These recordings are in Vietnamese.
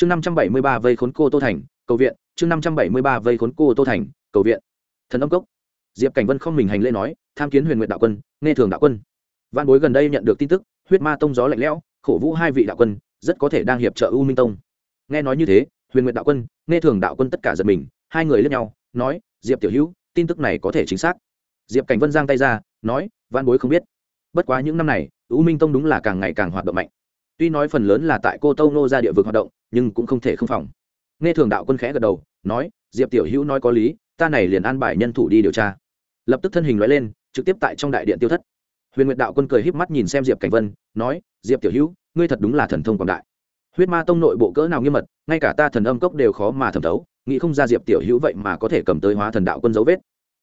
chương năm trăm bảy mươi ba vây khốn cô tô thành, cầu viện. Chương năm trăm bảy mươi ba vây khốn cô tô thành, cầu viện. Thần âm cốc. Diệp cảnh vân không mình hành lễ nói, tham kiến huyền nguyện đạo quân, nghe thường đạo quân. Văn bối gần đây nhận được tin tức, huyết ma tông gió lạnh lẽo, khổ vũ hai vị đạo quân, rất có thể đang hiệp trợ u minh tông. Nghe nói như thế, huyền nguyện đạo quân, nghe thường đạo quân tất cả giật mình, hai người lẫn nhau, nói, diệp tiểu hữu, tin tức này có thể chính xác. Diệp cảnh vân giang tay ra, nói văn bối không biết. Bất quá những năm này, u minh tông đúng là càng ngày càng hoạt động mạnh tuy nói phần lớn là tại cô tâu nô ra địa vực hoạt động, nhưng cũng không thể không phòng. Nghe thường đạo quân khẽ gật đầu, nói, diệp tiểu hữu nói có lý, ta này liền an bài nhân thủ đi điều tra. Lập tức thân hình nói lên, trực tiếp tại trong đại điện tiêu thất. Huyền nguyệt đạo quân cười híp mắt nhìn xem diệp cảnh vân, nói, diệp tiểu hữu, ngươi thật đúng là thần thông quảng đại. Huyết ma tông nội bộ cỡ nào nghiêm mật, ngay cả ta thần âm cốc đều khó mà thẩm thấu, nghĩ không ra diệp tiểu hữu vậy mà có thể cầm tới hóa thần đạo quân dấu vết.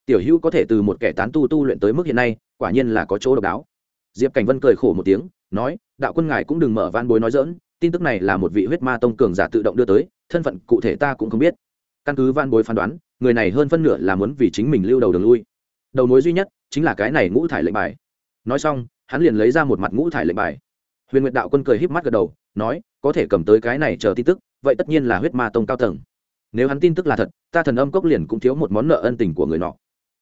Tiểu hữu có thể từ một kẻ tán tu tu luyện tới mức hiện nay, quả nhiên là có chỗ độc đáo. Diệp cảnh vân cười khổ một tiếng, nói đạo quân ngài cũng đừng mở van bối nói dỡn, tin tức này là một vị huyết ma tông cường giả tự động đưa tới, thân phận cụ thể ta cũng không biết. Căn cứ van bối phán đoán, người này hơn phân nửa là muốn vì chính mình lưu đầu đường lui. Đầu mối duy nhất chính là cái này ngũ thải lệnh bài. Nói xong, hắn liền lấy ra một mặt ngũ thải lệnh bài. Huyền nguyệt đạo quân cười híp mắt gật đầu, nói, có thể cầm tới cái này chờ tin tức, vậy tất nhiên là huyết ma tông cao tầng. Nếu hắn tin tức là thật, ta thần âm cốc liền cũng thiếu một món nợ ân tình của người nọ.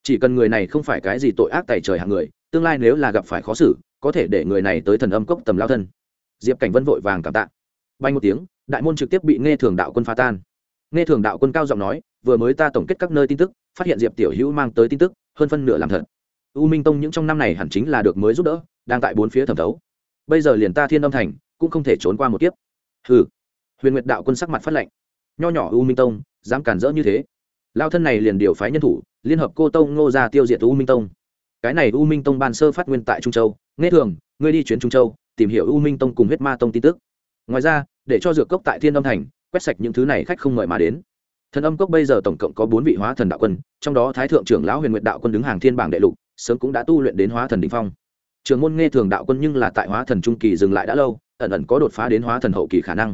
Chỉ cần người này không phải cái gì tội ác tài trời hạng người, tương lai nếu là gặp phải khó xử có thể để người này tới thần âm cốc tầm lao thân. Diệp cảnh vân vội vàng cảm tạ. Bay một tiếng, đại môn trực tiếp bị nghe thường đạo quân phá tan. Nghe thường đạo quân cao giọng nói, vừa mới ta tổng kết các nơi tin tức, phát hiện diệp tiểu hữu mang tới tin tức, hơn phân nửa làm thật. U minh tông những trong năm này hẳn chính là được mới giúp đỡ, đang tại bốn phía thẩm thấu. Bây giờ liền ta thiên âm thành, cũng không thể trốn qua một kiếp. Hừ. Huyền nguyệt đạo quân sắc mặt phát lệnh nho nhỏ u minh tông, dám cản rỡ như thế. Lao thân này liền điều phái nhân thủ, liên hợp cô tông ngô ra tiêu diệt u minh tông cái này u minh tông ban sơ phát nguyên tại trung châu. Nghe thường, ngươi đi chuyến trung châu, tìm hiểu u minh tông cùng huyết ma tông tin tức. Ngoài ra, để cho dược cốc tại thiên âm thành, quét sạch những thứ này khách không mời mà đến. Thần âm cốc bây giờ tổng cộng có bốn vị hóa thần đạo quân, trong đó thái thượng trưởng lão huyền nguyệt đạo quân đứng hàng thiên bảng đệ lục, sớm cũng đã tu luyện đến hóa thần đ ỉ n h phong. Trường môn nghe thường đạo quân nhưng là tại hóa thần trung kỳ dừng lại đã lâu, ẩn ẩn có đột phá đến hóa thần hậu kỳ khả năng.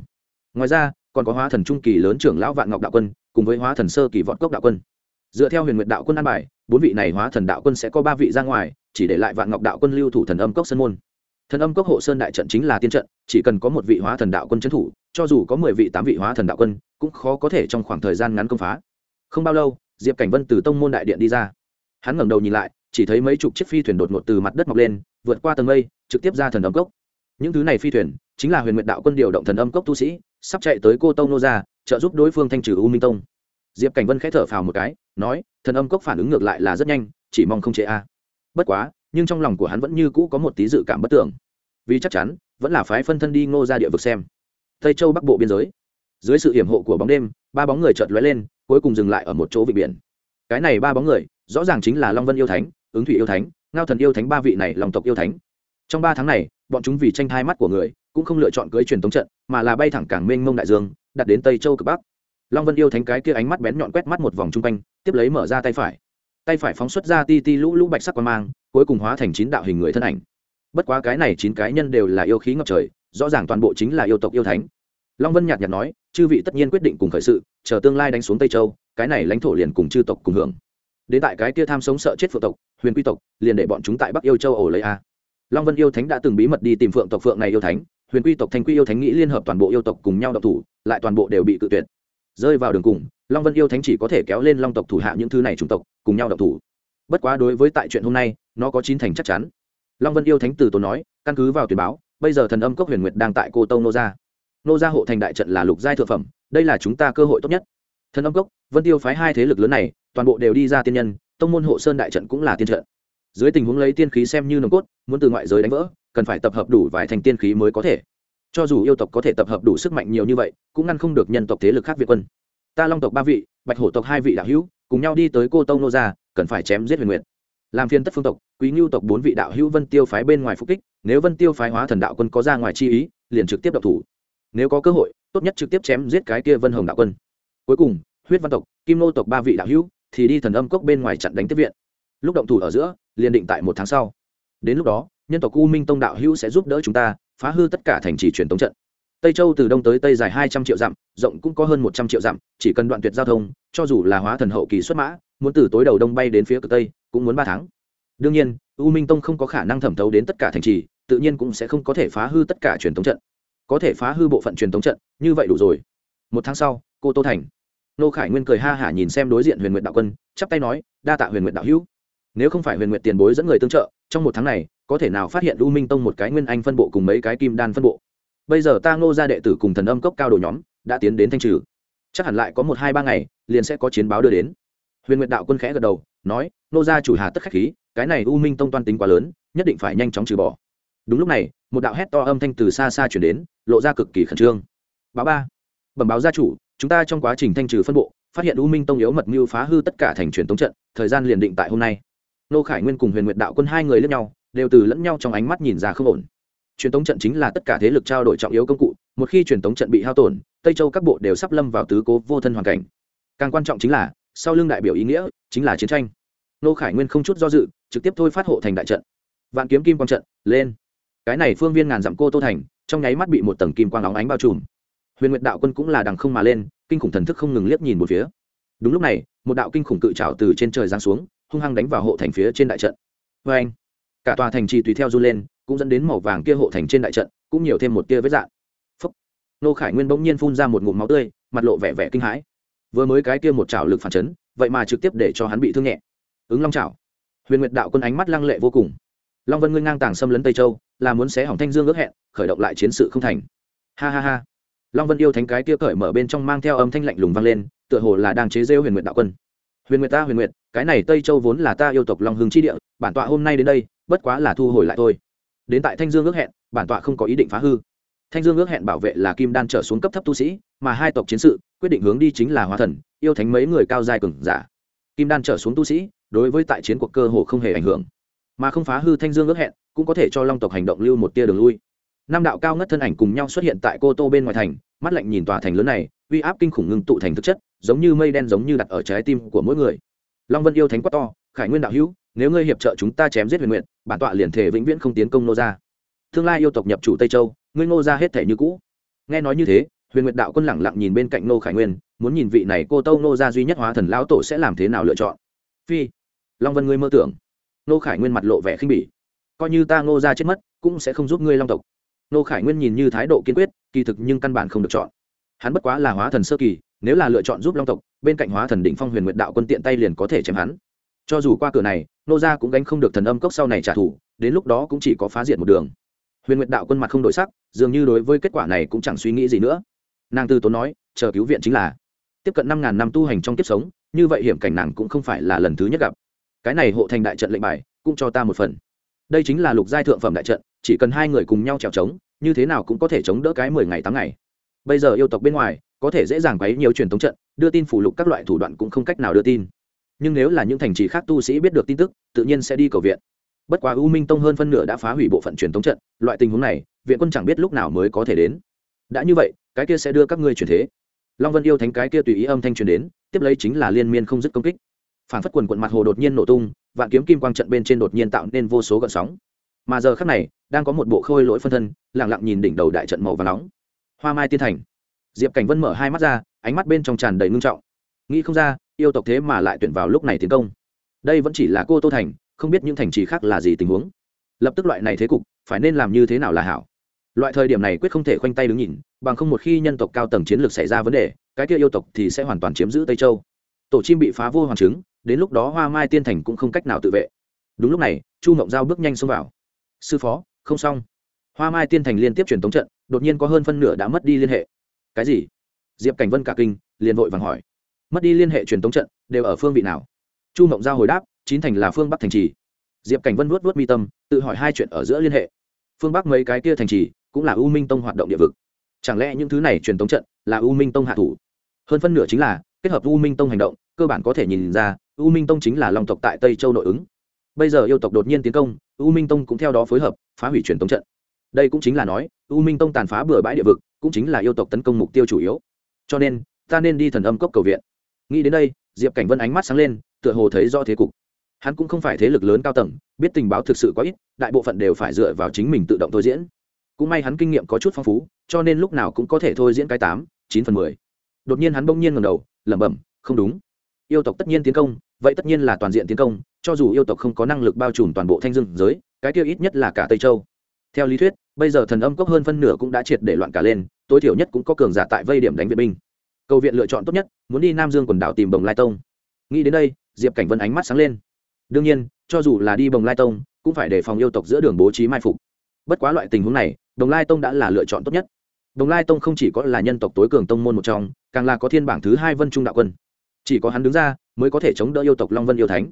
Ngoài ra, còn có hóa thần trung kỳ lớn trưởng lão vạn ngọc đạo quân, cùng với hóa thần sơ kỳ vọt cốc đạo quân dựa theo huyền nguyệt đạo quân an bài, bốn vị này hóa thần đạo quân sẽ có ba vị ra ngoài, chỉ để lại vạn ngọc đạo quân lưu thủ thần âm cốc Sơn môn. Thần âm cốc hộ sơn đại trận chính là tiên trận, chỉ cần có một vị hóa thần đạo quân trấn thủ, cho dù có mười vị, tám vị hóa thần đạo quân, cũng khó có thể trong khoảng thời gian ngắn công phá. Không bao lâu, diệp cảnh vân từ tông môn đại điện đi ra. Hắn ngẩng đầu nhìn lại, chỉ thấy mấy chục chiếc phi thuyền đột ngột từ mặt đất mọc lên, vượt qua tầng mây, trực tiếp ra thần âm cốc. Những thứ này phi thuyền, chính là huyền nguyện đạo quân điều động thần âm cốc tu sĩ, sắp chạy tới cô tông nô ra trợ giúp đối phương thanh trừ u minh tông diệp cảnh vân k h ẽ thở phào một cái, nói, thần âm cốc phản ứng ngược lại là rất nhanh, chỉ mong không chế a. Bất quá, nhưng trong lòng của hắn vẫn như cũ có một tí dự cảm bất tưởng vì chắc chắn, vẫn là phái phân thân đi ngô ra địa vực xem. Tây châu bắc bộ biên giới. Dưới sự hiểm hộ của bóng đêm, ba bóng người chợt lóe lên, cuối cùng dừng lại ở một chỗ vị biển. Cái này ba bóng người, rõ ràng chính là long vân yêu thánh, ứng thủy yêu thánh, ngao thần yêu thánh ba vị này lòng tộc yêu thánh. Trong ba tháng này, bọn chúng vì tranh hai mắt của người, cũng không lựa chọn cưới truyền tống trận, mà là bay thẳng cảng mênh mông đại dương, đặt đến tây châu cực bắc long vân yêu thánh cái kia ánh mắt bén nhọn quét mắt một vòng chung quanh, tiếp lấy mở ra tay phải. Tay phải phóng xuất ra ti ti lũ lũ bạch sắc quan mang, cuối cùng hóa thành chín đạo hình người thân ảnh. Bất quá cái này chín cái nhân đều là yêu khí ngập trời, rõ ràng toàn bộ chính là yêu tộc yêu thánh. Long vân nhạt nhạt nói, chư vị tất nhiên quyết định cùng khởi sự, chờ tương lai đánh xuống tây châu, cái này lãnh thổ liền cùng chư tộc cùng hưởng. Đến tại cái kia tham sống sợ chết phượng tộc, huyền quy tộc, liền để bọn chúng tại bắc yêu châu ổ lấy a. Long vân yêu thánh đã từng bí mật đi tìm phượng tộc phượng này yêu thánh, huyền quy tộc thanh quy yêu thánh nghĩ liên hợp toàn bộ yêu tộc cùng nhau độc thủ, lại toàn bộ đều bị cự tuyệt rơi vào đường cùng, long vân yêu thánh chỉ có thể kéo lên long tộc thủ hạ những thứ này chủng tộc, cùng nhau độc thủ. Bất quá đối với tại chuyện hôm nay, nó có chín thành chắc chắn. Long vân yêu thánh từ tốn nói, căn cứ vào tuyển báo, bây giờ thần âm cốc huyền nguyệt đang tại cô tông nô gia. Nô gia hộ thành đại trận là lục giai thượng phẩm, đây là chúng ta cơ hội tốt nhất. Thần âm cốc, vân tiêu phái hai thế lực lớn này, toàn bộ đều đi ra tiên nhân, tông môn hộ sơn đại trận cũng là tiên trận. Dưới tình huống lấy tiên khí xem như nồng cốt, muốn từ ngoại giới đánh vỡ, cần phải tập hợp đủ vài thành tiên khí mới có thể cho dù yêu tộc có thể tập hợp đủ sức mạnh nhiều như vậy, cũng ngăn không được nhân tộc thế lực khác việt quân. Ta long tộc ba vị, bạch hổ tộc hai vị đạo hữu, cùng nhau đi tới cô tông nô gia, cần phải chém giết huyền nguyện làm phiên tất phương tộc, quý ngưu tộc bốn vị đạo hữu vân tiêu phái bên ngoài phục kích, nếu vân tiêu phái hóa thần đạo quân có ra ngoài chi ý, liền trực tiếp độc thủ. Nếu có cơ hội, tốt nhất trực tiếp chém giết cái kia vân hồng đạo quân. Cuối cùng, huyết văn tộc, kim nô tộc ba vị đạo hữu thì đi thần âm cốc bên ngoài chặn đánh tiếp viện. Lúc động thủ ở giữa, liền định tại một tháng sau. Đến lúc đó, nhân tộc u minh tông đạo hữu sẽ giúp đỡ chúng ta phá hư tất cả thành trì truyền tống trận. Tây châu từ đông tới tây dài hai trăm triệu dặm, rộng cũng có hơn một trăm triệu dặm, chỉ cần đoạn tuyệt giao thông, cho dù là hóa thần hậu kỳ xuất mã, muốn từ tối đầu đông bay đến phía cực tây, cũng muốn ba tháng. Đương nhiên, u minh tông không có khả năng thẩm thấu đến tất cả thành trì, tự nhiên cũng sẽ không có thể phá hư tất cả truyền thống trận. Có thể phá hư bộ phận truyền thống trận, như vậy đủ rồi. Một tháng sau, cô tô thành. Nô khải nguyên cười ha hả nhìn xem đối diện huyền nguyện đạo quân, chắp tay nói, đa tạ huyền nguyện đạo hữu nếu không phải huyền nguyện tiền bối dẫn người tương trợ, trong một tháng này, có thể nào phát hiện u minh tông một cái nguyên anh phân bộ cùng mấy cái kim đan phân bộ? Bây giờ ta ngô ra đệ tử cùng thần âm cốc cao đồ nhóm, đã tiến đến thanh trừ. Chắc hẳn lại có một hai ba ngày, liền sẽ có chiến báo đưa đến. Huyền nguyệt đạo quân khẽ gật đầu, nói nô gia chủ hà tất khách khí, cái này u minh tông toan tính quá lớn, nhất định phải nhanh chóng trừ bỏ. Đúng lúc này, một đạo hét to âm thanh từ xa xa chuyển đến, lộ ra cực kỳ khẩn trương. Báo ba, bẩm báo gia chủ, chúng ta trong quá trình thanh trừ phân bộ, phát hiện u minh tông yếu mật mưu phá hư tất cả thành truyền tống trận, thời gian liền định tại hôm nay nô khải nguyên cùng huyền nguyệt đạo quân hai người lẫn nhau, đều từ lẫn nhau trong ánh mắt nhìn ra không ổn. Truyền tống trận chính là tất cả thế lực trao đổi trọng yếu công cụ, một khi truyền tống trận bị hao tổn, tây châu các bộ đều sắp lâm vào tứ cố vô thân hoàn cảnh. Càng quan trọng chính là, sau lưng đại biểu ý nghĩa, chính là chiến tranh. Nô khải nguyên không chút do dự, trực tiếp thôi phát hộ thành đại trận. Vạn kiếm kim quang trận, lên. Cái này phương viên ngàn dặm cô tô thành, trong nháy mắt bị một tầng kim quang óng ánh bao trùm. Huyền nguyệt đạo quân cũng là đằng không mà lên, kinh khủng thần thức không ngừng liếc nhìn một phía. Đúng lúc này, một đạo kinh khủng cự trào từ trên trời giáng xuống hung hăng đánh vào hộ thành phía trên đại trận. Vê anh, cả tòa thành trì tùy theo du lên, cũng dẫn đến màu vàng kia hộ thành trên đại trận, cũng nhiều thêm một tia vết dạn. Phúc. Nô khải nguyên bỗng nhiên phun ra một ngụm máu tươi, mặt lộ vẻ vẻ kinh hãi. Vừa mới cái kia một chảo lực phản chấn, vậy mà trực tiếp để cho hắn bị thương nhẹ. Ứng long chảo huyền nguyệt đạo quân ánh mắt lăng lệ vô cùng. Long vân ngươi ngang tàng xâm lấn tây châu, là muốn xé hỏng thanh dương ước hẹn, khởi động lại chiến sự không thành. Ha ha ha. Long vân yêu thánh cái kia cởi mở bên trong mang theo âm thanh lạnh lùng vang lên, tựa hồ là đang chế rêu huyền nguyệt đạo quân. Huyền nguyệt ta, huyền nguyệt cái này tây châu vốn là ta yêu tộc long hưng chi địa, bản tọa hôm nay đến đây, bất quá là thu hồi lại thôi. Đến tại thanh dương ước hẹn, bản tọa không có ý định phá hư. Thanh dương ước hẹn bảo vệ là kim đan trở xuống cấp thấp tu sĩ, mà hai tộc chiến sự, quyết định hướng đi chính là hóa thần, yêu thánh mấy người cao dài cừng giả. Kim đan trở xuống tu sĩ, đối với tại chiến cuộc cơ hồ không hề ảnh hưởng. Mà không phá hư thanh dương ước hẹn, cũng có thể cho long tộc hành động lưu một tia đường lui. Năm đạo cao ngất thân ảnh cùng nhau xuất hiện tại cô tô bên ngoài thành, mắt lạnh nhìn tòa thành lớn này, uy áp kinh khủng ngưng tụ thành thực chất, giống như mây đen giống như đặt ở trái tim của mỗi người long vân yêu thánh quát to, khải nguyên đạo hữu, nếu ngươi hiệp trợ chúng ta chém giết huyền nguyện bản tọa liền thể vĩnh viễn không tiến công nô Gia. tương lai yêu tộc nhập chủ tây châu, ngươi ngô Gia hết thể như cũ. Nghe nói như thế, huyền nguyệt đạo quân lẳng lặng nhìn bên cạnh nô khải nguyên, muốn nhìn vị này cô tâu nô Gia duy nhất hóa thần lão tổ sẽ làm thế nào lựa chọn. Phi, long vân ngươi mơ tưởng. Nô khải nguyên mặt lộ vẻ khinh bỉ. Coi như ta ngô Gia chết mất, cũng sẽ không giúp ngươi long tộc. Nô khải nguyên nhìn như thái độ kiên quyết, kỳ thực nhưng căn bản không được chọn. Hắn bất quá là hóa thần sơ kỳ nếu là lựa chọn giúp long tộc, bên cạnh hóa thần đỉnh phong huyền nguyệt đạo quân tiện tay liền có thể chém hắn. Cho dù qua cửa này, nô gia cũng gánh không được thần âm cốc sau này trả thù, đến lúc đó cũng chỉ có phá diệt một đường. Huyền nguyệt đạo quân mặt không đổi sắc, dường như đối với kết quả này cũng chẳng suy nghĩ gì nữa. Nàng tư tốn nói, chờ cứu viện chính là. Tiếp cận năm ngàn năm tu hành trong kiếp sống, như vậy hiểm cảnh nàng cũng không phải là lần thứ nhất gặp. Cái này hộ thành đại trận lệnh bài, cũng cho ta một phần. Đây chính là lục giai thượng phẩm đại trận, chỉ cần hai người cùng nhau trèo trống như thế nào cũng có thể chống đỡ cái mười ngày tám ngày. Bây giờ yêu tộc bên ngoài có thể dễ dàng quấy nhiều truyền thống trận, đưa tin phủ lục các loại thủ đoạn cũng không cách nào đưa tin. Nhưng nếu là những thành trì khác tu sĩ biết được tin tức, tự nhiên sẽ đi cầu viện. Bất quá u minh tông hơn phân nửa đã phá hủy bộ phận truyền thống trận, loại tình huống này, viện quân chẳng biết lúc nào mới có thể đến. Đã như vậy, cái kia sẽ đưa các ngươi chuyển thế. Long vân yêu thánh cái kia tùy ý âm thanh truyền đến, tiếp lấy chính là liên miên không dứt công kích. Phản phất quần quận mặt hồ đột nhiên nổ tung, vạn kiếm kim quang trận bên trên đột nhiên tạo nên vô số gợn sóng. Mà giờ khắc này, đang có một bộ khôi lỗi phân thân lẳng lặng nhìn đỉnh đầu đại trận màu và nóng. Hoa mai tiên thành diệp cảnh vân mở hai mắt ra, ánh mắt bên trong tràn đầy ngưng trọng. Nghĩ không ra, yêu tộc thế mà lại tuyển vào lúc này tiến công. Đây vẫn chỉ là cô tô thành, không biết những thành trì khác là gì tình huống. Lập tức loại này thế cục, phải nên làm như thế nào là hảo. Loại thời điểm này quyết không thể khoanh tay đứng nhìn, bằng không một khi nhân tộc cao tầng chiến lược xảy ra vấn đề, cái kia yêu tộc thì sẽ hoàn toàn chiếm giữ tây châu. Tổ chim bị phá vô hoàn chứng, đến lúc đó hoa mai tiên thành cũng không cách nào tự vệ. Đúng lúc này, chu mộng giao bước nhanh xông vào. Sư phó, không xong. Hoa mai tiên thành liên tiếp truyền tống trận, đột nhiên có hơn phân nửa đã mất đi liên hệ cái gì? Diệp cảnh vân cả kinh, liền vội vàng hỏi. Mất đi liên hệ truyền tống trận, đều ở phương vị nào? Chu mộng giao hồi đáp, chín thành là phương bắc thành trì. Diệp cảnh vân vuốt vuốt mi tâm, tự hỏi hai chuyện ở giữa liên hệ. Phương bắc mấy cái kia thành trì, cũng là u minh tông hoạt động địa vực. Chẳng lẽ những thứ này truyền tống trận là u minh tông hạ thủ? Hơn phân nửa chính là kết hợp u minh tông hành động, cơ bản có thể nhìn ra u minh tông chính là long tộc tại tây châu nội ứng. Bây giờ yêu tộc đột nhiên tiến công, u minh tông cũng theo đó phối hợp, phá hủy truyền tống trận. Đây cũng chính là nói, u minh tông tàn phá bừa bãi địa vực cũng chính là yêu tộc tấn công mục tiêu chủ yếu. Cho nên, ta nên đi thần âm cốc cầu viện. Nghĩ đến đây, diệp cảnh vân ánh mắt sáng lên, tựa hồ thấy do thế cục. Hắn cũng không phải thế lực lớn cao tầng, biết tình báo thực sự quá ít, đại bộ phận đều phải dựa vào chính mình tự động thôi diễn. Cũng may hắn kinh nghiệm có chút phong phú, cho nên lúc nào cũng có thể thôi diễn cái tám, chín phần mười. Đột nhiên hắn bỗng nhiên ngầm đầu, lẩm bẩm, không đúng. Yêu tộc tất nhiên tiến công, vậy tất nhiên là toàn diện tiến công, cho dù yêu tộc không có năng lực bao trùm toàn bộ thanh dương giới, cái tiêu ít nhất là cả tây châu. Theo lý thuyết bây giờ thần âm cốc hơn phân nửa cũng đã triệt để loạn cả lên, tối thiểu nhất cũng có cường giả tại vây điểm đánh viện binh. Cầu viện lựa chọn tốt nhất, muốn đi nam dương quần đảo tìm bồng lai tông. Nghĩ đến đây, diệp cảnh vân ánh mắt sáng lên. Đương nhiên, cho dù là đi bồng lai tông, cũng phải đề phòng yêu tộc giữa đường bố trí mai phục. Bất quá loại tình huống này đồng lai tông đã là lựa chọn tốt nhất. Đồng lai tông không chỉ có là nhân tộc tối cường tông môn một trong, càng là có thiên bảng thứ hai vân trung đạo quân. Chỉ có hắn đứng ra, mới có thể chống đỡ yêu tộc long vân yêu thánh.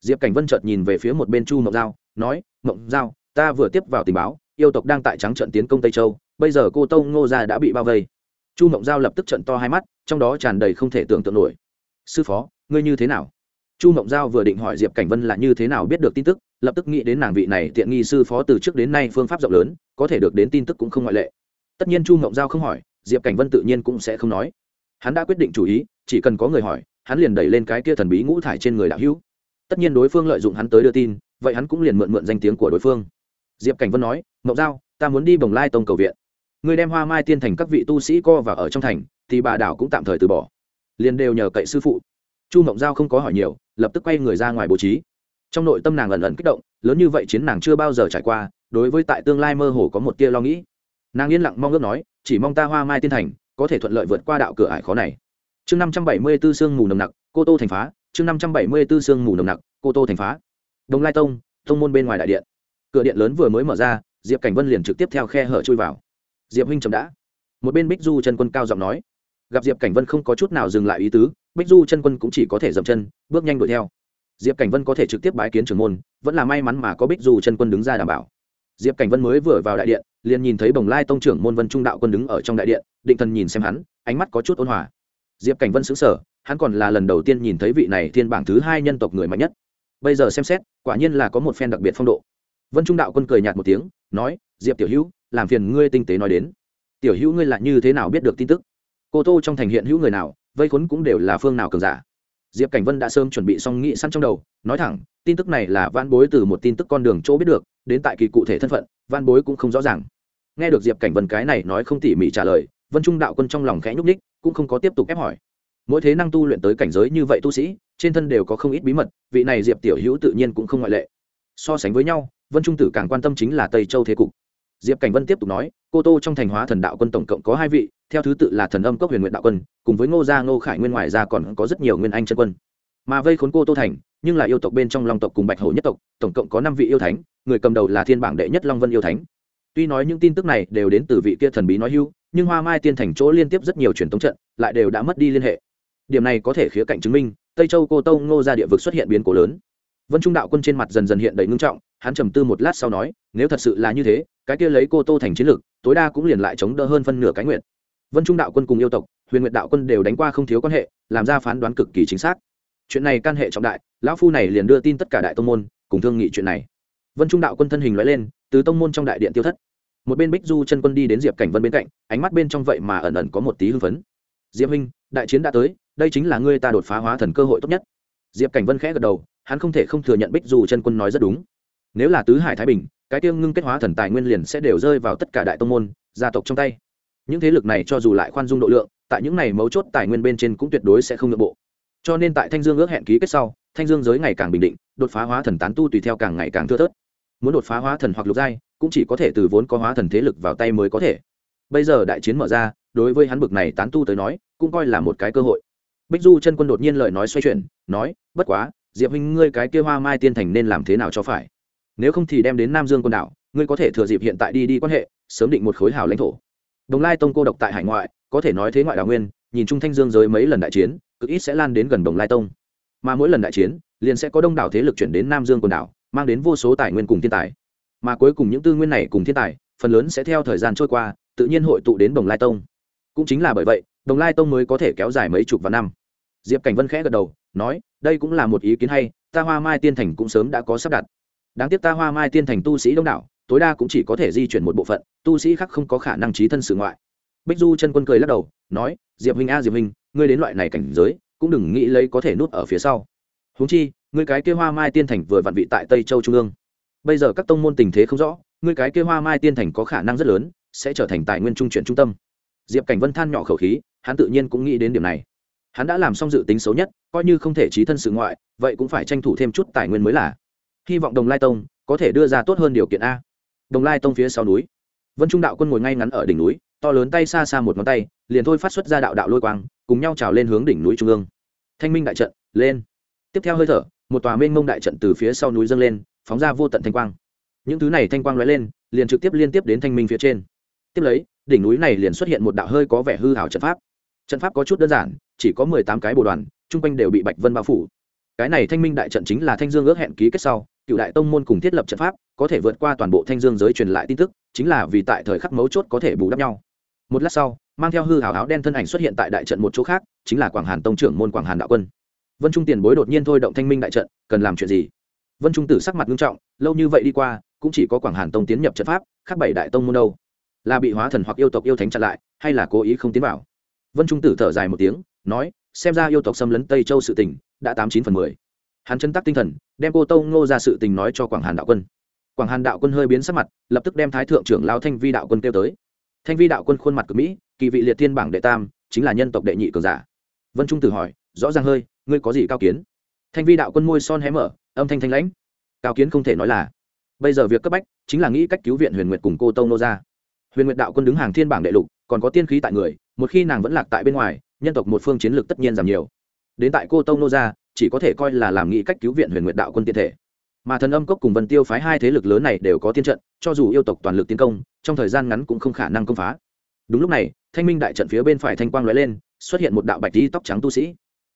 Diệp cảnh vân chợt nhìn về phía một bên chu mộng giao, nói, mộng giao, ta vừa tiếp vào tình báo yêu tộc đang tại trắng trận tiến công tây châu, bây giờ cô tông ngô gia đã bị bao vây. Chu mộng giao lập tức trận to hai mắt, trong đó tràn đầy không thể tưởng tượng nổi. Sư phó, ngươi như thế nào? Chu mộng giao vừa định hỏi diệp cảnh vân là như thế nào biết được tin tức, lập tức nghĩ đến nàng vị này tiện nghi sư phó từ trước đến nay phương pháp rộng lớn, có thể được đến tin tức cũng không ngoại lệ. Tất nhiên chu mộng giao không hỏi, diệp cảnh vân tự nhiên cũng sẽ không nói. Hắn đã quyết định chủ ý, chỉ cần có người hỏi, hắn liền đẩy lên cái kia thần bí ngũ thải trên người đạo hữu. Tất nhiên đối phương lợi dụng hắn tới đưa tin, vậy hắn cũng liền mượn mượn danh tiếng của đối phương diệp cảnh vân nói, mộng giao, ta muốn đi bồng lai tông cầu viện. Người đem hoa mai tiên thành các vị tu sĩ co và ở trong thành, thì bà đảo cũng tạm thời từ bỏ. Liền đều nhờ cậy sư phụ. Chu mộng giao không có hỏi nhiều, lập tức quay người ra ngoài bố trí. Trong nội tâm nàng ẩn ẩn kích động, lớn như vậy chiến nàng chưa bao giờ trải qua, đối với tại tương lai mơ hồ có một tia lo nghĩ. Nàng yên lặng mong ước nói, chỉ mong ta hoa mai tiên thành có thể thuận lợi vượt qua đạo cửa ải khó này. Chương năm trăm bảy mươi b ố sương mù nồng nặc, cô tô thành phá. Chương năm trăm bảy mươi b ố sương mù nồng nặc, cô tô thành phá. Đồng lai tông tông môn bên ngoài đại điện cửa điện lớn vừa mới mở ra, diệp cảnh vân liền trực tiếp theo khe hở chui vào. Diệp huynh chậm đã. Một bên bích du chân quân cao giọng nói. Gặp diệp cảnh vân không có chút nào dừng lại ý tứ, bích du chân quân cũng chỉ có thể dậm chân, bước nhanh đuổi theo. Diệp cảnh vân có thể trực tiếp bái kiến trưởng môn, vẫn là may mắn mà có bích du chân quân đứng ra đảm bảo. Diệp cảnh vân mới vừa vào đại điện, liền nhìn thấy bồng lai tông trưởng môn vân trung đạo quân đứng ở trong đại điện, định thần nhìn xem hắn, ánh mắt có chút ôn hòa. Diệp cảnh vân xứng sở hắn còn là lần đầu tiên nhìn thấy vị này thiên bảng thứ hai nhân tộc người mạnh nhất. Bây giờ xem xét, quả nhiên là có một phen đặc biệt phong độ vân trung đạo quân cười nhạt một tiếng, nói, diệp tiểu hữu, làm phiền ngươi tinh tế nói đến. Tiểu hữu ngươi là như thế nào biết được tin tức? Cô tô trong thành hiện hữu người nào, vây khốn cũng đều là phương nào cường giả. Diệp cảnh vân đã sớm chuẩn bị xong nghĩ săn trong đầu, nói thẳng, tin tức này là van bối từ một tin tức con đường chỗ biết được, đến tại kỳ cụ thể thân phận van bối cũng không rõ ràng. Nghe được diệp cảnh vân cái này nói không tỉ mỉ trả lời, vân trung đạo quân trong lòng khẽ nhúc ních cũng không có tiếp tục ép hỏi. Mỗi thế năng tu luyện tới cảnh giới như vậy tu sĩ, trên thân đều có không ít bí mật, vị này diệp tiểu hữu tự nhiên cũng không ngoại lệ. So sánh với nhau vân trung tử càng quan tâm chính là tây châu thế cục diệp cảnh vân tiếp tục nói cô tô trong thành hóa thần đạo quân tổng cộng có hai vị theo thứ tự là thần âm cốc huyền nguyện đạo quân cùng với ngô gia ngô khải nguyên ngoài ra còn có rất nhiều nguyên anh chân quân mà vây khốn cô tô thành nhưng là yêu tộc bên trong long tộc cùng bạch hổ nhất tộc tổng cộng có năm vị yêu thánh người cầm đầu là thiên bảng đệ nhất long vân yêu thánh tuy nói những tin tức này đều đến từ vị kia thần bí nói hưu nhưng hoa mai tiên thành chỗ liên tiếp rất nhiều truyền thống trận lại đều đã mất đi liên hệ điểm này có thể khía cạnh chứng minh tây châu cô tông ngô ra địa vực xuất hiện biến cố lớn vân trung đạo quân trên mặt dần dần hiện đầy ngưng trọng hắn trầm tư một lát sau nói, nếu thật sự là như thế, cái kia lấy cô tô thành chiến lược, tối đa cũng liền lại chống đỡ hơn phân nửa cái nguyện. Vân trung đạo quân cùng yêu tộc, huyền nguyện đạo quân đều đánh qua không thiếu quan hệ, làm ra phán đoán cực kỳ chính xác. Chuyện này can hệ trọng đại, lão phu này liền đưa tin tất cả đại tông môn, cùng thương nghị chuyện này. Vân trung đạo quân thân hình loại lên, từ tông môn trong đại điện tiêu thất. Một bên bích du chân quân đi đến diệp cảnh vân bên cạnh, ánh mắt bên trong vậy mà ẩn ẩn có một tí hưng phấn. Diệp huynh, đại chiến đã tới, đây chính là ngươi ta đột phá hóa thần cơ hội tốt nhất. Diệp cảnh vân khẽ gật đầu, hắn không thể không thừa nhận bích du chân quân nói rất đúng nếu là tứ hải thái bình, cái tiêu ngưng kết hóa thần tài nguyên liền sẽ đều rơi vào tất cả đại tông môn, gia tộc trong tay. Những thế lực này cho dù lại khoan dung độ lượng, tại những này mấu chốt tài nguyên bên trên cũng tuyệt đối sẽ không nội bộ. Cho nên tại thanh dương ước hẹn ký kết sau, thanh dương giới ngày càng bình định, đột phá hóa thần tán tu tùy theo càng ngày càng thưa thớt. Muốn đột phá hóa thần hoặc lục giai, cũng chỉ có thể từ vốn có hóa thần thế lực vào tay mới có thể. Bây giờ đại chiến mở ra, đối với hắn bực này tán tu tới nói, cũng coi là một cái cơ hội. Bích du chân quân đột nhiên lời nói xoay chuyển, nói, bất quá, diệp huynh ngươi cái kia hoa mai tiên thành nên làm thế nào cho phải? Nếu không thì đem đến nam dương quần đảo, ngươi có thể thừa dịp hiện tại đi đi quan hệ, sớm định một khối hào lãnh thổ. Đồng lai tông cô độc tại hải ngoại, có thể nói thế ngoại đào nguyên, nhìn chung thanh dương giới mấy lần đại chiến, cực ít sẽ lan đến gần đồng lai tông. Mà mỗi lần đại chiến, liền sẽ có đông đảo thế lực chuyển đến nam dương quần đảo, mang đến vô số tài nguyên cùng thiên tài. Mà cuối cùng những tư nguyên này cùng thiên tài, phần lớn sẽ theo thời gian trôi qua, tự nhiên hội tụ đến đồng lai tông. Cũng chính là bởi vậy, đồng lai tông mới có thể kéo dài mấy chục vạn năm. Diệp cảnh vân khẽ gật đầu, nói, đây cũng là một ý kiến hay, ta hoa mai tiên thành cũng sớm đã có sắp đặt đáng tiếc ta hoa mai tiên thành tu sĩ đông đảo, tối đa cũng chỉ có thể di chuyển một bộ phận, tu sĩ khác không có khả năng trí thân sự ngoại. Bích du chân quân cười lắc đầu, nói, diệp huynh a, diệp huynh, ngươi đến loại này cảnh giới, cũng đừng nghĩ lấy có thể nút ở phía sau. Huống chi, ngươi cái kia hoa mai tiên thành vừa vặn vị tại tây châu trung ương. Bây giờ các tông môn tình thế không rõ, ngươi cái kia hoa mai tiên thành có khả năng rất lớn, sẽ trở thành tài nguyên trung chuyển trung tâm. Diệp cảnh vân than nhỏ khẩu khí, hắn tự nhiên cũng nghĩ đến điểm này. Hắn đã làm xong dự tính xấu nhất, coi như không thể trí thân sự ngoại, vậy cũng phải tranh thủ thêm chút tài nguyên mới là hy vọng đồng lai tông có thể đưa ra tốt hơn điều kiện a. Đồng lai tông phía sau núi. Vân trung đạo quân ngồi ngay ngắn ở đỉnh núi, to lớn tay xa xa một ngón tay, liền thôi phát xuất ra đạo đạo lôi quang, cùng nhau trào lên hướng đỉnh núi trung ương. Thanh minh đại trận, lên. Tiếp theo hơi thở, một tòa mênh mông đại trận từ phía sau núi dâng lên, phóng ra vô tận thanh quang. Những thứ này thanh quang lóe lên, liền trực tiếp liên tiếp đến thanh minh phía trên. Tiếp lấy, đỉnh núi này liền xuất hiện một đạo hơi có vẻ hư hảo trận pháp. Trận pháp có chút đơn giản, chỉ có mười tám cái bồ đoàn, chung quanh đều bị bạch vân bao phủ. Cái này thanh minh đại trận chính là thanh dương ước hẹn ký kết sau cựu đại tông môn cùng thiết lập trận pháp, có thể vượt qua toàn bộ thanh dương giới truyền lại tin tức, chính là vì tại thời khắc mấu chốt có thể bù đắp nhau. Một lát sau, mang theo hư hào áo đen thân ảnh xuất hiện tại đại trận một chỗ khác, chính là quảng hàn tông trưởng môn quảng hàn đạo quân. Vân trung tiền bối đột nhiên thôi động thanh minh đại trận, cần làm chuyện gì? Vân trung tử sắc mặt nghiêm trọng, lâu như vậy đi qua, cũng chỉ có quảng hàn tông tiến nhập trận pháp, khác bảy đại tông môn đâu? Là bị hóa thần hoặc yêu tộc yêu thánh chặn lại, hay là cố ý không tiến vào? Vân trung tử thở dài một tiếng, nói, xem ra yêu tộc xâm lấn tây châu sự tình, đã tám chín phần mười hắn chân tắc tinh thần, đem cô tâu ngô ra sự tình nói cho quảng hàn đạo quân. Quảng hàn đạo quân hơi biến sắc mặt, lập tức đem thái thượng trưởng lao thanh vi đạo quân kêu tới. Thanh vi đạo quân khuôn mặt cực mỹ, kỳ vị liệt thiên bảng đệ tam, chính là nhân tộc đệ nhị cường giả. Vân trung tử hỏi, rõ ràng hơi, ngươi có gì cao kiến? Thanh vi đạo quân môi son hé mở, âm thanh thanh lãnh. Cao kiến không thể nói là. Bây giờ việc cấp bách, chính là nghĩ cách cứu viện huyền nguyệt cùng cô tâu nô ra. Huyền nguyệt đạo quân đứng hàng thiên bảng đệ lục, còn có tiên khí tại người, một khi nàng vẫn lạc tại bên ngoài, nhân tộc một phương chiến lược tất nhiên giảm nhiều. Đến tại cô tâu nô ra chỉ có thể coi là làm nghị cách cứu viện huyền Nguyện đạo quân tiên thể. Mà thần âm cốc cùng vân tiêu phái hai thế lực lớn này đều có tiên trận, cho dù yêu tộc toàn lực tiến công, trong thời gian ngắn cũng không khả năng công phá. Đúng lúc này, thanh minh đại trận phía bên phải thanh quang lóe lên, xuất hiện một đạo bạch đi tóc trắng tu sĩ.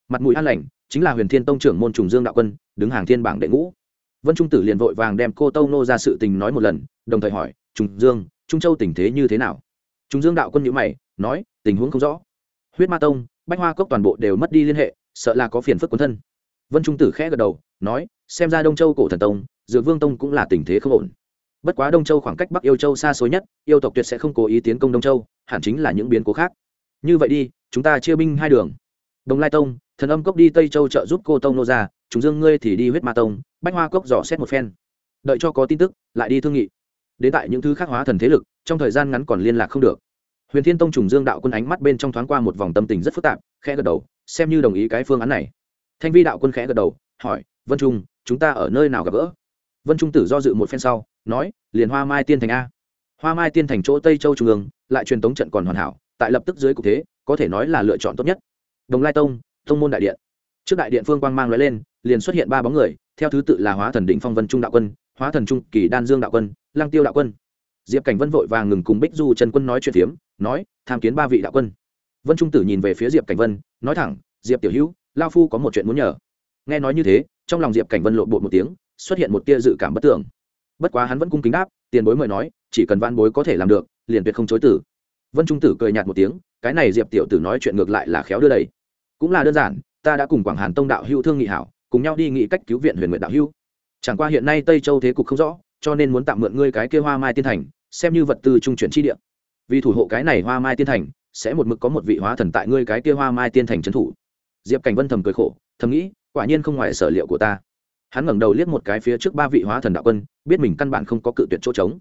Mặt mũi an lành, chính là huyền thiên tông trưởng môn trùng dương đạo quân, đứng hàng thiên bảng đệ ngũ. Vân trung tử liền vội vàng đem cô tâu nô ra sự tình nói một lần, đồng thời hỏi, trùng dương, trung châu tình thế như thế nào? Trùng dương đạo quân nhữ mày, nói, tình huống không rõ. Huyết ma tông, bách hoa cốc toàn bộ đều mất đi liên hệ, sợ là có phiền phức quân thân vân trung tử khẽ gật đầu, nói, xem ra đông châu cổ thần tông, dược vương tông cũng là tình thế không ổn. Bất quá đông châu khoảng cách bắc yêu châu xa xôi nhất, yêu tộc tuyệt sẽ không cố ý tiến công đông châu, hẳn chính là những biến cố khác. Như vậy đi, chúng ta chia binh hai đường. Đồng lai tông, thần âm cốc đi tây châu trợ giúp cô tông nô ra chúng dương ngươi thì đi huyết ma tông, bách hoa cốc dò xét một phen. Đợi cho có tin tức, lại đi thương nghị. Đến tại những thứ khác hóa thần thế lực, trong thời gian ngắn còn liên lạc không được. Huyền thiên tông trùng dương đạo quân ánh mắt bên trong thoáng qua một vòng tâm tình rất phức tạp, khẽ gật đầu, xem như đồng ý cái phương án này thanh vi đạo quân khẽ gật đầu, hỏi, vân trung, chúng ta ở nơi nào gặp gỡ? Vân trung tử do dự một phen sau, nói, liền hoa mai tiên thành a. Hoa mai tiên thành chỗ tây châu trung ương, lại truyền tống trận còn hoàn hảo, tại lập tức dưới cục thế, có thể nói là lựa chọn tốt nhất. Đồng lai tông tông môn đại điện. Trước đại điện phương quang mang l lên, liền xuất hiện ba bóng người, theo thứ tự là hóa thần định phong vân trung đạo quân, hóa thần trung kỳ đan dương đạo quân lang tiêu đạo quân. Diệp cảnh vân vội vàng ngừng cùng bích du trần quân nói chuyện phiếm, nói, tham kiến ba vị đạo quân. Vân trung tử nhìn về phía diệp cảnh vân, nói thẳng, diệp tiểu hữu lao phu có một chuyện muốn nhờ. Nghe nói như thế, trong lòng diệp cảnh vân lộn bộ một tiếng, xuất hiện một tia dự cảm bất tưởng bất quá hắn vẫn cung kính đáp, tiền bối mời nói, chỉ cần van bối có thể làm được, liền tuyệt không chối tử vân trung tử cười nhạt một tiếng, cái này diệp tiểu tử nói chuyện ngược lại là khéo đưa đầy. Cũng là đơn giản, ta đã cùng quảng hàn tông đạo hữu thương nghị hảo, cùng nhau đi nghị cách cứu viện huyền nguyện đạo hữu. Chẳng qua hiện nay tây châu thế cục không rõ, cho nên muốn tạm mượn ngươi cái kia hoa mai tiên thành, xem như vật tư trung chuyển chi địa. Vì thủ hộ cái này hoa mai tiên thành, sẽ một mực có một vị hóa thần tại ngươi cái kia hoa mai tiên thành trấn thủ diệp cảnh vân thầm cười khổ, thầm nghĩ, quả nhiên không ngoài sở liệu của ta. Hắn ngẩng đầu liếc một cái phía trước ba vị hóa thần đạo quân, biết mình căn bản không có cự tuyệt chỗ trống.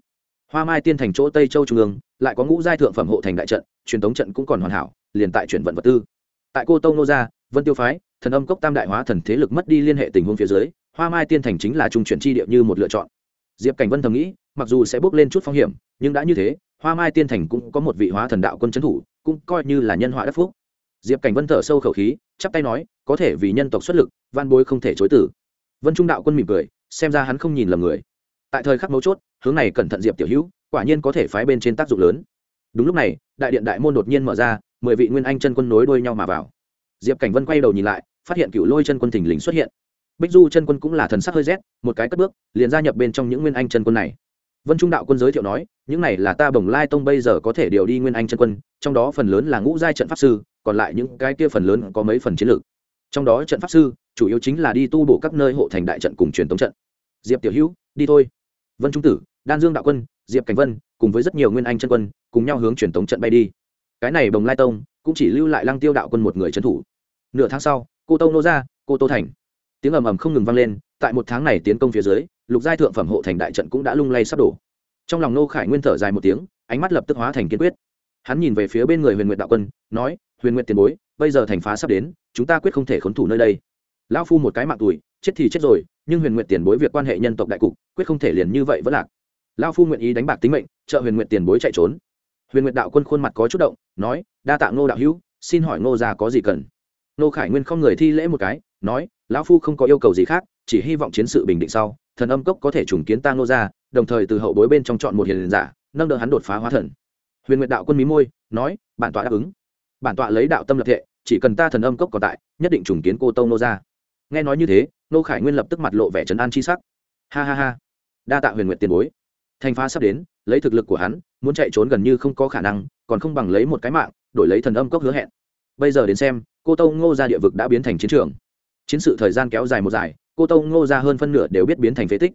Hoa mai tiên thành chỗ tây châu trung ương, lại có ngũ giai thượng phẩm hộ thành đại trận, truyền thống trận cũng còn hoàn hảo, liền tại chuyển vận vật tư. Tại cô tông nô gia, vân tiêu phái, thần âm cốc tam đại hóa thần thế lực mất đi liên hệ tình huống phía dưới, hoa mai tiên thành chính là trung chuyển chi địa như một lựa chọn. Diệp cảnh vân thầm nghĩ, mặc dù sẽ bước lên chút phong hiểm, nhưng đã như thế, hoa mai tiên thành cũng có một vị hóa thần đạo quân trấn thủ, cũng coi như là nhân họa đất phúc. Diệp cảnh vân thở sâu khẩu khí chắp tay nói, có thể vì nhân tộc xuất lực van bối không thể chối tử vân trung đạo quân mỉm cười, xem ra hắn không nhìn lầm người. Tại thời khắc mấu chốt, hướng này cẩn thận diệp tiểu hữu, quả nhiên có thể phái bên trên tác dụng lớn. Đúng lúc này, đại điện đại môn đột nhiên mở ra, mười vị nguyên anh chân quân nối đuôi nhau mà vào. Diệp cảnh vân quay đầu nhìn lại, phát hiện cựu lôi chân quân thình lình xuất hiện. Bích du chân quân cũng là thần sắc hơi rét, một cái cất bước, liền gia nhập bên trong những nguyên anh chân quân này. Vân trung đạo quân giới thiệu nói, những này là ta bồng lai tông bây giờ có thể điều đi nguyên anh chân quân, trong đó phần lớn là ngũ giai trận pháp sư còn lại những cái kia phần lớn có mấy phần chiến lược. Trong đó trận pháp sư, chủ yếu chính là đi tu bổ các nơi hộ thành đại trận cùng truyền thống trận. Diệp tiểu hữu, đi thôi. Vân trung tử, đan dương đạo quân, diệp cảnh vân, cùng với rất nhiều nguyên anh chân quân, cùng nhau hướng truyền thống trận bay đi. Cái này bồng lai tông, cũng chỉ lưu lại lăng tiêu đạo quân một người trấn thủ. Nửa tháng sau, cô tâu nô ra cô tô thành. Tiếng ầm ầm không ngừng vang lên, tại một tháng này tiến công phía dưới, lục giai thượng phẩm hộ thành đại trận cũng đã lung lay sắp đổ. Trong lòng nô khải nguyên thở dài một tiếng, ánh mắt lập tức hóa thành kiên quyết. Hắn nhìn về phía bên người huyền nguyện đạo quân, nói huyền nguyện tiền bối, bây giờ thành phá sắp đến, chúng ta quyết không thể khốn thủ nơi đây. Lão phu một cái mạng tuổi, chết thì chết rồi, nhưng huyền nguyện tiền bối việc quan hệ nhân tộc đại cục, quyết không thể liền như vậy vẫn lạc. Lão phu nguyện ý đánh bạc tính mệnh, trợ huyền nguyện tiền bối chạy trốn. Huyền nguyệt đạo quân khuôn mặt có chút động, nói, đa tạ ngô đạo hữu, xin hỏi ngô gia có gì cần? Ngô khải nguyên không người thi lễ một cái, nói, lão phu không có yêu cầu gì khác, chỉ hy vọng chiến sự bình định sau, thần âm cốc có thể trùng kiến ta ngô gia, đồng thời từ hậu bối bên trong chọn một hiền giả, nâng đỡ hắn đột phá hóa thần. Huyền nguyệt đạo quân mí môi, nói, bản tọa đáp ứng bản tọa lấy đạo tâm lập thệ, chỉ cần ta thần âm cốc còn tại, nhất định trùng kiến cô tông nô gia. Nghe nói như thế, nô khải nguyên lập tức mặt lộ vẻ trấn an chi sắc. Ha ha ha. Đa tạ huyền nguyệt tiền bối. Thành phá sắp đến, lấy thực lực của hắn, muốn chạy trốn gần như không có khả năng, còn không bằng lấy một cái mạng, đổi lấy thần âm cốc hứa hẹn. Bây giờ đến xem, cô tông ngô gia địa vực đã biến thành chiến trường. Chiến sự thời gian kéo dài một dài, cô tông ngô gia hơn phân nửa đều biết biến thành phế tích.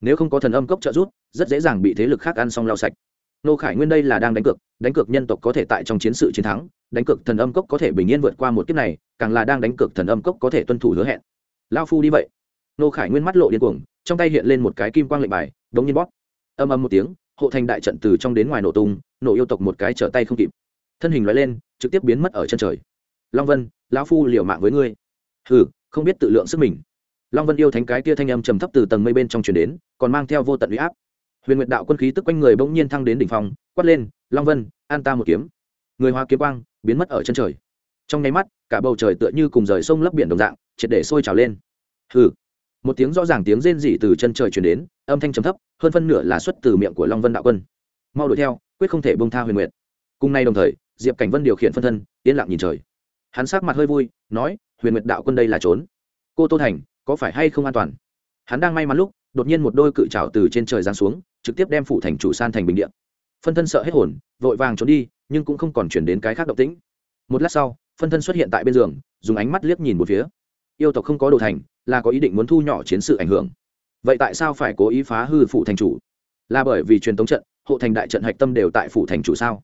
Nếu không có thần âm cốc trợ giúp, rất dễ dàng bị thế lực khác ăn xong lau sạch nô khải nguyên đây là đang đánh cược đánh cược nhân tộc có thể tại trong chiến sự chiến thắng, đánh cược thần âm cốc có thể bình yên vượt qua một kiếp này, càng là đang đánh cược thần âm cốc có thể tuân thủ hứa hẹn. Lao phu đi vậy. Nô khải nguyên mắt lộ điên cuồng, trong tay hiện lên một cái kim quang lệnh bài, đống nhiên bóp. Âm âm một tiếng, hộ thành đại trận từ trong đến ngoài nổ tung, nổ yêu tộc một cái trở tay không kịp. Thân hình loại lên, trực tiếp biến mất ở chân trời. Long vân, lão phu liều mạng với ngươi. Hừ, không biết tự lượng sức mình. Long vân yêu thánh cái tia thanh âm trầm thấp từ tầng mây bên trong truyền đến, còn mang theo vô tận uy áp huyền nguyệt đạo quân khí tức quanh người bỗng nhiên thăng đến đỉnh phòng quát lên, long vân, an ta một kiếm. Người hoa kiếm quang biến mất ở chân trời. Trong nháy mắt, cả bầu trời tựa như cùng rời sông lấp biển đồng dạng, triệt để sôi trào lên. Hừ. Một tiếng rõ ràng tiếng rên rỉ từ chân trời truyền đến, âm thanh trầm thấp, hơn phân nửa là xuất từ miệng của long vân đạo quân. Mau đuổi theo, quyết không thể bông tha huyền nguyệt. Cùng nay đồng thời, diệp cảnh vân điều khiển phân thân, yên lặng nhìn trời. Hắn sắc mặt hơi vui, nói, huyền nguyệt đạo quân đây là trốn. Cô tô thành, có phải hay không an toàn? Hắn đang may mắn lúc, đột nhiên một đôi cự trào từ trên trời giáng xuống trực tiếp đem phủ thành chủ san thành bình điện phân thân sợ hết hồn, vội vàng trốn đi, nhưng cũng không còn chuyển đến cái khác động tĩnh. Một lát sau, phân thân xuất hiện tại bên giường, dùng ánh mắt liếc nhìn một phía. Yêu tộc không có đồ thành, là có ý định muốn thu nhỏ chiến sự ảnh hưởng. Vậy tại sao phải cố ý phá hư phủ thành chủ? Là bởi vì truyền tống trận, hộ thành đại trận hạch tâm đều tại phủ thành chủ sao?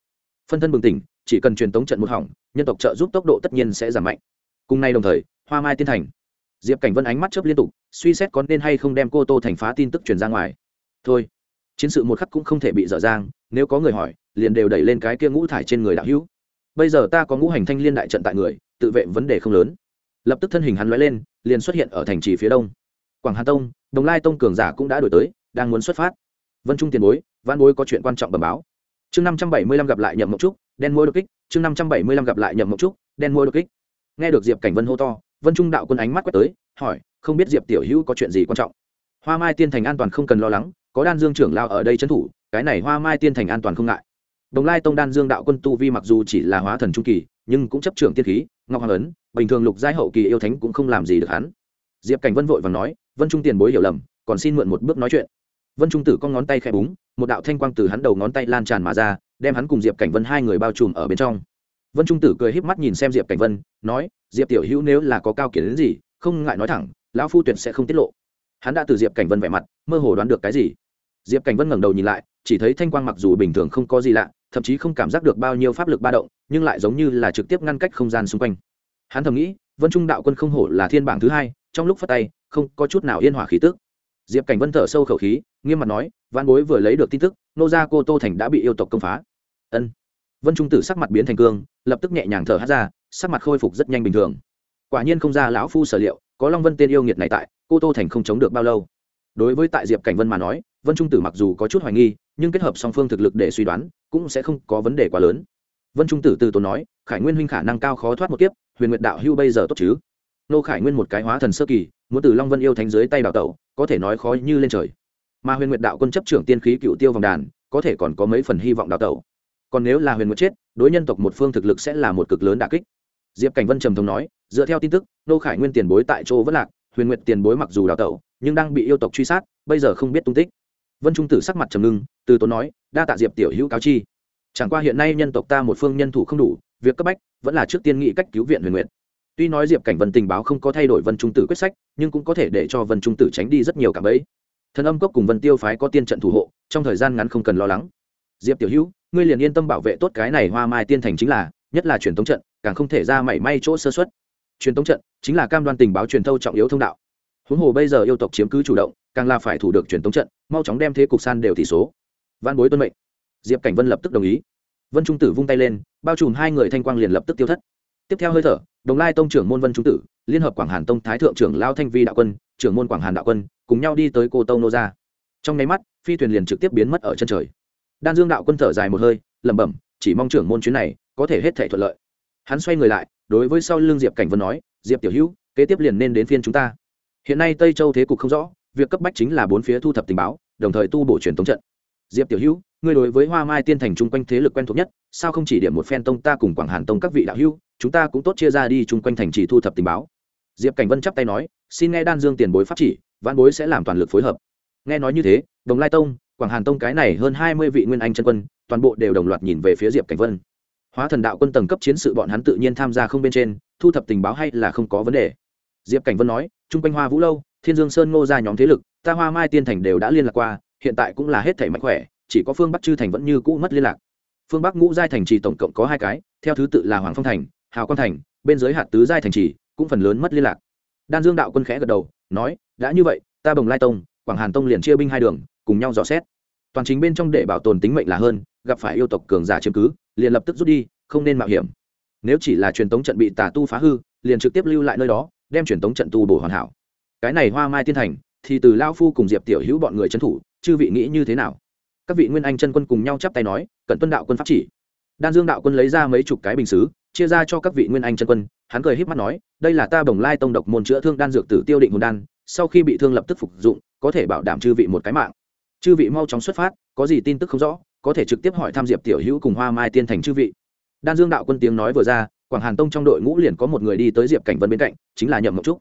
Phân thân bừng tỉnh, chỉ cần truyền tống trận một hỏng, nhân tộc trợ giúp tốc độ tất nhiên sẽ giảm mạnh. Cùng nay đồng thời, hoa mai tiên thành. Diệp cảnh vân ánh mắt chớp liên tục, suy xét có nên hay không đem cô tô thành phá tin tức truyền ra ngoài. Thôi chiến sự một khắc cũng không thể bị dở dang, nếu có người hỏi, liền đều đẩy lên cái kia ngũ thải trên người đạo hữu. Bây giờ ta có ngũ hành thanh liên đại trận tại người, tự vệ vấn đề không lớn. Lập tức thân hình hắn lóe lên, liền xuất hiện ở thành trì phía đông. Quảng hà tông, đồng lai tông cường giả cũng đã đổi tới, đang muốn xuất phát. Vân trung tiền bối văn bối có chuyện quan trọng bẩm báo. Chương năm trăm bảy mươi lăm gặp lại nhậm mộng trúc, đen môi đột kích, chương năm trăm bảy mươi lăm gặp lại nhậm mộng trúc, đen môi đột kích. Nghe được diệp cảnh vân hô to, vân trung đạo quân ánh mắt quét tới, hỏi, không biết diệp tiểu hữu có chuyện gì quan trọng? Hoa mai tiên thành an toàn không cần lo lắng có đan dương trưởng lao ở đây trấn thủ, cái này hoa mai tiên thành an toàn không ngại. Đồng lai tông đan dương đạo quân tu vi mặc dù chỉ là hóa thần trung kỳ, nhưng cũng chấp trưởng tiên khí, ngọc hoàng ấn, bình thường lục giai hậu kỳ yêu thánh cũng không làm gì được hắn. Diệp cảnh vân vội và nói, vân trung tiền bối hiểu lầm, còn xin mượn một bước nói chuyện. Vân trung tử con ngón tay khẽ búng, một đạo thanh quang từ hắn đầu ngón tay lan tràn mà ra, đem hắn cùng diệp cảnh vân hai người bao trùm ở bên trong. Vân trung tử cười híp mắt nhìn xem diệp cảnh vân, nói, diệp tiểu hữu nếu là có cao kiến đến gì, không ngại nói thẳng, lão phu tuyệt sẽ không tiết lộ. Hắn đã từ diệp cảnh vân vẻ mặt, mơ hồ đoán được cái gì diệp cảnh vân ngẩng đầu nhìn lại, chỉ thấy thanh quang mặc dù bình thường không có gì lạ, thậm chí không cảm giác được bao nhiêu pháp lực ba động, nhưng lại giống như là trực tiếp ngăn cách không gian xung quanh. Hắn thầm nghĩ, vân trung đạo quân không hổ là thiên bảng thứ hai, trong lúc phát tay, không có chút nào yên hỏa khí tức. Diệp cảnh vân thở sâu khẩu khí, nghiêm mặt nói văn bối vừa lấy được tin tức, nô gia cô tô thành đã bị yêu tộc công phá. Ân. Vân trung tử sắc mặt biến thành cương, lập tức nhẹ nhàng thở hát ra, sắc mặt khôi phục rất nhanh bình thường. Quả nhiên không ra lão phu sở liệu, có long vân tên yêu nghiệt này tại, cô tô thành không chống được bao lâu. Đối với tại diệp cảnh vân mà nói vân trung tử mặc dù có chút hoài nghi, nhưng kết hợp song phương thực lực để suy đoán, cũng sẽ không có vấn đề quá lớn. Vân trung tử từ tốn nói, khải nguyên huynh khả năng cao khó thoát một kiếp, huyền nguyệt đạo hưu bây giờ tốt chứ? Nô khải nguyên một cái hóa thần sơ kỳ, muốn từ long vân yêu thánh dưới tay đào tẩu, có thể nói khó như lên trời. Mà huyền nguyệt đạo quân chấp trưởng tiên khí cựu tiêu vòng đàn, có thể còn có mấy phần hy vọng đào tẩu. Còn nếu là huyền nguyệt chết, đối nhân tộc một phương thực lực sẽ là một cực lớn đà kích. Diệp cảnh vân trầm thống nói, dựa theo tin tức, nô khải nguyên tiền bối tại chỗ vất lạc, huyền nguyệt tiền bối mặc dù đào tẩu, nhưng đang bị yêu tộc truy sát, bây giờ không biết tung tích vân trung tử sắc mặt trầm ngưng, từ tốn nói, đa tạ diệp tiểu hữu cáo chi. Chẳng qua hiện nay nhân tộc ta một phương nhân thủ không đủ, việc cấp bách vẫn là trước tiên nghị cách cứu viện huyền nguyệt. Tuy nói diệp cảnh vân tình báo không có thay đổi vân trung tử quyết sách, nhưng cũng có thể để cho vân trung tử tránh đi rất nhiều cảm ấy thần âm cốc cùng vân tiêu phái có tiên trận thủ hộ, trong thời gian ngắn không cần lo lắng. Diệp tiểu hữu, ngươi liền yên tâm bảo vệ tốt cái này hoa mai tiên thành chính là, nhất là truyền thống trận, càng không thể ra mảy may chỗ sơ xuất truyền thống trận chính là cam đoan tình báo truyền thâu trọng yếu thông đạo huống hồ bây giờ yêu tộc chiếm cứ chủ động, càng là phải thủ được truyền thống trận, mau chóng đem thế cục san đều tỷ số. Văn bối tuân mệnh. Diệp cảnh vân lập tức đồng ý. Vân trung tử vung tay lên, bao trùm hai người thanh quang liền lập tức tiêu thất. Tiếp theo hơi thở, đồng lai tông trưởng môn vân trung tử, liên hợp quảng hàn tông thái thượng trưởng lao thanh vi đạo quân, trưởng môn quảng hàn đạo quân, cùng nhau đi tới cô tông nô ra trong nháy mắt, phi thuyền liền trực tiếp biến mất ở chân trời. Đan dương đạo quân thở dài một hơi, lẩm bẩm, chỉ mong trưởng môn chuyến này có thể hết thể thuận lợi. Hắn xoay người lại, đối với sau l ư n g diệp cảnh vân nói, diệp tiểu hữu, kế tiếp liền nên đến phiên chúng ta hiện nay tây châu thế cục không rõ, việc cấp bách chính là bốn phía thu thập tình báo, đồng thời tu bổ truyền tống trận. Diệp tiểu hữu, ngươi đối với hoa mai tiên thành chung quanh thế lực quen thuộc nhất, sao không chỉ điểm một phen tông ta cùng quảng hàn tông các vị đạo hữu, chúng ta cũng tốt chia ra đi chung quanh thành trì thu thập tình báo. Diệp cảnh vân chắp tay nói, xin nghe đan dương tiền bối pháp chỉ văn bối sẽ làm toàn lực phối hợp. Nghe nói như thế, đồng lai tông, quảng hàn tông cái này hơn hai mươi vị nguyên anh chân quân, toàn bộ đều đồng loạt nhìn về phía diệp cảnh vân. Hóa thần đạo quân tầng cấp chiến sự bọn hắn tự nhiên tham gia không bên trên, thu thập tình báo hay là không có vấn đề. Diệp cảnh vân nói Trung quanh hoa vũ lâu, thiên dương sơn ngô ra nhóm thế lực, ta hoa mai tiên thành đều đã liên lạc qua, hiện tại cũng là hết thể mạnh khỏe, chỉ có phương bắc chư thành vẫn như cũ mất liên lạc. Phương bắc ngũ giai thành trì tổng cộng có hai cái, theo thứ tự là hoàng phong thành, hào quang thành, bên dưới hạt tứ giai thành trì, cũng phần lớn mất liên lạc. Đan dương đạo quân khẽ gật đầu, nói, đã như vậy, ta bồng lai tông, quảng hàn tông liền chia binh hai đường, cùng nhau dò xét. Toàn chính bên trong để bảo tồn tính mệnh là hơn, gặp phải yêu tộc cường giả chiếm cứ, liền lập tức rút đi, không nên mạo hiểm. Nếu chỉ là truyền tống trận bị tà tu phá hư, liền trực tiếp lưu lại nơi đó đem truyền tống trận tu bổ hoàn hảo. Cái này hoa mai tiên thành, thì từ lao phu cùng diệp tiểu hữu bọn người trấn thủ, chư vị nghĩ như thế nào? Các vị nguyên anh chân quân cùng nhau chắp tay nói cận tuân đạo quân pháp chỉ. Đan dương đạo quân lấy ra mấy chục cái bình xứ, chia ra cho các vị nguyên anh chân quân, hắn cười híp mắt nói, đây là ta bồng lai tông độc môn chữa thương đan dược tử tiêu định hồn đan, sau khi bị thương lập tức phục dụng, có thể bảo đảm chư vị một cái mạng. Chư vị mau chóng xuất phát, có gì tin tức không rõ, có thể trực tiếp hỏi tham diệp tiểu hữu cùng hoa mai tiên thành chư vị. Đan dương đạo quân tiếng nói vừa ra quảng hàn tông trong đội ngũ liền có một người đi tới diệp cảnh vân bên cạnh, chính là nhậm mộng trúc.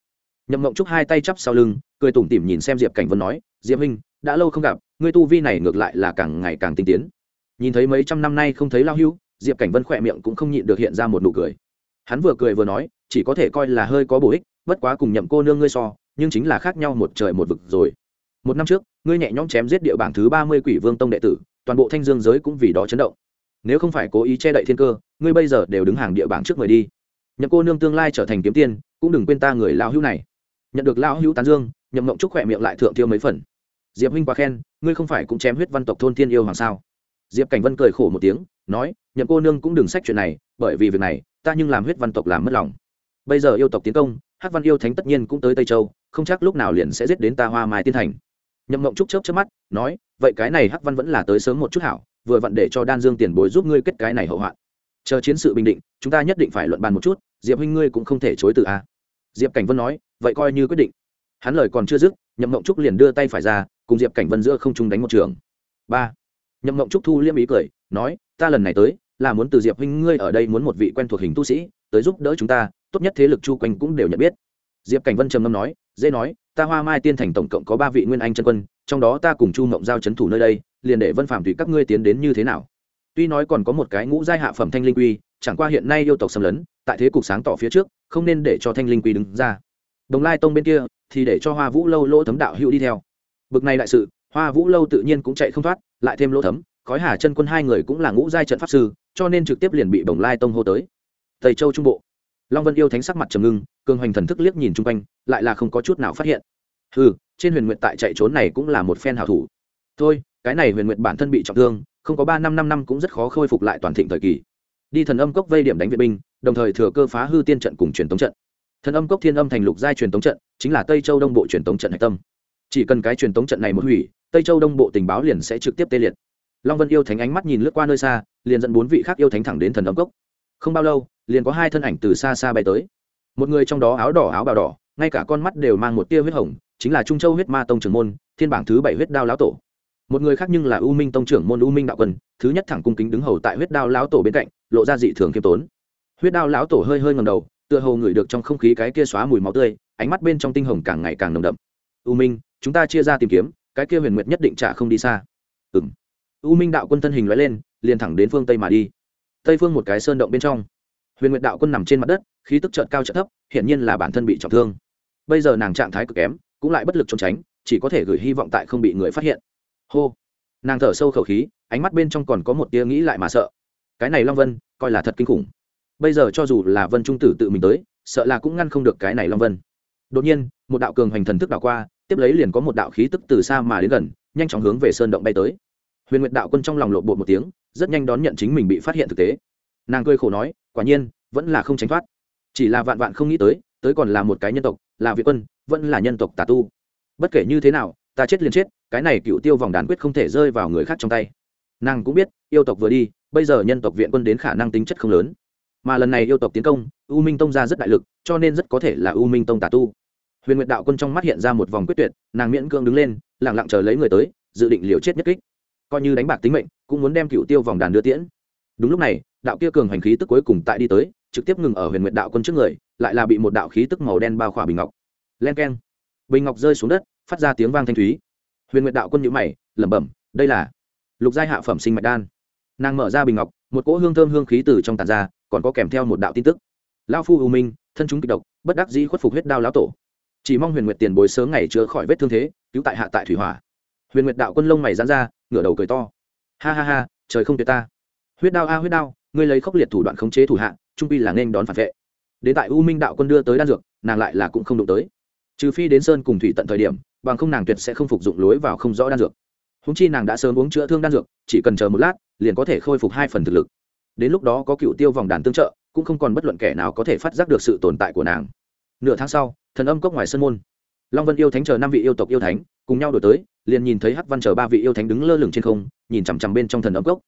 Nhậm mộng trúc hai tay chắp sau lưng, cười tủm tỉm nhìn xem diệp cảnh vân nói, diệp huynh, đã lâu không gặp, ngươi tu vi này ngược lại là càng ngày càng tinh tiến. Nhìn thấy mấy trăm năm nay không thấy lao hưu, diệp cảnh vân khỏe miệng cũng không nhịn được hiện ra một nụ cười. Hắn vừa cười vừa nói, chỉ có thể coi là hơi có bổ ích, bất quá cùng nhậm cô nương ngươi so, nhưng chính là khác nhau một trời một vực rồi. Một năm trước, ngươi nhẹ nhõm chém giết địa bảng thứ ba mươi quỷ vương tông đệ tử, toàn bộ thanh dương giới cũng vì đó chấn động nếu không phải cố ý che đậy thiên cơ, ngươi bây giờ đều đứng hàng địa bảng trước người đi. Nhậm cô nương tương lai trở thành kiếm tiên, cũng đừng quên ta người lao hữu này. Nhận được lao hữu tán dương, nhậm mộng trúc khỏe miệng lại thượng tiêu mấy phần. Diệp huynh quá khen, ngươi không phải cũng chém huyết văn tộc thôn thiên yêu hoàng sao? Diệp cảnh vân cười khổ một tiếng, nói, nhậm cô nương cũng đừng sách chuyện này, bởi vì việc này, ta nhưng làm huyết văn tộc làm mất lòng. Bây giờ yêu tộc tiến công, hát văn yêu thánh tất nhiên cũng tới tây châu, không chắc lúc nào liền sẽ giết đến ta hoa mai tiên thành. Nhậm mộng trúc chớp chớp mắt, nói, vậy cái này hắc văn vẫn là tới sớm một chút hảo vừa vặn để cho đan dương tiền bối giúp ngươi kết cái này hậu hoạn. Chờ chiến sự bình định, chúng ta nhất định phải luận bàn một chút, diệp huynh ngươi cũng không thể chối từ a. Diệp cảnh vân nói, vậy coi như quyết định. Hắn lời còn chưa dứt, nhậm mộng trúc liền đưa tay phải ra, cùng diệp cảnh vân giữa không trung đánh một trường. Ba. Nhậm mộng trúc thu liêm ý cười, nói, ta lần này tới, là muốn từ diệp huynh ngươi ở đây muốn một vị quen thuộc hình tu sĩ, tới giúp đỡ chúng ta, tốt nhất thế lực chu quanh cũng đều nhận biết. Diệp cảnh vân trầm ngâm nói, dễ nói, ta hoa mai tiên thành tổng cộng có ba vị nguyên anh chân quân, trong đó ta cùng chu mộng giao c h ấ n thủ nơi đây liền để vân phạm tùy các ngươi tiến đến như thế nào? Tuy nói còn có một cái ngũ giai hạ phẩm thanh linh quy, chẳng qua hiện nay yêu tộc xâm lấn, tại thế cục sáng tỏ phía trước, không nên để cho thanh linh quy đứng ra. Đồng lai tông bên kia thì để cho hoa vũ lâu lỗ thấm đạo hữu đi theo. Bực này đại sự, hoa vũ lâu tự nhiên cũng chạy không thoát, lại thêm lỗ thấm, khói hà chân quân hai người cũng là ngũ giai trận pháp sư, cho nên trực tiếp liền bị bồng lai tông hô tới. Tây châu trung bộ. Long vân yêu thánh sắc mặt trầm ngưng, cường hoành thần thức liếc nhìn chung quanh, lại là không có chút nào phát hiện. Ừ trên huyền nguyện tại chạy trốn này cũng là một phen hảo thủ. Thôi cái này huyền nguyện bản thân bị trọng thương, không có ba năm năm năm cũng rất khó khôi phục lại toàn thịnh thời kỳ. Đi thần âm cốc vây điểm đánh viện binh, đồng thời thừa cơ phá hư tiên trận cùng truyền tống trận. Thần âm cốc thiên âm thành lục giai truyền tống trận, chính là tây châu đông bộ truyền tống trận hạch tâm. Chỉ cần cái truyền tống trận này một hủy, tây châu đông bộ tình báo liền sẽ trực tiếp tê liệt. Long vân yêu thánh ánh mắt nhìn lướt qua nơi xa, liền dẫn bốn vị khác yêu thánh thẳng đến thần âm cốc. Không bao lâu, liền có hai thân ảnh từ xa xa bay tới. Một người trong đó áo đỏ áo bào đỏ, ngay cả con mắt đều mang một tia huyết hồng, chính là trung châu huyết ma tông trưởng môn, thiên bảng thứ bảy huyết đao lão tổ một người khác nhưng là u minh tông trưởng môn u minh đạo quân, thứ nhất thẳng cung kính đứng hầu tại huyết đao lão tổ bên cạnh, lộ ra dị thường khiêm tốn. Huyết đao lão tổ hơi hơi ngầm đầu, tựa hồ ngửi được trong không khí cái kia xóa mùi máu tươi, ánh mắt bên trong tinh hồng càng ngày càng nồng đậm. U minh, chúng ta chia ra tìm kiếm, cái kia huyền nguyệt nhất định trả không đi xa. Ừng u minh đạo quân thân hình loại lên, liền thẳng đến phương tây mà đi. Tây phương một cái sơn động bên trong, huyền nguyệt đạo quân nằm trên mặt đất, khí tức trợt cao trợt thấp, hiển nhiên là bản thân bị trọng thương. Bây giờ nàng trạng thái cực kém, cũng lại bất lực trốn tránh, chỉ có thể gửi hy vọng tại không bị người phát hiện hô. Nàng thở sâu khẩu khí, ánh mắt bên trong còn có một tia nghĩ lại mà sợ. Cái này long vân, coi là thật kinh khủng. Bây giờ cho dù là vân trung tử tự mình tới, sợ là cũng ngăn không được cái này long vân. Đột nhiên, một đạo cường hành thần thức đảo qua, tiếp lấy liền có một đạo khí tức từ xa mà đến gần, nhanh chóng hướng về sơn động bay tới. Huyền nguyệt đạo quân trong lòng lộn bột một tiếng, rất nhanh đón nhận chính mình bị phát hiện thực tế. Nàng cười khổ nói, quả nhiên, vẫn là không tránh thoát. Chỉ là vạn vạn không nghĩ tới tới còn là một cái nhân tộc, là việt quân, vẫn là nhân tộc tà tu. Bất kể như thế nào ta chết liền chết, cái này cựu tiêu vòng đàn quyết không thể rơi vào người khác trong tay. Nàng cũng biết, yêu tộc vừa đi, bây giờ nhân tộc viện quân đến khả năng tính chất không lớn. Mà lần này yêu tộc tiến công, u minh tông ra rất đại lực, cho nên rất có thể là u minh tông tà tu. Huyền nguyệt đạo quân trong mắt hiện ra một vòng quyết tuyệt, nàng miễn cưỡng đứng lên lẳng lặng chờ lấy người tới, dự định liều chết nhất kích. Coi như đánh bạc tính mệnh, cũng muốn đem cựu tiêu vòng đàn đưa tiễn. Đúng lúc này, đạo kia cường hành khí tức cuối cùng tại đi tới, trực tiếp ngừng ở huyền nguyệt đạo quân trước người, lại là bị một đạo khí tức màu đen bao khỏa bình ngọc. Len keng. Bình ngọc rơi xuống đất phát ra tiếng vang thanh thúy. Huyền nguyệt đạo quân nhữ mày, lẩm bẩm, đây là lục giai hạ phẩm sinh mạch đan. Nàng mở ra bình ngọc, một cỗ hương thơm hương khí từ trong tàn ra, còn có kèm theo một đạo tin tức. Lao phu u minh, thân chúng kịch độc, bất đắc dĩ khuất phục huyết đao lão tổ. Chỉ mong huyền nguyệt tiền bối sớm ngày chữa khỏi vết thương thế, cứu tại hạ tại thủy hỏa. Huyền nguyệt đạo quân lông mày dán ra, ngửa đầu cười to. Ha ha ha, trời không tuyệt ta. Huyết đao a, huyết đao, ngươi lấy khốc liệt thủ đoạn khống chế thủ hạ, trung pi là nên đón phản vệ. Đến tại u minh đạo quân đưa tới đan dược, nàng lại là cũng không đụng tới. Trừ phi đến sơn cùng thủy tận thời điểm bằng không nàng tuyệt sẽ không phục dụng lối vào không rõ đan dược. Húng chi nàng đã sớm uống chữa thương đan dược, chỉ cần chờ một lát, liền có thể khôi phục hai phần thực lực. Đến lúc đó có cựu tiêu vòng đàn tương trợ, cũng không còn bất luận kẻ nào có thể phát giác được sự tồn tại của nàng. Nửa tháng sau, thần âm cốc ngoài sân môn. Long vân yêu thánh chờ năm vị yêu tộc yêu thánh, cùng nhau đổi tới, liền nhìn thấy hắc văn chờ ba vị yêu thánh đứng lơ lửng trên không, nhìn chằm chằm bên trong thần âm cốc.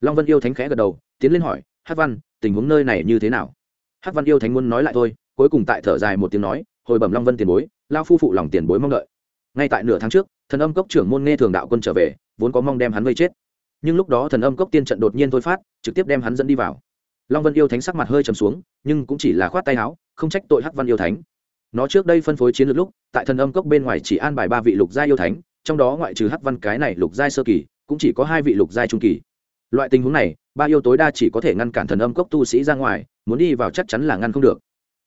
Long vân yêu thánh khẽ gật đầu, tiến lên hỏi, hắc văn, tình huống nơi này như thế nào? Hắc văn yêu thánh muốn nói lại thôi, cuối cùng tại thở dài một tiếng nói, hồi bẩm long vân tiền bối lao phu phụ lòng tiền bối mong đợi ngay tại nửa tháng trước, thần âm cốc trưởng môn nghe thường đạo quân trở về, vốn có mong đem hắn vây chết. Nhưng lúc đó thần âm cốc tiên trận đột nhiên thôi phát, trực tiếp đem hắn dẫn đi vào. Long vân yêu thánh sắc mặt hơi trầm xuống, nhưng cũng chỉ là khoát tay áo, không trách tội hắc văn yêu thánh. Nó trước đây phân phối chiến lược lúc, tại thần âm cốc bên ngoài chỉ an bài ba vị lục gia yêu thánh, trong đó ngoại trừ hắc văn cái này lục giai sơ kỳ, cũng chỉ có hai vị lục giai trung kỳ. Loại tình huống này, ba yêu tối đa chỉ có thể ngăn cản thần âm cốc tu sĩ ra ngoài, muốn đi vào chắc chắn là ngăn không được.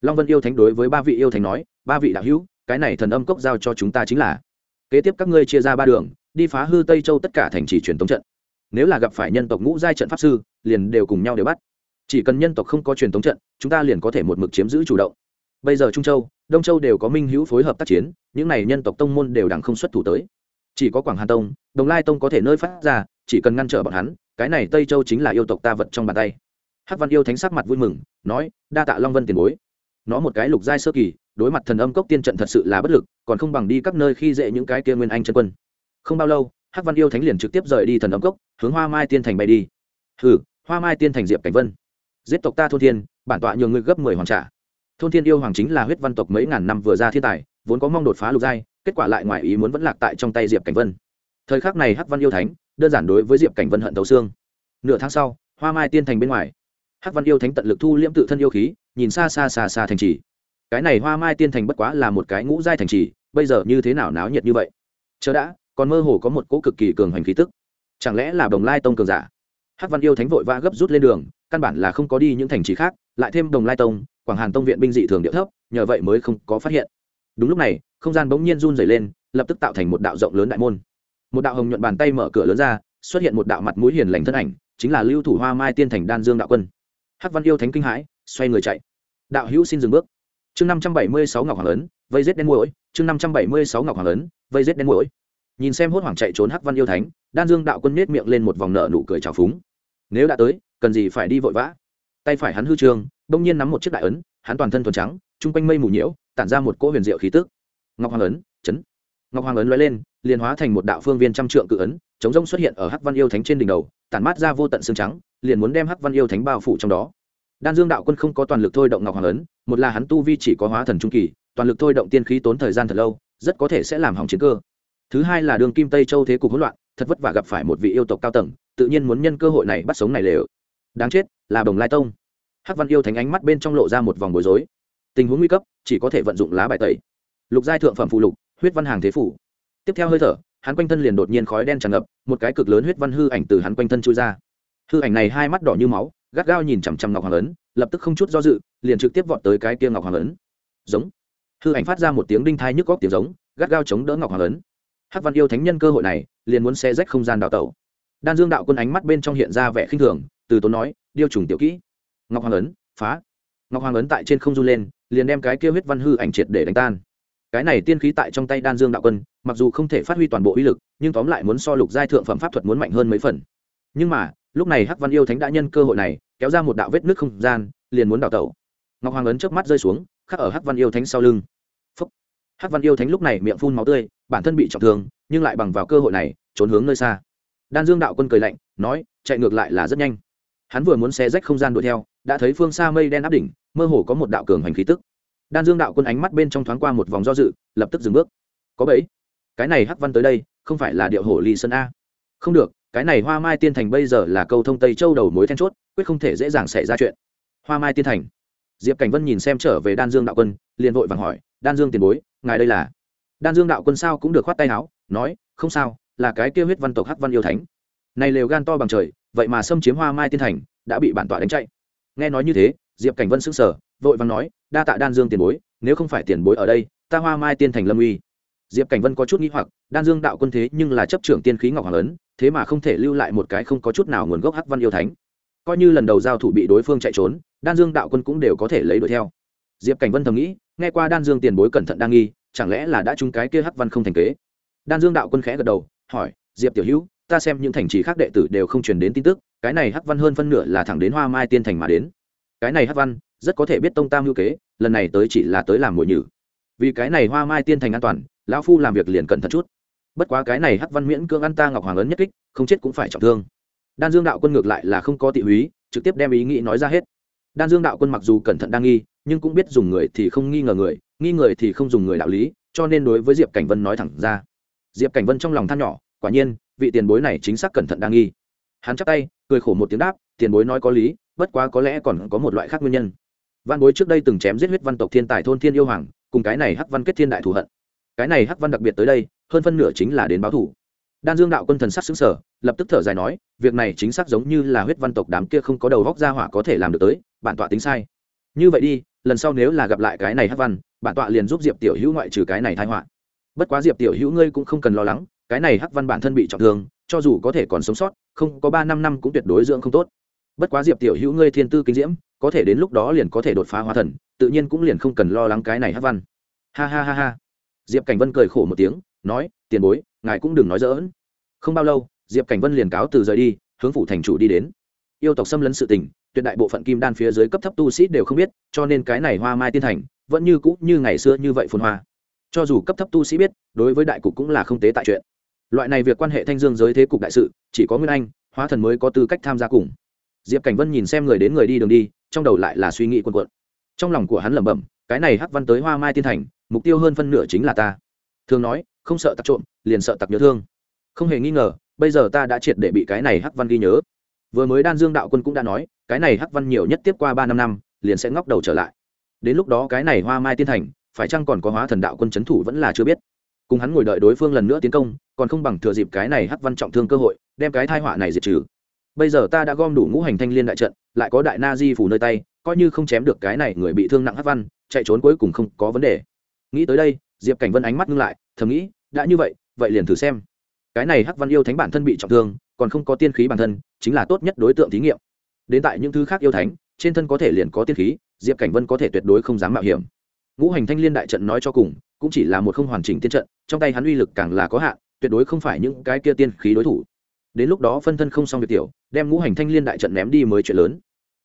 Long vân yêu thánh đối với ba vị yêu thánh nói, ba vị đạo hữu cái này thần âm cốc giao cho chúng ta chính là. Kế tiếp các ngươi chia ra ba đường, đi phá hư tây châu tất cả thành trì truyền tống trận. Nếu là gặp phải nhân tộc ngũ giai trận pháp sư, liền đều cùng nhau đều bắt. Chỉ cần nhân tộc không có truyền tống trận, chúng ta liền có thể một mực chiếm giữ chủ động. Bây giờ trung châu, đông châu đều có minh hữu phối hợp tác chiến, những n à y nhân tộc tông môn đều đẳng không xuất thủ tới. Chỉ có quảng hà tông, đồng lai tông có thể nơi phát ra, chỉ cần ngăn trở bọn hắn, cái này tây châu chính là yêu tộc ta vật trong bàn tay. Hắc văn yêu thánh sắc mặt vui mừng, nói, đa tạ long vân tiền bối. Nó một cái lục giai sơ kỳ đối mặt thần âm cốc tiên trận thật sự là bất lực, còn không bằng đi các nơi khi dễ những cái kia nguyên anh chân quân. Không bao lâu, hắc văn yêu thánh liền trực tiếp rời đi thần âm cốc, hướng hoa mai tiên thành bay đi. Hừ, hoa mai tiên thành diệp cảnh vân. Giết tộc ta thôn thiên, bản tọa nhường ngươi gấp mười hoàn trả. Thôn thiên yêu hoàng chính là huyết văn tộc mấy ngàn năm vừa ra thiên tài, vốn có mong đột phá lục giai, kết quả lại ngoài ý muốn vẫn lạc tại trong tay diệp cảnh vân. Thời khắc này hắc văn yêu thánh, đơn giản đối với diệp cảnh vân hận tấu xương. Nửa tháng sau, hoa mai tiên thành bên ngoài, hắc văn yêu thánh tận lực thu liễm tự thân yêu khí, nhìn xa xa xa xa thành trì cái này hoa mai tiên thành bất quá là một cái ngũ giai thành trì, bây giờ như thế nào náo nhiệt như vậy? Chờ đã, còn mơ hồ có một cỗ cực kỳ cường hành khí tức. Chẳng lẽ là đồng lai tông cường giả? Hắc văn yêu thánh vội va gấp rút lên đường, căn bản là không có đi những thành trì khác, lại thêm đồng lai tông, quảng hàn tông viện binh dị thường địa thấp, nhờ vậy mới không có phát hiện. Đúng lúc này, không gian bỗng nhiên run dày lên, lập tức tạo thành một đạo rộng lớn đại môn. Một đạo hồng nhuận bàn tay mở cửa lớn ra, xuất hiện một đạo mặt mũi hiền lành thân ảnh, chính là lưu thủ hoa mai tiên thành đan dương đạo quân. Hắc văn yêu thánh kinh hãi, xoay người chạy. Đạo hữu xin dừng bước chương năm trăm bảy mươi sáu ngọc hoàng lớn vây rết đen mũi chương năm trăm bảy mươi sáu ngọc hoàng lớn vây rết đen mũi nhìn xem hốt hoảng chạy trốn hắc văn yêu thánh, đan dương đạo quân nết miệng lên một vòng nợ nụ cười trào phúng. Nếu đã tới, cần gì phải đi vội vã? Tay phải hắn hư trương bỗng nhiên nắm một chiếc đại ấn, hắn toàn thân thuần trắng, chung quanh mây mù nhiễu, tản ra một cỗ huyền diệu khí tức. Ngọc hoàng ấn, chấn. Ngọc hoàng ấn lóe lên, liền hóa thành một đạo phương viên trăm trượng cự ấn, chống rông xuất hiện ở hắc văn yêu thánh trên đỉnh đầu, tản mát ra vô tận xương trắng, liền muốn đem hắc văn yêu thánh bao phủ trong đó đan dương đạo quân không có toàn lực thôi động ngọc hoàng ấn, một là hắn tu vi chỉ có hóa thần trung kỳ, toàn lực thôi động tiên khí tốn thời gian thật lâu, rất có thể sẽ làm hỏng chiến cơ. Thứ hai là đường kim tây châu thế cục hỗn loạn, thật vất vả gặp phải một vị yêu tộc cao tầng, tự nhiên muốn nhân cơ hội này bắt sống này lều. Đáng chết, là đồng lai tông. Hắc văn yêu thánh ánh mắt bên trong lộ ra một vòng bối rối. Tình huống nguy cấp, chỉ có thể vận dụng lá bài tẩy. Lục giai thượng phẩm phụ lục, huyết văn hàng thế phủ. Tiếp theo hơi thở, hắn quanh thân liền đột nhiên khói đen tràn ngập, một cái cực lớn huyết văn hư ảnh từ hắn quanh thân chui ra. Hư ảnh này hai mắt đỏ như máu gắt gao nhìn chằm chằm ngọc hoàng ấn, lập tức không chút do dự, liền trực tiếp vọt tới cái kia ngọc hoàng ấn. Giống. Hư ảnh phát ra một tiếng đinh thai nhức góc tiếng giống, gắt gao chống đỡ ngọc hoàng ấn. Hắc văn yêu thánh nhân cơ hội này, liền muốn xe rách không gian đào tẩu. Đan dương đạo quân ánh mắt bên trong hiện ra vẻ khinh thường, từ tốn nói, điêu trùng tiểu kỹ. Ngọc hoàng ấn, phá. Ngọc hoàng ấn tại trên không run lên, liền đem cái kia huyết văn hư ảnh triệt để đánh tan. Cái này tiên khí tại trong tay đan dương đạo quân, mặc dù không thể phát huy toàn bộ uy lực, nhưng tóm lại muốn so lục giai thượng phẩm pháp thuật muốn mạnh hơn mấy phần. Nhưng mà lúc này hắc văn yêu thánh đã nhân cơ hội này, kéo ra một đạo vết nước không gian, liền muốn đào tẩu. Ngọc hoàng ấn trước mắt rơi xuống, khắc ở hắc văn yêu thánh sau lưng. Phúc. hắc văn yêu thánh lúc này miệng phun máu tươi, bản thân bị trọng thương, nhưng lại bằng vào cơ hội này, trốn hướng nơi xa. Đan dương đạo quân cười lạnh, nói, chạy ngược lại là rất nhanh. Hắn vừa muốn xé rách không gian đuổi theo, đã thấy phương xa mây đen áp đỉnh, mơ hồ có một đạo cường hành khí tức. Đan dương đạo quân ánh mắt bên trong thoáng qua một vòng do dự, lập tức dừng bước. Có bẫy. Cái này hắc văn tới đây, không phải là điệu hổ ly sơn a. Không được cái này hoa mai tiên thành bây giờ là câu thông tây châu đầu mối then chốt, quyết không thể dễ dàng xảy ra chuyện. Hoa mai tiên thành. Diệp cảnh vân nhìn xem trở về đan dương đạo quân, liền vội vàng hỏi, đan dương tiền bối, ngài đây là? Đan dương đạo quân sao cũng được khoát tay áo, nói, không sao, là cái kêu huyết văn tộc hắc văn yêu thánh. Này lều gan to bằng trời, vậy mà xâm chiếm hoa mai tiên thành, đã bị bản tọa đánh chạy. Nghe nói như thế, diệp cảnh vân sững sờ, vội vàng nói, đa tạ đan dương tiền bối, nếu không phải tiền bối ở đây, ta hoa mai tiên thành lâm uy. Diệp cảnh vân có chút nghĩ hoặc, đan dương đạo quân thế nhưng là chấp trưởng tiên khí ngọc hoàng lớn thế mà không thể lưu lại một cái không có chút nào nguồn gốc hắc văn yêu thánh. Coi như lần đầu giao thủ bị đối phương chạy trốn, đan dương đạo quân cũng đều có thể lấy đuổi theo. Diệp cảnh vân thầm nghĩ, nghe qua đan dương tiền bối cẩn thận đang nghi, chẳng lẽ là đã trúng cái kia hắc văn không thành kế? Đan dương đạo quân khẽ gật đầu, hỏi, diệp tiểu hữu, ta xem những thành trì khác đệ tử đều không truyền đến tin tức, cái này hắc văn hơn phân nửa là thẳng đến hoa mai tiên thành mà đến. Cái này hắc văn, rất có thể biết tông tam hữu kế, lần này tới chỉ là tới làm mồi nhử. Vì cái này hoa mai tiên thành an toàn, lão phu làm việc liền cẩn thận chút bất quá cái này hắc văn miễn cưỡng ăn ta ngọc hoàng ấn nhất kích, không chết cũng phải trọng thương. Đan dương đạo quân ngược lại là không có tị húy, trực tiếp đem ý nghĩ nói ra hết. Đan dương đạo quân mặc dù cẩn thận đang nghi, nhưng cũng biết dùng người thì không nghi ngờ người, nghi người thì không dùng người đạo lý, cho nên đối với diệp cảnh vân nói thẳng ra. Diệp cảnh vân trong lòng than nhỏ, quả nhiên, vị tiền bối này chính xác cẩn thận đang nghi. Hắn chắc tay, cười khổ một tiếng đáp, tiền bối nói có lý, bất quá có lẽ còn có một loại khác nguyên nhân. Văn bối trước đây từng chém giết huyết văn tộc thiên tài thôn thiên yêu hoàng, cùng cái này hắc văn kết thiên đại thù hận. Cái này hắc văn đặc biệt tới đây hơn phân nửa chính là đến báo thù đan dương đạo quân thần sắc xứng sở lập tức thở dài nói, việc này chính xác giống như là huyết văn tộc đám kia không có đầu góc ra hỏa có thể làm được tới, bản tọa tính sai. Như vậy đi, lần sau nếu là gặp lại cái này hát văn, bản tọa liền giúp diệp tiểu hữu ngoại trừ cái này thai họa. Bất quá diệp tiểu hữu ngươi cũng không cần lo lắng, cái này hắc văn bản thân bị trọng thương, cho dù có thể còn sống sót, không có ba năm năm cũng tuyệt đối dưỡng không tốt. Bất quá diệp tiểu hữu ngươi thiên tư kinh diễm, có thể đến lúc đó liền có thể đột phá hóa thần, tự nhiên cũng liền không cần lo lắng cái này hắc văn. Ha ha ha ha. Diệp cảnh vân cười khổ một tiếng nói, tiền bối, ngài cũng đừng nói dỡn. Không bao lâu, diệp cảnh vân liền cáo từ rời đi, hướng phủ thành chủ đi đến. Yêu tộc xâm lấn sự tình, tuyệt đại bộ phận kim đan phía dưới cấp thấp tu sĩ đều không biết, cho nên cái này hoa mai tiên thành, vẫn như cũ như ngày xưa như vậy phồn hoa. Cho dù cấp thấp tu sĩ biết, đối với đại cục cũng là không tế tại chuyện. Loại này việc quan hệ thanh dương giới thế cục đại sự, chỉ có nguyên anh, hóa thần mới có tư cách tham gia cùng. Diệp cảnh vân nhìn xem người đến người đi đường đi, trong đầu lại là suy nghĩ quần quận trong lòng của hắn lẩm bẩm, cái này hắc văn tới hoa mai tiên thành, mục tiêu hơn phân nửa chính là ta. Thường nói không sợ tặc trộm, liền sợ tặc nhớ thương. Không hề nghi ngờ, bây giờ ta đã triệt để bị cái này hắc văn ghi nhớ. Vừa mới đan dương đạo quân cũng đã nói, cái này hắc văn nhiều nhất tiếp qua ba năm năm, liền sẽ ngóc đầu trở lại. Đến lúc đó cái này hoa mai tiên thành, phải chăng còn có hóa thần đạo quân c h ấ n thủ vẫn là chưa biết. Cùng hắn ngồi đợi đối phương lần nữa tiến công, còn không bằng thừa dịp cái này hắc văn trọng thương cơ hội, đem cái thai họa này diệt trừ. Bây giờ ta đã gom đủ ngũ hành thanh liên đại trận, lại có đại na di phủ nơi tay, coi như không chém được cái này người bị thương nặng hắc văn, chạy trốn cuối cùng không có vấn đề. Nghĩ tới đây, diệp cảnh vân ánh mắt ngưng lại, thầm nghĩ đã như vậy vậy liền thử xem. Cái này hắc văn yêu thánh bản thân bị trọng thương, còn không có tiên khí bản thân, chính là tốt nhất đối tượng thí nghiệm. Đến tại những thứ khác yêu thánh, trên thân có thể liền có tiên khí, diệp cảnh vân có thể tuyệt đối không dám mạo hiểm. Ngũ hành thanh liên đại trận nói cho cùng, cũng chỉ là một không hoàn chỉnh tiên trận, trong tay hắn uy lực càng là có hạn, tuyệt đối không phải những cái kia tiên khí đối thủ. Đến lúc đó phân thân không xong việc tiểu, đem ngũ hành thanh liên đại trận ném đi mới chuyện lớn.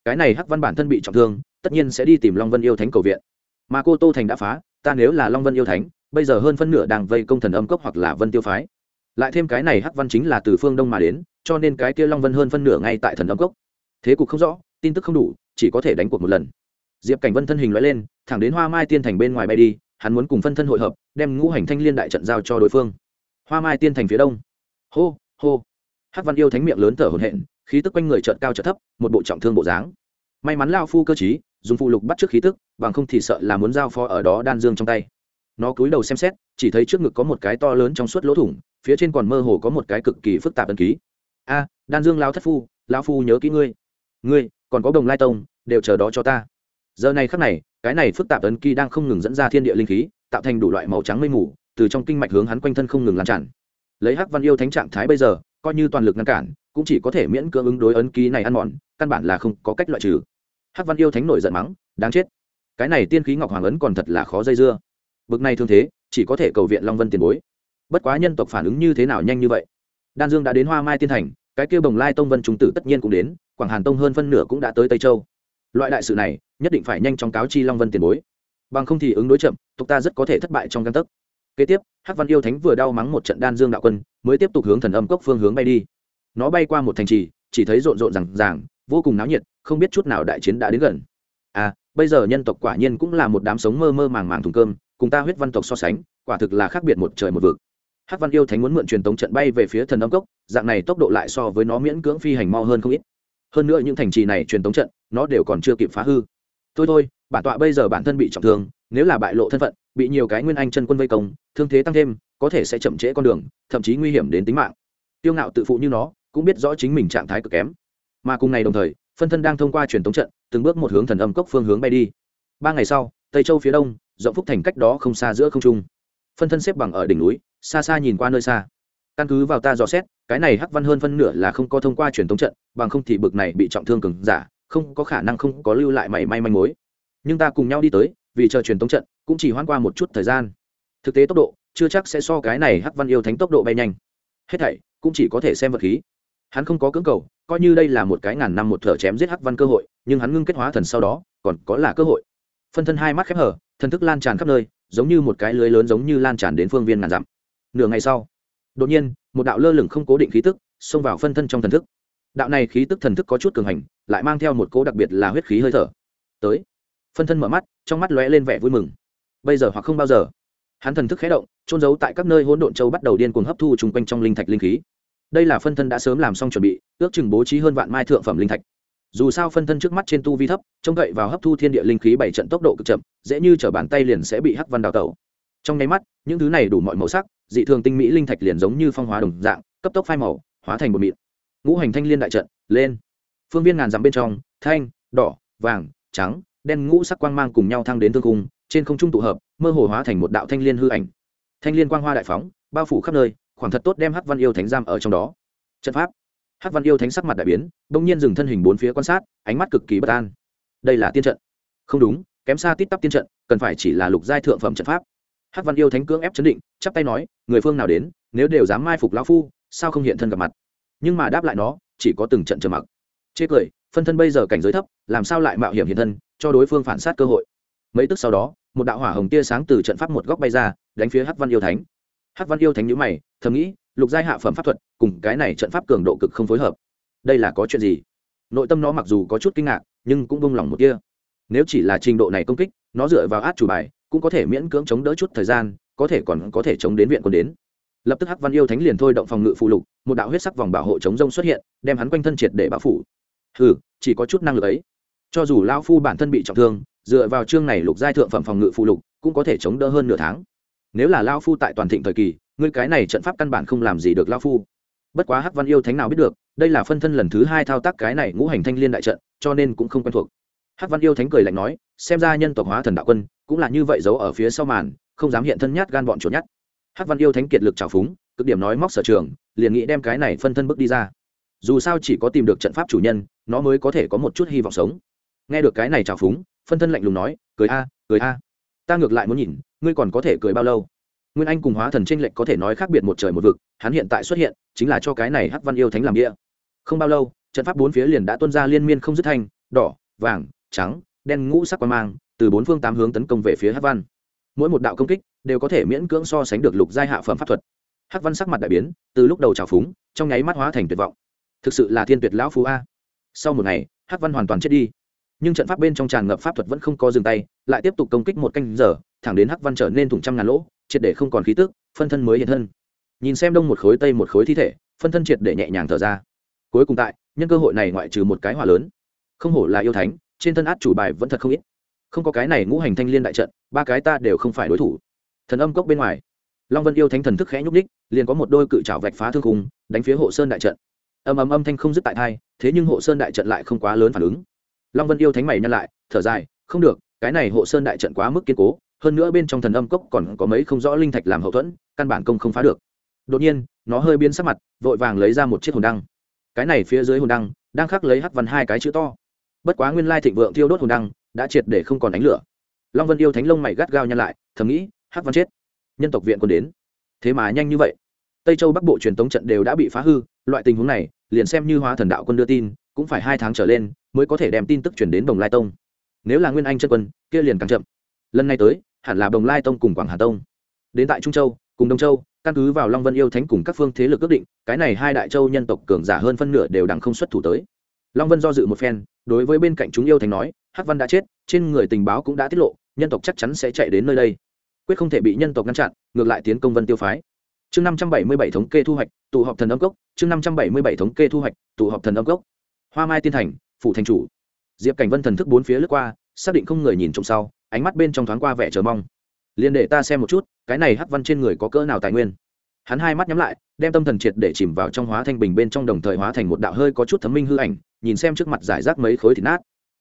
Cái này hắc văn bản thân bị trọng thương, tất nhiên sẽ đi tìm long vân yêu thánh cầu viện. Mà cô tô thành đã phá, ta nếu là long vân yêu thánh bây giờ hơn phân nửa đang vây công thần âm cốc hoặc là vân tiêu phái. Lại thêm cái này hắc văn chính là từ phương đông mà đến, cho nên cái kia long vân hơn phân nửa ngay tại thần âm cốc. Thế cục không rõ, tin tức không đủ, chỉ có thể đánh cuộc một lần. Diệp cảnh vân thân hình loại lên, thẳng đến hoa mai tiên thành bên ngoài bay đi, hắn muốn cùng phân thân hội hợp, đem ngũ hành thanh liên đại trận giao cho đối phương. Hoa mai tiên thành phía đông. Hô hô. Hắc văn yêu thánh miệng lớn thở hổn hển, khí tức quanh người trợt cao trợt thấp, một bộ trọng thương bộ dáng. May mắn lao phu cơ chí dùng phụ lục bắt trước khí tức, bằng không thì sợ là muốn giao phó ở đó đan dương trong tay nó cúi đầu xem xét, chỉ thấy trước ngực có một cái to lớn trong suốt lỗ thủng, phía trên còn mơ hồ có một cái cực kỳ phức tạp ân ký. A, đan dương lao thất phu lao phu nhớ kỹ ngươi. Ngươi, còn có đồng lai tông, đều chờ đó cho ta. Giờ này khắc này, cái này phức tạp ấn ký đang không ngừng dẫn ra thiên địa linh khí, tạo thành đủ loại màu trắng mây mù, từ trong kinh mạch hướng hắn quanh thân không ngừng lan tràn. Lấy hắc văn yêu thánh trạng thái bây giờ, coi như toàn lực ngăn cản, cũng chỉ có thể miễn cưỡng ứng đối ấn ký này ăn mòn, căn bản là không có cách loại trừ. Hắc văn yêu thánh nổi giận mắng, đáng chết. Cái này tiên khí ngọc hoàng ấn còn thật là khó dây dưa bực này thương thế, chỉ có thể cầu viện long vân tiền bối. Bất quá nhân tộc phản ứng như thế nào nhanh như vậy? Đan dương đã đến hoa mai tiên thành, cái kia bồng lai tông vân trung tử tất nhiên cũng đến, quảng hàn tông hơn phân nửa cũng đã tới tây châu. Loại đại sự này, nhất định phải nhanh chóng cáo chi long vân tiền bối. Bằng không thì ứng đối chậm, tộc ta rất có thể thất bại trong căn tấc. Kế tiếp, hắc văn yêu thánh vừa đau mắng một trận đan dương đạo quân, mới tiếp tục hướng thần âm cốc phương hướng bay đi. Nó bay qua một thành trì, chỉ thấy rộn rộn rằng ràng, vô cùng náo nhiệt, không biết chút nào đại chiến đã đến gần. À bây giờ nhân tộc quả nhiên cũng là một đám sống mơ mơ màng màng thùng cơm cùng ta huyết văn tộc so sánh, quả thực là khác biệt một trời một vực. Hắc văn yêu thánh muốn mượn truyền tống trận bay về phía thần âm cốc, dạng này tốc độ lại so với nó miễn cưỡng phi hành mau hơn không ít. Hơn nữa những thành trì này truyền tống trận, nó đều còn chưa kịp phá hư. Thôi thôi, bản tọa bây giờ bản thân bị trọng thương, nếu là bại lộ thân phận, bị nhiều cái nguyên anh chân quân vây công, thương thế tăng thêm, có thể sẽ chậm trễ con đường, thậm chí nguy hiểm đến tính mạng. Tiêu ngạo tự phụ như nó, cũng biết rõ chính mình trạng thái cực kém. Mà cùng ngày đồng thời, phân thân đang thông qua truyền tống trận, từng bước một hướng thần âm cốc phương hướng bay đi. Ba ngày sau, tây châu phía đông rộng phúc thành cách đó không xa giữa không trung. Phân thân xếp bằng ở đỉnh núi, xa xa nhìn qua nơi xa. Căn cứ vào ta dò xét, cái này hắc văn hơn phân nửa là không có thông qua truyền thống trận, bằng không thì bực này bị trọng thương cường giả, không có khả năng không có lưu lại mảy may manh mối. Nhưng ta cùng nhau đi tới, vì chờ truyền thống trận, cũng chỉ hoãn qua một chút thời gian. Thực tế tốc độ, chưa chắc sẽ so cái này hắc văn yêu thánh tốc độ bay nhanh. Hết thảy, cũng chỉ có thể xem vật khí. Hắn không có cưỡng cầu, coi như đây là một cái ngàn năm một thở chém giết hắc văn cơ hội, nhưng hắn ngưng kết hóa thần sau đó, còn có là cơ hội. Phân thân hai mắt khép hở thần thức lan tràn khắp nơi, giống như một cái lưới lớn giống như lan tràn đến phương viên ngàn dặm. Nửa ngày sau, đột nhiên, một đạo lơ lửng không cố định khí tức xông vào phân thân trong thần thức. Đạo này khí tức thần thức có chút cường hành, lại mang theo một cố đặc biệt là huyết khí hơi thở. Tới, phân thân mở mắt, trong mắt lóe lên vẻ vui mừng. Bây giờ hoặc không bao giờ. Hắn thần thức khé động trôn giấu tại các nơi hỗn độn châu bắt đầu điên cuồng hấp thu chung quanh trong linh thạch linh khí. Đây là phân thân đã sớm làm xong chuẩn bị, ước chừng bố trí hơn vạn mai thượng phẩm linh thạch dù sao phân thân trước mắt trên tu vi thấp, trông cậy vào hấp thu thiên địa linh khí bảy trận tốc độ cực chậm, dễ như t bàn tay liền sẽ bị hắc văn đào tẩu. Trong nháy mắt, những thứ này đủ mọi màu sắc, dị thường tinh mỹ linh thạch liền giống như phong hóa đồng dạng, cấp tốc phai màu, hóa thành một mịn. Ngũ hành thanh liên đại trận, lên. Phương viên ngàn dặm bên trong, thanh, đỏ, vàng, trắng, đen ngũ sắc quang mang cùng nhau thăng đến thương cung trên không trung tụ hợp, mơ hồ hóa thành một đạo thanh liên hư ảnh. Thanh liên quang hoa đại phóng, bao phủ khắp nơi, khoảng thật tốt đem hắc văn yêu thánh giam ở trong đó. Trận pháp. Hát văn yêu thánh sắc mặt đại biến, bỗng nhiên dừng thân hình bốn phía quan sát, ánh mắt cực kỳ bất an. Đây là tiên trận. Không đúng, kém xa tít tắp tiên trận, cần phải chỉ là lục giai thượng phẩm trận pháp. Hát văn yêu thánh cưỡng ép chấn định, chắp tay nói, người phương nào đến, nếu đều dám mai phục lão phu, sao không hiện thân gặp mặt? Nhưng mà đáp lại nó, chỉ có từng trận trầm mặc. Chê cười, phân thân bây giờ cảnh giới thấp, làm sao lại mạo hiểm hiện thân, cho đối phương phản sát cơ hội. Mấy tức sau đó, một đạo hỏa hồng tia sáng từ trận pháp một góc bay ra, đánh phía Hát văn yêu thánh hắc văn yêu thánh nhữ mày, thầm nghĩ, lục giai hạ phẩm pháp thuật, cùng cái này trận pháp cường độ cực không phối hợp. Đây là có chuyện gì? Nội tâm nó mặc dù có chút kinh ngạc, nhưng cũng bông lỏng một tia. Nếu chỉ là trình độ này công kích, nó dựa vào át chủ bài, cũng có thể miễn cưỡng chống đỡ chút thời gian, có thể còn có thể chống đến viện quân đến. Lập tức hắc văn yêu thánh liền thôi động phòng ngự phụ lục, một đạo huyết sắc vòng bảo hộ chống rông xuất hiện, đem hắn quanh thân triệt để bảo phủ. Ừ chỉ có chút năng lực ấy. Cho dù lao phu bản thân bị trọng thương, dựa vào chương này lục giai thượng phẩm phòng ngự phụ lục, cũng có thể chống đỡ hơn nửa tháng nếu là lao phu tại toàn thịnh thời kỳ, ngươi cái này trận pháp căn bản không làm gì được lao phu. Bất quá hắc văn yêu thánh nào biết được, đây là phân thân lần thứ hai thao tác cái này ngũ hành thanh liên đại trận, cho nên cũng không quen thuộc. Hắc văn yêu thánh cười lạnh nói, xem ra nhân tộc hóa thần đạo quân, cũng là như vậy giấu ở phía sau màn, không dám hiện thân nhát gan bọn chuột nhát. Hắc văn yêu thánh kiệt lực trào phúng, cực điểm nói móc sở trường, liền nghĩ đem cái này phân thân bước đi ra. Dù sao chỉ có tìm được trận pháp chủ nhân, nó mới có thể có một chút hy vọng sống. Nghe được cái này trào phúng, phân thân lạnh lùng nói, cười a cười a. Ta ngược lại muốn nhìn ngươi còn có thể cười bao lâu? Nguyên anh cùng hóa thần tranh lệch có thể nói khác biệt một trời một vực, hắn hiện tại xuất hiện, chính là cho cái này hắc văn yêu thánh làm địa. Không bao lâu, trận pháp bốn phía liền đã tuân ra liên miên không dứt thanh, đỏ, vàng, trắng, đen ngũ sắc quan mang, từ bốn phương tám hướng tấn công về phía hắc văn. Mỗi một đạo công kích đều có thể miễn cưỡng so sánh được lục giai hạ phẩm pháp thuật. Hắc văn sắc mặt đại biến, từ lúc đầu trào phúng, trong nháy mắt hóa thành tuyệt vọng. Thực sự là thiên tuyệt lão phú a. Sau một ngày, hắc văn hoàn toàn chết đi. Nhưng trận pháp bên trong tràn ngập pháp thuật vẫn không có dừng tay, lại tiếp tục công kích một canh giờ thẳng đến hắc văn trở nên thủng trăm ngàn lỗ, triệt để không còn khí tức, phân thân mới hiện thân. Nhìn xem đông một khối, tây một khối thi thể, phân thân triệt để nhẹ nhàng thở ra. Cuối cùng tại, nhân cơ hội này ngoại trừ một cái hỏa lớn. Không hổ là yêu thánh, trên thân át chủ bài vẫn thật không ít. Không có cái này ngũ hành thanh liên đại trận, ba cái ta đều không phải đối thủ. Thần âm cốc bên ngoài, long vân yêu thánh thần thức khẽ nhúc ních liền có một đôi cự trào vạch phá thương khung, đánh phía hộ sơn đại trận. Âm âm âm thanh không dứt tại thai, thế nhưng hộ sơn đại trận lại không quá lớn phản ứng. Long vân yêu thánh mày nhăn lại, thở dài, không được, cái này hộ sơn đại trận quá mức kiên cố hơn nữa bên trong thần âm cốc còn có mấy không rõ linh thạch làm hậu thuẫn, căn bản công không phá được. Đột nhiên, nó hơi biến sắc mặt, vội vàng lấy ra một chiếc hồn đăng. Cái này phía dưới hồn đăng, đang khắc lấy hắc văn hai cái chữ to. Bất quá nguyên lai thịnh vượng thiêu đốt hồn đăng, đã triệt để không còn ánh lửa. Long vân yêu thánh lông mày gắt gao nhăn lại, thầm nghĩ, hắc văn chết. Nhân tộc viện còn đến. Thế mà nhanh như vậy. Tây châu bắc bộ truyền tống trận đều đã bị phá hư, loại tình huống này, liền xem như hóa thần đạo quân đưa tin, cũng phải hai tháng trở lên, mới có thể đem tin tức chuyển đến đồng lai tông. Nếu là nguyên anh chân quân, kia liền càng chậm. Lần này tới hẳn là đồng lai tông cùng quảng hà tông. Đến tại trung châu, cùng đông châu, căn cứ vào long vân yêu thánh cùng các phương thế lực ước định, cái này hai đại châu nhân tộc cường giả hơn phân nửa đều đằng không xuất thủ tới. Long vân do dự một phen, đối với bên cạnh chúng yêu thánh nói, hắc văn đã chết, trên người tình báo cũng đã tiết lộ, nhân tộc chắc chắn sẽ chạy đến nơi đây. Quyết không thể bị nhân tộc ngăn chặn, ngược lại tiến công vân tiêu phái. Chương năm trăm bảy mươi bảy thống kê thu hoạch, tụ họp thần âm cốc. Chương năm trăm bảy mươi bảy thống kê thu hoạch, tụ họp thần âm cốc. Hoa mai tiên thành, phủ thành chủ. Diệp cảnh vân thần thức bốn phía lướt qua, xác định không người nhìn trộm sau ánh mắt bên trong thoáng qua vẻ chờ mong. Liền để ta xem một chút, cái này hắc văn trên người có cỡ nào tài nguyên? Hắn hai mắt nhắm lại, đem tâm thần triệt để chìm vào trong hóa thanh bình bên trong đồng thời hóa thành một đạo hơi có chút thấm minh hư ảnh, nhìn xem trước mặt giải rác mấy khối thịt nát.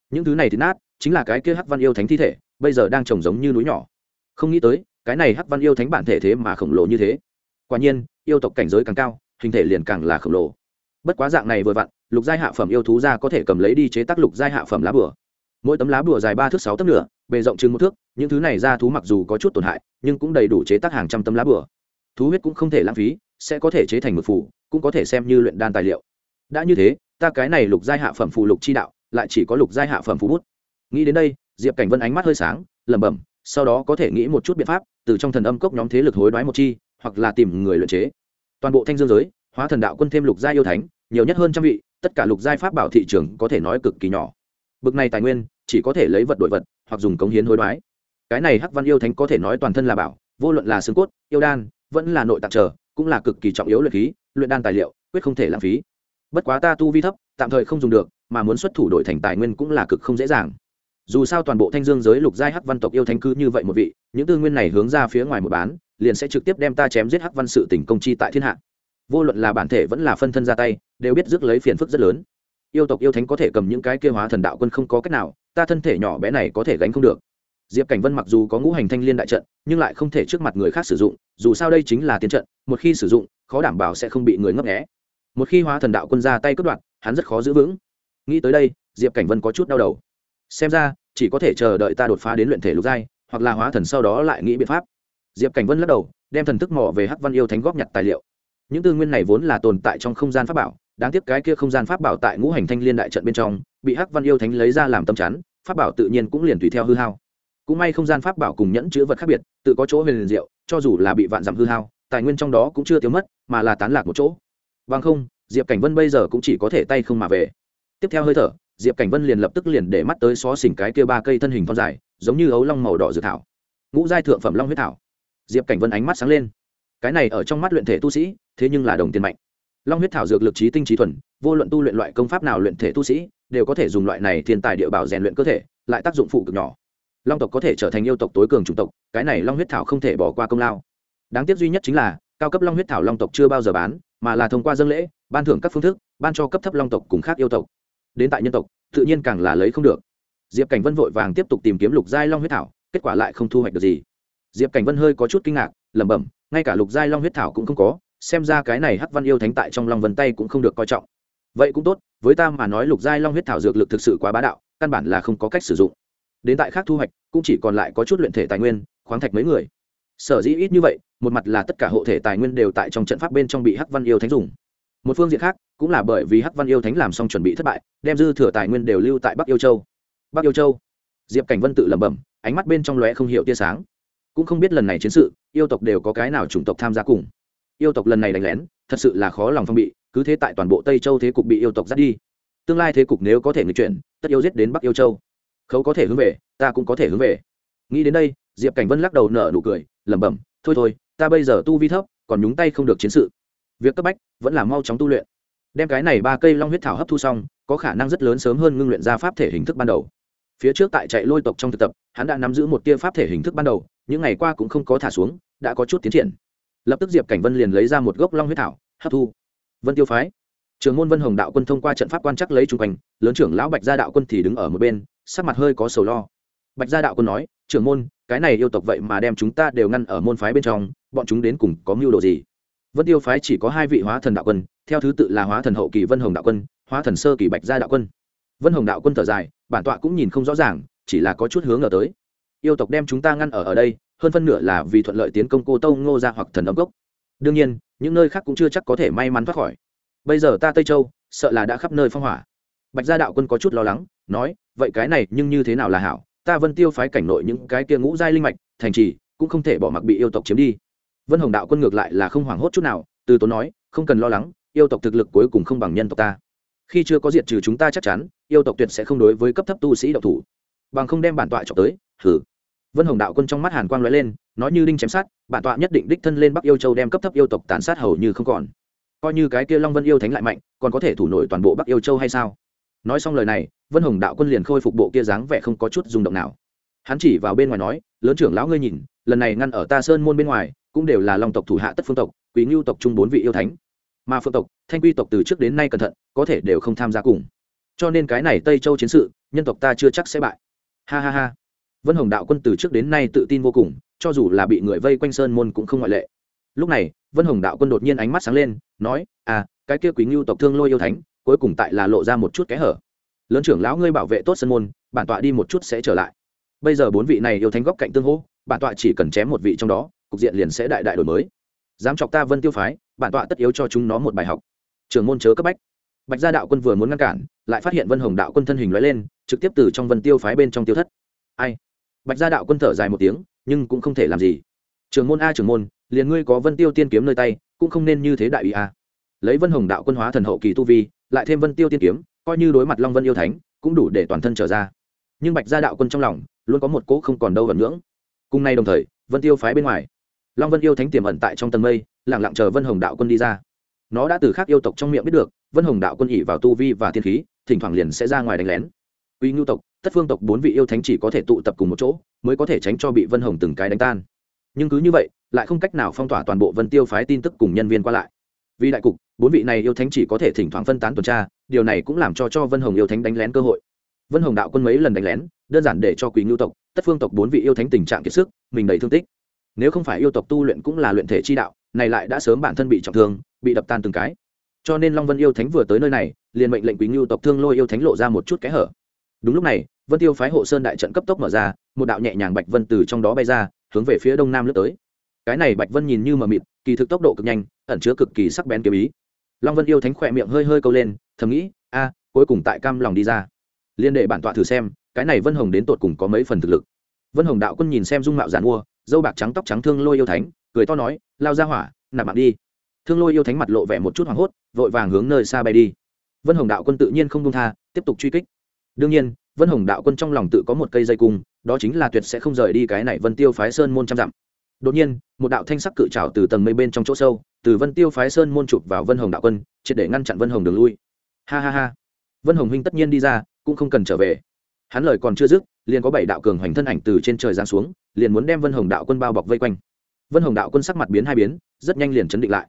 Những thứ này thịt nát, chính là cái kia hắc văn yêu thánh thi thể, bây giờ đang trồng giống như núi nhỏ. Không nghĩ tới, cái này hắc văn yêu thánh bản thể thế mà khổng lồ như thế. Quả nhiên, yêu tộc cảnh giới càng cao, hình thể liền càng là khổng lồ. Bất quá dạng này vừa vặn, lục giai hạ phẩm yêu thú ra có thể cầm lấy đi chế tác lục giai hạ phẩm lá bửa mỗi tấm lá bùa dài ba thước sáu tấc nửa bề rộng chừng một thước, những thứ này ra thú mặc dù có chút tổn hại, nhưng cũng đầy đủ chế tác hàng trăm tấm lá bùa. Thú huyết cũng không thể lãng phí, sẽ có thể chế thành một phủ, cũng có thể xem như luyện đan tài liệu. Đã như thế, ta cái này lục giai hạ phẩm phù lục chi đạo, lại chỉ có lục giai hạ phẩm phù bút. Nghĩ đến đây, diệp cảnh vân ánh mắt hơi sáng, lẩm bẩm, sau đó có thể nghĩ một chút biện pháp, từ trong thần âm cốc nhóm thế lực hối đoái một chi, hoặc là tìm người luyện chế. Toàn bộ thanh dương giới, hóa thần đạo quân thêm lục giai yêu thánh, nhiều nhất hơn trăm vị, tất cả lục giai pháp bảo thị trường có thể nói cực kỳ nhỏ bực này tài nguyên, chỉ có thể lấy vật đổi vật, hoặc dùng cống hiến hối đoái. Cái này hắc văn yêu thánh có thể nói toàn thân là bảo, vô luận là xương cốt, yêu đan, vẫn là nội tạng trở, cũng là cực kỳ trọng yếu luyện khí, luyện đan tài liệu, quyết không thể lãng phí. Bất quá ta tu vi thấp, tạm thời không dùng được, mà muốn xuất thủ đổi thành tài nguyên cũng là cực không dễ dàng. Dù sao toàn bộ thanh dương giới lục giai hắc văn tộc yêu thánh cư như vậy một vị, những tư nguyên này hướng ra phía ngoài một bán, liền sẽ trực tiếp đem ta chém giết hắc văn sự tỉnh công chi tại thiên hạ. Vô luận là bản thể vẫn là phân thân ra tay, đều biết rước lấy phiền phức rất lớn yêu tộc yêu thánh có thể cầm những cái kia hóa thần đạo quân không có cách nào, ta thân thể nhỏ bé này có thể gánh không được. Diệp cảnh vân mặc dù có ngũ hành thanh liên đại trận, nhưng lại không thể trước mặt người khác sử dụng, dù sao đây chính là tiến trận, một khi sử dụng, khó đảm bảo sẽ không bị người ngấp nghẽ một khi hóa thần đạo quân ra tay cướp đoạt, hắn rất khó giữ vững. Nghĩ tới đây, diệp cảnh vân có chút đau đầu. Xem ra, chỉ có thể chờ đợi ta đột phá đến luyện thể lục giai, hoặc là hóa thần sau đó lại nghĩ biện pháp. Diệp cảnh vân lắc đầu, đem thần thức mỏ về hắc văn yêu thánh góp nhặt tài liệu. Những tư nguyên này vốn là tồn tại trong không gian pháp bảo đáng tiếc cái kia không gian pháp bảo tại ngũ hành thanh liên đại trận bên trong, bị hắc văn yêu thánh lấy ra làm tâm chắn, pháp bảo tự nhiên cũng liền tùy theo hư hao. Cũng may không gian pháp bảo cùng nhẫn chữ vật khác biệt, tự có chỗ huyền liền diệu, cho dù là bị vạn giảm hư hao, tài nguyên trong đó cũng chưa thiếu mất, mà là tán lạc một chỗ. Vâng không, diệp cảnh vân bây giờ cũng chỉ có thể tay không mà về. Tiếp theo hơi thở, diệp cảnh vân liền lập tức liền để mắt tới xó xỉnh cái kia ba cây thân hình thon dài, giống như ấu long màu đỏ dự thảo. Ngũ giai thượng phẩm long huyết thảo. Diệp cảnh vân ánh mắt sáng lên. Cái này ở trong mắt luyện thể tu sĩ, thế nhưng là đồng tiền mạnh long huyết thảo dược lực trí tinh trí thuần, vô luận tu luyện loại công pháp nào luyện thể tu sĩ, đều có thể dùng loại này thiên tài địa bảo rèn luyện cơ thể, lại tác dụng phụ cực nhỏ. Long tộc có thể trở thành yêu tộc tối cường chủng tộc, cái này long huyết thảo không thể bỏ qua công lao. Đáng tiếc duy nhất chính là, cao cấp long huyết thảo long tộc chưa bao giờ bán, mà là thông qua dân lễ, ban thưởng các phương thức, ban cho cấp thấp long tộc cùng khác yêu tộc. Đến tại nhân tộc, tự nhiên càng là lấy không được. Diệp cảnh vân vội vàng tiếp tục tìm kiếm lục giai long huyết thảo, kết quả lại không thu hoạch được gì. Diệp cảnh vân hơi có chút kinh ngạc, lẩm bẩm, ngay cả lục giai long huyết thảo cũng không có xem ra cái này hắc văn yêu thánh tại trong long vân tay cũng không được coi trọng. Vậy cũng tốt, với ta mà nói lục giai long huyết thảo dược lực thực sự quá bá đạo, căn bản là không có cách sử dụng. Đến tại khác thu hoạch, cũng chỉ còn lại có chút luyện thể tài nguyên, khoáng thạch mấy người. Sở dĩ ít như vậy, một mặt là tất cả hộ thể tài nguyên đều tại trong trận pháp bên trong bị hắc văn yêu thánh dùng. Một phương diện khác, cũng là bởi vì hắc văn yêu thánh làm xong chuẩn bị thất bại, đem dư thừa tài nguyên đều lưu tại bắc yêu châu. Bắc yêu châu? Diệp cảnh vân tự lẩm bẩm, ánh mắt bên trong lóe không hiểu tia sáng. Cũng không biết lần này chiến sự, yêu tộc đều có cái nào chủng tộc tham gia cùng yêu tộc lần này đánh lén, thật sự là khó lòng phong bị, cứ thế tại toàn bộ tây châu thế cục bị yêu tộc dắt đi. Tương lai thế cục nếu có thể người chuyển, tất yêu giết đến bắc yêu châu. Khấu có thể hướng về, ta cũng có thể hướng về. Nghĩ đến đây, diệp cảnh vân lắc đầu nở nụ cười, lẩm bẩm, thôi thôi, ta bây giờ tu vi thấp, còn nhúng tay không được chiến sự. Việc cấp bách, vẫn là mau chóng tu luyện. Đem cái này ba cây long huyết thảo hấp thu xong, có khả năng rất lớn sớm hơn ngưng luyện ra pháp thể hình thức ban đầu. Phía trước tại chạy lôi tộc trong thực tập, hắn đã nắm giữ một tia pháp thể hình thức ban đầu, những ngày qua cũng không có thả xuống, đã có chút tiến triển lập tức diệp cảnh vân liền lấy ra một gốc long huyết thảo, hấp thu. Vân tiêu phái trường môn vân hồng đạo quân thông qua trận pháp quan chắc lấy chung quanh, lớn trưởng lão bạch gia đạo quân thì đứng ở một bên, sắc mặt hơi có sầu lo. Bạch gia đạo quân nói, trưởng môn, cái này yêu tộc vậy mà đem chúng ta đều ngăn ở môn phái bên trong, bọn chúng đến cùng có mưu đồ gì? Vân tiêu phái chỉ có hai vị hóa thần đạo quân, theo thứ tự là hóa thần hậu kỳ vân hồng đạo quân, hóa thần sơ kỳ bạch gia đạo quân. Vân hồng đạo quân thở dài, bản tọa cũng nhìn không rõ ràng, chỉ là có chút hướng ở tới. Yêu tộc đem chúng ta ngăn ở ở đây hơn phân nửa là vì thuận lợi tiến công cô tâu ngô ra hoặc thần âm cốc. Đương nhiên, những nơi khác cũng chưa chắc có thể may mắn thoát khỏi. Bây giờ ta tây châu, sợ là đã khắp nơi phong hỏa. Bạch gia đạo quân có chút lo lắng, nói, vậy cái này nhưng như thế nào là hảo? Ta vân tiêu phái cảnh nội những cái kia ngũ giai linh mạch, thành trì, cũng không thể bỏ mặc bị yêu tộc chiếm đi. Vân hồng đạo quân ngược lại là không hoảng hốt chút nào, từ tốn nói, không cần lo lắng, yêu tộc thực lực cuối cùng không bằng nhân tộc ta. Khi chưa có diệt trừ chúng ta chắc chắn, yêu tộc tuyệt sẽ không đối với cấp thấp tu sĩ độc thủ. Bằng không đem bản tọa trọc tới thử vân hồng đạo quân trong mắt hàn quang lóe lên, nói như đinh chém sát, bản tọa nhất định đích thân lên bắc yêu châu đem cấp thấp yêu tộc tàn sát hầu như không còn. Coi như cái kia long vân yêu thánh lại mạnh, còn có thể thủ nổi toàn bộ bắc yêu châu hay sao? Nói xong lời này, vân hồng đạo quân liền khôi phục bộ kia dáng vẻ không có chút rung động nào. Hắn chỉ vào bên ngoài nói, lớn trưởng lão ngươi nhìn, lần này ngăn ở ta sơn môn bên ngoài, cũng đều là long tộc thủ hạ tất phương tộc quý ngưu tộc chung bốn vị yêu thánh. Mà phương tộc, thanh quy tộc từ trước đến nay cẩn thận, có thể đều không tham gia cùng. Cho nên cái này tây châu chiến sự, nhân tộc ta chưa chắc sẽ bại. Ha ha ha vân hồng đạo quân từ trước đến nay tự tin vô cùng, cho dù là bị người vây quanh sơn môn cũng không ngoại lệ. Lúc này, vân hồng đạo quân đột nhiên ánh mắt sáng lên, nói à cái kia quý ngưu tộc thương lôi yêu thánh, cuối cùng tại là lộ ra một chút kẽ hở. Lớn trưởng lão ngươi bảo vệ tốt sơn môn, bản tọa đi một chút sẽ trở lại. Bây giờ bốn vị này yêu thánh góc cạnh tương hỗ, bản tọa chỉ cần chém một vị trong đó, cục diện liền sẽ đại đại đổi mới. Dám chọc ta vân tiêu phái, bản tọa tất yếu cho chúng nó một bài học. Trường môn chớ cấp bách. Bạch gia đạo quân vừa muốn ngăn cản, lại phát hiện vân hồng đạo quân thân hình lóe lên, trực tiếp từ trong vân tiêu phái bên trong tiêu thất. Ai? Bạch gia đạo quân thở dài một tiếng, nhưng cũng không thể làm gì. Trường môn a trường môn, liền ngươi có vân tiêu tiên kiếm nơi tay, cũng không nên như thế đại ủy a. Lấy vân hồng đạo quân hóa thần hậu kỳ tu vi, lại thêm vân tiêu tiên kiếm, coi như đối mặt long vân yêu thánh, cũng đủ để toàn thân trở ra. Nhưng bạch gia đạo quân trong lòng, luôn có một cỗ không còn đâu vẩn ngưỡng. Cùng nay đồng thời, vân tiêu phái bên ngoài. Long vân yêu thánh tiềm ẩn tại trong tầng mây lẳng lặng chờ vân hồng đạo quân đi ra. Nó đã từ khác yêu tộc trong miệng biết được, vân hồng đạo quân ỉ vào tu vi và thiên khí, thỉnh thoảng liền sẽ ra ngoài đánh lén uy ngưu tộc, tất phương tộc bốn vị yêu thánh chỉ có thể tụ tập cùng một chỗ, mới có thể tránh cho bị vân hồng từng cái đánh tan. Nhưng cứ như vậy, lại không cách nào phong tỏa toàn bộ vân tiêu phái tin tức cùng nhân viên qua lại. Vì đại cục, bốn vị này yêu thánh chỉ có thể thỉnh thoảng phân tán tuần tra, điều này cũng làm cho cho vân hồng yêu thánh đánh lén cơ hội. Vân hồng đạo quân mấy lần đánh lén, đơn giản để cho quý ngưu tộc, tất phương tộc bốn vị yêu thánh tình trạng kiệt sức, mình đầy thương tích. Nếu không phải yêu tộc tu luyện cũng là luyện thể chi đạo, này lại đã sớm bản thân bị trọng thương, bị đập tan từng cái. Cho nên long vân yêu thánh vừa tới nơi này, liền mệnh lệnh quý ngưu tộc thương lôi yêu thánh lộ ra một chút kẽ hở đúng lúc này, vân tiêu phái hộ sơn đại trận cấp tốc mở ra, một đạo nhẹ nhàng bạch vân từ trong đó bay ra, hướng về phía đông nam lướt tới. Cái này bạch vân nhìn như mờ mịt, kỳ thực tốc độ cực nhanh, ẩn chứa cực kỳ sắc bén kiếm ý. Long vân yêu thánh khỏe miệng hơi hơi câu lên, thầm nghĩ, a, cuối cùng tại cam lòng đi ra. Liên đệ bản tọa thử xem, cái này vân hồng đến tột cùng có mấy phần thực lực. Vân hồng đạo quân nhìn xem dung mạo giàn mua, dâu bạc trắng tóc trắng thương lôi yêu thánh, cười to nói, lao ra hỏa, nạp mạng đi. Thương lôi yêu thánh mặt lộ vẻ một chút hoảng hốt, vội vàng hướng nơi xa bay đi. Vân hồng đạo quân tự nhiên không công tha, tiếp tục truy kích đương nhiên, vân hồng đạo quân trong lòng tự có một cây dây cung, đó chính là tuyệt sẽ không rời đi cái này vân tiêu phái sơn môn trăm dặm. Đột nhiên, một đạo thanh sắc cự trào từ tầng mây bên trong chỗ sâu, từ vân tiêu phái sơn môn chụp vào vân hồng đạo quân, triệt để ngăn chặn vân hồng đường lui. Ha ha ha. Vân hồng huynh tất nhiên đi ra, cũng không cần trở về. Hắn lời còn chưa dứt, liền có bảy đạo cường hoành thân ảnh từ trên trời giáng xuống, liền muốn đem vân hồng đạo quân bao bọc vây quanh. Vân hồng đạo quân sắc mặt biến hai biến, rất nhanh liền chấn định lại.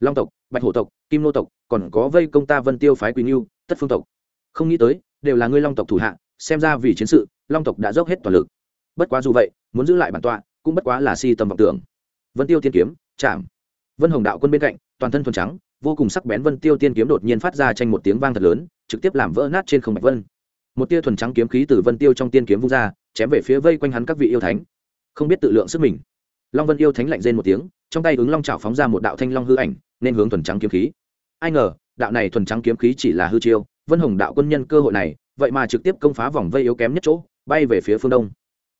Long tộc, bạch hổ tộc, kim nô tộc, còn có vây công ta vân tiêu phái quỳnh yêu tất phương tộc. Không nghĩ tới đều là ngươi long tộc thủ hạ, xem ra vì chiến sự, long tộc đã dốc hết toàn lực. Bất quá dù vậy, muốn giữ lại bản tọa, cũng bất quá là si tầm vọng tưởng. Vân tiêu tiên kiếm, chạm. Vân hồng đạo quân bên cạnh, toàn thân thuần trắng, vô cùng sắc bén vân tiêu tiên kiếm đột nhiên phát ra tranh một tiếng vang thật lớn, trực tiếp làm vỡ nát trên không bạch vân. Một tia thuần trắng kiếm khí từ vân tiêu trong tiên kiếm vung ra, chém về phía vây quanh hắn các vị yêu thánh. Không biết tự lượng sức mình. Long vân yêu thánh lạnh rên một tiếng, trong tay ứng long trào phóng ra một đạo thanh long hư ảnh, nên hướng thuần trắng kiếm khí. Ai ngờ, đạo này thuần trắng kiếm khí chỉ là hư chiêu vân hồng đạo quân nhân cơ hội này, vậy mà trực tiếp công phá vòng vây yếu kém nhất chỗ, bay về phía phương đông.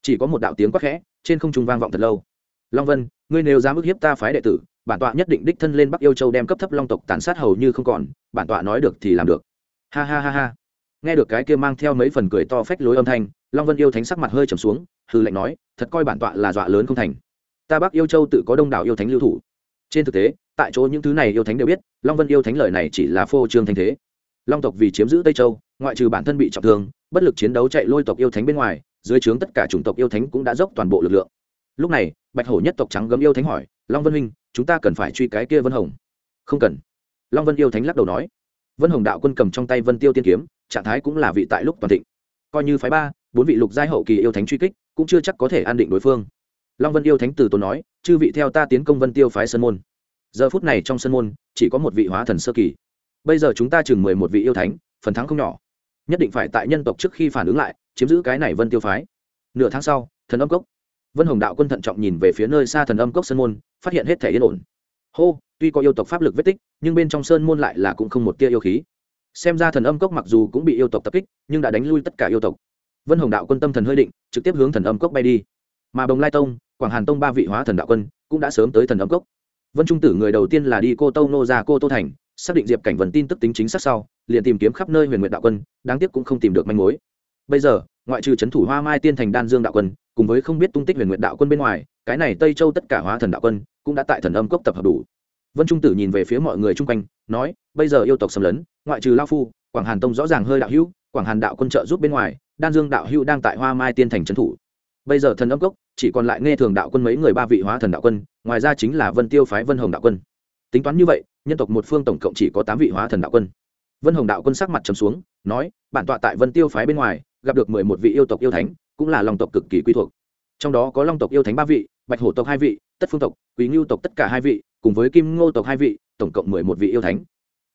Chỉ có một đạo tiếng quát khẽ, trên không trung vang vọng thật lâu. Long vân, ngươi nếu dám ức hiếp ta phái đệ tử, bản tọa nhất định đích thân lên bắc yêu châu đem cấp thấp long tộc tàn sát hầu như không còn, bản tọa nói được thì làm được. Ha ha ha ha. Nghe được cái kia mang theo mấy phần cười to phách lối âm thanh, long vân yêu thánh sắc mặt hơi trầm xuống hư lệnh nói, thật coi bản tọa là dọa lớn không thành. Ta bắc yêu châu tự có đông đảo yêu thánh lưu thủ. Trên thực tế, tại chỗ những thứ này yêu thánh đều biết, long vân yêu thánh lời này chỉ là phô trương thanh thế long tộc vì chiếm giữ tây châu, ngoại trừ bản thân bị trọng thương, bất lực chiến đấu chạy lôi tộc yêu thánh bên ngoài, dưới trướng tất cả chủng tộc yêu thánh cũng đã dốc toàn bộ lực lượng. Lúc này, bạch hổ nhất tộc trắng gấm yêu thánh hỏi, long vân huynh, chúng ta cần phải truy cái kia vân hồng? Không cần. Long vân yêu thánh lắc đầu nói. Vân hồng đạo quân cầm trong tay vân tiêu tiên kiếm, trạng thái cũng là vị tại lúc toàn thịnh. Coi như phái ba, bốn vị lục giai hậu kỳ yêu thánh truy kích, cũng chưa chắc có thể an định đối phương. Long vân yêu thánh từ tốn nói, chư vị theo ta tiến công vân tiêu phái sơn môn. Giờ phút này trong sơn môn, chỉ có một vị hóa thần sơ kỳ bây giờ chúng ta chừng mười một vị yêu thánh, phần thắng không nhỏ. Nhất định phải tại nhân tộc trước khi phản ứng lại, chiếm giữ cái này vân tiêu phái. Nửa tháng sau, thần âm cốc. Vân hồng đạo quân thận trọng nhìn về phía nơi xa thần âm cốc sơn môn, phát hiện hết thể yên ổn. Hô, tuy có yêu tộc pháp lực vết tích, nhưng bên trong sơn môn lại là cũng không một tia yêu khí. Xem ra thần âm cốc mặc dù cũng bị yêu tộc tập kích, nhưng đã đánh lui tất cả yêu tộc. Vân hồng đạo quân tâm thần hơi định, trực tiếp hướng thần âm cốc bay đi. Mà bồng lai tông, quảng hàn tông ba vị hóa thần đạo quân, cũng đã sớm tới thần âm cốc. Vân trung tử người đầu tiên là đi cô tâu nô ra cô tô thành xác định diệp cảnh vân tin tức tính chính xác sau, liền tìm kiếm khắp nơi huyền nguyện đạo quân, đáng tiếc cũng không tìm được manh mối. Bây giờ, ngoại trừ c h ấ n thủ hoa mai tiên thành đan dương đạo quân, cùng với không biết tung tích huyền nguyện đạo quân bên ngoài, cái này tây châu tất cả hóa thần đạo quân, cũng đã tại thần âm cốc tập hợp đủ. Vân trung tử nhìn về phía mọi người chung quanh, nói, bây giờ yêu tộc xâm lấn, ngoại trừ lao phu, quảng hàn tông rõ ràng hơi đạo hữu, quảng hàn đạo quân trợ giúp bên ngoài, đan dương đạo hữu đang tại hoa mai tiên thành trấn thủ. Bây giờ thần âm cốc, chỉ còn lại nghe thường đạo quân mấy người ba vị hóa thần đạo quân, ngoài ra chính là vân tiêu phái vân hồng đạo quân tính toán như vậy, nhân tộc một phương tổng cộng chỉ có tám vị hóa thần đạo quân. Vân hồng đạo quân sắc mặt trầm xuống, nói, bản tọa tại vân tiêu phái bên ngoài, gặp được mười một vị yêu tộc yêu thánh, cũng là lòng tộc cực kỳ quy thuộc. Trong đó có long tộc yêu thánh ba vị, bạch hổ tộc hai vị, tất phương tộc, quý ngưu tộc tất cả hai vị, cùng với kim ngô tộc hai vị, tổng cộng mười một vị yêu thánh.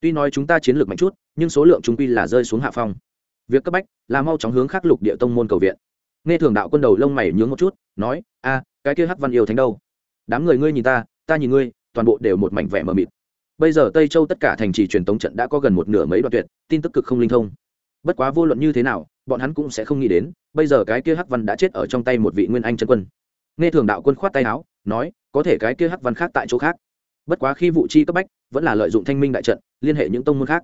Tuy nói chúng ta chiến lược mạnh chút, nhưng số lượng chúng quy là rơi xuống hạ phong. Việc cấp bách là mau chóng hướng khắc lục địa tông môn cầu viện. Nghe thường đạo quân đầu lông mày nhướng một chút, nói, a, cái kia hắc văn yêu thánh đâu? Đám người ngươi nhìn ta ta nhìn ngươi toàn bộ đều một mảnh vẻ mờ mịt. Bây giờ tây châu tất cả thành trì truyền tống trận đã có gần một nửa mấy đoạn tuyệt, tin tức cực không linh thông. Bất quá vô luận như thế nào, bọn hắn cũng sẽ không nghĩ đến, bây giờ cái kia hắc văn đã chết ở trong tay một vị nguyên anh chân quân. Nghe thường đạo quân khoát tay áo, nói, có thể cái kia hắc văn khác tại chỗ khác. Bất quá khi vụ chi cấp bách, vẫn là lợi dụng thanh minh đại trận, liên hệ những tông môn khác.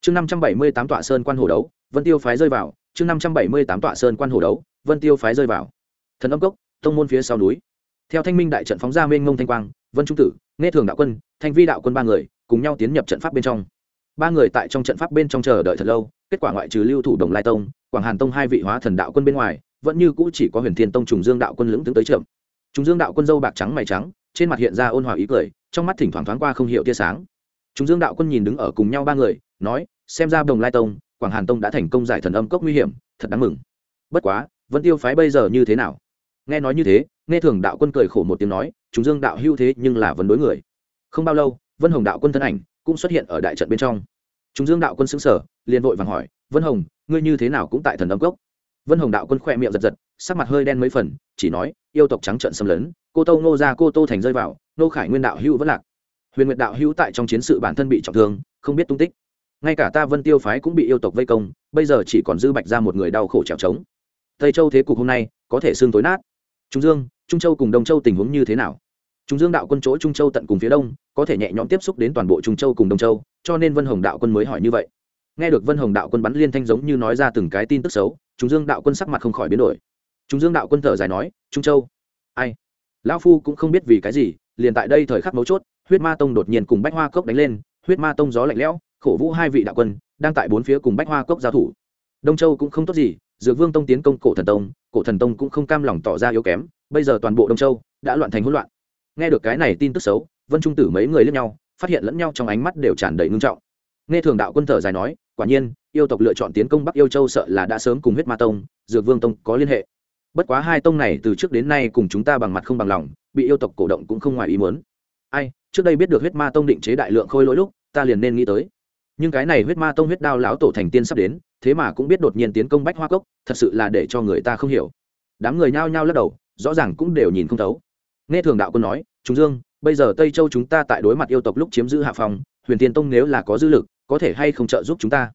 Chương năm trăm bảy mươi tám tọa sơn quan hồ đấu, vân tiêu phái rơi vào. Chương năm trăm bảy mươi tám tọa sơn quan hồ đấu, vân tiêu phái rơi vào. Thần âm cốc, tông môn phía sau núi. Theo thanh minh đại trận phóng ra mênh ngông thanh quang vân trung tử, nghe thường đạo quân, thanh vi đạo quân ba người cùng nhau tiến nhập trận pháp bên trong. Ba người tại trong trận pháp bên trong chờ đợi thật lâu, kết quả ngoại trừ lưu thủ đồng lai tông, quảng hàn tông hai vị hóa thần đạo quân bên ngoài, vẫn như cũ chỉ có huyền thiên tông trùng dương đạo quân lưỡng tướng tới chậm. Trùng dương đạo quân dâu bạc trắng mày trắng, trên mặt hiện ra ôn hòa ý cười, trong mắt thỉnh thoảng thoáng qua không hiểu tia sáng. Trùng dương đạo quân nhìn đứng ở cùng nhau ba người, nói, xem ra đồng lai tông, quảng hàn tông đã thành công giải thần âm cốc nguy hiểm, thật đáng mừng. Bất quá, vân tiêu phái bây giờ như thế nào? Nghe nói như thế, nghe thường đạo quân cười khổ một tiếng nói chúng dương đạo hưu thế nhưng là vấn đối người. Không bao lâu, vân hồng đạo quân thân ảnh cũng xuất hiện ở đại trận bên trong. Chúng dương đạo quân xứng sở liền vội vàng hỏi, vân hồng, ngươi như thế nào cũng tại thần âm cốc? Vân hồng đạo quân khoe miệng giật giật, sắc mặt hơi đen mấy phần, chỉ nói, yêu tộc trắng trận xâm lấn, cô tô ngô ra cô tô thành rơi vào nô khải nguyên đạo hữu vẫn lạc. Huyền nguyệt đạo hữu tại trong chiến sự bản thân bị trọng thương, không biết tung tích. Ngay cả ta vân tiêu phái cũng bị yêu tộc vây công, bây giờ chỉ còn dư bạch ra một người đau khổ trèo trống. Tây châu thế cục hôm nay có thể xương tối nát. Trung dương, trung châu cùng đông châu tình huống như thế nào? Trung dương đạo quân chỗ trung châu tận cùng phía đông, có thể nhẹ nhõm tiếp xúc đến toàn bộ trung châu cùng đông châu, cho nên vân hồng đạo quân mới hỏi như vậy. Nghe được vân hồng đạo quân bắn liên thanh giống như nói ra từng cái tin tức xấu trung dương đạo quân sắc mặt không khỏi biến đổi. Trung dương đạo quân thở dài nói, trung châu, ai? Lão phu cũng không biết vì cái gì, liền tại đây thời khắc mấu chốt, huyết ma tông đột nhiên cùng bách hoa cốc đánh lên, huyết ma tông gió lạnh lẽo, khổ vũ hai vị đạo quân, đang tại bốn phía cùng bách hoa cốc giao thủ. Đông châu cũng không tốt gì, dược vương tông tiến công cổ thần tông, cổ thần tông cũng không cam lòng tỏ ra yếu kém, bây giờ toàn bộ đông châu đã loạn thành hỗn loạn nghe được cái này tin tức xấu, vân trung tử mấy người lẫn nhau, phát hiện lẫn nhau trong ánh mắt đều tràn đầy ngưng trọng. Nghe thường đạo quân thở dài nói, quả nhiên, yêu tộc lựa chọn tiến công bắc yêu châu sợ là đã sớm cùng huyết ma tông, dược vương tông có liên hệ. Bất quá hai tông này từ trước đến nay cùng chúng ta bằng mặt không bằng lòng, bị yêu tộc cổ động cũng không ngoài ý muốn. Ai, trước đây biết được huyết ma tông định chế đại lượng khôi lỗi lúc, ta liền nên nghĩ tới. Nhưng cái này huyết ma tông huyết đao lão tổ thành tiên sắp đến, thế mà cũng biết đột nhiên tiến công bách hoa cốc, thật sự là để cho người ta không hiểu. Đám người nhao nhao lắc đầu, rõ ràng cũng đều nhìn không thấu nghe thường đạo quân nói chúng dương, bây giờ tây châu chúng ta tại đối mặt yêu tộc lúc chiếm giữ hạ phòng huyền tiên tông nếu là có dư lực, có thể hay không trợ giúp chúng ta?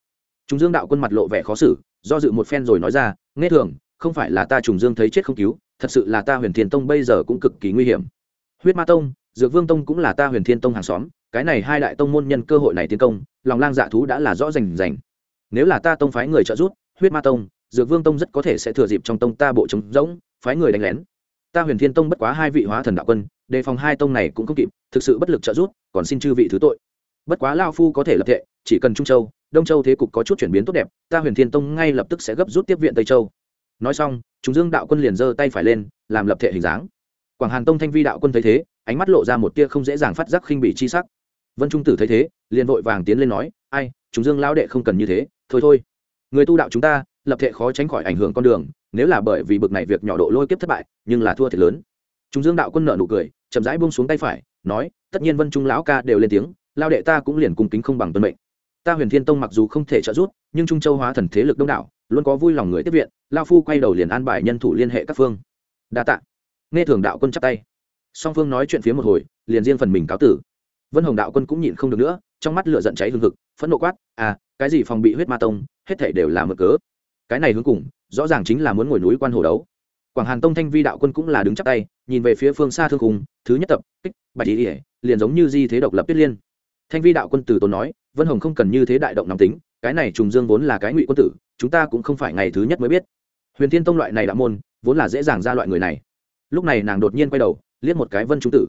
Chúng dương đạo quân mặt lộ vẻ khó xử, do dự một phen rồi nói ra, nghe thường, không phải là ta trùng dương thấy chết không cứu, thật sự là ta huyền thiên tông bây giờ cũng cực kỳ nguy hiểm. Huyết ma tông, dược vương tông cũng là ta huyền thiên tông hàng xóm, cái này hai đại tông môn nhân cơ hội này tiến công, lòng lang dạ thú đã là rõ rành rành. Nếu là ta tông phái người trợ giúp, huyết ma tông, dược vương tông rất có thể sẽ thừa dịp trong tông ta bộ trống rỗng, phái người đánh lén ta huyền thiên tông bất quá hai vị hóa thần đạo quân, đề phòng hai tông này cũng không kịp, thực sự bất lực trợ giúp, còn xin chư vị thứ tội. Bất quá lao phu có thể lập thệ, chỉ cần trung châu, đông châu thế cục có chút chuyển biến tốt đẹp, ta huyền thiên tông ngay lập tức sẽ gấp rút tiếp viện tây châu. Nói xong chúng dương đạo quân liền giơ tay phải lên, làm lập thệ hình dáng. Quảng hàn tông thanh vi đạo quân thấy thế, ánh mắt lộ ra một tia không dễ dàng phát giác khinh bị chi sắc. Vân trung tử thấy thế, liền vội vàng tiến lên nói, ai chúng dương lão đệ không cần như thế, thôi thôi. Người tu đạo chúng ta, lập thể khó tránh khỏi ảnh hưởng con đường nếu là bởi vì bực này việc nhỏ độ lôi kiếp thất bại, nhưng là thua thiệt lớn. Chúng dương đạo quân nợ nụ cười, chậm rãi buông xuống tay phải, nói, tất nhiên vân trung lão ca đều lên tiếng, lao đệ ta cũng liền cung kính không bằng tuân mệnh. Ta huyền thiên tông mặc dù không thể trợ giúp, nhưng trung châu hóa thần thế lực đông đảo, luôn có vui lòng người tiếp viện lao phu quay đầu liền an bài nhân thủ liên hệ các phương. Đa tạ. Nghe thường đạo quân chắp tay. Song phương nói chuyện phía một hồi, liền riêng phần mình cáo tử. Vân hồng đạo quân cũng nhịn không được nữa, trong mắt lửa giận cháy hương hực, phẫn nộ quát à cái gì phòng bị huyết ma tông, hết thể đều là mở cớ. Cái này hướng cùng rõ ràng chính là muốn ngồi núi quan hồ đấu. Quảng hàn tông thanh vi đạo quân cũng là đứng chắp tay, nhìn về phía phương xa thương cùng thứ nhất tập, kích, bạch ý ỉa liền giống như di thế độc lập tuyết liên. Thanh vi đạo quân từ tốn nói, vân hồng không cần như thế đại động nóng tính, cái này trùng dương vốn là cái ngụy quân tử, chúng ta cũng không phải ngày thứ nhất mới biết. Huyền thiên tông loại này đạo môn, vốn là dễ dàng ra loại người này. Lúc này nàng đột nhiên quay đầu, liếc một cái vân trung tử.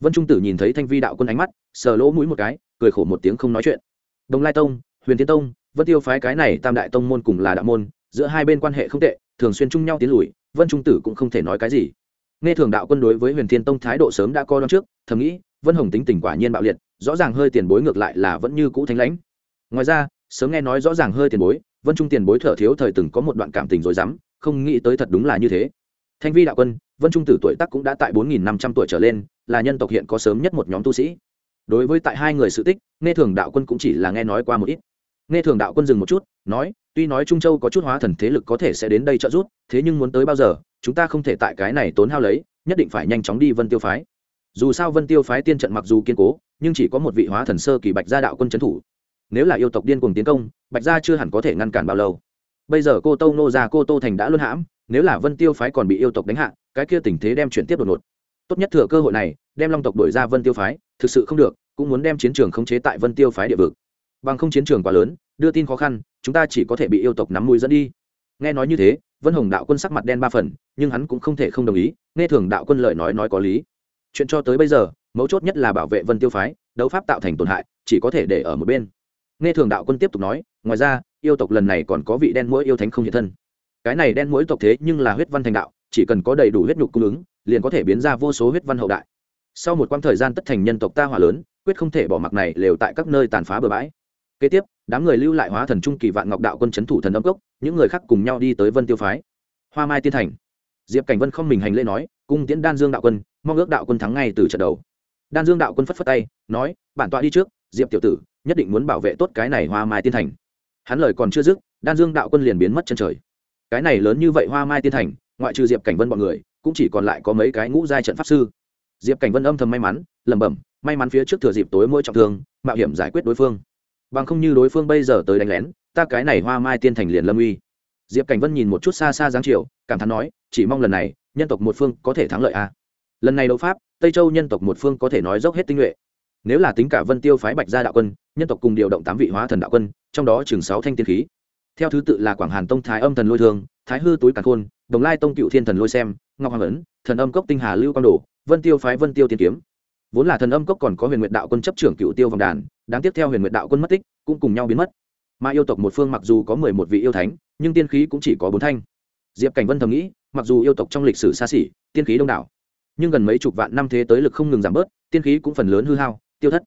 Vân trung tử nhìn thấy thanh vi đạo quân ánh mắt, sờ lỗ mũi một cái, cười khổ một tiếng không nói chuyện. Đồng lai tông, huyền thiên tông, vân tiêu phái cái này tam đại tông môn cùng là đạo môn giữa hai bên quan hệ không tệ, thường xuyên chung nhau tiến lùi, vân trung tử cũng không thể nói cái gì. Nghe thường đạo quân đối với huyền thiên tông thái độ sớm đã coi đón trước, thầm nghĩ, vân hồng tính tình quả nhiên bạo liệt, rõ ràng hơi tiền bối ngược lại là vẫn như cũ thánh lãnh. Ngoài ra, sớm nghe nói rõ ràng hơi tiền bối, vân trung tiền bối thở thiếu thời từng có một đoạn cảm tình rồi dám, không nghĩ tới thật đúng là như thế. Thanh vi đạo quân, vân trung tử tuổi tác cũng đã tại bốn nghìn năm trăm tuổi trở lên, là nhân tộc hiện có sớm nhất một nhóm tu sĩ. Đối với tại hai người sự tích, nghe thường đạo quân cũng chỉ là nghe nói qua một ít nghe thường đạo quân dừng một chút, nói, tuy nói trung châu có chút hóa thần thế lực có thể sẽ đến đây trợ giúp, thế nhưng muốn tới bao giờ, chúng ta không thể tại cái này tốn hao lấy, nhất định phải nhanh chóng đi vân tiêu phái. Dù sao vân tiêu phái tiên trận mặc dù kiên cố, nhưng chỉ có một vị hóa thần sơ kỳ bạch gia đạo quân trấn thủ. Nếu là yêu tộc điên cuồng tiến công, bạch gia chưa hẳn có thể ngăn cản bao lâu. Bây giờ cô tô nô ra cô tô thành đã luân hãm, nếu là vân tiêu phái còn bị yêu tộc đánh hạ, cái kia tình thế đem chuyển tiếp đột ngột. Tốt nhất thừa cơ hội này, đem long tộc đổi ra vân tiêu phái, thực sự không được, cũng muốn đem chiến trường khống chế tại vân tiêu phái địa vực bằng không chiến trường quá lớn, đưa tin khó khăn, chúng ta chỉ có thể bị yêu tộc nắm mũi dẫn đi. Nghe nói như thế, vân hồng đạo quân sắc mặt đen ba phần, nhưng hắn cũng không thể không đồng ý, nghe thường đạo quân lời nói nói có lý. Chuyện cho tới bây giờ, mấu chốt nhất là bảo vệ vân tiêu phái, đấu pháp tạo thành tổn hại, chỉ có thể để ở một bên. Nghe thường đạo quân tiếp tục nói, ngoài ra, yêu tộc lần này còn có vị đen mũi yêu thánh không hiện thân. Cái này đen mũi tộc thế nhưng là huyết văn thành đạo, chỉ cần có đầy đủ huyết nhục cung ứng, liền có thể biến ra vô số huyết văn hậu đại. Sau một quãng thời gian tất thành nhân tộc ta hỏa lớn, quyết không thể bỏ mặc này lều tại các nơi tàn phá bừa bãi kế tiếp, đám người lưu lại hóa thần trung kỳ vạn ngọc đạo quân c h ấ n thủ thần âm cốc, những người khác cùng nhau đi tới vân tiêu phái. Hoa mai tiên thành. Diệp cảnh vân không mình hành lễ nói, cung tiễn đan dương đạo quân, mong ước đạo quân thắng ngay từ trận đầu. Đan dương đạo quân phất phất tay, nói, bản tọa đi trước, diệp tiểu tử, nhất định muốn bảo vệ tốt cái này hoa mai tiên thành. Hắn lời còn chưa dứt, đan dương đạo quân liền biến mất chân trời. Cái này lớn như vậy hoa mai tiên thành, ngoại trừ diệp cảnh vân b ọ n người, cũng chỉ còn lại có mấy cái ngũ giai trận pháp sư. Diệp cảnh vân âm thầm may mắn, lẩm bẩm, may mắn phía trước thừa dịp tối mỗi trọng thương, mạo hiểm giải quyết đối phương bằng không như đối phương bây giờ tới đánh lén, ta cái này hoa mai tiên thành liền lâm uy. Diệp cảnh vân nhìn một chút xa xa giáng triều cảm thán nói, chỉ mong lần này, nhân tộc một phương có thể thắng lợi a à. lần này đấu pháp, tây châu nhân tộc một phương có thể nói dốc hết tinh nhuệ. Nếu là tính cả vân tiêu phái bạch gia đạo quân, nhân tộc cùng điều động tám vị hóa thần đạo quân, trong đó chừng sáu thanh tiên khí. Theo thứ tự là quảng hàn tông thái âm thần lôi thương, thái hư túi càn khôn, đồng lai tông cựu thiên thần lôi xem, ngọc hoàng ấn, thần âm cốc tinh hà lưu quang đồ, vân tiêu phái vân tiêu tiên kiếm. Vốn là thần âm cốc còn có huyền nguyệt đạo quân chấp trưởng cựu tiêu vòng đàn đáng tiếp theo huyền nguyệt đạo quân mất tích, cũng cùng nhau biến mất. Mà yêu tộc một phương mặc dù có mười một vị yêu thánh, nhưng tiên khí cũng chỉ có bốn thanh. Diệp cảnh vân thầm nghĩ, mặc dù yêu tộc trong lịch sử xa xỉ, tiên khí đông đảo, nhưng gần mấy chục vạn năm thế tới lực không ngừng giảm bớt, tiên khí cũng phần lớn hư hao, tiêu thất.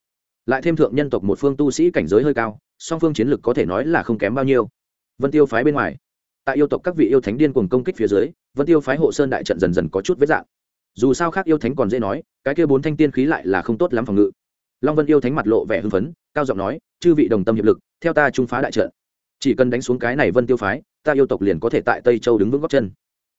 Lại thêm thượng nhân tộc một phương tu sĩ cảnh giới hơi cao, song phương chiến lực có thể nói là không kém bao nhiêu. Vân tiêu phái bên ngoài, tại yêu tộc các vị yêu thánh điên cuồng công kích phía dưới, vân tiêu phái hộ sơn đại trận dần dần có chút vết dạng. Dù sao khác yêu thánh còn dễ nói, cái kia bốn thanh tiên khí lại là không tốt lắm phòng ngự long vân yêu thánh mặt lộ vẻ hưng phấn, cao giọng nói, chư vị đồng tâm hiệp lực, theo ta trung phá đại trận. Chỉ cần đánh xuống cái này vân tiêu phái, ta yêu tộc liền có thể tại tây châu đứng vững góc chân.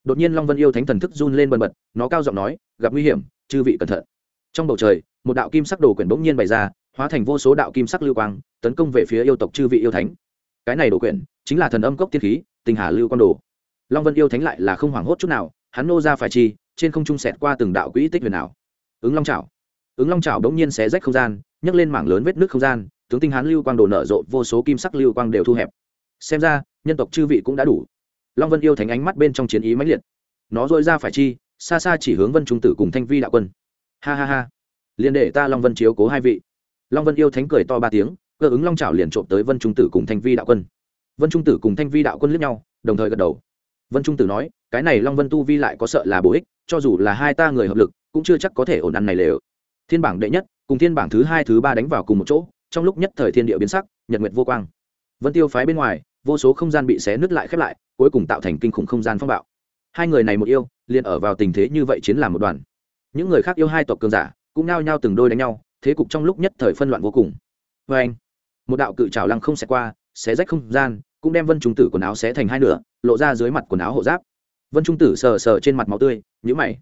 Đột nhiên long vân yêu thánh thần thức run lên bần bật, nó cao giọng nói, gặp nguy hiểm, chư vị cẩn thận. Trong bầu trời, một đạo kim sắc đồ quyển bỗng nhiên bày ra, hóa thành vô số đạo kim sắc lưu quang, tấn công về phía yêu tộc chư vị yêu thánh. Cái này đồ quyển chính là thần âm cốc tiên khí, tình hà lưu quang đồ. Long vân yêu thánh lại là không hoảng hốt chút nào, hắn nô ra phải chi, trên không trung sẹt qua từng đạo quỹ tích huyền ảo. Ứng long trảo ứng long trào đống nhiên xé rách không gian, nhấc lên mảng lớn vết nước không gian, tướng tinh hán lưu quang đồ nở rộ, vô số kim sắc lưu quang đều thu hẹp. Xem ra, nhân tộc chư vị cũng đã đủ. Long vân yêu thánh ánh mắt bên trong chiến ý mãnh liệt. Nó dội ra phải chi, xa xa chỉ hướng vân trung tử cùng thanh vi đạo quân. Ha ha ha. Liền để ta long vân chiếu cố hai vị. Long vân yêu thánh cười to ba tiếng, cơ ứng long trào liền trộm tới vân trung tử cùng thanh vi đạo quân. Vân trung tử cùng thanh vi đạo quân lướt nhau, đồng thời gật đầu. Vân trung tử nói, cái này long vân tu vi lại có sợ là bổ ích, cho dù là hai ta người hợp lực, cũng chưa chắc có thể ổn ăn này lều thiên bảng đệ nhất, cùng thiên bảng thứ hai, thứ ba đánh vào cùng một chỗ, trong lúc nhất thời thiên địa biến sắc, nhật nguyệt vô quang. Vân tiêu phái bên ngoài, vô số không gian bị xé nứt lại khép lại, cuối cùng tạo thành kinh khủng không gian phong bạo. Hai người này một yêu, liền ở vào tình thế như vậy chiến làm một đoàn. Những người khác yêu hai tộc cường giả, cũng nao nhau từng đôi đánh nhau, thế cục trong lúc nhất thời phân loạn vô cùng. Vê anh, một đạo cự trào lăng không xẹt qua, xé rách không gian, cũng đem vân trung tử quần áo xé thành hai nửa, lộ ra dưới mặt quần áo hộ giáp. Vân trung tử sờ sờ trên mặt máu tươi nhữ mày.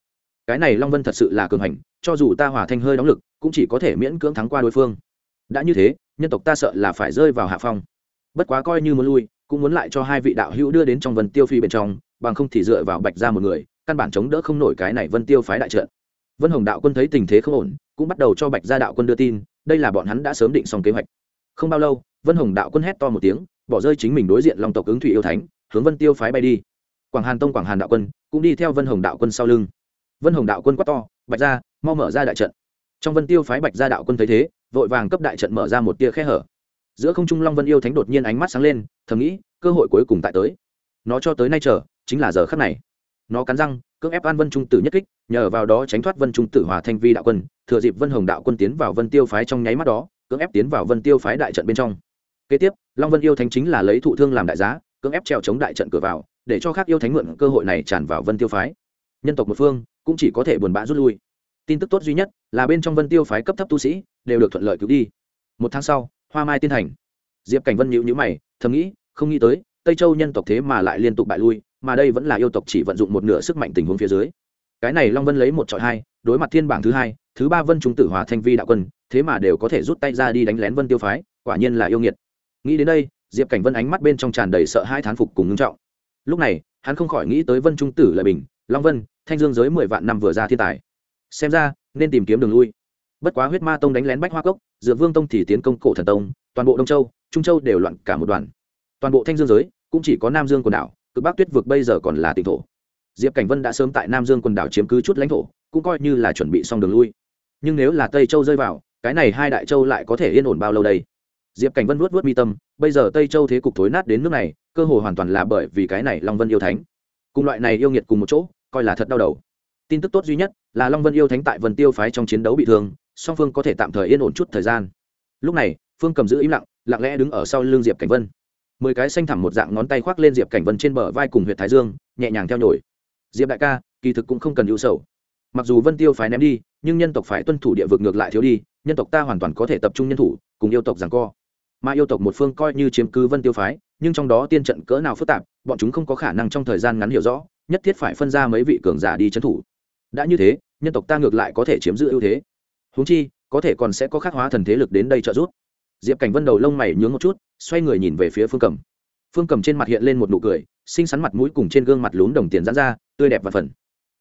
Cái này long vân thật sự là cường hành cho dù ta hòa thanh hơi đóng lực, cũng chỉ có thể miễn cưỡng thắng qua đối phương. Đã như thế, nhân tộc ta sợ là phải rơi vào hạ phong. Bất quá coi như muốn lui, cũng muốn lại cho hai vị đạo hữu đưa đến trong vân tiêu phi bên trong, bằng không thì dựa vào bạch ra một người, căn bản chống đỡ không nổi cái này vân tiêu phái đại trận. Vân hồng đạo quân thấy tình thế không ổn, cũng bắt đầu cho bạch gia đạo quân đưa tin, đây là bọn hắn đã sớm định xong kế hoạch. Không bao lâu, vân hồng đạo quân hét to một tiếng, bỏ rơi chính mình đối diện long tộc ứng thủy yêu thánh, hướng vân tiêu phái bay đi. Quảng hàn tông quảng hàn đạo quân cũng đi theo vân hồng đạo quân sau lưng. Vân hồng đạo quân quát to, bạch ra mau mở ra đại trận. Trong vân tiêu phái bạch gia đạo quân thấy thế, vội vàng cấp đại trận mở ra một tia khe hở. Giữa không trung long vân yêu thánh đột nhiên ánh mắt sáng lên, thầm nghĩ, cơ hội cuối cùng tại tới. Nó cho tới nay chờ, chính là giờ khắc này. Nó cắn răng, cưỡng ép an vân trung tử nhất kích, nhờ vào đó tránh thoát vân trung tử hòa thanh vi đạo quân, thừa dịp vân hồng đạo quân tiến vào vân tiêu phái trong nháy mắt đó, cưỡng ép tiến vào vân tiêu phái đại trận bên trong. Kế tiếp, long vân yêu thánh chính là lấy thụ thương làm đại giá, cưỡng ép treo chống đại trận cửa vào, để cho các yêu thánh mượn cơ hội này tràn vào vân tiêu phái. Nhân tộc một phương, cũng chỉ có thể buồn bã rút lui tin tức tốt duy nhất là bên trong vân tiêu phái cấp thấp tu sĩ đều được thuận lợi cứu đi. Một tháng sau, hoa mai tiên thành. Diệp cảnh vân nhịu nhữ mày, thầm nghĩ, không nghĩ tới, tây châu nhân tộc thế mà lại liên tục bại lui, mà đây vẫn là yêu tộc chỉ vận dụng một nửa sức mạnh tình huống phía dưới. Cái này long vân lấy một trọi hai, đối mặt thiên bảng thứ hai, thứ ba vân trung tử hòa thanh vi đạo quân, thế mà đều có thể rút tay ra đi đánh lén vân tiêu phái, quả nhiên là yêu nghiệt. Nghĩ đến đây, diệp cảnh vân ánh mắt bên trong tràn đầy sợ hai thán phục cùng ngưng trọng. Lúc này, hắn không khỏi nghĩ tới vân trung tử lợi bình, long vân, thanh dương giới mười vạn năm vừa ra thiên tài xem ra, nên tìm kiếm đường lui. Bất quá huyết ma tông đánh lén bách hoa cốc dựa vương tông thì tiến công cổ thần tông, toàn bộ đông châu, trung châu đều loạn cả một đoàn. Toàn bộ thanh dương giới, cũng chỉ có nam dương quần đảo, cực bắc tuyết vực bây giờ còn là tỉnh thổ. Diệp cảnh vân đã sớm tại nam dương quần đảo chiếm cứ chút lãnh thổ, cũng coi như là chuẩn bị xong đường lui. Nhưng nếu là tây châu rơi vào, cái này hai đại châu lại có thể yên ổn bao lâu đây? Diệp cảnh vân vuốt vuốt mi tâm, bây giờ tây châu thế cục thối nát đến nước này, cơ hồ hoàn toàn là bởi vì cái này long vân yêu thánh. Cùng loại này yêu nghiệt cùng một chỗ, coi là thật đau đầu tin tức tốt duy nhất là long vân yêu thánh tại vân tiêu phái trong chiến đấu bị thương, song phương có thể tạm thời yên ổn chút thời gian. Lúc này, phương cầm giữ im lặng lặng lẽ đứng ở sau l ư n g diệp cảnh vân. Mười cái xanh thẳm một dạng ngón tay khoác lên diệp cảnh vân trên bờ vai cùng h u y ệ t thái dương, nhẹ nhàng theo nhồi diệp đại ca, kỳ thực cũng không cần ưu sầu. Mặc dù vân tiêu phái ném đi, nhưng nhân tộc phải tuân thủ địa vực ngược lại thiếu đi, nhân tộc ta hoàn toàn có thể tập trung nhân thủ, cùng yêu tộc rằng co. Mà yêu tộc một phương coi như chiếm cứ vân tiêu phái, nhưng trong đó tiên trận cỡ nào phức tạp, bọn chúng không có khả năng trong thời gian ngắn hiểu rõ, nhất thiết phải phân ra mấy vị cường giả đi trấn thủ đã như thế, nhân tộc ta ngược lại có thể chiếm giữ ưu thế. Húng chi, có thể còn sẽ có khắc hóa thần thế lực đến đây trợ giúp. Diệp cảnh vân đầu lông mày nhướng một chút, xoay người nhìn về phía phương cầm. Phương cầm trên mặt hiện lên một nụ cười, xinh xắn mặt mũi cùng trên gương mặt lún đồng tiền dán ra, tươi đẹp và phần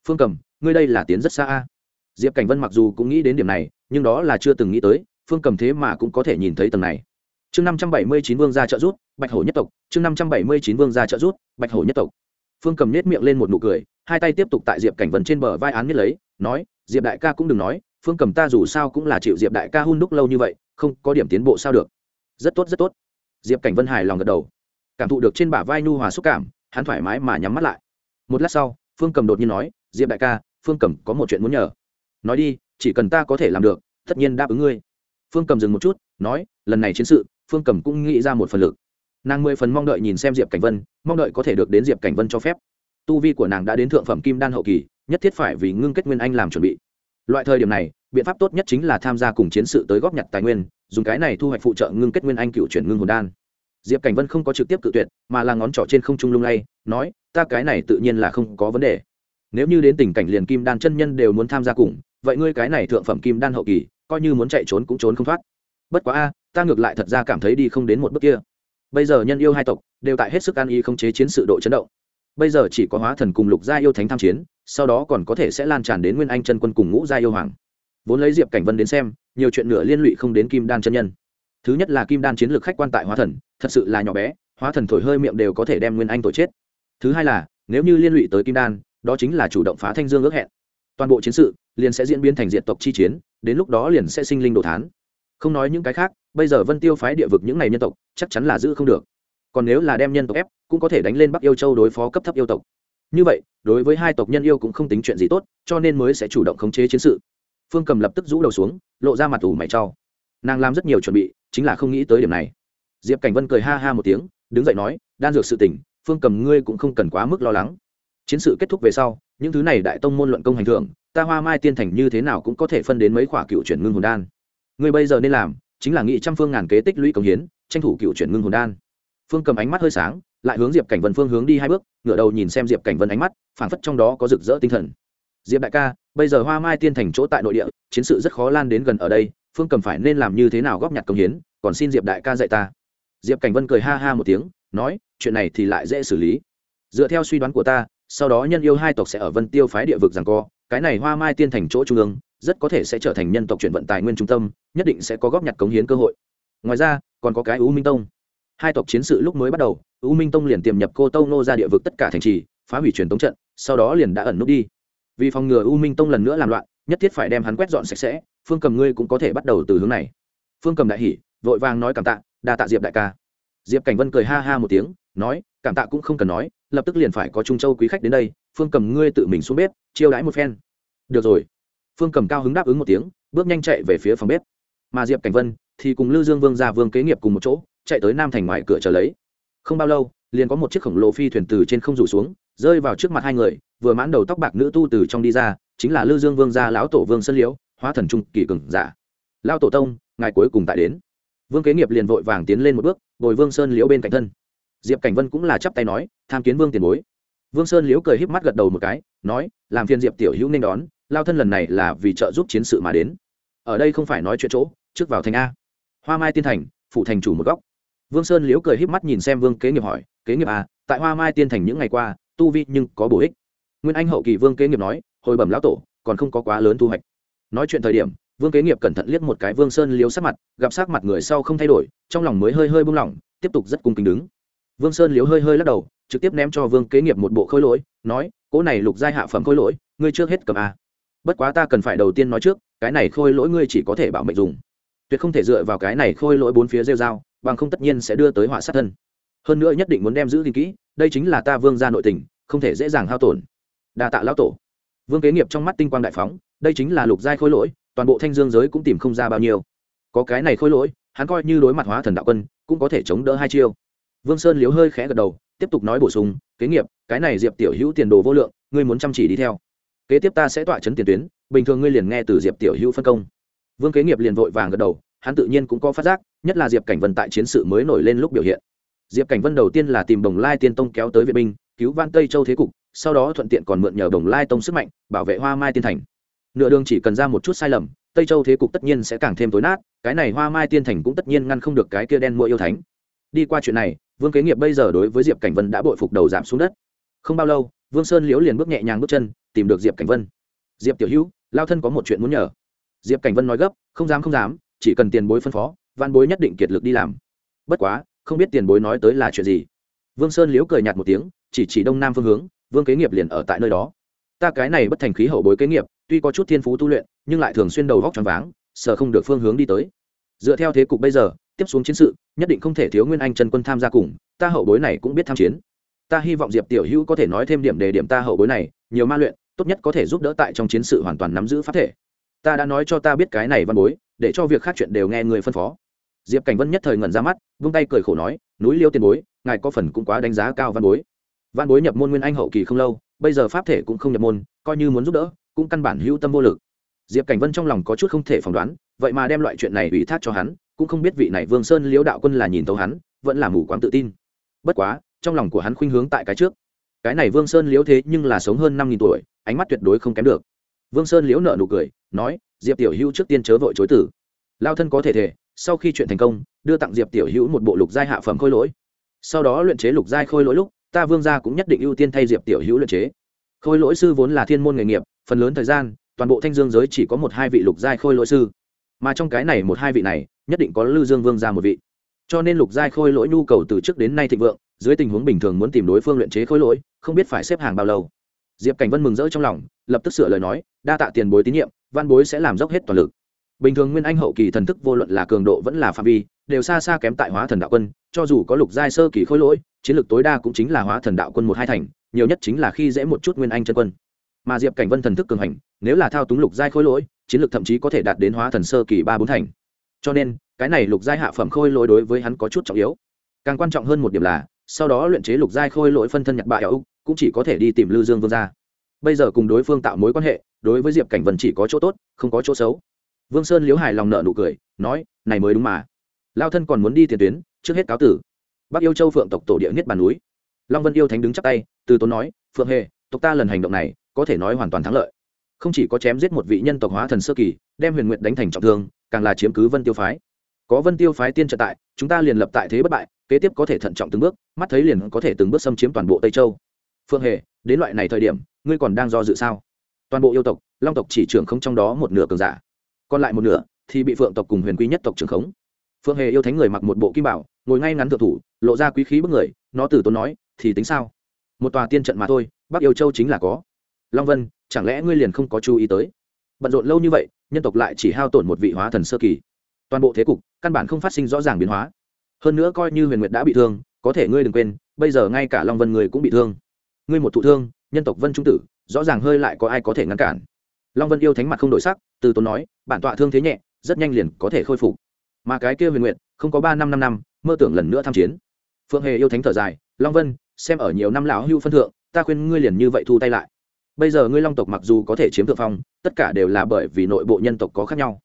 phương cầm, ngươi đây là tiến rất xa a. Diệp cảnh vân mặc dù cũng nghĩ đến điểm này, nhưng đó là chưa từng nghĩ tới, phương cầm thế mà cũng có thể nhìn thấy tầng này. Chương năm trăm bảy mươi chín vương gia trợ rút bạch hổ nhất tộc, chương năm trăm bảy mươi chín vương gia trợ rút bạch hổ nhất tộc phương cầm nhét miệng lên một nụ cười, hai tay tiếp tục tại diệp cảnh vấn trên bờ vai án nhất lấy, nói, diệp đại ca cũng đừng nói, phương cầm ta dù sao cũng là chịu diệp đại ca hun đúc lâu như vậy, không có điểm tiến bộ sao được. Rất tốt rất tốt. Diệp cảnh vân hài lòng gật đầu. Cảm thụ được trên bả vai nhu hòa xúc cảm, hắn thoải mái mà nhắm mắt lại. Một lát sau, phương cầm đột nhiên nói, diệp đại ca, phương cầm có một chuyện muốn nhờ. Nói đi, chỉ cần ta có thể làm được, tất nhiên đáp ứng ngươi. Phương cầm dừng một chút, nói, lần này chiến sự, phương cầm cũng nghĩ ra một phần lực nàng mười phần mong đợi nhìn xem diệp cảnh vân, mong đợi có thể được đến diệp cảnh vân cho phép. Tu vi của nàng đã đến thượng phẩm kim đan hậu kỳ, nhất thiết phải vì ngưng kết nguyên anh làm chuẩn bị. Loại thời điểm này, biện pháp tốt nhất chính là tham gia cùng chiến sự tới góp nhặt tài nguyên, dùng cái này thu hoạch phụ trợ ngưng kết nguyên anh cựu chuyển ngưng hồn đan. Diệp cảnh vân không có trực tiếp cự tuyệt, mà là ngón trỏ trên không trung lung lay, nói, ta cái này tự nhiên là không có vấn đề. Nếu như đến tình cảnh liền kim đan chân nhân đều muốn tham gia cùng, vậy ngươi cái này thượng phẩm kim đan hậu kỳ, coi như muốn chạy trốn cũng trốn không thoát. Bất quá a, ta ngược lại thật ra cảm thấy đi không đến một bước kia bây giờ nhân yêu hai tộc, đều tại hết sức an y không chế chiến sự độ chấn động. Bây giờ chỉ có hóa thần cùng lục gia yêu thánh tham chiến, sau đó còn có thể sẽ lan tràn đến nguyên anh chân quân cùng ngũ gia yêu hoàng. Vốn lấy diệp cảnh vân đến xem, nhiều chuyện nửa liên lụy không đến kim đan chân nhân. Thứ nhất là kim đan chiến lược khách quan tại hóa thần, thật sự là nhỏ bé, hóa thần thổi hơi miệng đều có thể đem nguyên anh tội chết. Thứ hai là, nếu như liên lụy tới kim đan, đó chính là chủ động phá thanh dương ước hẹn. Toàn bộ chiến sự liền sẽ diễn biến thành diện tộc chi chiến, đến lúc đó liền sẽ sinh linh đồ thán không nói những cái khác, bây giờ vân tiêu phái địa vực những n à y nhân tộc, chắc chắn là giữ không được. Còn nếu là đem nhân tộc ép, cũng có thể đánh lên bắc yêu châu đối phó cấp thấp yêu tộc. Như vậy, đối với hai tộc nhân yêu cũng không tính chuyện gì tốt, cho nên mới sẽ chủ động khống chế chiến sự. Phương cầm lập tức rũ đầu xuống, lộ ra mặt ủ mày trao. nàng làm rất nhiều chuẩn bị, chính là không nghĩ tới điểm này. Diệp cảnh vân cười ha ha một tiếng, đứng dậy nói, đan dược sự tỉnh phương cầm ngươi cũng không cần quá mức lo lắng. Chiến sự kết thúc về sau, những thứ này đại tông môn luận công hành thưởng, ta hoa mai tiên thành như thế nào cũng có thể phân đến mấy khoả cựu chuyển ngưng hồn đan ngươi bây giờ nên làm chính là nghị trăm phương ngàn kế tích lũy công hiến, tranh thủ cựu chuyển ngưng hồn đan. Phương cầm ánh mắt hơi sáng, lại hướng diệp cảnh vân phương hướng đi hai bước, ngửa đầu nhìn xem diệp cảnh vân ánh mắt, phảng phất trong đó có rực rỡ tinh thần. Diệp đại ca, bây giờ hoa mai tiên thành chỗ tại nội địa, chiến sự rất khó lan đến gần ở đây, phương cầm phải nên làm như thế nào góp nhặt công hiến, còn xin diệp đại ca dạy ta. Diệp cảnh vân cười ha ha một tiếng, nói, chuyện này thì lại dễ xử lý. Dựa theo suy đoán của ta, sau đó nhân yêu hai tộc sẽ ở vân tiêu phái địa vực rằng co, cái này hoa mai tiên thành chỗ trung ương rất có thể sẽ trở thành nhân tộc chuyển vận tài nguyên trung tâm, nhất định sẽ có góp nhặt cống hiến cơ hội. Ngoài ra, còn có cái u minh tông. Hai tộc chiến sự lúc mới bắt đầu, u minh tông liền tiềm nhập cô tông nô ra địa vực tất cả thành trì, phá hủy truyền tống trận, sau đó liền đã ẩn nút đi. Vì phòng ngừa u minh tông lần nữa làm loạn, nhất thiết phải đem hắn quét dọn sạch sẽ, phương cầm ngươi cũng có thể bắt đầu từ hướng này. Phương cầm đại hỉ, vội vàng nói cảm tạ, đa tạ diệp đại ca. Diệp cảnh vân cười ha ha một tiếng, nói, cảm tạ cũng không cần nói, lập tức liền phải có trung châu quý khách đến đây, phương cầm ngươi tự mình xuống bếp, chiêu đãi một phen. Được rồi phương cầm cao hứng đáp ứng một tiếng, bước nhanh chạy về phía phòng bếp. Mà diệp cảnh vân thì cùng lư dương vương ra vương kế nghiệp cùng một chỗ, chạy tới nam thành ngoài cửa chờ lấy. Không bao lâu, liền có một chiếc khổng lồ phi thuyền từ trên không rủ xuống, rơi vào trước mặt hai người, vừa mãn đầu tóc bạc nữ tu từ trong đi ra, chính là lư dương vương gia lão tổ vương sân liễu, hóa thần trung kỳ cường giả. Lao tổ tông, ngài cuối cùng tại đến. Vương kế nghiệp liền vội vàng tiến lên một bước ngồi vương sơn liễu bên cạnh thân. Diệp cảnh vân cũng là chắp tay nói, tham kiến vương tiền bối. Vương sơn liễu cười híp mắt gật đầu một cái, nói, làm phiền diệp tiểu hữu nên đón lao thân lần này là vì trợ giúp chiến sự mà đến. Ở đây không phải nói chuyện chỗ, trước vào thành a. Hoa mai tiên thành phụ thành chủ một góc. Vương sơn liễu cười híp mắt nhìn xem vương kế nghiệp hỏi, kế nghiệp a tại hoa mai tiên thành những ngày qua, tu vi nhưng có bổ ích? Nguyên anh hậu kỳ vương kế nghiệp nói, hồi bẩm lão tổ, còn không có quá lớn thu hoạch. Nói chuyện thời điểm, vương kế nghiệp cẩn thận liếc một cái vương sơn liếu sát mặt, gặp sát mặt người sau không thay đổi, trong lòng mới hơi hơi buông lỏng, tiếp tục rất cung kính đứng. Vương sơn liếu hơi hơi lắc đầu, trực tiếp ném cho vương kế nghiệp một bộ khôi lỗi, nói cỗ này lục giai hạ phẩm khôi lỗi, ngươi trước hết cầm a bất quá ta cần phải đầu tiên nói trước, cái này khôi lỗi ngươi chỉ có thể bảo mệnh dùng. Tuyệt không thể dựa vào cái này khôi lỗi bốn phía rêu dao bằng không tất nhiên sẽ đưa tới họa sát thân. Hơn nữa nhất định muốn đem giữ gìn kỹ, đây chính là ta vương gia nội tình, không thể dễ dàng hao tổn. Đa tạ lão tổ. Vương kế nghiệp trong mắt tinh quang đại phóng, đây chính là lục giai khôi lỗi, toàn bộ thanh dương giới cũng tìm không ra bao nhiêu. Có cái này khôi lỗi, hắn coi như đối mặt hóa thần đạo quân, cũng có thể chống đỡ hai chiêu. Vương sơn liếu hơi khẽ gật đầu, tiếp tục nói bổ sung, kế nghiệp, cái này diệp tiểu hữu tiền đồ vô lượng, ngươi muốn chăm chỉ đi theo kế tiếp ta sẽ tọa chấn tiền tuyến, bình thường ngươi liền nghe từ diệp tiểu hữu phân công. Vương kế nghiệp liền vội vàng gật đầu, hắn tự nhiên cũng có phát giác, nhất là diệp cảnh vân tại chiến sự mới nổi lên lúc biểu hiện. Diệp cảnh vân đầu tiên là tìm đồng lai tiên tông kéo tới vệ binh, cứu van tây châu thế cục, sau đó thuận tiện còn mượn nhờ đồng lai tông sức mạnh, bảo vệ hoa mai tiên thành. Nửa đường chỉ cần ra một chút sai lầm, tây châu thế cục tất nhiên sẽ càng thêm tối nát, cái này hoa mai tiên thành cũng tất nhiên ngăn không được cái kia đen mua yêu thánh. Đi qua chuyện này, vương kế nghiệp bây giờ đối với diệp cảnh vân đã bội phục đầu giảm xuống đất. Không bao lâu vương sơn liễu liền bước nhẹ nhàng bước chân, tìm được diệp cảnh vân. Diệp tiểu hữu, lao thân có một chuyện muốn nhờ. Diệp cảnh vân nói gấp, không dám không dám, chỉ cần tiền bối phân phó văn bối nhất định kiệt lực đi làm. Bất quá, không biết tiền bối nói tới là chuyện gì? Vương sơn liễu cười nhạt một tiếng, chỉ chỉ đông nam phương hướng, vương kế nghiệp liền ở tại nơi đó. Ta cái này bất thành khí hậu bối kế nghiệp, tuy có chút thiên phú tu luyện, nhưng lại thường xuyên đầu vóc tròn váng, sợ không được phương hướng đi tới. Dựa theo thế cục bây giờ, tiếp xuống chiến sự, nhất định không thể thiếu nguyên anh trần quân tham gia cùng, ta hậu bối này cũng biết tham chiến ta hy vọng diệp tiểu hữu có thể nói thêm điểm đề điểm ta hậu bối này, nhiều ma luyện, tốt nhất có thể giúp đỡ tại trong chiến sự hoàn toàn nắm giữ pháp thể. Ta đã nói cho ta biết cái này văn bối, để cho việc khác chuyện đều nghe người phân phó. Diệp cảnh vân nhất thời ngẩn ra mắt, vung tay cười khổ nói, núi liêu tiền bối, ngài có phần cũng quá đánh giá cao văn bối. Văn bối nhập môn nguyên anh hậu kỳ không lâu, bây giờ pháp thể cũng không nhập môn, coi như muốn giúp đỡ, cũng căn bản hữu tâm vô lực. Diệp cảnh vân trong lòng có chút không thể phỏng đoán, vậy mà đem loại chuyện này ủy thác cho hắn, cũng không biết vị này vương sơn liễu đạo quân là nhìn thấu hắn, vẫn là mù quáng tự tin. Bất quá trong lòng của hắn khuynh hướng tại cái trước. Cái này vương sơn liễu thế nhưng là sống hơn năm nghìn tuổi, ánh mắt tuyệt đối không kém được. Vương sơn liễu nợ nụ cười, nói, diệp tiểu hữu trước tiên chớ vội chối tử lao thân có thể thể, sau khi chuyện thành công, đưa tặng diệp tiểu hữu một bộ lục giai hạ phẩm khôi lỗi. Sau đó luyện chế lục giai khôi lỗi lúc, ta vương gia cũng nhất định ưu tiên thay diệp tiểu hữu luyện chế. Khôi lỗi sư vốn là thiên môn nghề nghiệp, phần lớn thời gian, toàn bộ thanh dương giới chỉ có một hai vị lục giai khôi lỗi sư. Mà trong cái này một hai vị này, nhất định có lư dương vương gia một vị. Cho nên lục giai khôi lỗi nhu cầu từ trước đến nay thịnh vượng dưới tình huống bình thường muốn tìm đối phương luyện chế khối lỗi, không biết phải xếp hàng bao lâu. Diệp cảnh vân mừng rỡ trong lòng, lập tức sửa lời nói, đa tạ tiền bối tín nhiệm, văn bối sẽ làm dốc hết toàn lực. Bình thường nguyên anh hậu kỳ thần thức vô luận là cường độ vẫn là phạm vi, đều xa xa kém tại hóa thần đạo quân, cho dù có lục giai sơ kỳ khối lỗi, chiến lược tối đa cũng chính là hóa thần đạo quân một hai thành, nhiều nhất chính là khi dễ một chút nguyên anh chân quân. Mà diệp cảnh vân thần thức cường hành, nếu là thao túng lục giai khối lỗi, chiến lược thậm chí có thể đạt đến hóa thần sơ kỳ ba bốn thành. Cho nên, cái này lục giai hạ phẩm khôi lỗi đối với hắn có chút trọng yếu. Càng quan trọng hơn một điểm là sau đó luyện chế lục giai khôi lỗi phân thân nhật bại âu cũng chỉ có thể đi tìm lư dương vương ra bây giờ cùng đối phương tạo mối quan hệ, đối với diệp cảnh vân chỉ có chỗ tốt, không có chỗ xấu. Vương sơn liếu hài lòng nợ nụ cười, nói, này mới đúng mà. Lao thân còn muốn đi tiền tuyến, trước hết cáo tử. Bắc yêu châu phượng tộc tổ địa nhất bàn núi. Long vân yêu thánh đứng chắc tay, từ tốn nói, phượng hề, tộc ta lần hành động này, có thể nói hoàn toàn thắng lợi. Không chỉ có chém giết một vị nhân tộc hóa thần sơ kỳ, đem huyền nguyện đánh thành trọng thương, càng là chiếm cứ vân tiêu phái có vân tiêu phái tiên trận tại, chúng ta liền lập tại thế bất bại, kế tiếp có thể thận trọng từng bước, mắt thấy liền có thể từng bước xâm chiếm toàn bộ tây châu. Phương hề, đến loại này thời điểm, ngươi còn đang do dự sao? Toàn bộ yêu tộc, long tộc chỉ trưởng không trong đó một nửa cường giả. Còn lại một nửa thì bị phượng tộc cùng huyền quy nhất tộc trưởng khống. Phương hề yêu thánh người mặc một bộ kim bảo, ngồi ngay ngắn thượng thủ, lộ ra quý khí bức người, nó từ tốn nói, thì tính sao? Một tòa tiên trận mà thôi, bắc yêu châu chính là có. Long vân, chẳng lẽ ngươi liền không có chú ý tới? Bận rộn lâu như vậy, nhân tộc lại chỉ hao tổn một vị hóa thần sơ kỳ. Toàn bộ thế cục căn bản không phát sinh rõ ràng biến hóa. Hơn nữa coi như huyền nguyệt đã bị thương, có thể ngươi đừng quên, bây giờ ngay cả long vân người cũng bị thương. Ngươi một thụ thương, nhân tộc vân trung tử, rõ ràng hơi lại có ai có thể ngăn cản. Long vân yêu thánh mặt không đổi sắc, từ tốn nói, bản tọa thương thế nhẹ, rất nhanh liền có thể khôi phục. Mà cái kia huyền nguyện không có ba năm năm năm, mơ tưởng lần nữa tham chiến. Phượng hề yêu thánh thở dài, long vân, xem ở nhiều năm lão hưu phân thượng, ta khuyên ngươi liền như vậy thu tay lại. Bây giờ ngươi long tộc mặc dù có thể chiếm thượng phong, tất cả đều là bởi vì nội bộ nhân tộc có khác nhau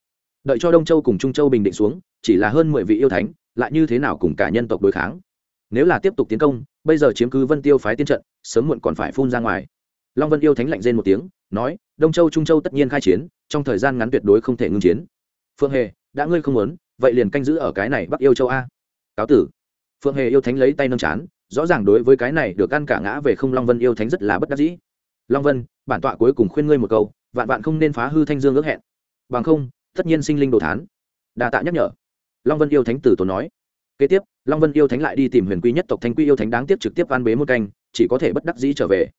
đợi cho đông châu cùng trung châu bình định xuống, chỉ là hơn mười vị yêu thánh, lại như thế nào cùng cả nhân tộc đối kháng? Nếu là tiếp tục tiến công, bây giờ chiếm cứ vân tiêu phái tiên trận, sớm muộn còn phải phun ra ngoài. Long vân yêu thánh lạnh rên một tiếng, nói, đông châu, trung châu tất nhiên khai chiến, trong thời gian ngắn tuyệt đối không thể ngưng chiến. Phương hề, đã ngươi không muốn, vậy liền canh giữ ở cái này bắc yêu châu a. Cáo tử. Phương hề yêu thánh lấy tay nâng chán, rõ ràng đối với cái này được ăn cả ngã về không long vân yêu thánh rất là bất đắc dĩ. Long vân, bản tọa cuối cùng khuyên ngươi một câu, vạn vạn không nên phá hư thanh dương ước hẹn. Bằng không tất nhiên sinh linh đồ thán. Đà tạ nhắc nhở. Long vân yêu thánh tử tốn nói. Kế tiếp, long vân yêu thánh lại đi tìm huyền quy nhất tộc thanh quy yêu thánh đáng tiếp trực tiếp van bế một canh, chỉ có thể bất đắc dĩ trở về.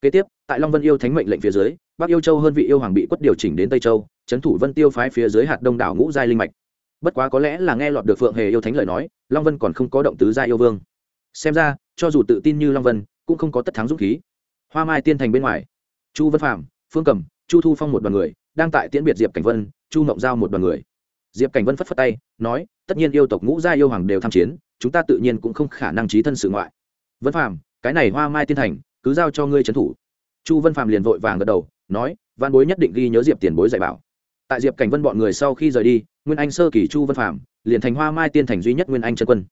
Kế tiếp, tại long vân yêu thánh mệnh lệnh phía dưới, bắc yêu châu hơn vị yêu hoàng bị quất điều chỉnh đến tây châu trấn thủ vân tiêu phái phía dưới hạt đông đảo ngũ giai linh mạch. Bất quá có lẽ là nghe lọt được phượng hề yêu thánh lời nói, long vân còn không có động tứ gia yêu vương. Xem ra, cho dù tự tin như long vân, cũng không có tất thắng dũng khí. Hoa mai tiên thành bên ngoài. Chu vân phạm phương cầm, chu thu phong một đoàn người đang tại tiễn biệt diệp cảnh vân chu mộng giao một đoàn người. Diệp cảnh vân phất phất tay nói tất nhiên yêu tộc ngũ gia yêu hoàng đều tham chiến chúng ta tự nhiên cũng không khả năng trí thân sự ngoại. Vân Phàm, cái này hoa mai tiên thành cứ giao cho ngươi trấn thủ. Chu vân Phàm liền vội vàng gật đầu nói văn bối nhất định ghi nhớ diệp tiền bối dạy bảo. Tại diệp cảnh vân bọn người sau khi rời đi nguyên anh sơ kỳ chu vân Phàm liền thành hoa mai tiên thành duy nhất nguyên anh chân quân.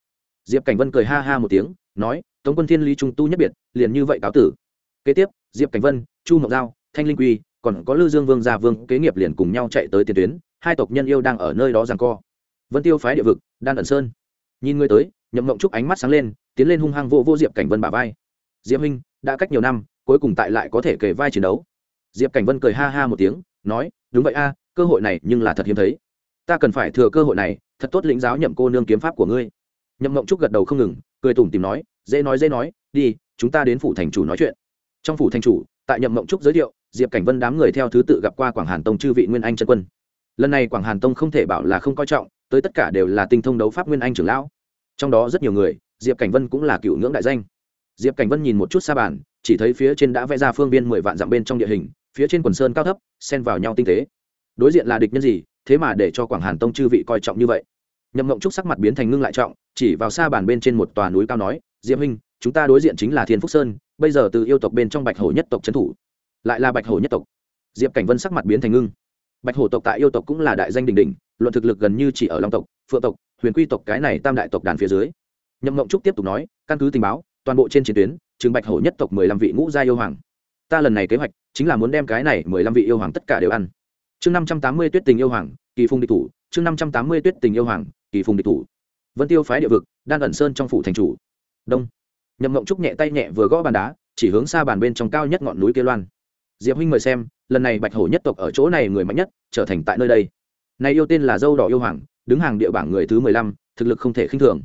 Diệp cảnh vân cười ha ha một tiếng nói tống quân thiên lý trung tu nhất biệt liền như vậy cáo tử. Kế tiếp diệp cảnh vân chu Mộng giao thanh linh quy còn có lư dương vương gia vương kế nghiệp liền cùng nhau chạy tới tiền tuyến, hai tộc nhân yêu đang ở nơi đó rằng co. Vân tiêu phái địa vực, đan ẩn sơn. Nhìn người tới, nhậm mộng trúc ánh mắt sáng lên, tiến lên hung hăng vô vô diệp cảnh vân bà vai. Diệp huynh, đã cách nhiều năm, cuối cùng tại lại có thể kể vai chiến đấu. Diệp cảnh vân cười ha ha một tiếng, nói, đúng vậy a, cơ hội này nhưng là thật hiếm thấy. Ta cần phải thừa cơ hội này, thật tốt lĩnh giáo nhậm cô nương kiếm pháp của ngươi. Nhậm mộng trúc gật đầu không ngừng, cười tủm tìm nói, dễ nói dễ nói, đi, chúng ta đến phủ thành chủ nói chuyện. Trong phủ thành chủ, tại nhậm mộng trúc giới thiệu diệp cảnh vân đám người theo thứ tự gặp qua quảng hàn tông chư vị nguyên anh chân quân. Lần này quảng hàn tông không thể bảo là không coi trọng tới tất cả đều là tinh thông đấu pháp nguyên anh trưởng lão. Trong đó rất nhiều người diệp cảnh vân cũng là cựu ngưỡng đại danh. Diệp cảnh vân nhìn một chút xa bản, chỉ thấy phía trên đã vẽ ra phương viên mười vạn dặm bên trong địa hình phía trên quần sơn cao thấp xen vào nhau tinh tế. Đối diện là địch nhân gì thế mà để cho quảng hàn tông chư vị coi trọng như vậy? Nhậm mộng trúc sắc mặt biến thành ngưng lại trọng chỉ vào xa bản bên trên một tòa núi cao nói diễm huynh chúng ta đối diện chính là thiên phúc sơn bây giờ từ yêu tộc bên trong bạch hổ nhất tộc trấn thủ lại là bạch hổ nhất tộc. Diệp cảnh vân sắc mặt biến thành ngưng. Bạch hổ tộc tại yêu tộc cũng là đại danh đình đình luận thực lực gần như chỉ ở long tộc, phượng tộc, huyền quy tộc cái này tam đại tộc đàn phía dưới. Nhậm mộng trúc tiếp tục nói, căn cứ tình báo, toàn bộ trên chiến tuyến trường bạch hổ nhất tộc mười lăm vị ngũ gia yêu hoàng. Ta lần này kế hoạch, chính là muốn đem cái này mười lăm vị yêu hoàng tất cả đều ăn. Chương năm trăm tám mươi tuyết tình yêu hoàng, kỳ phùng địch thủ, chương năm trăm tám mươi tuyết tình yêu hoàng, kỳ phùng địch thủ. Vân tiêu phái địa vực, đan ẩn sơn trong phủ thành chủ. Đông. Nhậm mộng trúc nhẹ tay nhẹ vừa gõ bàn đá, chỉ hướng xa bàn bên trong cao nhất ngọn núi kia loan diệp huynh mời xem, lần này bạch hổ nhất tộc ở chỗ này người mạnh nhất, trở thành tại nơi đây. Này yêu tên là dâu đỏ yêu hoàng, đứng hàng địa bảng người thứ mười lăm, thực lực không thể khinh thường.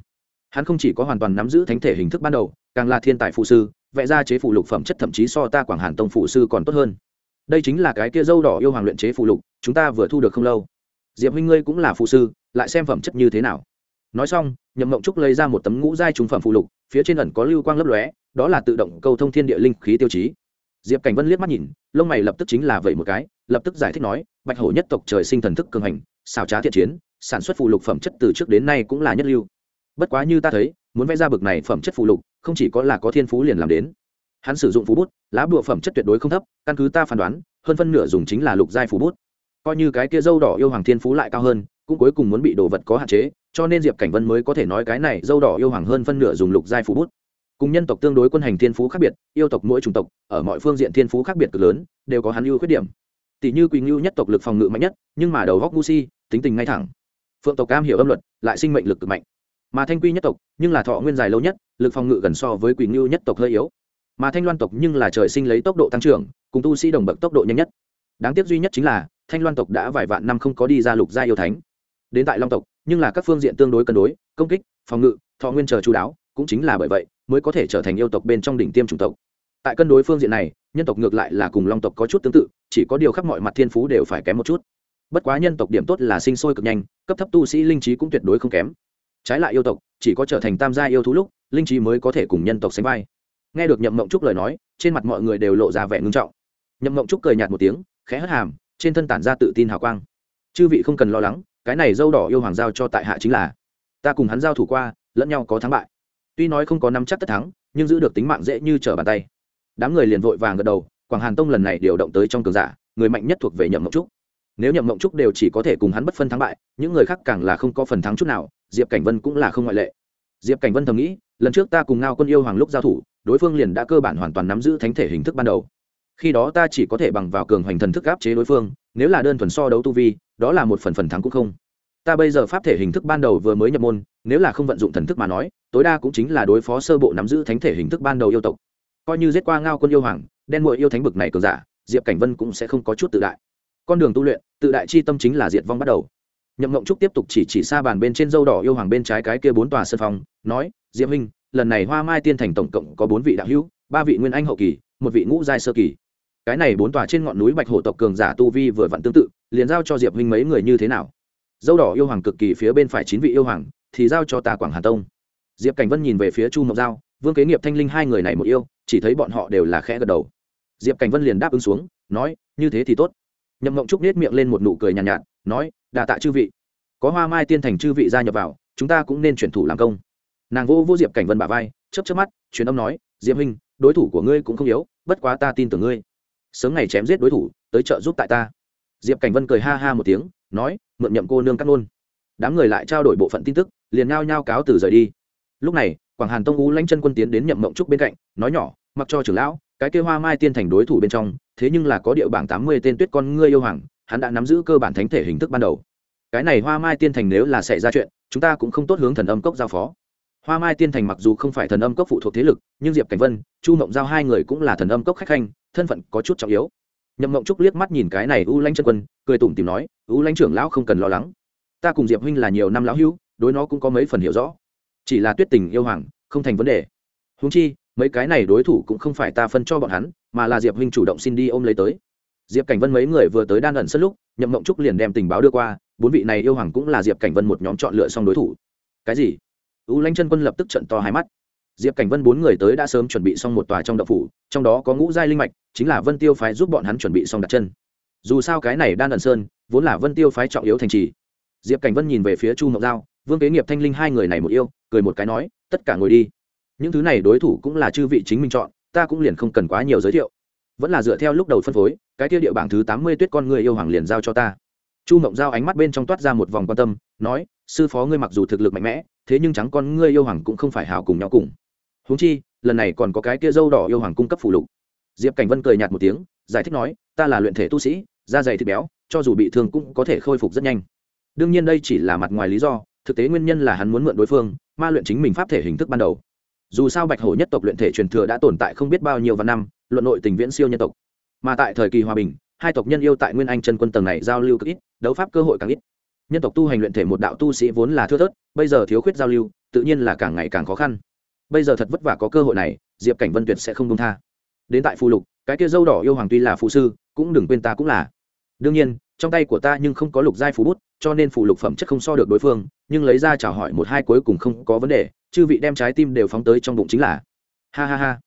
Hắn không chỉ có hoàn toàn nắm giữ thánh thể hình thức ban đầu, càng là thiên tài phụ sư, vẽ ra chế phụ lục phẩm chất thậm chí so ta quảng hàn tông phụ sư còn tốt hơn. Đây chính là cái kia dâu đỏ yêu hoàng luyện chế phụ lục, chúng ta vừa thu được không lâu. Diệp huynh ngươi cũng là phụ sư, lại xem phẩm chất như thế nào. Nói xong, nhậm mộng trúc lấy ra một tấm ngũ giai trúng phẩm phụ lục, phía trên ẩn có lưu quang lấp lóe, đó là tự động câu thông thiên địa linh khí tiêu chí diệp cảnh vân liếc mắt nhìn, lông mày lập tức chính là vậy một cái, lập tức giải thích nói, bạch hổ nhất tộc trời sinh thần thức cường hành xào trá thiện chiến, sản xuất phụ lục phẩm chất từ trước đến nay cũng là nhất lưu. Bất quá như ta thấy, muốn vẽ ra bực này phẩm chất phụ lục, không chỉ có là có thiên phú liền làm đến. Hắn sử dụng phú bút, lá bùa phẩm chất tuyệt đối không thấp, căn cứ ta phán đoán, hơn phân nửa dùng chính là lục giai phú bút. Coi như cái kia dâu đỏ yêu hoàng thiên phú lại cao hơn, cũng cuối cùng muốn bị đồ vật có hạn chế, cho nên diệp cảnh vân mới có thể nói cái này dâu đỏ yêu hoàng hơn phân nửa dùng lục giai phú bút cùng nhân tộc tương đối quân hành thiên phú khác biệt, yêu tộc mỗi chủng tộc, ở mọi phương diện thiên phú khác biệt cực lớn, đều có hắn ưu khuyết điểm. Tỷ như quỳnh ngưu nhất tộc lực phòng ngự mạnh nhất, nhưng mà đầu góc ngu si, tính tình ngay thẳng. Phượng tộc cam hiểu âm luật, lại sinh mệnh lực cực mạnh. Mà thanh quy nhất tộc, nhưng là thọ nguyên dài lâu nhất, lực phòng ngự gần so với quỳnh ngưu nhất tộc hơi yếu. Mà thanh loan tộc nhưng là trời sinh lấy tốc độ tăng trưởng, cùng tu sĩ đồng bậc tốc độ nhanh nhất. Đáng tiếc duy nhất chính là, thanh loan tộc đã vài vạn năm không có đi ra lục gia yêu thánh. Đến tại long tộc, nhưng là các phương diện tương đối cân đối, công kích, phòng ngự, thọ nguyên chờ chú đáo cũng chính là bởi vậy, mới có thể trở thành yêu tộc bên trong đỉnh tiêm chủng tộc. Tại cân đối phương diện này, nhân tộc ngược lại là cùng long tộc có chút tương tự, chỉ có điều khắp mọi mặt thiên phú đều phải kém một chút. Bất quá nhân tộc điểm tốt là sinh sôi cực nhanh, cấp thấp tu sĩ linh trí cũng tuyệt đối không kém. Trái lại yêu tộc, chỉ có trở thành tam gia yêu thú lúc, linh trí mới có thể cùng nhân tộc sánh vai. Nghe được nhậm mộng trúc lời nói, trên mặt mọi người đều lộ ra vẻ ngưng trọng. Nhậm mộng trúc cười nhạt một tiếng, khẽ hất hàm, trên thân tản ra tự tin hào quang. Chư vị không cần lo lắng, cái này dâu đỏ yêu hoàng giao cho tại hạ chính là. Ta cùng hắn giao thủ qua, lẫn nhau có thắng bại tuy nói không có nắm chắc tất thắng, nhưng giữ được tính mạng dễ như trở bàn tay. Đám người liền vội vàng gật đầu, quảng hàn tông lần này điều động tới trong cường giả, người mạnh nhất thuộc về nhậm mộng trúc. Nếu nhậm mộng trúc đều chỉ có thể cùng hắn bất phân thắng bại, những người khác càng là không có phần thắng chút nào, diệp cảnh vân cũng là không ngoại lệ. Diệp cảnh vân thầm nghĩ, lần trước ta cùng ngao quân yêu hoàng lúc giao thủ, đối phương liền đã cơ bản hoàn toàn nắm giữ thánh thể hình thức ban đầu. Khi đó ta chỉ có thể bằng vào cường hoành thần thức áp chế đối phương, nếu là đơn thuần so đấu tu vi, đó là một phần phần thắng cũng không. Ta bây giờ pháp thể hình thức ban đầu vừa mới nhập môn nếu là không vận dụng thần thức mà nói, tối đa cũng chính là đối phó sơ bộ nắm giữ thánh thể hình thức ban đầu yêu tộc. Coi như giết qua ngao quân yêu hoàng, đen mội yêu thánh bực này cường giả, diệp cảnh vân cũng sẽ không có chút tự đại. Con đường tu luyện, tự đại chi tâm chính là diệt vong bắt đầu. Nhậm ngộng trúc tiếp tục chỉ chỉ xa bàn bên trên dâu đỏ yêu hoàng bên trái cái kia bốn tòa sân phong nói, diệp minh lần này hoa mai tiên thành tổng cộng có bốn vị đạo hữu, ba vị nguyên anh hậu kỳ, một vị ngũ giai sơ kỳ. Cái này bốn tòa trên ngọn núi bạch hổ tộc cường giả tu vi vừa vặn tương tự, liền giao cho diệp minh mấy người như thế nào? Dâu đỏ yêu hoàng cực kỳ phía bên phải chín vị yêu hoàng thì giao cho ta quảng hà tông diệp cảnh vân nhìn về phía chu mộc giao vương kế nghiệp thanh linh hai người này một yêu chỉ thấy bọn họ đều là khẽ gật đầu diệp cảnh vân liền đáp ứng xuống nói như thế thì tốt nhậm mộng trúc nết miệng lên một nụ cười nhàn nhạt, nhạt nói đà tạ chư vị có hoa mai tiên thành chư vị gia nhập vào chúng ta cũng nên chuyển thủ làm công nàng vô vô diệp cảnh vân bà vai chấp chấp mắt truyền âm nói diệp huynh đối thủ của ngươi cũng không yếu bất quá ta tin tưởng ngươi sớm ngày chém giết đối thủ tới trợ giúp tại ta diệp cảnh vân cười ha ha một tiếng nói mượn nhậm cô nương cắt luôn đám người lại trao đổi bộ phận tin tức liền nhao nhao cáo từ rời đi. Lúc này, quảng hàn tông ú lãnh chân quân tiến đến nhậm mộng trúc bên cạnh, nói nhỏ, mặc cho trưởng lão, cái kêu hoa mai tiên thành đối thủ bên trong, thế nhưng là có địa bảng tám mươi tên tuyết con ngươi yêu hoàng, hắn đã nắm giữ cơ bản thánh thể hình thức ban đầu. Cái này hoa mai tiên thành nếu là xảy ra chuyện, chúng ta cũng không tốt hướng thần âm cốc giao phó. Hoa mai tiên thành mặc dù không phải thần âm cốc phụ thuộc thế lực, nhưng diệp cảnh vân, chu mộng giao hai người cũng là thần âm cốc khách khanh, thân phận có chút trọng yếu. Nhậm mộng trúc liếc mắt nhìn cái này u lãnh chân quân, cười tủm tìm nói u lãnh trưởng lão không cần lo lắng. Ta cùng diệp huynh là nhiều năm lão hữu đối nó cũng có mấy phần hiểu rõ. Chỉ là tuyết tình yêu hoàng, không thành vấn đề. Húng chi, mấy cái này đối thủ cũng không phải ta phân cho bọn hắn, mà là diệp huynh chủ động xin đi ôm lấy tới. Diệp cảnh vân mấy người vừa tới đan ẩn sân lúc, nhậm mộng trúc liền đem tình báo đưa qua, bốn vị này yêu hoàng cũng là diệp cảnh vân một nhóm chọn lựa xong đối thủ. Cái gì? U Lanh chân quân lập tức trận to hai mắt. Diệp cảnh vân bốn người tới đã sớm chuẩn bị xong một tòa trong đậu phủ, trong đó có ngũ giai linh mạch, chính là vân tiêu phái giúp bọn hắn chuẩn bị xong đặt chân. Dù sao cái này đan ẩn sơn, vốn là vân tiêu phái trọng yếu thành trì. Diệp cảnh vân nhìn về phía chu mộng giao vương kế nghiệp thanh linh hai người này một yêu, cười một cái nói, tất cả ngồi đi. Những thứ này đối thủ cũng là chư vị chính mình chọn, ta cũng liền không cần quá nhiều giới thiệu. Vẫn là dựa theo lúc đầu phân phối, cái tiêu địa bảng thứ tám mươi tuyết con người yêu hoàng liền giao cho ta. Chu mộng giao ánh mắt bên trong toát ra một vòng quan tâm, nói, sư phó ngươi mặc dù thực lực mạnh mẽ, thế nhưng trắng con ngươi yêu hoàng cũng không phải hào cùng nhau cùng. Huống chi, lần này còn có cái kia dâu đỏ yêu hoàng cung cấp phụ lục. Diệp cảnh vân cười nhạt một tiếng, giải thích nói, ta là luyện thể tu sĩ, da dày thịt béo, cho dù bị thương cũng có thể khôi phục rất nhanh. Đương nhiên đây chỉ là mặt ngoài lý do thực tế nguyên nhân là hắn muốn mượn đối phương, ma luyện chính mình pháp thể hình thức ban đầu. Dù sao bạch hổ nhất tộc luyện thể truyền thừa đã tồn tại không biết bao nhiêu và năm, luận nội tình viễn siêu nhân tộc. Mà tại thời kỳ hòa bình, hai tộc nhân yêu tại nguyên anh chân quân tầng này giao lưu cực ít, đấu pháp cơ hội càng ít. Nhân tộc tu hành luyện thể một đạo tu sĩ vốn là thưa thớt, bây giờ thiếu khuyết giao lưu, tự nhiên là càng ngày càng khó khăn. Bây giờ thật vất vả có cơ hội này, diệp cảnh vân tuyệt sẽ không công tha. Đến tại phù lục, cái kia dâu đỏ yêu hoàng tuy là phụ sư, cũng đừng quên ta cũng là. Đương nhiên trong tay của ta nhưng không có lục giai phù bút, cho nên phù lục phẩm chất không so được đối phương, nhưng lấy ra chào hỏi một hai cuối cùng không có vấn đề, chư vị đem trái tim đều phóng tới trong bụng chính là. Ha ha ha.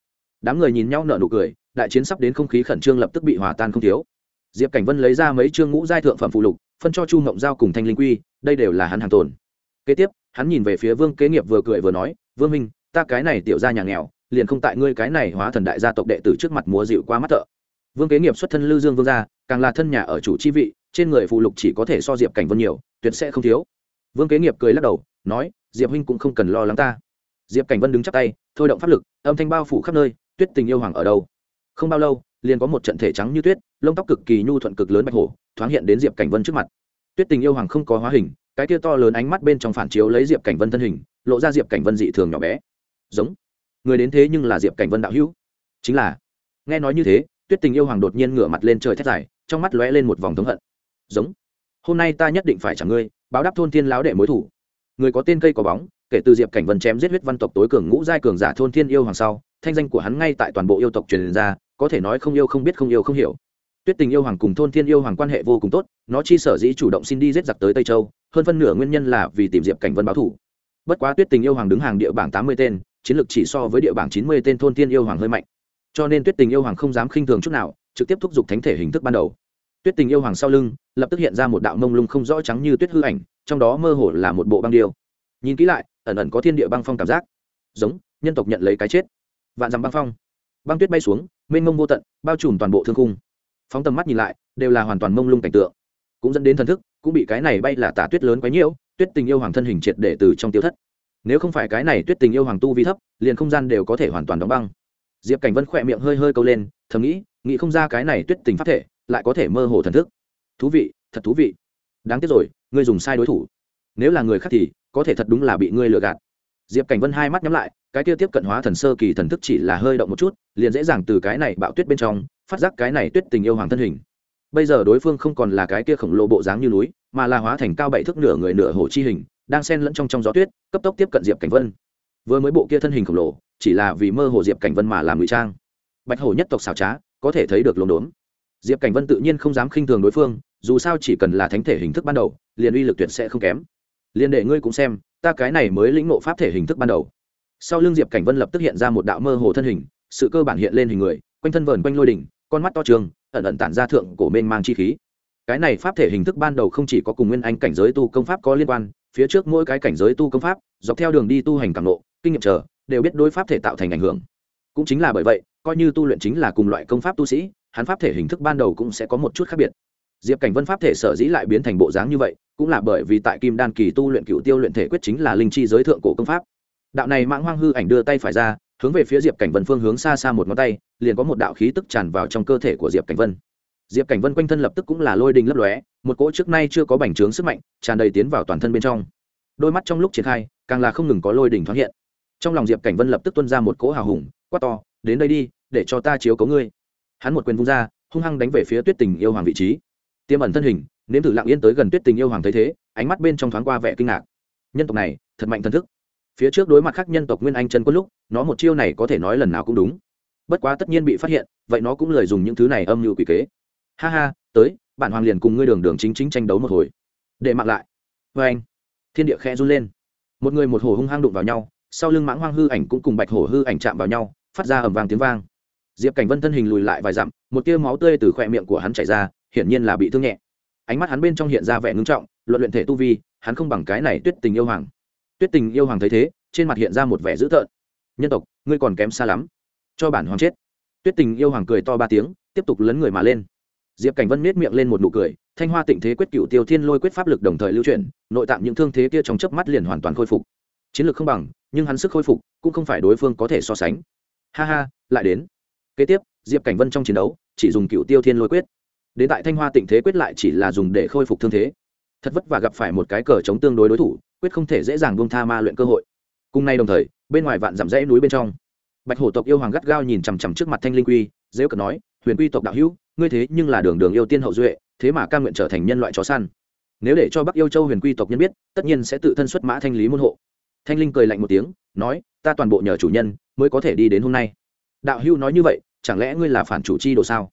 Đám người nhìn nhau nở nụ cười, đại chiến sắp đến không khí khẩn trương lập tức bị hòa tan không thiếu. Diệp cảnh vân lấy ra mấy chương ngũ giai thượng phẩm phụ lục, phân cho chu ngộng giao cùng thanh linh quy, đây đều là hắn hàng tồn. Kế tiếp, hắn nhìn về phía vương kế nghiệp vừa cười vừa nói, vương minh, ta cái này tiểu ra nhà nghèo, liền không tại ngươi cái này hóa thần đại gia tộc đệ tử trước mặt múa dịu qua mắt thợ. Vương kế nghiệp xuất thân lư dương vương gia, càng là thân nhà ở chủ chi vị trên người phụ lục chỉ có thể so diệp cảnh vân nhiều, tuyệt sẽ không thiếu. Vương kế nghiệp cười lắc đầu, nói, diệp huynh cũng không cần lo lắng ta. Diệp cảnh vân đứng chắp tay, thôi động pháp lực, âm thanh bao phủ khắp nơi, tuyết tình yêu hoàng ở đâu? Không bao lâu, liền có một trận thể trắng như tuyết, lông tóc cực kỳ nhu thuận cực lớn bạch hổ, thoáng hiện đến diệp cảnh vân trước mặt. Tuyết tình yêu hoàng không có hóa hình, cái kia to lớn ánh mắt bên trong phản chiếu lấy diệp cảnh vân thân hình, lộ ra diệp cảnh vân dị thường nhỏ bé. Giống, người đến thế nhưng là diệp cảnh vân đạo hữu. Chính là. Nghe nói như thế, tuyết tình yêu hoàng đột nhiên ngửa mặt lên trời thét dài, trong mắt lóe lên một vòng thống hận giống. Hôm nay ta nhất định phải trả ngươi, báo đáp thôn thiên lão đệ mối thủ. Người có tên cây có bóng, kể từ diệp cảnh vân chém giết huyết văn tộc tối cường ngũ giai cường giả thôn thiên yêu hoàng sau, thanh danh của hắn ngay tại toàn bộ yêu tộc truyền ra, có thể nói không yêu không biết không yêu không hiểu. Tuyết tình yêu hoàng cùng thôn thiên yêu hoàng quan hệ vô cùng tốt, nó chi sở dĩ chủ động xin đi giết giặc tới tây châu, hơn phân nửa nguyên nhân là vì tìm diệp cảnh vân báo thủ. Bất quá tuyết tình yêu hoàng đứng hàng địa bảng tám mươi tên, chiến lược chỉ so với địa bảng chín mươi tên thôn thiên yêu hoàng hơi mạnh. Cho nên tuyết tình yêu hoàng không dám khinh thường chút nào, trực tiếp thúc giục thánh thể hình thức ban đầu tuyết tình yêu hoàng sau lưng, lập tức hiện ra một đạo mông lung không rõ trắng như tuyết hư ảnh, trong đó mơ hồ là một bộ băng điêu. Nhìn kỹ lại, ẩn ẩn có thiên địa băng phong cảm giác. Giống, nhân tộc nhận lấy cái chết. Vạn dằm băng phong. Băng tuyết bay xuống, mênh mông vô tận, bao trùm toàn bộ thương khung. Phóng tầm mắt nhìn lại, đều là hoàn toàn mông lung cảnh tượng. Cũng dẫn đến thần thức, cũng bị cái này bay là tả tuyết lớn quá nhiễu tuyết tình yêu hoàng thân hình triệt để từ trong tiêu thất. Nếu không phải cái này tuyết tình yêu hoàng tu vi thấp, liền không gian đều có thể hoàn toàn đóng băng. Diệp cảnh vân khỏe miệng hơi hơi câu lên, thầm nghĩ nghĩ không ra cái này tuyết tình pháp thể lại có thể mơ hồ thần thức. Thú vị, thật thú vị. Đáng tiếc rồi, ngươi dùng sai đối thủ. Nếu là người khác thì có thể thật đúng là bị ngươi lừa gạt. Diệp cảnh vân hai mắt nhắm lại, cái kia tiếp cận hóa thần sơ kỳ thần thức chỉ là hơi động một chút, liền dễ dàng từ cái này bạo tuyết bên trong, phát giác cái này tuyết tình yêu hoàng thân hình. Bây giờ đối phương không còn là cái kia khổng lồ bộ dáng như núi, mà là hóa thành cao bảy thước nửa người nửa hồ chi hình, đang xen lẫn trong trong gió tuyết, cấp tốc tiếp cận diệp cảnh vân. Vừa mới bộ kia thân hình khổng lồ, chỉ là vì mơ hồ diệp cảnh vân mà làm ngụy trang. Bạch hổ nhất tộc xảo trá, có thể thấy được lồn đốn diệp cảnh vân tự nhiên không dám khinh thường đối phương, dù sao chỉ cần là thánh thể hình thức ban đầu, liền uy lực tuyệt sẽ không kém. Liền để ngươi cũng xem, ta cái này mới lĩnh ngộ pháp thể hình thức ban đầu. Sau lưng diệp cảnh vân lập tức hiện ra một đạo mơ hồ thân hình, sự cơ bản hiện lên hình người, quanh thân vờn quanh lôi đỉnh, con mắt to trường, ẩn ẩn tản ra thượng cổ mênh mang chi khí. Cái này pháp thể hình thức ban đầu không chỉ có cùng nguyên anh cảnh giới tu công pháp có liên quan, phía trước mỗi cái cảnh giới tu công pháp, dọc theo đường đi tu hành càng lộ kinh nghiệm chờ, đều biết đối pháp thể tạo thành ảnh hưởng. Cũng chính là bởi vậy, coi như tu luyện chính là cùng loại công pháp tu sĩ hắn pháp thể hình thức ban đầu cũng sẽ có một chút khác biệt. Diệp cảnh vân pháp thể sở dĩ lại biến thành bộ dáng như vậy, cũng là bởi vì tại kim đan kỳ tu luyện cựu tiêu luyện thể quyết chính là linh chi giới thượng cổ công pháp. Đạo này mãng hoang hư ảnh đưa tay phải ra, hướng về phía diệp cảnh vân phương hướng xa xa một ngón tay, liền có một đạo khí tức tràn vào trong cơ thể của diệp cảnh vân. Diệp cảnh vân quanh thân lập tức cũng là lôi đình lấp lóe, một cỗ trước nay chưa có bành trướng sức mạnh, tràn đầy tiến vào toàn thân bên trong. Đôi mắt trong lúc triển khai, càng là không ngừng có lôi đình thoáng hiện. Trong lòng diệp cảnh vân lập tức tuân ra một cỗ hào hùng, quát to, đến đây đi, để cho ta chiếu cấu ngươi hắn một quyền vung ra, hung hăng đánh về phía tuyết tình yêu hoàng vị trí. Tiêm ẩn thân hình, nếm thử lặng yên tới gần tuyết tình yêu hoàng thấy thế, ánh mắt bên trong thoáng qua vẻ kinh ngạc. Nhân tộc này, thật mạnh thần thức. Phía trước đối mặt khác nhân tộc nguyên anh chân quân lúc, nó một chiêu này có thể nói lần nào cũng đúng. Bất quá tất nhiên bị phát hiện, vậy nó cũng lời dùng những thứ này âm mưu quỷ kế. Ha ha, tới, bản hoàng liền cùng ngươi đường đường chính chính tranh đấu một hồi. Để mặc lại. Vê anh, thiên địa khe run lên. Một người một hồ hung hăng đụng vào nhau, sau lưng mãng hoang hư ảnh cũng cùng bạch hổ hư ảnh chạm vào nhau, phát ra ầm vang tiếng vang diệp cảnh vân thân hình lùi lại vài dặm, một tia máu tươi từ khoe miệng của hắn chảy ra, hiển nhiên là bị thương nhẹ. Ánh mắt hắn bên trong hiện ra vẻ ngưng trọng, luận luyện thể tu vi, hắn không bằng cái này tuyết tình yêu hoàng. Tuyết tình yêu hoàng thấy thế, trên mặt hiện ra một vẻ dữ tợn. Nhân tộc, ngươi còn kém xa lắm. Cho bản hoàng chết. Tuyết tình yêu hoàng cười to ba tiếng, tiếp tục lấn người mà lên. Diệp cảnh vân miết miệng lên một nụ cười, thanh hoa tịnh thế quyết cựu tiêu thiên lôi quyết pháp lực đồng thời lưu chuyển, nội tạng những thương thế kia trong chớp mắt liền hoàn toàn khôi phục. Chiến lược không bằng, nhưng hắn sức khôi phục cũng không phải đối phương có thể so sánh. Ha ha, lại đến kế tiếp, diệp cảnh vân trong chiến đấu, chỉ dùng cựu tiêu thiên lôi quyết. Đến tại thanh hoa tịnh thế quyết lại chỉ là dùng để khôi phục thương thế. Thật vất và gặp phải một cái cờ chống tương đối đối thủ, quyết không thể dễ dàng buông tha ma luyện cơ hội. Cùng nay đồng thời, bên ngoài vạn giảm rẽ núi bên trong, bạch hổ tộc yêu hoàng gắt gao nhìn chằm chằm trước mặt thanh linh quy, dễ cận nói, huyền quy tộc đạo hữu, ngươi thế nhưng là đường đường yêu tiên hậu duệ, thế mà ca nguyện trở thành nhân loại chó săn. Nếu để cho bắc yêu châu huyền quy tộc nhân biết, tất nhiên sẽ tự thân xuất mã thanh lý môn hộ. Thanh linh cười lạnh một tiếng, nói, ta toàn bộ nhờ chủ nhân, mới có thể đi đến hôm nay đạo Hưu nói như vậy, chẳng lẽ ngươi là phản chủ chi đồ sao?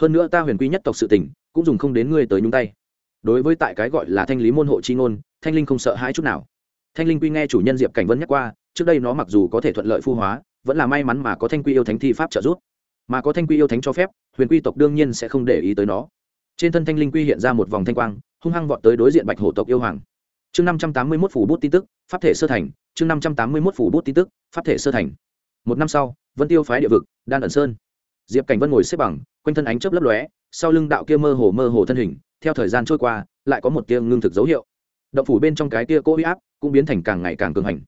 Hơn nữa ta huyền quy nhất tộc sự tình, cũng dùng không đến ngươi tới nhúng tay. Đối với tại cái gọi là thanh lý môn hộ chi ngôn, thanh linh không sợ hãi chút nào. Thanh linh quy nghe chủ nhân diệp cảnh vân nhắc qua, trước đây nó mặc dù có thể thuận lợi phu hóa, vẫn là may mắn mà có thanh quy yêu thánh thi pháp trợ giúp. Mà có thanh quy yêu thánh cho phép, huyền quy tộc đương nhiên sẽ không để ý tới nó. Trên thân thanh linh quy hiện ra một vòng thanh quang, hung hăng vọt tới đối diện bạch hổ tộc yêu hoàng. Chương năm trăm tám mươi mốt phủ bút tin tức, pháp thể sơ thành, chương năm trăm tám mươi mốt phủ bút tin tức, pháp thể sơ thành một năm sau, vân tiêu phái địa vực, đan ẩn sơn. Diệp cảnh vân ngồi xếp bằng, quanh thân ánh chớp lấp lóe, sau lưng đạo kia mơ hồ mơ hồ thân hình, theo thời gian trôi qua, lại có một tia ngưng thực dấu hiệu. Động phủ bên trong cái tia cỗ huy áp cũng biến thành càng ngày càng cường hành.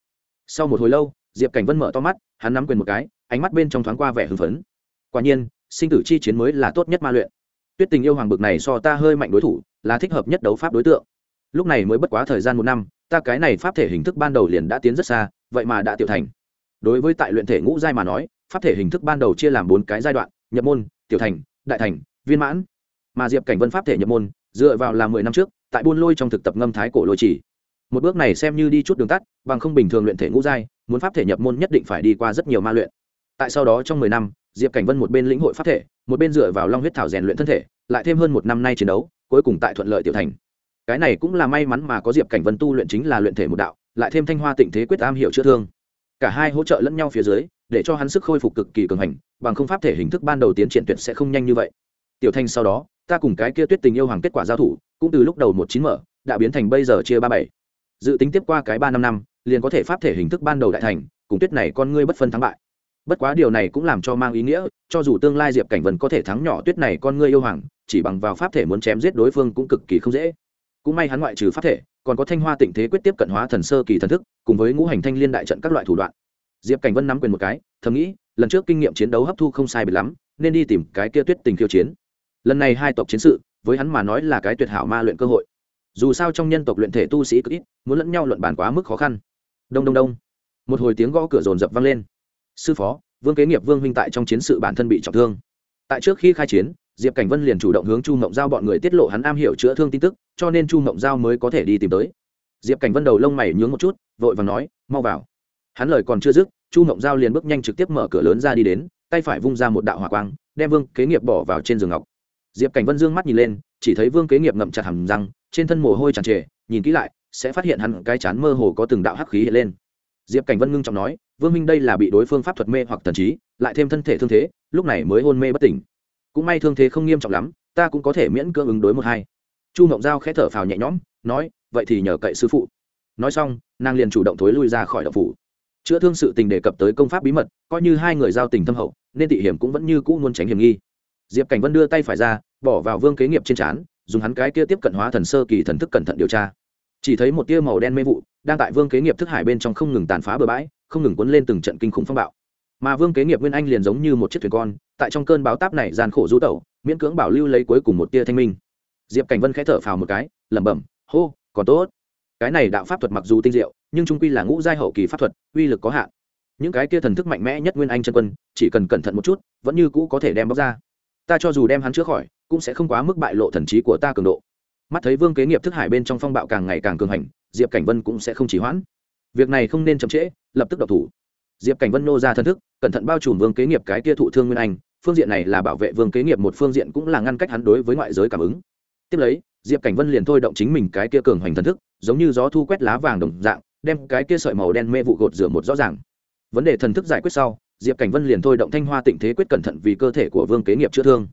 Sau một hồi lâu, diệp cảnh vân mở to mắt, hắn nắm quyền một cái, ánh mắt bên trong thoáng qua vẻ hưng phấn. Quả nhiên, sinh tử chi chiến mới là tốt nhất ma luyện. Tuyết tình yêu hoàng bực này so ta hơi mạnh đối thủ, là thích hợp nhất đấu pháp đối tượng. Lúc này mới bất quá thời gian một năm, ta cái này pháp thể hình thức ban đầu liền đã tiến rất xa, vậy mà đã tiểu thành đối với tại luyện thể ngũ giai mà nói, pháp thể hình thức ban đầu chia làm bốn cái giai đoạn, nhập môn, tiểu thành, đại thành, viên mãn. Mà diệp cảnh vân pháp thể nhập môn, dựa vào là mười năm trước, tại buôn lôi trong thực tập ngâm thái cổ lôi chỉ. Một bước này xem như đi chút đường tắt, bằng không bình thường luyện thể ngũ giai, muốn pháp thể nhập môn nhất định phải đi qua rất nhiều ma luyện. Tại sau đó trong mười năm, diệp cảnh vân một bên lĩnh hội pháp thể, một bên dựa vào long huyết thảo rèn luyện thân thể, lại thêm hơn một năm nay chiến đấu, cuối cùng tại thuận lợi tiểu thành. Cái này cũng là may mắn mà có diệp cảnh vân tu luyện chính là luyện thể một đạo, lại thêm thanh hoa tịnh thế quyết am hiểu chữa thương cả hai hỗ trợ lẫn nhau phía dưới, để cho hắn sức khôi phục cực kỳ cường hành, bằng không pháp thể hình thức ban đầu tiến triển tuyệt sẽ không nhanh như vậy. Tiểu thanh sau đó, ta cùng cái kia tuyết tình yêu hoàng kết quả giao thủ, cũng từ lúc đầu một chín mở, đã biến thành bây giờ chia ba bảy. Dự tính tiếp qua cái ba năm năm, liền có thể pháp thể hình thức ban đầu đại thành, cùng tuyết này con ngươi bất phân thắng bại. Bất quá điều này cũng làm cho mang ý nghĩa, cho dù tương lai diệp cảnh vân có thể thắng nhỏ tuyết này con ngươi yêu hoàng, chỉ bằng vào pháp thể muốn chém giết đối phương cũng cực kỳ không dễ cũng may hắn ngoại trừ pháp thể, còn có thanh hoa tịnh thế quyết tiếp cận hóa thần sơ kỳ thần thức, cùng với ngũ hành thanh liên đại trận các loại thủ đoạn. Diệp cảnh vân nắm quyền một cái, thầm nghĩ, lần trước kinh nghiệm chiến đấu hấp thu không sai biệt lắm, nên đi tìm cái kia tuyết tình khiêu chiến. Lần này hai tộc chiến sự, với hắn mà nói là cái tuyệt hảo ma luyện cơ hội. Dù sao trong nhân tộc luyện thể tu sĩ cực ít, muốn lẫn nhau luận bàn quá mức khó khăn. Đông đông đông. Một hồi tiếng gõ cửa rồn rập vang lên. Sư phó, vương kế nghiệp vương huynh tại trong chiến sự bản thân bị trọng thương. Tại trước khi khai chiến diệp cảnh vân liền chủ động hướng chu mộng giao bọn người tiết lộ hắn am hiểu chữa thương tin tức, cho nên chu mộng giao mới có thể đi tìm tới. Diệp cảnh vân đầu lông mày nhướng một chút, vội và nói, mau vào. Hắn lời còn chưa dứt, chu mộng giao liền bước nhanh trực tiếp mở cửa lớn ra đi đến, tay phải vung ra một đạo hỏa quang, đem vương kế nghiệp bỏ vào trên giường ngọc. Diệp cảnh vân dương mắt nhìn lên, chỉ thấy vương kế nghiệp ngậm chặt hầm răng, trên thân mồ hôi tràn trề, nhìn kỹ lại, sẽ phát hiện hắn cái chán mơ hồ có từng đạo hắc khí hiện lên. Diệp cảnh vân ngưng trọng nói, vương minh đây là bị đối phương pháp thuật mê hoặc thần trí, lại thêm thân thể thương thế, lúc này mới hôn mê bất tỉnh cũng may thương thế không nghiêm trọng lắm, ta cũng có thể miễn cưỡng ứng đối một hai. Chu mộng giao khẽ thở phào nhẹ nhõm, nói, vậy thì nhờ cậy sư phụ. Nói xong, nàng liền chủ động thối lui ra khỏi đậu phủ. Chữa thương sự tình đề cập tới công pháp bí mật, coi như hai người giao tình thâm hậu, nên tị hiểm cũng vẫn như cũ muốn tránh hiểm nghi. Diệp cảnh vân đưa tay phải ra, bỏ vào vương kế nghiệp trên trán, dùng hắn cái kia tiếp cận hóa thần sơ kỳ thần thức cẩn thận điều tra. Chỉ thấy một tia màu đen mê vụ, đang tại vương kế nghiệp thức hải bên trong không ngừng tàn phá bừa bãi, không ngừng cuốn lên từng trận kinh khủng phong bạo mà vương kế nghiệp nguyên anh liền giống như một chiếc thuyền con, tại trong cơn báo táp này gian khổ du tẩu, miễn cưỡng bảo lưu lấy cuối cùng một tia thanh minh. Diệp cảnh vân khẽ thở phào một cái, lẩm bẩm, hô, còn tốt. Cái này đạo pháp thuật mặc dù tinh diệu, nhưng trung quy là ngũ giai hậu kỳ pháp thuật, uy lực có hạn. Những cái kia thần thức mạnh mẽ nhất nguyên anh chân quân, chỉ cần cẩn thận một chút, vẫn như cũ có thể đem bóc ra. Ta cho dù đem hắn chữa khỏi, cũng sẽ không quá mức bại lộ thần trí của ta cường độ. Mắt thấy vương kế nghiệp thức hải bên trong phong bạo càng ngày càng cường hành, diệp cảnh vân cũng sẽ không chỉ hoãn. Việc này không nên chậm trễ, lập tức độc thủ diệp cảnh vân nô ra thân thức, cẩn thận bao trùm vương kế nghiệp cái kia thụ thương nguyên anh, phương diện này là bảo vệ vương kế nghiệp một phương diện cũng là ngăn cách hắn đối với ngoại giới cảm ứng. Tiếp lấy, diệp cảnh vân liền thôi động chính mình cái kia cường hoành thần thức, giống như gió thu quét lá vàng đồng dạng, đem cái kia sợi màu đen mê vụ gột rửa một rõ ràng. Vấn đề thần thức giải quyết sau, diệp cảnh vân liền thôi động thanh hoa tịnh thế quyết cẩn thận vì cơ thể của vương kế nghiệp chữa thương.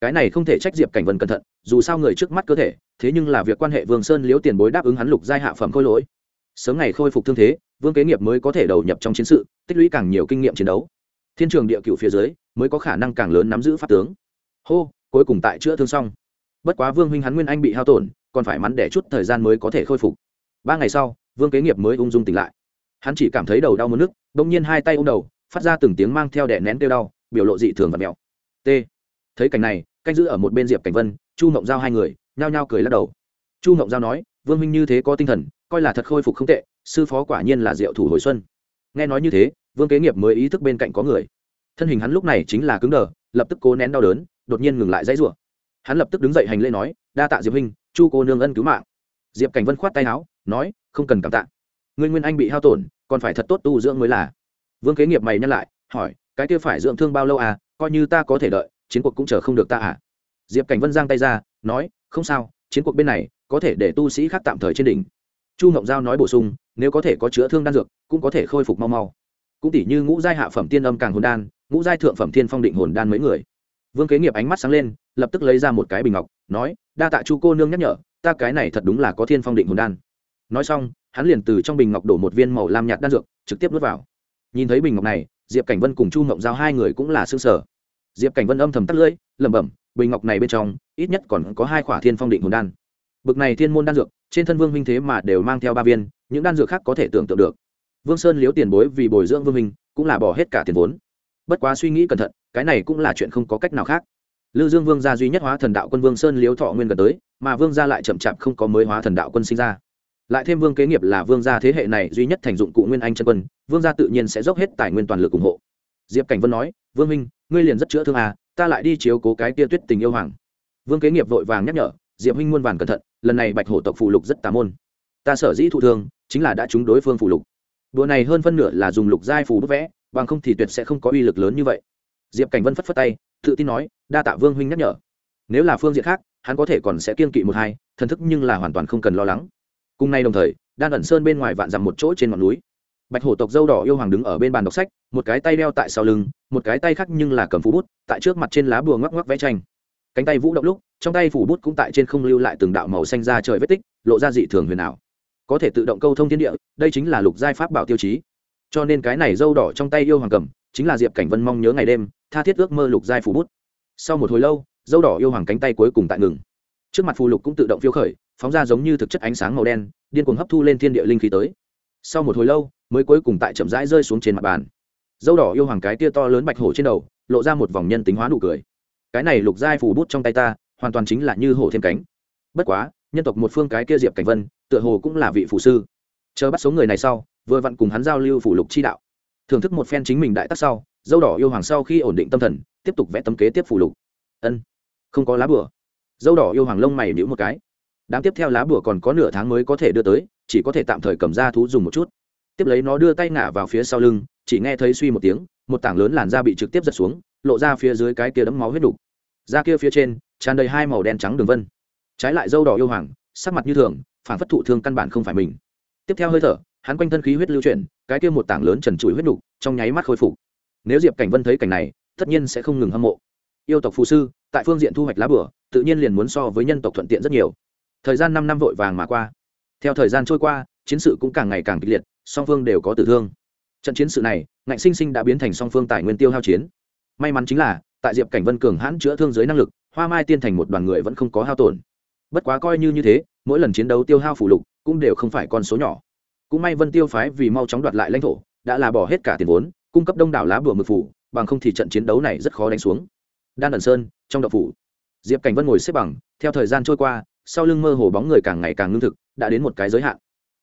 Cái này không thể trách diệp cảnh vân cẩn thận, dù sao người trước mắt cơ thể, thế nhưng là việc quan hệ vương sơn liếu tiền bối đáp ứng hắn lục giai hạ phẩm khôi lỗi. Sớm ngày khôi phục thương thế vương kế nghiệp mới có thể đầu nhập trong chiến sự, tích lũy càng nhiều kinh nghiệm chiến đấu. Thiên trường địa cựu phía dưới mới có khả năng càng lớn nắm giữ pháp tướng. Hô, cuối cùng tại chữa thương xong. Bất quá vương huynh hắn nguyên anh bị hao tổn, còn phải mắn để chút thời gian mới có thể khôi phục. Ba ngày sau, vương kế nghiệp mới ung dung tỉnh lại. Hắn chỉ cảm thấy đầu đau mất nước, bỗng nhiên hai tay ô m đầu, phát ra từng tiếng mang theo đẻ nén tiêu đau, biểu lộ dị thường và mẹo. T. Thấy cảnh này, canh giữ ở một bên diệp cảnh vân, chu mộng giao hai người, nhao nhao cười lắc đầu. Chu mộng giao nói vương Minh như thế có tinh thần, coi là thật khôi phục không tệ, sư phó quả nhiên là diệu thủ hồi xuân. Nghe nói như thế, vương kế nghiệp mới ý thức bên cạnh có người. Thân hình hắn lúc này chính là cứng đờ, lập tức cố nén đau đớn, đột nhiên ngừng lại dãy rủa. Hắn lập tức đứng dậy hành lễ nói, đa tạ diệp huynh, chu cô nương ân cứu mạng. Diệp cảnh vân khoát tay áo, nói, không cần cảm tạ. Ngươi nguyên anh bị hao tổn, còn phải thật tốt tu dưỡng mới là. Vương kế nghiệp mày nhắc lại, hỏi, cái kia phải dưỡng thương bao lâu à? Coi như ta có thể đợi, chiến cuộc cũng chờ không được ta à? Diệp cảnh vân giang tay ra, nói, không sao chiến cuộc bên này có thể để tu sĩ khác tạm thời trên đỉnh. Chu ngộng giao nói bổ sung, nếu có thể có chữa thương đan dược, cũng có thể khôi phục mau mau. Cũng tỷ như ngũ giai hạ phẩm tiên âm càng hồn đan, ngũ giai thượng phẩm thiên phong định hồn đan mấy người. Vương kế nghiệp ánh mắt sáng lên, lập tức lấy ra một cái bình ngọc, nói, đa tạ chu cô nương nhắc nhở, ta cái này thật đúng là có thiên phong định hồn đan. Nói xong, hắn liền từ trong bình ngọc đổ một viên màu lam nhạt đan dược, trực tiếp nuốt vào. Nhìn thấy bình ngọc này, diệp cảnh vân cùng chu ngộng giao hai người cũng là xương sở diệp cảnh vân âm thầm tắt lưỡi, lẩm bẩm bình ngọc này bên trong, ít nhất còn có hai khỏa thiên phong định hồn đan. Bực này thiên môn đan dược, trên thân vương huynh thế mà đều mang theo ba viên, những đan dược khác có thể tưởng tượng được. Vương sơn liếu tiền bối vì bồi dưỡng vương huynh, cũng là bỏ hết cả tiền vốn. Bất quá suy nghĩ cẩn thận, cái này cũng là chuyện không có cách nào khác. Lư dương vương gia duy nhất hóa thần đạo quân vương sơn liếu thọ nguyên gần tới, mà vương gia lại chậm chạp không có mới hóa thần đạo quân sinh ra. Lại thêm vương kế nghiệp là vương gia thế hệ này duy nhất thành dụng cụ nguyên anh chân quân, vương gia tự nhiên sẽ dốc hết tài nguyên toàn lực ủng hộ. Diệp cảnh vân nói, vương minh ngươi liền rất chữa thương à ta lại đi chiếu cố cái tia tuyết tình yêu hoàng. Vương kế nghiệp vội vàng nhắc nhở, diệp huynh muôn vàn cẩn thận, lần này bạch hổ tộc phụ lục rất tà môn. Ta sở dĩ thụ thương, chính là đã trúng đối phương phụ lục. Đùa này hơn phân nửa là dùng lục giai phù bút vẽ, bằng không thì tuyệt sẽ không có uy lực lớn như vậy. Diệp cảnh vân phất phất tay, tự tin nói, đa tạ vương huynh nhắc nhở. Nếu là phương diện khác, hắn có thể còn sẽ kiên kỵ một hai, thần thức nhưng là hoàn toàn không cần lo lắng. Cùng nay đồng thời, đan ẩn sơn bên ngoài vạn dằm một chỗ trên ngọn núi bạch hổ tộc dâu đỏ yêu hoàng đứng ở bên bàn đọc sách, một cái tay đeo tại sau lưng, một cái tay khác nhưng là cầm phú bút, tại trước mặt trên lá bùa ngoắc ngoắc vẽ tranh. Cánh tay vũ động lúc, trong tay phủ bút cũng tại trên không lưu lại từng đạo màu xanh ra trời vết tích, lộ ra dị thường huyền ảo. Có thể tự động câu thông thiên địa, đây chính là lục giai pháp bảo tiêu chí. Cho nên cái này dâu đỏ trong tay yêu hoàng cầm, chính là diệp cảnh vân mong nhớ ngày đêm, tha thiết ước mơ lục giai phủ bút. Sau một hồi lâu, dâu đỏ yêu hoàng cánh tay cuối cùng tại ngừng. Trước mặt phù lục cũng tự động phiêu khởi, phóng ra giống như thực chất ánh sáng màu đen, điên cuồng hấp thu lên thiên địa linh khí tới. Sau một hồi lâu mới cuối cùng tại chậm rãi rơi xuống trên mặt bàn. Dâu đỏ yêu hoàng cái tia to lớn bạch hổ trên đầu, lộ ra một vòng nhân tính hóa nụ cười. Cái này lục giai phủ bút trong tay ta, hoàn toàn chính là như hổ thêm cánh. Bất quá, nhân tộc một phương cái kia diệp cảnh vân, tựa hồ cũng là vị phủ sư. Chờ bắt số người này sau, vừa vặn cùng hắn giao lưu phủ lục chi đạo. Thưởng thức một phen chính mình đại tắc sau, dâu đỏ yêu hoàng sau khi ổn định tâm thần, tiếp tục vẽ tấm kế tiếp phủ lục. Ân, không có lá bửa dâu đỏ yêu hoàng lông mày nhữ một cái. Đám tiếp theo lá bửa còn có nửa tháng mới có thể đưa tới, chỉ có thể tạm thời cầm ra thú dùng một chút tiếp lấy nó đưa tay ngả vào phía sau lưng, chỉ nghe thấy suy một tiếng, một tảng lớn làn da bị trực tiếp giật xuống, lộ ra phía dưới cái kia đấm máu huyết đục. Da kia phía trên, tràn đầy hai màu đen trắng đường vân. Trái lại dâu đỏ yêu hoàng, sắc mặt như thường, phản phất thụ thương căn bản không phải mình. Tiếp theo hơi thở, hắn quanh thân khí huyết lưu chuyển, cái kia một tảng lớn trần trụi huyết đục, trong nháy mắt khôi phục. Nếu diệp cảnh vân thấy cảnh này, tất nhiên sẽ không ngừng hâm mộ. Yêu tộc phù sư, tại phương diện thu hoạch lá bửa, tự nhiên liền muốn so với nhân tộc thuận tiện rất nhiều. Thời gian năm năm vội vàng mà qua. Theo thời gian trôi qua, chiến sự cũng càng ngày càng kịch liệt song phương đều có tử thương. Trận chiến sự này, ngạnh sinh sinh đã biến thành song phương tài nguyên tiêu hao chiến. May mắn chính là, tại diệp cảnh vân cường hãn chữa thương dưới năng lực, hoa mai tiên thành một đoàn người vẫn không có hao tổn. Bất quá coi như như thế, mỗi lần chiến đấu tiêu hao phủ lục cũng đều không phải con số nhỏ. Cũng may vân tiêu phái vì mau chóng đoạt lại lãnh thổ, đã là bỏ hết cả tiền vốn, cung cấp đông đảo lá bùa mực phủ, bằng không thì trận chiến đấu này rất khó đánh xuống. Đan ẩn sơn, trong đậu phủ. Diệp cảnh vân ngồi xếp bằng, theo thời gian trôi qua, sau lưng mơ hồ bóng người càng ngày càng ngưng thực, đã đến một cái giới hạn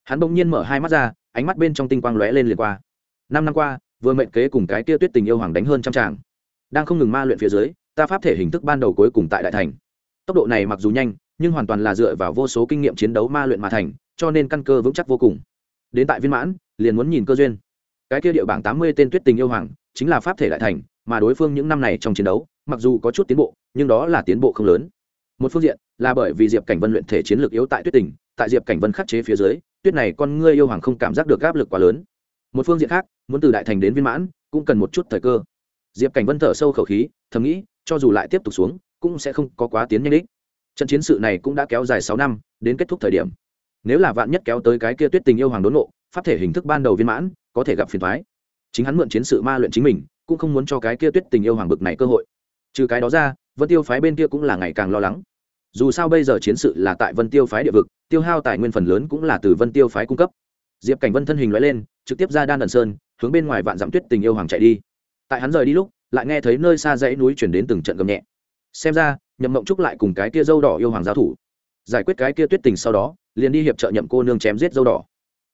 hắn bỗng nhiên mở hai mắt ra, ánh mắt bên trong tinh quang lóe lên liền qua. Năm năm qua, vừa mệnh kế cùng cái tia tuyết tình yêu hoàng đánh hơn trăm tràng đang không ngừng ma luyện phía dưới, ta pháp thể hình thức ban đầu cuối cùng tại đại thành. Tốc độ này mặc dù nhanh, nhưng hoàn toàn là dựa vào vô số kinh nghiệm chiến đấu ma luyện mà thành, cho nên căn cơ vững chắc vô cùng. Đến tại viên mãn, liền muốn nhìn cơ duyên. Cái kia địa bảng tám mươi tên tuyết tình yêu hoàng, chính là pháp thể đại thành, mà đối phương những năm này trong chiến đấu, mặc dù có chút tiến bộ, nhưng đó là tiến bộ không lớn. Một phương diện, là bởi vì diệp cảnh vân luyện thể chiến lược yếu tại tuyết tình, tại diệp cảnh vân khắc chế phía dưới tuyết này con ngươi yêu hoàng không cảm giác được áp lực quá lớn. Một phương diện khác, muốn từ đại thành đến viên mãn, cũng cần một chút thời cơ. Diệp cảnh vân thở sâu khẩu khí, thầm nghĩ, cho dù lại tiếp tục xuống, cũng sẽ không có quá tiến nhanh đích. Trận chiến sự này cũng đã kéo dài sáu năm, đến kết thúc thời điểm. Nếu là vạn nhất kéo tới cái kia tuyết tình yêu hoàng đốn ngộ, pháp thể hình thức ban đầu viên mãn, có thể gặp phiền thoái chính hắn mượn chiến sự ma luyện chính mình, cũng không muốn cho cái kia tuyết tình yêu hoàng bực này cơ hội. Trừ cái đó ra, vân tiêu phái bên kia cũng là ngày càng lo lắng. Dù sao bây giờ chiến sự là tại vân tiêu phái địa vực tiêu hao tài nguyên phần lớn cũng là từ vân tiêu phái cung cấp. Diệp cảnh vân thân hình loại lên, trực tiếp ra đan đần sơn, hướng bên ngoài vạn dặm tuyết tình yêu hoàng chạy đi. Tại hắn rời đi lúc, lại nghe thấy nơi xa dãy núi chuyển đến từng trận gầm nhẹ. Xem ra, nhậm mộng trúc lại cùng cái kia dâu đỏ yêu hoàng giáo thủ. Giải quyết cái kia tuyết tình sau đó, liền đi hiệp trợ nhậm cô nương chém giết dâu đỏ.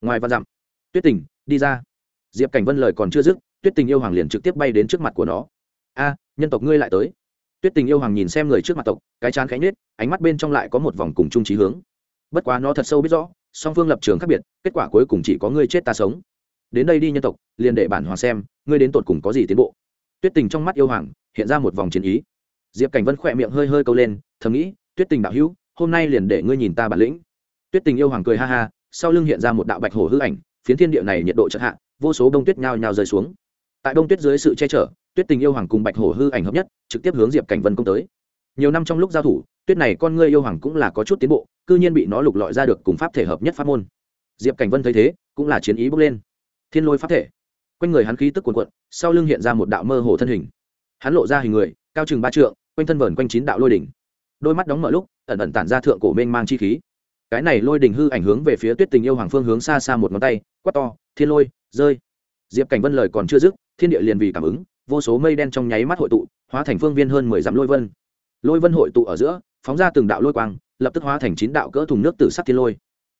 Ngoài vạn dặm, tuyết tình, đi ra. Diệp cảnh vân lời còn chưa dứt, tuyết tình yêu hoàng liền trực tiếp bay đến trước mặt của nó. A, nhân tộc ngươi lại tới. Tuyết tình yêu hoàng nhìn xem người trước mặt tộc, cái chán khánh nết ánh mắt bên trong lại có một vòng cùng chung trí hướng bất quá nó thật sâu biết rõ, song phương lập trường khác biệt, kết quả cuối cùng chỉ có ngươi chết ta sống. Đến đây đi nhân tộc, liền để bản hoàng xem, ngươi đến tột cùng có gì tiến bộ. Tuyết tình trong mắt yêu hoàng, hiện ra một vòng chiến ý. Diệp cảnh vân khỏe miệng hơi hơi câu lên, thầm nghĩ, tuyết tình đạo hữu, hôm nay liền để ngươi nhìn ta bản lĩnh. Tuyết tình yêu hoàng cười ha ha, sau lưng hiện ra một đạo bạch hổ hư ảnh, phiến thiên địa này nhiệt độ chật hạ, vô số bông tuyết nhao nhao rơi xuống. Tại bông tuyết dưới sự che chở, tuyết tình yêu hoàng cùng bạch hổ hư ảnh hợp nhất, trực tiếp hướng diệp cảnh vân công tới. Nhiều năm trong lúc giao thủ, tuyết này con ngươi yêu hoàng cũng là có chút tiến bộ cư nhiên bị nó lục lọi ra được cùng pháp thể hợp nhất pháp môn. Diệp cảnh vân thấy thế, cũng là chiến ý bước lên. Thiên lôi pháp thể. Quanh người hắn khí tức cuồn cuộn, sau lưng hiện ra một đạo mơ hồ thân hình. Hắn lộ ra hình người, cao chừng ba trượng, quanh thân vờn quanh chín đạo lôi đỉnh. Đôi mắt đóng mở lúc, ẩn ẩn tản ra thượng cổ mênh mang chi khí. Cái này lôi đỉnh hư ảnh hướng về phía tuyết tình yêu hoàng phương hướng xa xa một ngón tay, quát to, thiên lôi, rơi! Diệp cảnh vân lời còn chưa dứt, thiên địa liền vì cảm ứng, vô số mây đen trong nháy mắt hội tụ, hóa thành phương viên hơn mười dặm lôi vân. Lôi vân hội tụ ở giữa, phóng ra từng đạo lôi quang lập tức hóa thành chín đạo cỡ thùng nước từ sắc thiên lôi.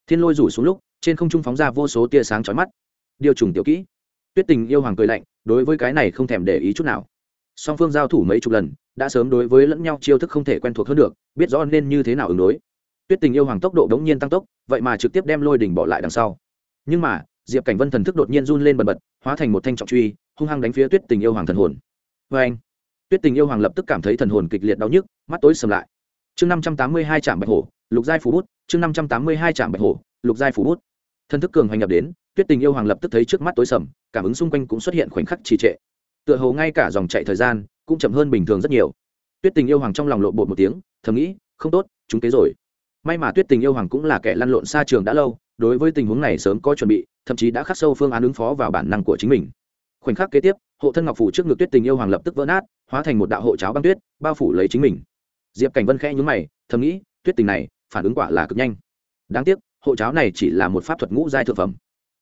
Thiên lôi rủ xuống lúc, trên không trung phóng ra vô số tia sáng chói mắt. Điều trùng tiểu kỹ. Tuyết tình yêu hoàng cười lạnh, đối với cái này không thèm để ý chút nào. Song phương giao thủ mấy chục lần, đã sớm đối với lẫn nhau chiêu thức không thể quen thuộc hơn được, biết rõ nên như thế nào ứng đối. Tuyết tình yêu hoàng tốc độ đống nhiên tăng tốc, vậy mà trực tiếp đem lôi đỉnh bỏ lại đằng sau. Nhưng mà, diệp cảnh vân thần thức đột nhiên run lên bần bật, hóa thành một thanh trọng truy, hung hăng đánh phía tuyết tình yêu hoàng thần hồn. Vê anh tuyết tình yêu hoàng lập tức cảm thấy thần hồn kịch liệt đau nhức, mắt tối sầm lại chương năm trăm tám mươi hai trạm bạch hổ, lục giai phủ bút, chương năm trăm tám mươi hai trạm bạch hổ, lục giai phủ bút. Thần thức cường hoành nhập đến, tuyết tình yêu hoàng lập tức thấy trước mắt tối sầm, cảm ứng xung quanh cũng xuất hiện khoảnh khắc trì trệ. Tựa hồ ngay cả dòng chạy thời gian cũng chậm hơn bình thường rất nhiều. Tuyết tình yêu hoàng trong lòng lộ bột một tiếng, thầm nghĩ, không tốt, chúng kế rồi. May mà tuyết tình yêu hoàng cũng là kẻ lăn lộn xa trường đã lâu, đối với tình huống này sớm có chuẩn bị, thậm chí đã khắc sâu phương án ứng phó vào bản năng của chính mình. Khoảnh khắc kế tiếp, hộ thân ngọc phủ trước ngực tuyết tình yêu hoàng lập tức vỡ nát, hóa thành một đạo hộ cháo băng tuyết, bao phủ lấy chính mình diệp cảnh vân khẽ nhúng mày, thầm nghĩ tuyết tình này, phản ứng quả là cực nhanh. Đáng tiếc, hộ cháo này chỉ là một pháp thuật ngũ giai thượng phẩm.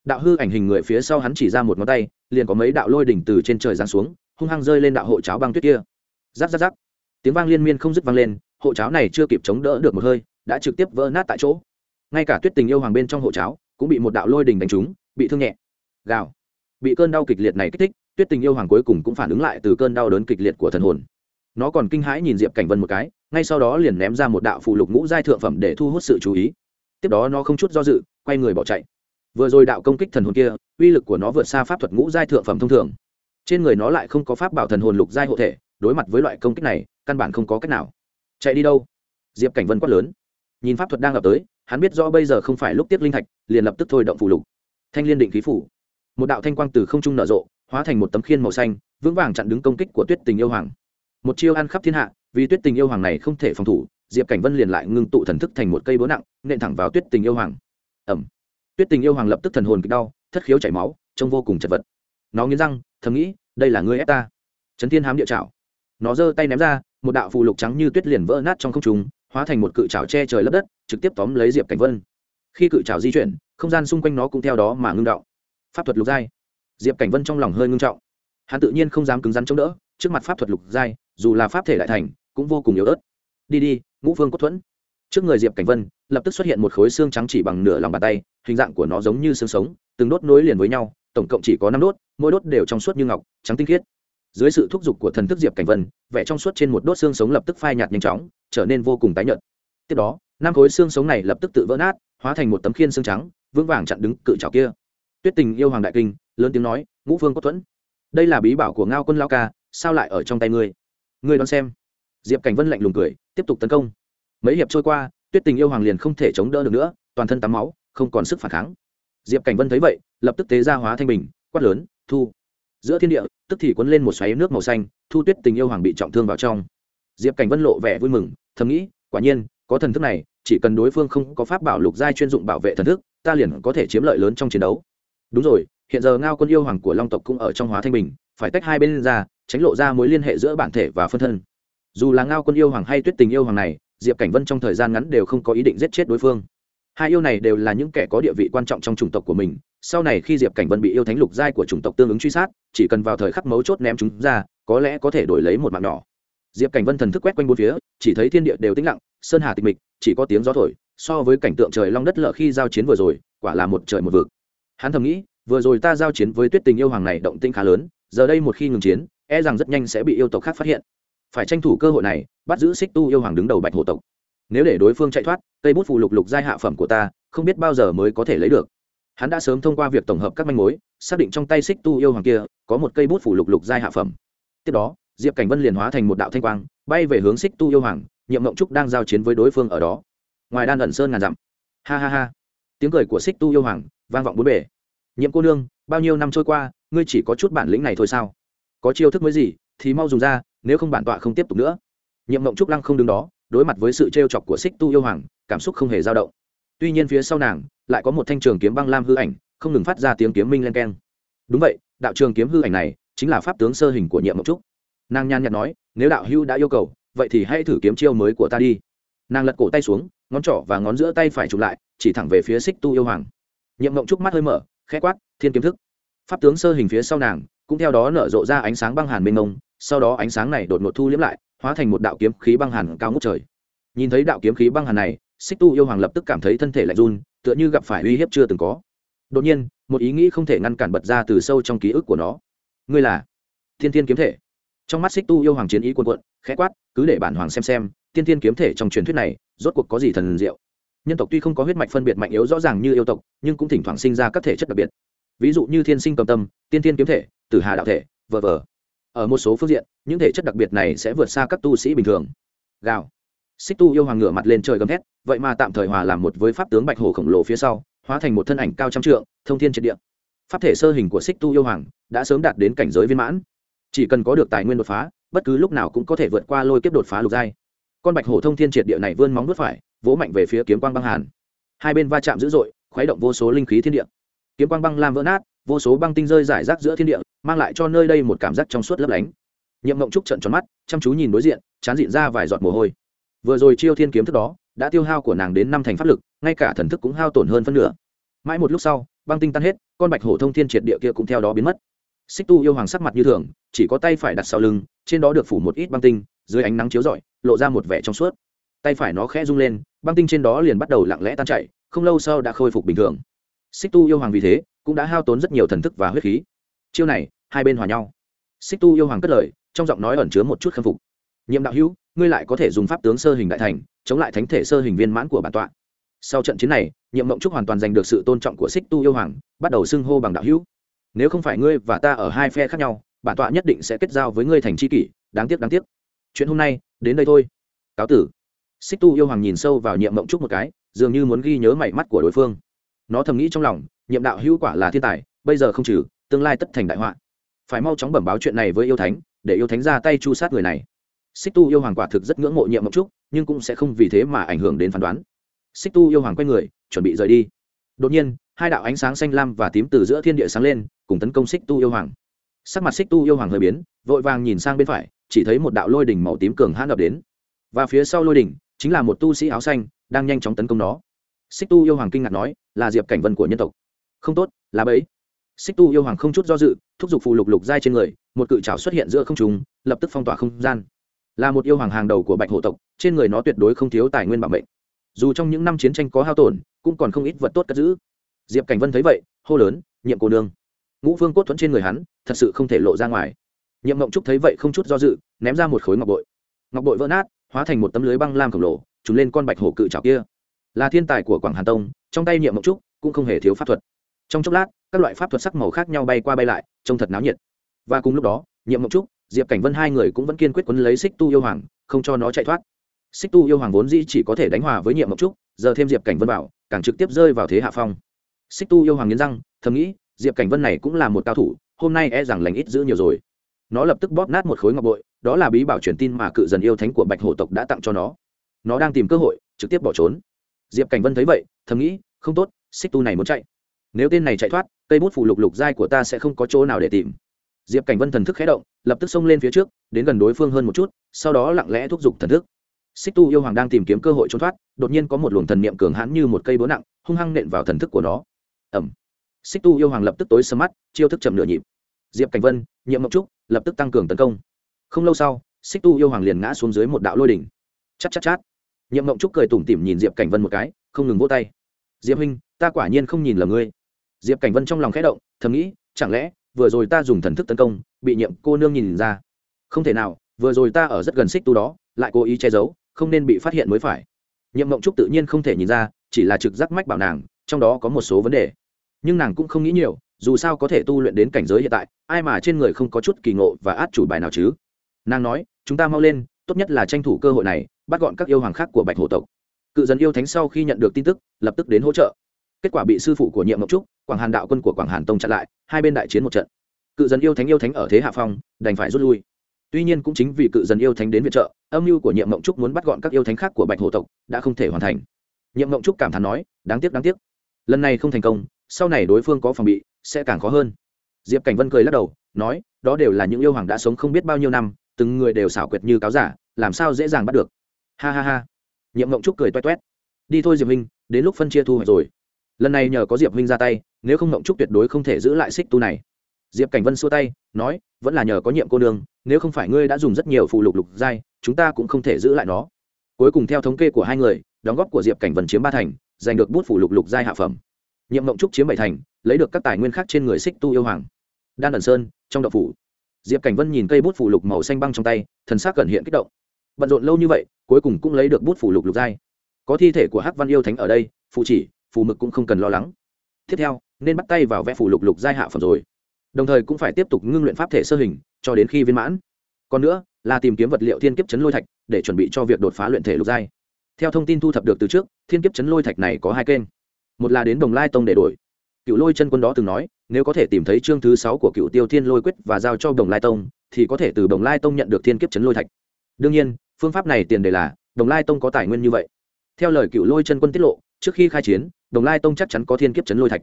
Đạo hư ảnh hình người phía sau hắn chỉ ra một ngón tay, liền có mấy đạo lôi đỉnh từ trên trời giáng xuống, hung hăng rơi lên đạo hộ cháo băng tuyết kia. Giáp giáp giáp tiếng vang liên miên không dứt vang lên, hộ cháo này chưa kịp chống đỡ được một hơi, đã trực tiếp vỡ nát tại chỗ. Ngay cả tuyết tình yêu hoàng bên trong hộ cháo, cũng bị một đạo lôi đỉnh đánh trúng, bị thương nhẹ. Gào. Bị cơn đau kịch liệt này kích thích, tuyết tình yêu hoàng cuối cùng cũng phản ứng lại từ cơn đau đớn kịch liệt của thần hồn. Nó còn kinh hãi nhìn diệp cảnh vân một cái ngay sau đó liền ném ra một đạo phụ lục ngũ giai thượng phẩm để thu hút sự chú ý. Tiếp đó nó không chút do dự, quay người bỏ chạy. Vừa rồi đạo công kích thần hồn kia, uy lực của nó vượt xa pháp thuật ngũ giai thượng phẩm thông thường. Trên người nó lại không có pháp bảo thần hồn lục giai hộ thể, đối mặt với loại công kích này, căn bản không có cách nào. Chạy đi đâu? Diệp cảnh vân quát lớn. Nhìn pháp thuật đang ập tới, hắn biết rõ bây giờ không phải lúc tiếc linh thạch, liền lập tức thôi động phù lục. Thanh liên định khí phủ. Một đạo thanh quang từ không trung nở rộ, hóa thành một tấm khiên màu xanh, vững vàng chặn đứng công kích của tuyết tình yêu hoàng. Một chiêu ăn khắp thiên hạ vì tuyết tình yêu hoàng này không thể phòng thủ, diệp cảnh vân liền lại ngưng tụ thần thức thành một cây búa nặng, nện thẳng vào tuyết tình yêu hoàng. Ẩm tuyết tình yêu hoàng lập tức thần hồn kịch đau, thất khiếu chảy máu, trông vô cùng chật vật. Nó nghiến răng, thầm nghĩ, đây là ngươi ép ta. Trấn thiên hám địa trảo. Nó giơ tay ném ra, một đạo phù lục trắng như tuyết liền vỡ nát trong không trung, hóa thành một cự trảo che trời lấp đất, trực tiếp tóm lấy diệp cảnh vân. Khi cự trảo di chuyển, không gian xung quanh nó cũng theo đó mà ngưng động. Pháp thuật lục giai. Diệp cảnh vân trong lòng hơi ngưng trọng. Hắn tự nhiên không dám cứng rắn chống đỡ trước mặt pháp thuật lục giai, dù là pháp thể đại thành, cũng vô cùng yếu ớt. Đi đi, ngũ phương cốt thuẫn. Trước người diệp cảnh vân, lập tức xuất hiện một khối xương trắng chỉ bằng nửa lòng bàn tay, hình dạng của nó giống như xương sống, từng đốt nối liền với nhau, tổng cộng chỉ có năm đốt, mỗi đốt đều trong suốt như ngọc, trắng tinh khiết. Dưới sự thúc giục của thần thức diệp cảnh vân vẽ trong suốt trên một đốt xương sống lập tức phai nhạt nhanh chóng, trở nên vô cùng tái nhợt. Tiếp đó, năm khối xương sống này lập tức tự vỡ nát, hóa thành một tấm khiên xương trắng, vững vàng chặn đứng cự trào kia. Tuyết tình yêu hoàng đại kinh, lớn tiếng nói, ngũ phương cốt thuẫn. Đây là bí bảo của ngao quân lao ca sao lại ở trong tay ngươi? Ngươi đón xem. Diệp cảnh vân lạnh lùng cười, tiếp tục tấn công. Mấy hiệp trôi qua, tuyết tình yêu hoàng liền không thể chống đỡ được nữa, toàn thân tắm máu, không còn sức phản kháng. Diệp cảnh vân thấy vậy, lập tức tế ra hóa thanh bình, quát lớn, thu. Giữa thiên địa, tức thì cuốn lên một xoáy nước màu xanh, thu tuyết tình yêu hoàng bị trọng thương vào trong. Diệp cảnh vân lộ vẻ vui mừng, thầm nghĩ, quả nhiên, có thần thức này, chỉ cần đối phương không có pháp bảo lục giai chuyên dụng bảo vệ thần thức, ta liền có thể chiếm lợi lớn trong chiến đấu. Đúng rồi, hiện giờ ngao quân yêu hoàng của long tộc cũng ở trong hóa thanh bình phải tách hai bên ra, tránh lộ ra mối liên hệ giữa bản thể và phân thân. Dù là ngao quân yêu hoàng hay tuyết tình yêu hoàng này, diệp cảnh vân trong thời gian ngắn đều không có ý định giết chết đối phương. Hai yêu này đều là những kẻ có địa vị quan trọng trong chủng tộc của mình, sau này khi diệp cảnh vân bị yêu thánh lục giai của chủng tộc tương ứng truy sát, chỉ cần vào thời khắc mấu chốt ném chúng ra, có lẽ có thể đổi lấy một mạng nhỏ. Diệp cảnh vân thần thức quét quanh bốn phía, chỉ thấy thiên địa đều tĩnh lặng, sơn hà tịch mịch, chỉ có tiếng gió thổi, so với cảnh tượng trời long đất lợ khi giao chiến vừa rồi, quả là một trời một vực. Hắn thầm nghĩ, vừa rồi ta giao chiến với tuyết tình yêu hoàng này động tĩnh khá lớn giờ đây một khi ngừng chiến e rằng rất nhanh sẽ bị yêu tộc khác phát hiện. Phải tranh thủ cơ hội này, bắt giữ xích tu yêu hoàng đứng đầu bạch hộ tộc. Nếu để đối phương chạy thoát, cây bút phù lục lục giai hạ phẩm của ta, không biết bao giờ mới có thể lấy được. Hắn đã sớm thông qua việc tổng hợp các manh mối, xác định trong tay xích tu yêu hoàng kia, có một cây bút phủ lục lục giai hạ phẩm. Tiếp đó, diệp cảnh vân liền hóa thành một đạo thanh quang, bay về hướng xích tu yêu hoàng, nhiệm mộng trúc đang giao chiến với đối phương ở đó. Ngoài đan ẩn sơn ngàn dặm. Ha ha ha. Tiếng cười của xích tu yêu hoàng vang vọng bốn bể nhiệm cô nương, bao nhiêu năm trôi qua ngươi chỉ có chút bản lĩnh này thôi sao? Có chiêu thức mới gì, thì mau dùng ra, nếu không bản tọa không tiếp tục nữa. Nhiệm mộng trúc lăng không đứng đó, đối mặt với sự trêu chọc của xích tu yêu hoàng, cảm xúc không hề dao động. Tuy nhiên phía sau nàng, lại có một thanh trường kiếm băng lam hư ảnh, không ngừng phát ra tiếng kiếm minh len keng. Đúng vậy, đạo trường kiếm hư ảnh này chính là pháp tướng sơ hình của nhiệm mộng trúc. Nàng nhan nhạt nói, nếu đạo hưu đã yêu cầu, vậy thì hãy thử kiếm chiêu mới của ta đi. Nàng lật cổ tay xuống, ngón trỏ và ngón giữa tay phải chụp lại, chỉ thẳng về phía xích tu yêu hoàng. Nhiệm mộng trúc mắt hơi mở, khẽ quát, thiên kiếm thức pháp tướng sơ hình phía sau nàng, cũng theo đó nở rộ ra ánh sáng băng hàn mênh mông, sau đó ánh sáng này đột ngột thu liễm lại, hóa thành một đạo kiếm khí băng hàn cao ngút trời. Nhìn thấy đạo kiếm khí băng hàn này xích tu yêu hoàng lập tức cảm thấy thân thể lạnh run, tựa như gặp phải uy hiếp chưa từng có. Đột nhiên, một ý nghĩ không thể ngăn cản bật ra từ sâu trong ký ức của nó. Ngươi là thiên thiên kiếm thể. Trong mắt xích tu yêu hoàng chiến ý quân quận khẽ quát, cứ để bản hoàng xem xem tiên tiên kiếm thể trong truyền thuyết này, rốt cuộc có gì thần diệu. Nhân tộc tuy không có huyết mạch phân biệt mạnh yếu rõ ràng như yêu tộc, nhưng cũng thỉnh thoảng sinh ra các thể chất đặc biệt ví dụ như thiên sinh cầm tâm, tiên thiên kiếm thể, tử hà đạo thể, v v. Ở một số phương diện, những thể chất đặc biệt này sẽ vượt xa các tu sĩ bình thường. Gào. Xích tu yêu hoàng ngửa mặt lên trời gầm thét, vậy mà tạm thời hòa làm một với pháp tướng bạch hồ khổng lồ phía sau, hóa thành một thân ảnh cao trăm trượng, thông thiên triệt địa. Pháp thể sơ hình của xích tu yêu hoàng đã sớm đạt đến cảnh giới viên mãn. Chỉ cần có được tài nguyên đột phá, bất cứ lúc nào cũng có thể vượt qua lôi kiếp đột phá lục giai. Con bạch hổ thông thiên triệt địa này vươn móng nuốt phải, vỗ mạnh về phía kiếm quang băng hàn. Hai bên va chạm dữ dội, khuấy động vô số linh khí thiên địa kiếm quang băng lam vỡ nát, vô số băng tinh rơi rải rác giữa thiên địa, mang lại cho nơi đây một cảm giác trong suốt lấp lánh. Nhiệm mộng trúc trận tròn mắt, chăm chú nhìn đối diện, chán dịn ra vài giọt mồ hôi. Vừa rồi chiêu thiên kiếm thức đó, đã tiêu hao của nàng đến năm thành pháp lực, ngay cả thần thức cũng hao tổn hơn phân nửa. Mãi một lúc sau, băng tinh tan hết, con bạch hổ thông thiên triệt địa kia cũng theo đó biến mất. Xích tu yêu hoàng sắc mặt như thường, chỉ có tay phải đặt sau lưng, trên đó được phủ một ít băng tinh, dưới ánh nắng chiếu rọi, lộ ra một vẻ trong suốt. Tay phải nó khẽ rung lên, băng tinh trên đó liền bắt đầu lặng lẽ tan chảy, không lâu sau đã khôi phục bình thường xích tu yêu hoàng vì thế cũng đã hao tốn rất nhiều thần thức và huyết khí. Chiêu này, hai bên hòa nhau. Xích tu yêu hoàng cất lời, trong giọng nói ẩn chứa một chút khâm phục. Nhiệm đạo hữu, ngươi lại có thể dùng pháp tướng sơ hình đại thành, chống lại thánh thể sơ hình viên mãn của bản tọa. Sau trận chiến này, nhiệm mộng trúc hoàn toàn giành được sự tôn trọng của xích tu yêu hoàng, bắt đầu xưng hô bằng đạo hữu. Nếu không phải ngươi và ta ở hai phe khác nhau, bản tọa nhất định sẽ kết giao với ngươi thành c h i kỷ, đáng tiếc đáng tiếc. Chuyện hôm nay, đến đây thôi. Cáo tử. Xích tu yêu hoàng nhìn sâu vào nhiệm mộng trúc một cái, dường như muốn ghi nhớ mảy mắt của đối phương nó thầm nghĩ trong lòng, nhiệm đạo hữu quả là thiên tài, bây giờ không trừ, tương lai tất thành đại họa. Phải mau chóng bẩm báo chuyện này với yêu thánh, để yêu thánh ra tay chu sát người này. Xích tu yêu hoàng quả thực rất ngưỡng mộ nhiệm mộng trúc, nhưng cũng sẽ không vì thế mà ảnh hưởng đến phán đoán. Xích tu yêu hoàng quay người, chuẩn bị rời đi. Đột nhiên, hai đạo ánh sáng xanh lam và tím từ giữa thiên địa sáng lên, cùng tấn công xích tu yêu hoàng. Sắc mặt xích tu yêu hoàng hơi biến, vội vàng nhìn sang bên phải, chỉ thấy một đạo lôi đỉnh màu tím cường hãn ập đến. Và phía sau lôi đỉnh, chính là một tu sĩ áo xanh, đang nhanh chóng tấn công nó xích tu yêu hoàng kinh ngạc nói, là diệp cảnh vân của nhân tộc. Không tốt, là bấy xích tu yêu hoàng không chút do dự, thúc giục phù lục lục dai trên người, một cự trào xuất hiện giữa không trùng lập tức phong tỏa không gian. Là một yêu hoàng hàng đầu của bạch hộ tộc, trên người nó tuyệt đối không thiếu tài nguyên bảo mệnh. Dù trong những năm chiến tranh có hao tổn, cũng còn không ít vật tốt cất giữ. Diệp cảnh vân thấy vậy, hô lớn, nhiệm cô nương. Ngũ vương cốt thuẫn trên người hắn, thật sự không thể lộ ra ngoài. Nhiệm mộng trúc thấy vậy không chút do dự, ném ra một khối ngọc bội. Ngọc bội vỡ nát, hóa thành một tấm lưới băng lam khổng lồ trúng lên con bạch hổ cự trào kia là thiên tài của quảng hàn tông, trong tay nhiệm mộng trúc cũng không hề thiếu pháp thuật. Trong chốc lát, các loại pháp thuật sắc màu khác nhau bay qua bay lại, trông thật náo nhiệt. Và cùng lúc đó nhiệm mộng trúc, diệp cảnh vân hai người cũng vẫn kiên quyết quấn lấy xích tu yêu hoàng, không cho nó chạy thoát. Xích tu yêu hoàng vốn dĩ chỉ có thể đánh hòa với nhiệm mộng trúc, giờ thêm diệp cảnh vân bảo, càng trực tiếp rơi vào thế hạ phong. Xích tu yêu hoàng nghiến răng, thầm nghĩ, diệp cảnh vân này cũng là một cao thủ, hôm nay e rằng lành ít giữ nhiều rồi. Nó lập tức bóp nát một khối ngọc bội, đó là bí bảo truyền tin mà cự dần yêu thánh của bạch hổ tộc đã tặng cho nó. Nó đang tìm cơ hội, trực tiếp bỏ trốn diệp cảnh vân thấy vậy, thầm nghĩ, không tốt, xích tu này muốn chạy. Nếu tên này chạy thoát, cây bút phủ lục lục dai của ta sẽ không có chỗ nào để tìm. Diệp cảnh vân thần thức khé động, lập tức xông lên phía trước, đến gần đối phương hơn một chút, sau đó lặng lẽ thúc giục thần thức. Xích tu yêu hoàng đang tìm kiếm cơ hội trốn thoát, đột nhiên có một luồng thần niệm cường hãn như một cây búa nặng, hung hăng nện vào thần thức của nó. Ẩm xích tu yêu hoàng lập tức tối sầm mắt, chiêu thức chậm nửa nhịp. Diệp cảnh vân, nhiệm mộng trúc, lập tức tăng cường tấn công. Không lâu sau, xích tu yêu hoàng liền ngã xuống dưới một đạo lôi đỉnh. Chắc chắc chát nhiệm mộng trúc cười tủm tỉm nhìn diệp cảnh vân một cái, không ngừng vỗ tay. Diệp huynh, ta quả nhiên không nhìn lầm ngươi. Diệp cảnh vân trong lòng khẽ động, thầm nghĩ, chẳng lẽ, vừa rồi ta dùng thần thức tấn công, bị nhiệm cô nương nhìn ra? Không thể nào, vừa rồi ta ở rất gần xích tu đó, lại cố ý che giấu, không nên bị phát hiện mới phải. Nhiệm mộng trúc tự nhiên không thể nhìn ra, chỉ là trực giác mách bảo nàng, trong đó có một số vấn đề. Nhưng nàng cũng không nghĩ nhiều, dù sao có thể tu luyện đến cảnh giới hiện tại, ai mà trên người không có chút kỳ ngộ và át chủ bài nào chứ? Nàng nói, chúng ta mau lên, tốt nhất là tranh thủ cơ hội này bắt gọn các yêu hoàng khác của bạch hổ tộc. Cự dân yêu thánh sau khi nhận được tin tức, lập tức đến hỗ trợ. Kết quả bị sư phụ của nhiệm mộc trúc, quảng hàn đạo quân của quảng hàn tông chặn lại, hai bên đại chiến một trận. Cự dân yêu thánh yêu thánh ở thế hạ phong, đành phải rút lui. Tuy nhiên cũng chính vì cự dân yêu thánh đến viện trợ, âm mưu của nhiệm mộng trúc muốn bắt gọn các yêu thánh khác của bạch hổ tộc đã không thể hoàn thành. Nhiệm mộng trúc cảm thán nói, đáng tiếc đáng tiếc. Lần này không thành công, sau này đối phương có phòng bị, sẽ càng khó hơn. Diệp cảnh vân cười lắc đầu, nói, đó đều là những yêu hoàng đã sống không biết bao nhiêu năm, từng người đều xảo quyệt như cáo giả, làm sao dễ dàng bắt được? Ha ha ha. Nhiệm mộng trúc cười toét toét. Đi thôi diệp huynh, đến lúc phân chia thu hoạch rồi. Lần này nhờ có diệp huynh ra tay, nếu không mộng trúc tuyệt đối không thể giữ lại xích tu này. Diệp cảnh vân xua tay, nói, vẫn là nhờ có nhiệm cô nương, nếu không phải ngươi đã dùng rất nhiều phụ lục lục giai, chúng ta cũng không thể giữ lại nó. Cuối cùng theo thống kê của hai người, đóng góp của diệp cảnh vân chiếm ba thành, giành được bút phủ lục lục giai hạ phẩm. Nhiệm mộng trúc chiếm bảy thành, lấy được các tài nguyên khác trên người xích tu yêu hoàng. Đan ẩn sơn, trong đậu phủ. Diệp cảnh vân nhìn cây bút phủ lục màu xanh băng trong tay, thần sắc cẩn hiện kích động. Bận rộn lâu như vậy cuối cùng cũng lấy được bút phủ lục lục giai. Có thi thể của hắc văn yêu thánh ở đây phụ chỉ, phù mực cũng không cần lo lắng. Tiếp theo, nên bắt tay vào vẽ phủ lục lục giai hạ phẩm rồi. Đồng thời cũng phải tiếp tục ngưng luyện pháp thể sơ hình, cho đến khi viên mãn. Còn nữa, là tìm kiếm vật liệu thiên kiếp chấn lôi thạch, để chuẩn bị cho việc đột phá luyện thể lục giai. Theo thông tin thu thập được từ trước, thiên kiếp chấn lôi thạch này có hai kênh. Một là đến đồng lai tông để đổi. Cựu lôi chân quân đó từng nói, nếu có thể tìm thấy chương thứ sáu của cựu tiêu thiên lôi quyết và giao cho đồng lai tông, thì có thể từ đồng lai tông nhận được thiên kiếp chấn lôi thạch. Đương nhiên phương pháp này tiền đề là, đồng lai tông có tài nguyên như vậy. Theo lời cựu lôi chân quân tiết lộ, trước khi khai chiến, đồng lai tông chắc chắn có thiên kiếp chấn lôi thạch.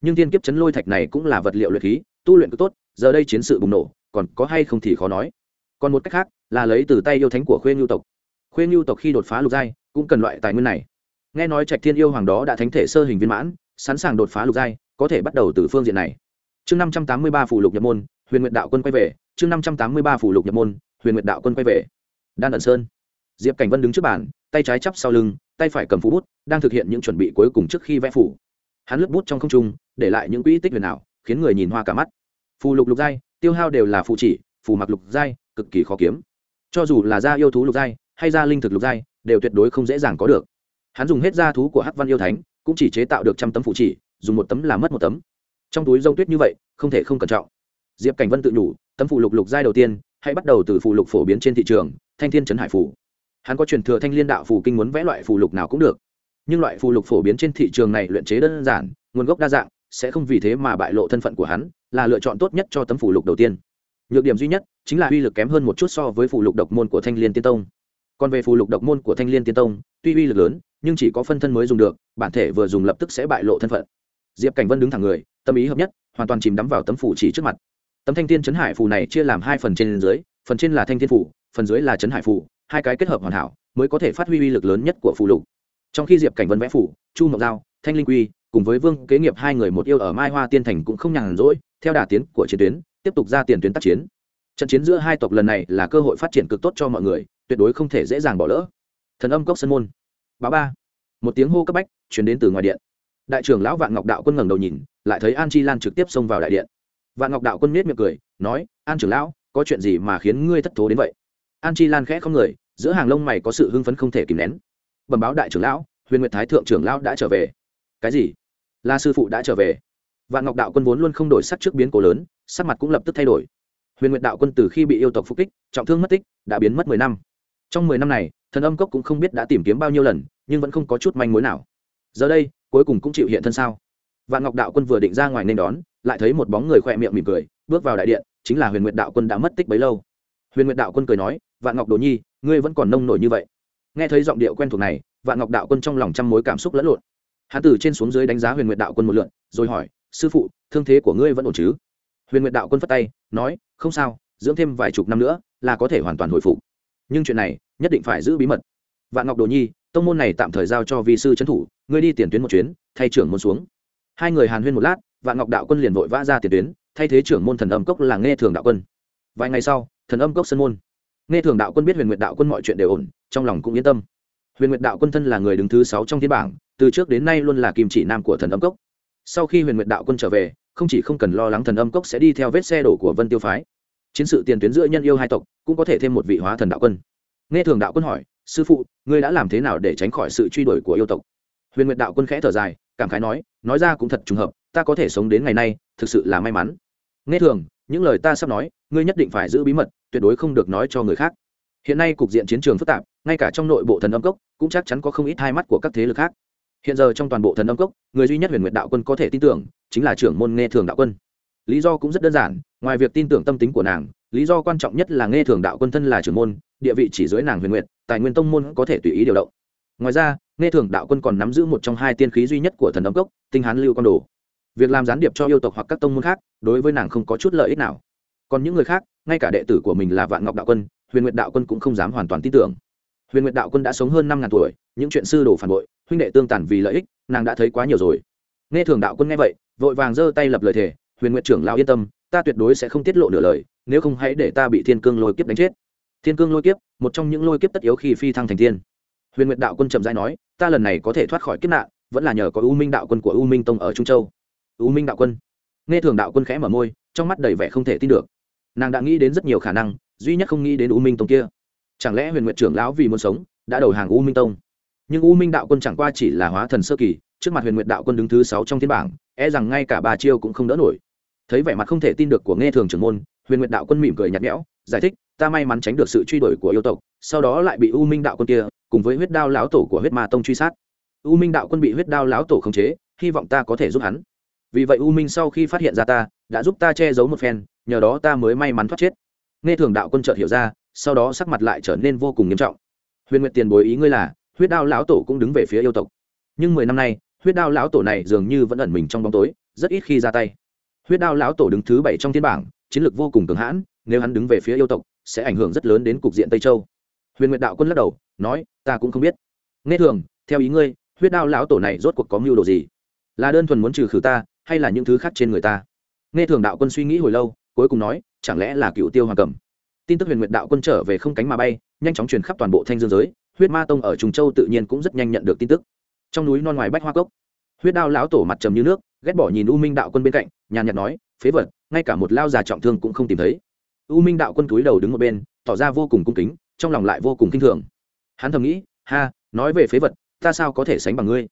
Nhưng thiên kiếp chấn lôi thạch này cũng là vật liệu luyện khí, tu luyện cứ tốt, giờ đây chiến sự bùng nổ, còn có hay không thì khó nói. Còn một cách khác, là lấy từ tay yêu thánh của khuê nhu tộc. Khuê nhu tộc khi đột phá lục giai, cũng cần loại tài nguyên này. Nghe nói trạch thiên yêu hoàng đó đã thánh thể sơ hình viên mãn, sẵn sàng đột phá lục giai, có thể bắt đầu từ phương diện này. Chương năm trăm tám mươi ba phủ lục nhập môn, huyền nguyện đạo quân quay về. Chương năm trăm tám mươi ba phủ lục nhập môn, huyền nguyện đạo quân quay về đan ẩn sơn. Diệp cảnh vân đứng trước bàn, tay trái chắp sau lưng, tay phải cầm phú bút, đang thực hiện những chuẩn bị cuối cùng trước khi vẽ phủ. Hắn lướt bút trong không trung, để lại những quỹ tích huyền ảo, khiến người nhìn hoa cả mắt. Phù lục lục giai, tiêu hao đều là phù chỉ, phù mặc lục giai, cực kỳ khó kiếm. Cho dù là da yêu thú lục giai, hay da linh thực lục giai, đều tuyệt đối không dễ dàng có được. Hắn dùng hết da thú của hắc văn yêu thánh, cũng chỉ chế tạo được trăm tấm phù chỉ, dùng một tấm là mất một tấm. Trong túi rông tuyết như vậy, không thể không cẩn trọng. Diệp cảnh vân tự nhủ, tấm phù lục lục giai đầu tiên hãy bắt đầu từ phụ lục phổ biến trên thị trường, thanh thiên trấn hải phủ. Hắn có truyền thừa thanh liên đạo phù kinh muốn vẽ loại phù lục nào cũng được. Nhưng loại phù lục phổ biến trên thị trường này luyện chế đơn giản, nguồn gốc đa dạng, sẽ không vì thế mà bại lộ thân phận của hắn, là lựa chọn tốt nhất cho tấm phù lục đầu tiên. Nhược điểm duy nhất chính là uy lực kém hơn một chút so với phù lục độc môn của thanh liên tiên tông. Còn về phù lục độc môn của thanh liên tiên tông, tuy uy lực lớn, nhưng chỉ có phân thân mới dùng được, bản thể vừa dùng lập tức sẽ bại lộ thân phận. Diệp cảnh vân đứng thẳng người, tâm ý hợp nhất, hoàn toàn chìm đắm vào tấm phủ chỉ trước mặt tấm thanh thiên chấn hải phù này chia làm hai phần trên dưới, phần trên là thanh thiên phủ phần dưới là chấn hải phù, hai cái kết hợp hoàn hảo mới có thể phát huy uy lực lớn nhất của phù lục. Trong khi diệp cảnh vân vẽ phủ chu mộc giao, thanh linh quy, cùng với vương kế nghiệp hai người một yêu ở mai hoa tiên thành cũng không nhàn rỗi, theo đà tiến của chiến tuyến, tiếp tục ra tiền tuyến tác chiến. Trận chiến giữa hai tộc lần này là cơ hội phát triển cực tốt cho mọi người, tuyệt đối không thể dễ dàng bỏ lỡ. Thần âm cốc sân môn. Báo ba. Một tiếng hô cấp bách chuyển đến từ ngoài điện. Đại trưởng lão vạn ngọc đạo quân ngẩng đầu nhìn, lại thấy an chi lan trực tiếp xông vào đại điện vạn ngọc đạo quân miết miệng cười, nói, an trưởng lão, có chuyện gì mà khiến ngươi thất thố đến vậy? An chi lan khẽ không người, giữa hàng lông mày có sự hưng phấn không thể kìm nén. Bẩm báo đại trưởng lão, huyền nguyệt thái thượng trưởng lão đã trở về. Cái gì? La sư phụ đã trở về? Vạn ngọc đạo quân vốn luôn không đổi sắc trước biến cố lớn, sắc mặt cũng lập tức thay đổi. Huyền nguyệt đạo quân từ khi bị yêu tộc phục kích, trọng thương mất tích, đã biến mất mười năm. Trong mười năm này, thần âm cốc cũng không biết đã tìm kiếm bao nhiêu lần, nhưng vẫn không có chút manh mối nào. Giờ đây, cuối cùng cũng chịu hiện thân sao? Vạn ngọc đạo quân vừa định ra ngoài nên đón lại thấy một bóng người khỏe miệng mỉm cười, bước vào đại điện, chính là huyền nguyệt đạo quân đã mất tích bấy lâu. Huyền nguyệt đạo quân cười nói, vạn ngọc đồ nhi, ngươi vẫn còn nông nổi như vậy? Nghe thấy giọng điệu quen thuộc này, vạn ngọc đạo quân trong lòng trăm mối cảm xúc lẫn lộn. Hãn tử trên xuống dưới đánh giá huyền nguyệt đạo quân một lượn, rồi hỏi, sư phụ, thương thế của ngươi vẫn ổn chứ? Huyền nguyệt đạo quân phất tay, nói, không sao, dưỡng thêm vài chục năm nữa là có thể hoàn toàn hồi phục. Nhưng chuyện này nhất định phải giữ bí mật. Vạn ngọc đồ nhi, tông môn này tạm thời giao cho vi sư trấn thủ, ngươi đi tiền tuyến một chuyến, thay trưởng môn xuống. Hai người hàn huyên một lát vạn ngọc đạo quân liền vội vã ra tiền tuyến, thay thế trưởng môn thần âm cốc là nghe thường đạo quân. Vài ngày sau, thần âm cốc sân môn. Nghe thường đạo quân biết huyền nguyện đạo quân mọi chuyện đều ổn, trong lòng cũng yên tâm. Huyền nguyện đạo quân thân là người đứng thứ sáu trong thiên bảng, từ trước đến nay luôn là kim chỉ nam của thần âm cốc. Sau khi huyền nguyện đạo quân trở về, không chỉ không cần lo lắng thần âm cốc sẽ đi theo vết xe đổ của vân tiêu phái, chiến sự tiền tuyến giữa nhân yêu hai tộc cũng có thể thêm một vị hóa thần đạo quân. Nghe thường đạo quân hỏi, sư phụ, ngươi đã làm thế nào để tránh khỏi sự truy đuổi của yêu tộc? Huyền nguyệt đạo quân khẽ thở dài, cảm khái nói nói ra cũng thật trùng hợp ta có thể sống đến ngày nay, thực sự là may mắn. Nghe thường, những lời ta sắp nói, ngươi nhất định phải giữ bí mật, tuyệt đối không được nói cho người khác. Hiện nay cục diện chiến trường phức tạp, ngay cả trong nội bộ thần âm cốc, cũng chắc chắn có không ít hai mắt của các thế lực khác. Hiện giờ trong toàn bộ thần âm cốc, người duy nhất huyền nguyệt đạo quân có thể tin tưởng, chính là trưởng môn nghe thường đạo quân. Lý do cũng rất đơn giản, ngoài việc tin tưởng tâm tính của nàng, lý do quan trọng nhất là nghe thường đạo quân thân là trưởng môn, địa vị chỉ dưới nàng huyền nguyệt, tài nguyên tông môn có thể tùy ý điều động. Ngoài ra, nghe thường đạo quân còn nắm giữ một trong hai tiên khí duy nhất của thần âm cốc, tinh hán lưu quan đồ việc làm gián điệp cho yêu tộc hoặc các tông môn khác, đối với nàng không có chút lợi ích nào. Còn những người khác, ngay cả đệ tử của mình là vạn ngọc đạo quân, huyền nguyệt đạo quân cũng không dám hoàn toàn tin tưởng. Huyền nguyệt đạo quân đã sống hơn năm ngàn tuổi, những chuyện sư đồ phản bội, huynh đệ tương tàn vì lợi ích, nàng đã thấy quá nhiều rồi. Nghe thường đạo quân nghe vậy, vội vàng giơ tay lập lời thề, huyền nguyệt trưởng lão yên tâm, ta tuyệt đối sẽ không tiết lộ nửa lời, nếu không hãy để ta bị thiên cương lôi kiếp đánh chết. Thiên cương lôi kiếp, một trong những lôi kiếp tất yếu khi phi thăng thành thiên huyền nguyệt đạo quân chậm rãi nói, ta lần này có thể thoát khỏi kiếp nạn, vẫn là nhờ có u minh đạo quân của u minh tông ở trung châu u minh đạo quân. Nghe thường đạo quân khẽ mở môi, trong mắt đầy vẻ không thể tin được. Nàng đã nghĩ đến rất nhiều khả năng, duy nhất không nghĩ đến u minh tông kia. Chẳng lẽ huyền nguyện trưởng lão vì muốn sống, đã đầu hàng u minh tông? Nhưng u minh đạo quân chẳng qua chỉ là hóa thần sơ kỳ, trước mặt huyền nguyện đạo quân đứng thứ sáu trong thiên bảng e rằng ngay cả ba chiêu cũng không đỡ nổi. Thấy vẻ mặt không thể tin được của nghe thường trưởng môn, huyền nguyện đạo quân mỉm cười nhạt nhẽo, giải thích, ta may mắn tránh được sự truy đuổi của yêu tộc, sau đó lại bị u minh đạo quân kia, cùng với huyết đao lão tổ của huyết ma tông truy sát. U minh đạo quân bị huyết đao lão tổ khống chế, hy vọng ta có thể giúp hắn vì vậy u minh sau khi phát hiện ra ta, đã giúp ta che giấu một phen, nhờ đó ta mới may mắn thoát chết. Nghe thường đạo quân chợt hiểu ra, sau đó sắc mặt lại trở nên vô cùng nghiêm trọng. Huyền nguyệt tiền bối ý ngươi là, huyết đao lão tổ cũng đứng về phía yêu tộc. Nhưng mười năm nay, huyết đao lão tổ này dường như vẫn ẩn mình trong bóng tối, rất ít khi ra tay. Huyết đao lão tổ đứng thứ bảy trong thiên bảng, chiến lược vô cùng cường hãn, nếu hắn đứng về phía yêu tộc, sẽ ảnh hưởng rất lớn đến cục diện tây châu. Huyền nguyệt đạo quân lắc đầu, nói, ta cũng không biết. Nghe thường, theo ý ngươi, huyết đao lão tổ này rốt cuộc có mưu đồ gì? Là đơn thuần muốn trừ khử ta hay là những thứ khác trên người ta? Nghe thường đạo quân suy nghĩ hồi lâu, cuối cùng nói, chẳng lẽ là cựu tiêu hoàng cầm? Tin tức huyền nguyệt đạo quân trở về không cánh mà bay, nhanh chóng truyền khắp toàn bộ thanh dương giới, huyết ma tông ở trùng châu tự nhiên cũng rất nhanh nhận được tin tức. Trong núi non ngoài bách hoa cốc, huyết đao lão tổ mặt trầm như nước, ghét bỏ nhìn u minh đạo quân bên cạnh, nhàn nhạt nói, phế vật, ngay cả một lao già trọng thương cũng không tìm thấy. U minh đạo quân túi đầu đứng một bên, tỏ ra vô cùng cung kính, trong lòng lại vô cùng kinh thường. Hắn thầm nghĩ, ha, nói về phế vật, ta sao có thể sánh bằng ngươi?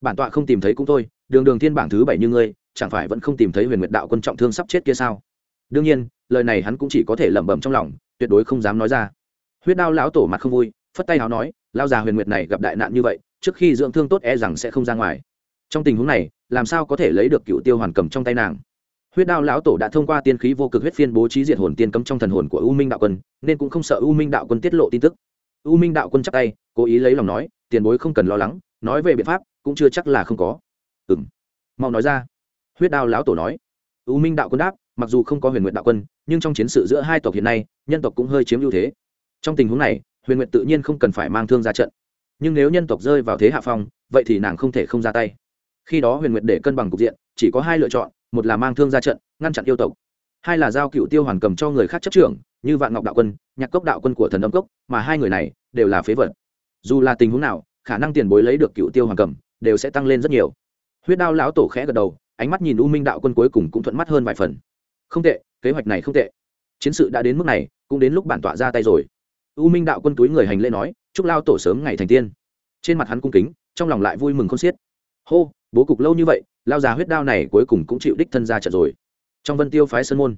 Bản tọa không tìm thấy cũng thôi, đường đường thiên bảng thứ bảy như ngươi chẳng phải vẫn không tìm thấy huyền nguyệt đạo quân trọng thương sắp chết kia sao? Đương nhiên, lời này hắn cũng chỉ có thể lẩm bẩm trong lòng, tuyệt đối không dám nói ra. Huyết đao lão tổ mặt không vui, phất tay áo nói lao già huyền nguyệt này gặp đại nạn như vậy, trước khi dưỡng thương tốt e rằng sẽ không ra ngoài. Trong tình huống này, làm sao có thể lấy được cựu tiêu hoàn cầm trong tay nàng? Huyết đao lão tổ đã thông qua tiên khí vô cực huyết phiên bố trí diệt hồn tiên cấm trong thần hồn của u minh đạo quân, nên cũng không sợ u minh đạo quân tiết lộ tin tức. U minh đạo quân chắc tay, cố ý lấy lòng nói, tiền bối không cần lo lắng, nói về biện pháp, cũng chưa chắc là không có. Ừ m mau nói ra huyết đao lão tổ nói. U minh đạo quân đáp, mặc dù không có huyền nguyện đạo quân, nhưng trong chiến sự giữa hai tộc hiện nay, nhân tộc cũng hơi chiếm ưu thế. Trong tình huống này, huyền nguyện tự nhiên không cần phải mang thương ra trận. Nhưng nếu nhân tộc rơi vào thế hạ phong, vậy thì nàng không thể không ra tay. Khi đó huyền nguyện để cân bằng cục diện, chỉ có hai lựa chọn, một là mang thương ra trận, ngăn chặn yêu tộc, hai là giao cựu tiêu hoàn cầm cho người khác chấp trưởng, như vạn ngọc đạo quân, nhạc cốc đạo quân của thần âm cốc, mà hai người này đều là phế vật. Dù là tình huống nào, khả năng tiền bối lấy được cựu tiêu hoàn cầm, đều sẽ tăng lên rất nhiều. Huyết đao lão tổ khẽ gật đầu ánh mắt nhìn u minh đạo quân cuối cùng cũng thuận mắt hơn vài phần. Không tệ, kế hoạch này không tệ. Chiến sự đã đến mức này, cũng đến lúc bản tọa ra tay rồi. U minh đạo quân túi người hành lễ nói, chúc lao tổ sớm ngày thành tiên. Trên mặt hắn cung kính, trong lòng lại vui mừng không xiết. Hô, bố cục lâu như vậy, lao già huyết đao này cuối cùng cũng chịu đích thân ra trận rồi. Trong vân tiêu phái sơn môn,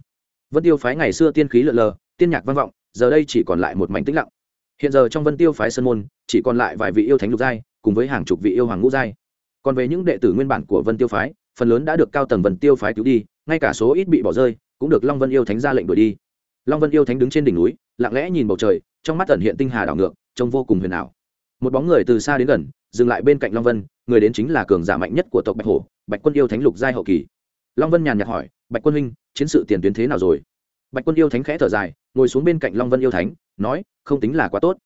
vân tiêu phái ngày xưa tiên khí lượn lờ, tiên nhạc vang vọng, giờ đây chỉ còn lại một mảnh tĩnh lặng. Hiện giờ trong vân tiêu phái sơn môn, chỉ còn lại vài vị yêu thánh lục giai, cùng với hàng chục vị yêu hoàng ngũ giai. Còn về những đệ tử nguyên bản của vân tiêu phái phần lớn đã được cao tầng vân tiêu phái cứu đi, ngay cả số ít bị bỏ rơi, cũng được long vân yêu thánh ra lệnh đuổi đi. Long vân yêu thánh đứng trên đỉnh núi, lặng lẽ nhìn bầu trời, trong mắt tẩn hiện tinh hà đảo ngược, trông vô cùng huyền ảo. Một bóng người từ xa đến gần, dừng lại bên cạnh long vân, người đến chính là cường giả mạnh nhất của tộc bạch hổ, bạch quân yêu thánh lục giai hậu kỳ. Long vân nhàn nhạt hỏi, bạch quân huynh, chiến sự tiền tuyến thế nào rồi? Bạch quân yêu thánh khẽ thở dài, ngồi xuống bên cạnh long vân yêu thánh, nói, không tính là quá tốt.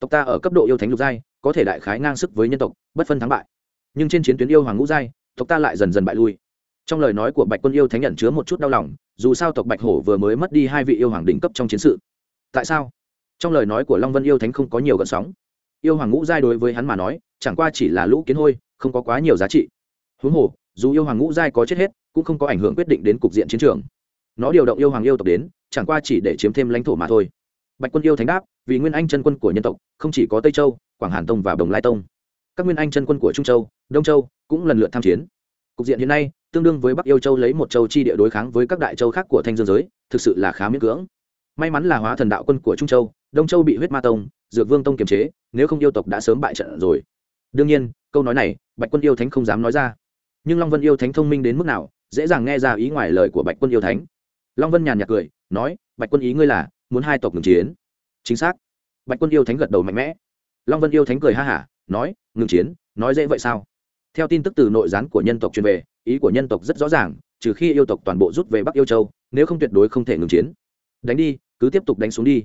Tộc ta ở cấp độ yêu thánh lục giai, có thể đại khái ngang sức với nhân tộc, bất phân thắng bại. Nhưng trên chiến tuyến yêu hoàng ngũ giai tộc ta lại dần dần bại lui. Trong lời nói của bạch quân yêu thánh nhận chứa một chút đau lòng, dù sao tộc bạch hổ vừa mới mất đi hai vị yêu hoàng đỉnh cấp trong chiến sự. Tại sao? Trong lời nói của long vân yêu thánh không có nhiều gợn sóng. Yêu hoàng ngũ giai đối với hắn mà nói, chẳng qua chỉ là lũ kiến hôi, không có quá nhiều giá trị. Huống hồ, dù yêu hoàng ngũ giai có chết hết, cũng không có ảnh hưởng quyết định đến cục diện chiến trường. Nó điều động yêu hoàng yêu tộc đến, chẳng qua chỉ để chiếm thêm lãnh thổ mà thôi. Bạch quân yêu thánh đáp, vì nguyên anh chân quân của nhân tộc, không chỉ có tây châu, quảng hàn tông và đồng lai tông. Các nguyên anh chân quân của trung châu, đông châu cũng lần lượt tham chiến. Cục diện hiện nay, tương đương với bắc yêu châu lấy một châu chi địa đối kháng với các đại châu khác của thanh dương giới, thực sự là khá miễn cưỡng. May mắn là hóa thần đạo quân của trung châu, đông châu bị huyết ma tông, dược vương tông kiềm chế, nếu không yêu tộc đã sớm bại trận rồi. Đương nhiên, câu nói này, bạch quân yêu thánh không dám nói ra. Nhưng long vân yêu thánh thông minh đến mức nào, dễ dàng nghe ra ý ngoài lời của bạch quân yêu thánh. Long vân nhàn nhạt cười, nói, bạch quân ý ngươi là, muốn hai tộc ngừng chiến. Chính xác. Bạch quân yêu thánh gật đầu mạnh mẽ. Long vân yêu thánh cười ha hả, nói, ngừng chiến, nói dễ vậy sao? Theo tin tức từ nội gián của nhân tộc truyền về, ý của nhân tộc rất rõ ràng, trừ khi yêu tộc toàn bộ rút về bắc yêu châu, nếu không tuyệt đối không thể ngừng chiến. Đánh đi, cứ tiếp tục đánh xuống đi.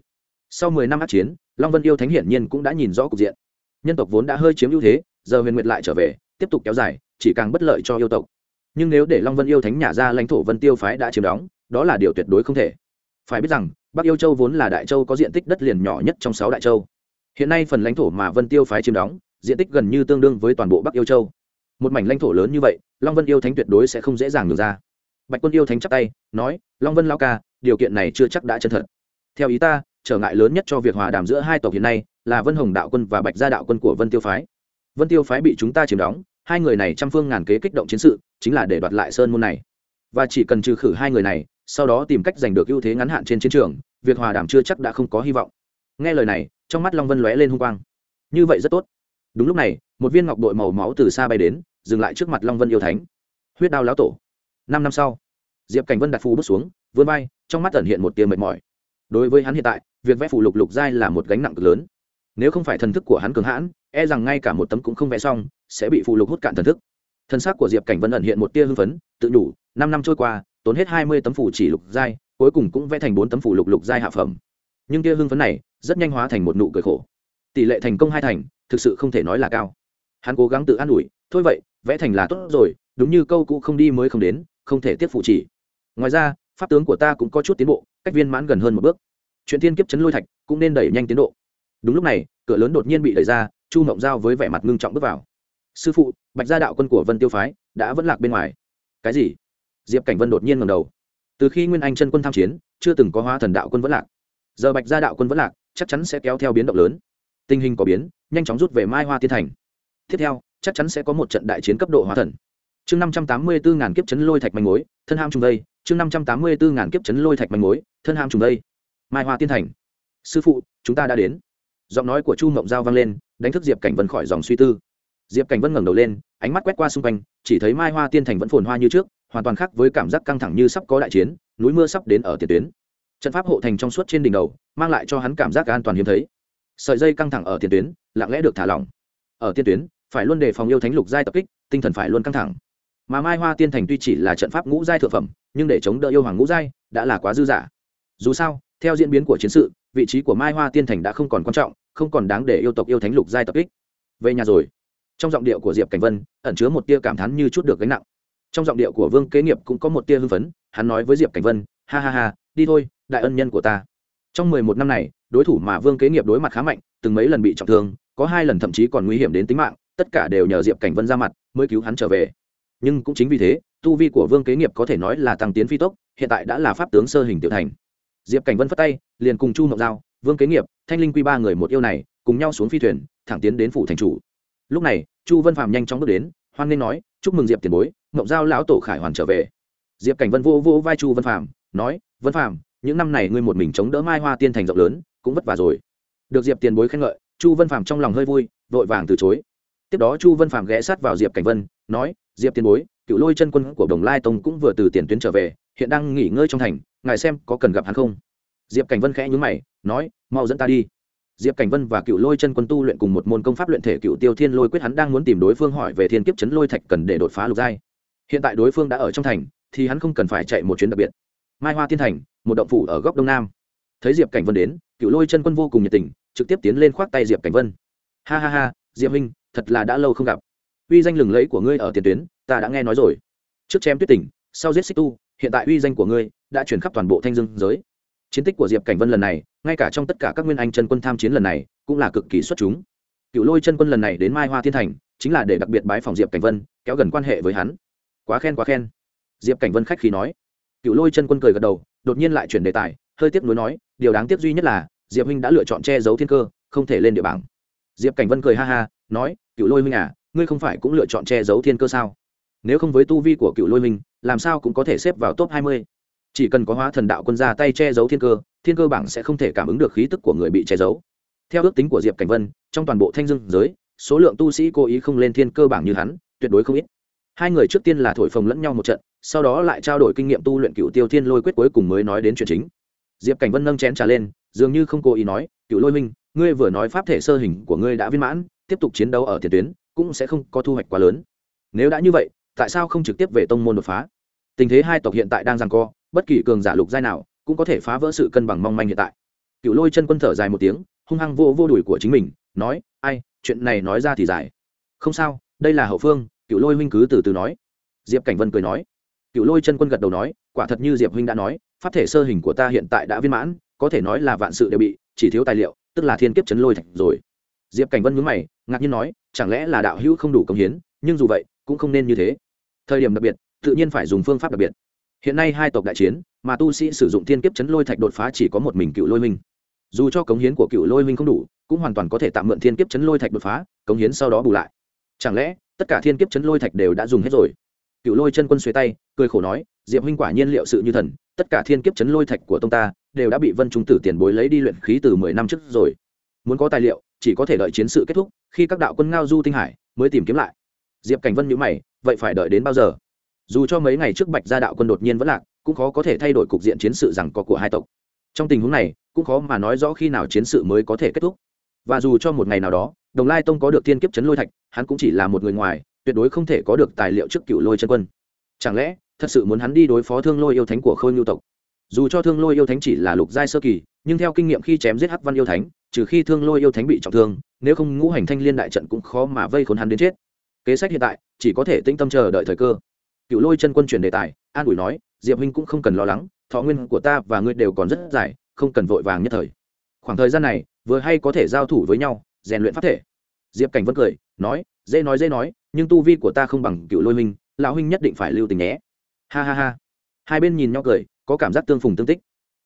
Sau mười năm át chiến, long vân yêu thánh hiển nhiên cũng đã nhìn rõ cục diện. Nhân tộc vốn đã hơi chiếm ưu thế, giờ huyền nguyệt lại trở về, tiếp tục kéo dài, chỉ càng bất lợi cho yêu tộc. Nhưng nếu để long vân yêu thánh nhả ra lãnh thổ vân tiêu phái đã chiếm đóng, đó là điều tuyệt đối không thể. Phải biết rằng, bắc yêu châu vốn là đại châu có diện tích đất liền nhỏ nhất trong sáu đại châu. Hiện nay phần lãnh thổ mà vân tiêu phái chiếm đóng, diện tích gần như tương đương với toàn bộ bắc yêu châu một mảnh lãnh thổ lớn như vậy, long vân yêu thánh tuyệt đối sẽ không dễ dàng được ra. Bạch quân yêu thánh chắp tay, nói, long vân lao ca, điều kiện này chưa chắc đã chân thật. Theo ý ta, trở ngại lớn nhất cho việc hòa đàm giữa hai tộc hiện nay là vân hồng đạo quân và bạch gia đạo quân của vân tiêu phái. Vân tiêu phái bị chúng ta chiếm đóng, hai người này trăm phương ngàn kế kích động chiến sự, chính là để đoạt lại sơn môn này. Và chỉ cần trừ khử hai người này, sau đó tìm cách giành được ưu thế ngắn hạn trên chiến trường, việc hòa đàm chưa chắc đã không có hy vọng. Nghe lời này, trong mắt long vân lóe lên hung quang. Như vậy rất tốt. Đúng lúc này, một viên ngọc đội màu máu từ xa bay đến dừng lại trước mặt long vân yêu thánh. Huyết đao lão tổ. Năm năm sau, diệp cảnh vân đặt phù bước xuống, vươn vai, trong mắt ẩn hiện một tia mệt mỏi. Đối với hắn hiện tại, việc vẽ phù lục lục giai là một gánh nặng cực lớn. Nếu không phải thần thức của hắn cường hãn e rằng ngay cả một tấm cũng không vẽ xong, sẽ bị phù lục hút cạn thần thức. Thân xác của diệp cảnh vân ẩn hiện một tia hưng phấn, tự đủ năm năm trôi qua, tốn hết hai mươi tấm phù chỉ lục giai, cuối cùng cũng vẽ thành bốn tấm phù lục lục giai hạ phẩm. Nhưng tia hưng phấn này, rất nhanh hóa thành một nụ cười khổ. Tỷ lệ thành công hai thành, thực sự không thể nói là cao. Hắn cố gắng tự an ủi thôi vậy, vẽ thành là tốt rồi, đúng như câu cũ không đi mới không đến, không thể tiếp phụ chỉ. Ngoài ra, pháp tướng của ta cũng có chút tiến bộ, cách viên mãn gần hơn một bước. Chuyện thiên kiếp chấn lôi thạch cũng nên đẩy nhanh tiến độ. Đúng lúc này, cửa lớn đột nhiên bị đẩy ra, chu mộng giao với vẻ mặt ngưng trọng bước vào. Sư phụ, bạch gia đạo quân của vân tiêu phái đã vẫn lạc bên ngoài. Cái gì? Diệp cảnh vân đột nhiên ngầm đầu. Từ khi nguyên anh chân quân tham chiến, chưa từng có hóa thần đạo quân vẫn lạc. Giờ bạch gia đạo quân vẫn lạc, chắc chắn sẽ kéo theo biến động lớn. Tình hình có biến, nhanh chóng rút về mai hoa tiên thành. Tiếp theo chắc chắn sẽ có một trận đại chiến cấp độ hóa thần. Chương năm trăm tám mươi bốn ngàn kiếp chấn lôi thạch manh mối, thân ham trùng đây chương năm trăm tám mươi bốn ngàn kiếp chấn lôi thạch manh mối, thân ham trùng đây mai hoa tiên thành. Sư phụ, chúng ta đã đến. Giọng nói của chu mộng giao vang lên, đánh thức diệp cảnh vân khỏi dòng suy tư. Diệp cảnh vân ngẩng đầu lên, ánh mắt quét qua xung quanh, chỉ thấy mai hoa tiên thành vẫn phồn hoa như trước, hoàn toàn khác với cảm giác căng thẳng như sắp có đại chiến, núi mưa sắp đến ở tiền tuyến. Trận pháp hộ thành trong suốt trên đỉnh đầu, mang lại cho hắn cảm giác an toàn hiếm thấy. Sợi dây căng thẳng ở tiền tuyến, lặng lẽ được thả lỏng. Ở tiên tuyến phải luôn đề phòng yêu thánh lục giai tập kích, tinh thần phải luôn căng thẳng. Mà mai hoa tiên thành tuy chỉ là trận pháp ngũ giai thượng phẩm, nhưng để chống đỡ yêu hoàng ngũ giai đã là quá dư dả. Dù sao, theo diễn biến của chiến sự, vị trí của mai hoa tiên thành đã không còn quan trọng, không còn đáng để yêu tộc yêu thánh lục giai tập kích. Về nhà rồi. Trong giọng điệu của diệp cảnh vân, ẩn chứa một tia cảm thán như chút được gánh nặng. Trong giọng điệu của vương kế nghiệp cũng có một tia hưng phấn, hắn nói với diệp cảnh vân, ha ha ha, đi thôi, đại ân nhân của ta. Trong mười một năm này, đối thủ mà vương kế nghiệp đối mặt khá mạnh, từng mấy lần bị trọng thương, có hai lần thậm chí còn nguy hiểm đến tính mạng tất cả đều nhờ diệp cảnh vân ra mặt, mới cứu hắn trở về. Nhưng cũng chính vì thế, tu vi của vương kế nghiệp có thể nói là tăng tiến phi tốc, hiện tại đã là pháp tướng sơ hình tiểu thành. Diệp cảnh vân phất tay, liền cùng chu ngọc giao, vương kế nghiệp, thanh linh quy ba người một yêu này, cùng nhau xuống phi thuyền, thẳng tiến đến phủ thành chủ. Lúc này, chu vân phạm nhanh chóng bước đến, hoan nghênh nói, chúc mừng diệp tiền bối, ngọc giao lão tổ khải hoàn trở về. Diệp cảnh vân vô vô vai chu vân phạm nói, vân phạm những năm này ngươi một mình chống đỡ mai hoa tiên thành rộng lớn, cũng vất vả rồi. Được diệp tiền bối khen ngợi, chu vân phạm trong lòng hơi vui, vội vàng từ chối tiếp đó chu vân phạm ghé sát vào diệp cảnh vân, nói, diệp tiền bối, cựu lôi chân quân của đồng lai tông cũng vừa từ tiền tuyến trở về, hiện đang nghỉ ngơi trong thành, ngài xem có cần gặp hắn không? Diệp cảnh vân khẽ nhúng mày, nói, mau dẫn ta đi. Diệp cảnh vân và cựu lôi chân quân tu luyện cùng một môn công pháp luyện thể cựu tiêu thiên lôi quyết hắn đang muốn tìm đối phương hỏi về thiên kiếp chấn lôi thạch cần để đột phá lục giai. Hiện tại đối phương đã ở trong thành, thì hắn không cần phải chạy một chuyến đặc biệt. Mai hoa tiên thành, một động phủ ở góc đông nam. Thấy diệp cảnh vân đến, cựu lôi chân quân vô cùng nhiệt tình, trực tiếp tiến lên khoác tay diệp cảnh vân. Ha ha ha, diệp huynh thật là đã lâu không gặp. Uy danh lừng lẫy của ngươi ở tiền tuyến, ta đã nghe nói rồi. Trước chém tuyết tỉnh sau giết xích tu, hiện tại uy danh của ngươi đã chuyển khắp toàn bộ thanh dương giới. Chiến tích của diệp cảnh vân lần này, ngay cả trong tất cả các nguyên anh chân quân tham chiến lần này, cũng là cực kỳ xuất chúng. Cựu lôi chân quân lần này đến mai hoa thiên thành, chính là để đặc biệt bái phòng diệp cảnh vân, kéo gần quan hệ với hắn. Quá khen quá khen. Diệp cảnh vân khách khí nói. Cựu lôi chân quân cười gật đầu, đột nhiên lại chuyển đề tài, hơi tiếc nuối nói, điều đáng tiếc duy nhất là, diệp huynh đã lựa chọn che giấu thiên cơ, không thể lên địa bảng diệp cảnh vân cười ha ha nói cựu lôi Minh à ngươi không phải cũng lựa chọn che giấu thiên cơ sao? Nếu không với tu vi của cựu lôi Minh, làm sao cũng có thể xếp vào top hai mươi? Chỉ cần có hóa thần đạo quân ra tay che giấu thiên cơ thiên cơ bảng sẽ không thể cảm ứng được khí tức của người bị che giấu. Theo ước tính của diệp cảnh vân trong toàn bộ thanh dương giới số lượng tu sĩ cố ý không lên thiên cơ bảng như hắn tuyệt đối không ít. Hai người trước tiên là thổi phồng lẫn nhau một trận sau đó lại trao đổi kinh nghiệm tu luyện cựu tiêu thiên lôi quyết cuối cùng mới nói đến chuyện chính. Diệp cảnh vân nâng chén trà lên dường như không cố ý nói cựu lôi minh ngươi vừa nói pháp thể sơ hình của ngươi đã viên mãn, tiếp tục chiến đấu ở tiền tuyến, cũng sẽ không có thu hoạch quá lớn. Nếu đã như vậy, tại sao không trực tiếp về tông môn đột phá? Tình thế hai tộc hiện tại đang giằng co, bất kỳ cường giả lục giai nào cũng có thể phá vỡ sự cân bằng mong manh hiện tại. Cựu lôi chân quân thở dài một tiếng, hung hăng vô vô đùi của chính mình, nói, ai, chuyện này nói ra thì dài. Không sao, đây là hậu phương, cựu lôi huynh cứ từ từ nói. Diệp cảnh vân cười nói. Cựu lôi chân quân gật đầu nói, quả thật như diệp huynh đã nói, pháp thể sơ hình của ta hiện tại đã viên mãn, có thể nói là vạn sự đều bị, chỉ thiếu tài liệu tức là thiên kiếp chấn lôi thạch rồi. Diệp cảnh vân nhướng mày, ngạc nhiên nói, chẳng lẽ là đạo hữu không đủ công hiến, nhưng dù vậy, cũng không nên như thế. Thời điểm đặc biệt, tự nhiên phải dùng phương pháp đặc biệt. Hiện nay hai tộc đại chiến, mà tu sĩ sử dụng thiên kiếp chấn lôi thạch đột phá chỉ có một mình cựu lôi minh. Dù cho cống hiến của cựu lôi minh không đủ, cũng hoàn toàn có thể tạm mượn thiên kiếp chấn lôi thạch đột phá, cống hiến sau đó bù lại. Chẳng lẽ, tất cả thiên kiếp chấn lôi thạch đều đã dùng hết rồi? Cựu lôi chân quân xuế tay, cười khổ nói, diệp huynh quả nhiên liệu sự như thần tất cả thiên kiếp chấn lôi thạch của tông ta, đều đã bị vân trung tử tiền bối lấy đi luyện khí từ mười năm trước rồi. Muốn có tài liệu, chỉ có thể đợi chiến sự kết thúc, khi các đạo quân ngao du tinh hải mới tìm kiếm lại. Diệp cảnh vân nhữ mày, vậy phải đợi đến bao giờ? Dù cho mấy ngày trước bạch gia đạo quân đột nhiên vẫn lạc, cũng khó có thể thay đổi cục diện chiến sự rằng có của hai tộc. Trong tình huống này, cũng khó mà nói rõ khi nào chiến sự mới có thể kết thúc. Và dù cho một ngày nào đó, đồng lai tông có được tiên kiếp chấn lôi thạch, hắn cũng chỉ là một người ngoài, tuyệt đối không thể có được tài liệu trước cựu lôi chân quân. Chẳng lẽ thật sự muốn hắn đi đối phó thương lôi yêu thánh của khôi ngưu tộc. Dù cho thương lôi yêu thánh chỉ là lục giai sơ kỳ, nhưng theo kinh nghiệm khi chém giết hắc văn yêu thánh, trừ khi thương lôi yêu thánh bị trọng thương, nếu không ngũ hành thanh liên đại trận cũng khó mà vây khốn hắn đến chết. Kế sách hiện tại, chỉ có thể tĩnh tâm chờ đợi thời cơ. Cựu lôi chân quân chuyển đề tài, an ủi nói, diệp huynh cũng không cần lo lắng, thọ nguyên của ta và ngươi đều còn rất dài, không cần vội vàng nhất thời. Khoảng thời gian này, vừa hay có thể giao thủ với nhau, rèn luyện pháp thể. Diệp cảnh vẫn cười, nói, dễ nói dễ nói, nhưng tu vi của ta không bằng cựu lôi huynh, lão huynh nhất định phải lưu tình nhé ha ha ha. Hai bên nhìn nhau cười, có cảm giác tương phùng tương tích.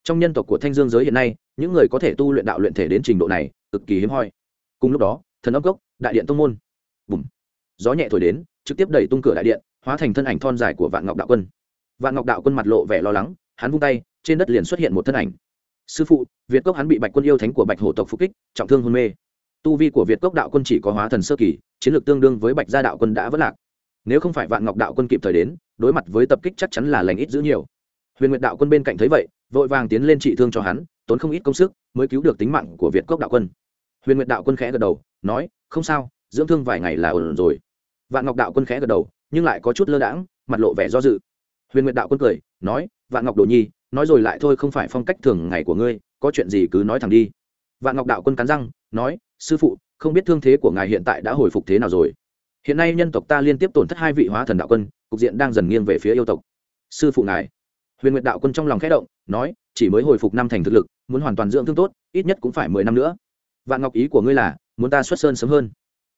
Trong nhân tộc của thanh dương giới hiện nay, những người có thể tu luyện đạo luyện thể đến trình độ này, cực kỳ hiếm hoi. Cùng lúc đó, thần âm cốc đại điện tông môn. Bùm. Gió nhẹ thổi đến, trực tiếp đẩy tung cửa đại điện, hóa thành thân ảnh thon dài của vạn ngọc đạo quân. Vạn ngọc đạo quân mặt lộ vẻ lo lắng, hắn vung tay, trên đất liền xuất hiện một thân ảnh. Sư phụ, việt cốc hắn bị bạch quân yêu thánh của bạch hổ tộc phục kích, trọng thương hôn mê. Tu vi của việt cốc đạo quân chỉ có hóa thần sơ kỳ, chiến lược tương đương với bạch gia đạo quân đã vất lạc. Nếu không phải vạn ngọc đạo quân kịp thời đến đối mặt với tập kích chắc chắn là lành ít giữ nhiều. Huyền nguyệt đạo quân bên cạnh thấy vậy, vội vàng tiến lên trị thương cho hắn, tốn không ít công sức mới cứu được tính mạng của việt cốc đạo quân. Huyền nguyệt đạo quân khẽ gật đầu, nói, không sao, dưỡng thương vài ngày là ổn rồi. Vạn ngọc đạo quân khẽ gật đầu, nhưng lại có chút lơ đãng, mặt lộ vẻ do dự. Huyền nguyệt đạo quân cười, nói, vạn ngọc đồ nhi, nói rồi lại thôi không phải phong cách thường ngày của ngươi, có chuyện gì cứ nói thẳng đi. Vạn ngọc đạo quân cắn răng, nói, sư phụ, không biết thương thế của ngài hiện tại đã hồi phục thế nào rồi. Hiện nay nhân tộc ta liên tiếp tổn thất hai vị hóa thần đạo quân cục diện đang dần nghiêng về phía yêu tộc. Sư phụ ngài. Huyền nguyệt đạo quân trong lòng khẽ động, nói, chỉ mới hồi phục năm thành thực lực, muốn hoàn toàn dưỡng thương tốt, ít nhất cũng phải mười năm nữa. Vạn ngọc ý của ngươi là, muốn ta xuất sơn sớm hơn.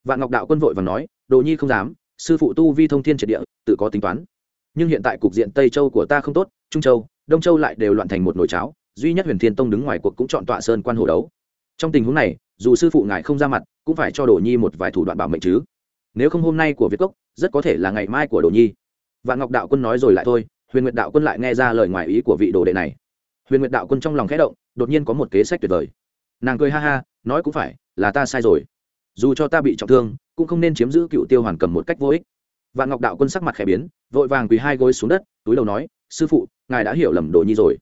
Vạn ngọc đạo quân vội và nói, đồ nhi không dám, sư phụ tu vi thông thiên triệt địa, tự có tính toán. Nhưng hiện tại cục diện tây châu của ta không tốt, trung châu, đông châu lại đều loạn thành một nồi cháo, duy nhất huyền thiên tông đứng ngoài cuộc cũng chọn tọa sơn quan hồ đấu. Trong tình huống này, dù sư phụ ngài không ra mặt, cũng phải cho đồ nhi một vài thủ đoạn bảo mệnh chứ. Nếu không hôm nay của việt cốc rất có thể là ngày mai của đồ nhi. Vạn ngọc đạo quân nói rồi lại thôi, huyền nguyệt đạo quân lại nghe ra lời ngoài ý của vị đồ đệ này. Huyền nguyệt đạo quân trong lòng khẽ động, đột nhiên có một kế sách tuyệt vời. Nàng cười ha ha, nói cũng phải, là ta sai rồi. Dù cho ta bị trọng thương, cũng không nên chiếm giữ cựu tiêu hoàn cầm một cách vô ích. Vạn ngọc đạo quân sắc mặt khẽ biến, vội vàng quỳ hai gối xuống đất, túi đầu nói, sư phụ, ngài đã hiểu lầm đồ nhi rồi.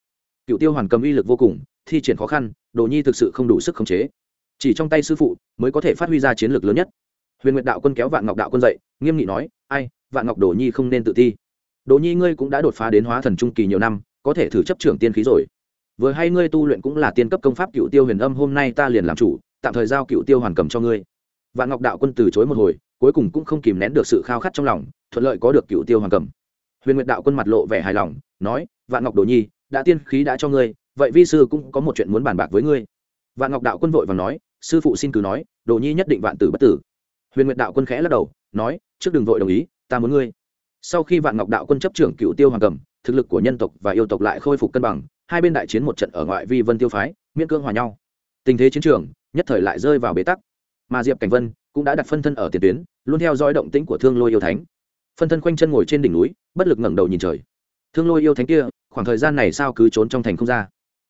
Cựu tiêu hoàn cầm uy lực vô cùng, thi triển khó khăn, đồ nhi thực sự không đủ sức khống chế. Chỉ trong tay sư phụ mới có thể phát huy ra chiến lược lớn nhất huyền nguyệt đạo quân kéo vạn ngọc đạo quân dậy, nghiêm nghị nói, ai, vạn ngọc đồ nhi không nên tự thi. Đồ nhi ngươi cũng đã đột phá đến hóa thần trung kỳ nhiều năm, có thể thử chấp trưởng tiên khí rồi. Vừa hay ngươi tu luyện cũng là tiên cấp công pháp cựu tiêu huyền âm, hôm nay ta liền làm chủ, tạm thời giao cựu tiêu hoàn cầm cho ngươi. Vạn ngọc đạo quân từ chối một hồi, cuối cùng cũng không kìm nén được sự khao khát trong lòng, thuận lợi có được cựu tiêu Hoàn cầm. Huyền nguyệt đạo quân mặt lộ vẻ hài lòng, nói, vạn ngọc đồ nhi, đã tiên khí đã cho ngươi, vậy vi sư cũng có một chuyện muốn bàn bạc với ngươi. Vạn ngọc đạo quân vội và nói, sư phụ xin cứ nói, đồ nhi nhất định vạn tử bất tử huyền nguyệt đạo quân khẽ lắc đầu, nói, trước đừng vội đồng ý, ta muốn ngươi. Sau khi vạn ngọc đạo quân chấp trưởng cựu tiêu hoàng cầm, thực lực của nhân tộc và yêu tộc lại khôi phục cân bằng, hai bên đại chiến một trận ở ngoại vi vân tiêu phái, miễn cương hòa nhau. Tình thế chiến trường, nhất thời lại rơi vào bế tắc. Mà diệp cảnh vân cũng đã đặt phân thân ở tiền tuyến, luôn theo dõi động tĩnh của thương lôi yêu thánh. Phân thân quanh chân ngồi trên đỉnh núi, bất lực ngẩng đầu nhìn trời. Thương lôi yêu thánh kia, khoảng thời gian này sao cứ trốn trong thành không ra?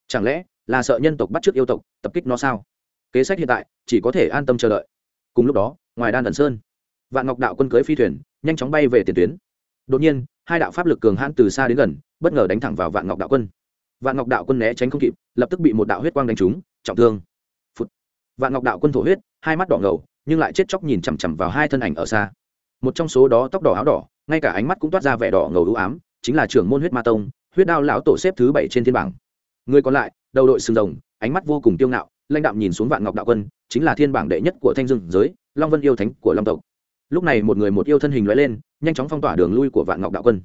Chẳng lẽ là sợ nhân tộc bắt t yêu tộc, tập kích nó sao? Kế sách hiện tại, chỉ có thể an tâm chờ đợi. Cùng lúc đó ngoài đan ẩn sơn. Vạn ngọc đạo quân cưới phi thuyền, nhanh chóng bay về tiền tuyến. Đột nhiên, hai đạo pháp lực cường hãn từ xa đến gần, bất ngờ đánh thẳng vào vạn ngọc đạo quân. Vạn ngọc đạo quân né tránh không kịp, lập tức bị một đạo huyết quang đánh trúng, trọng thương、Phụt. Vạn ngọc đạo quân thổ huyết, hai mắt đỏ ngầu, nhưng lại chết chóc nhìn chằm chằm vào hai thân ảnh ở xa. Một trong số đó tóc đỏ áo đỏ, ngay cả ánh mắt cũng toát ra vẻ đỏ ngầu ưu ám, chính là trưởng môn huyết ma tông, huyết đao lão tổ xếp thứ bảy trên thiên bảng. Người còn lại, đầu đội sừng rồng, ánh mắt vô cùng tiêu ngạo lãnh đạo nhìn xuống vạn ngọc đạo quân, chính là thiên bảng đệ nhất của thanh dương giới, long vân yêu thánh của long tộc. Lúc này một người một yêu thân hình lóe lên, nhanh chóng phong tỏa đường lui của vạn ngọc đạo quân.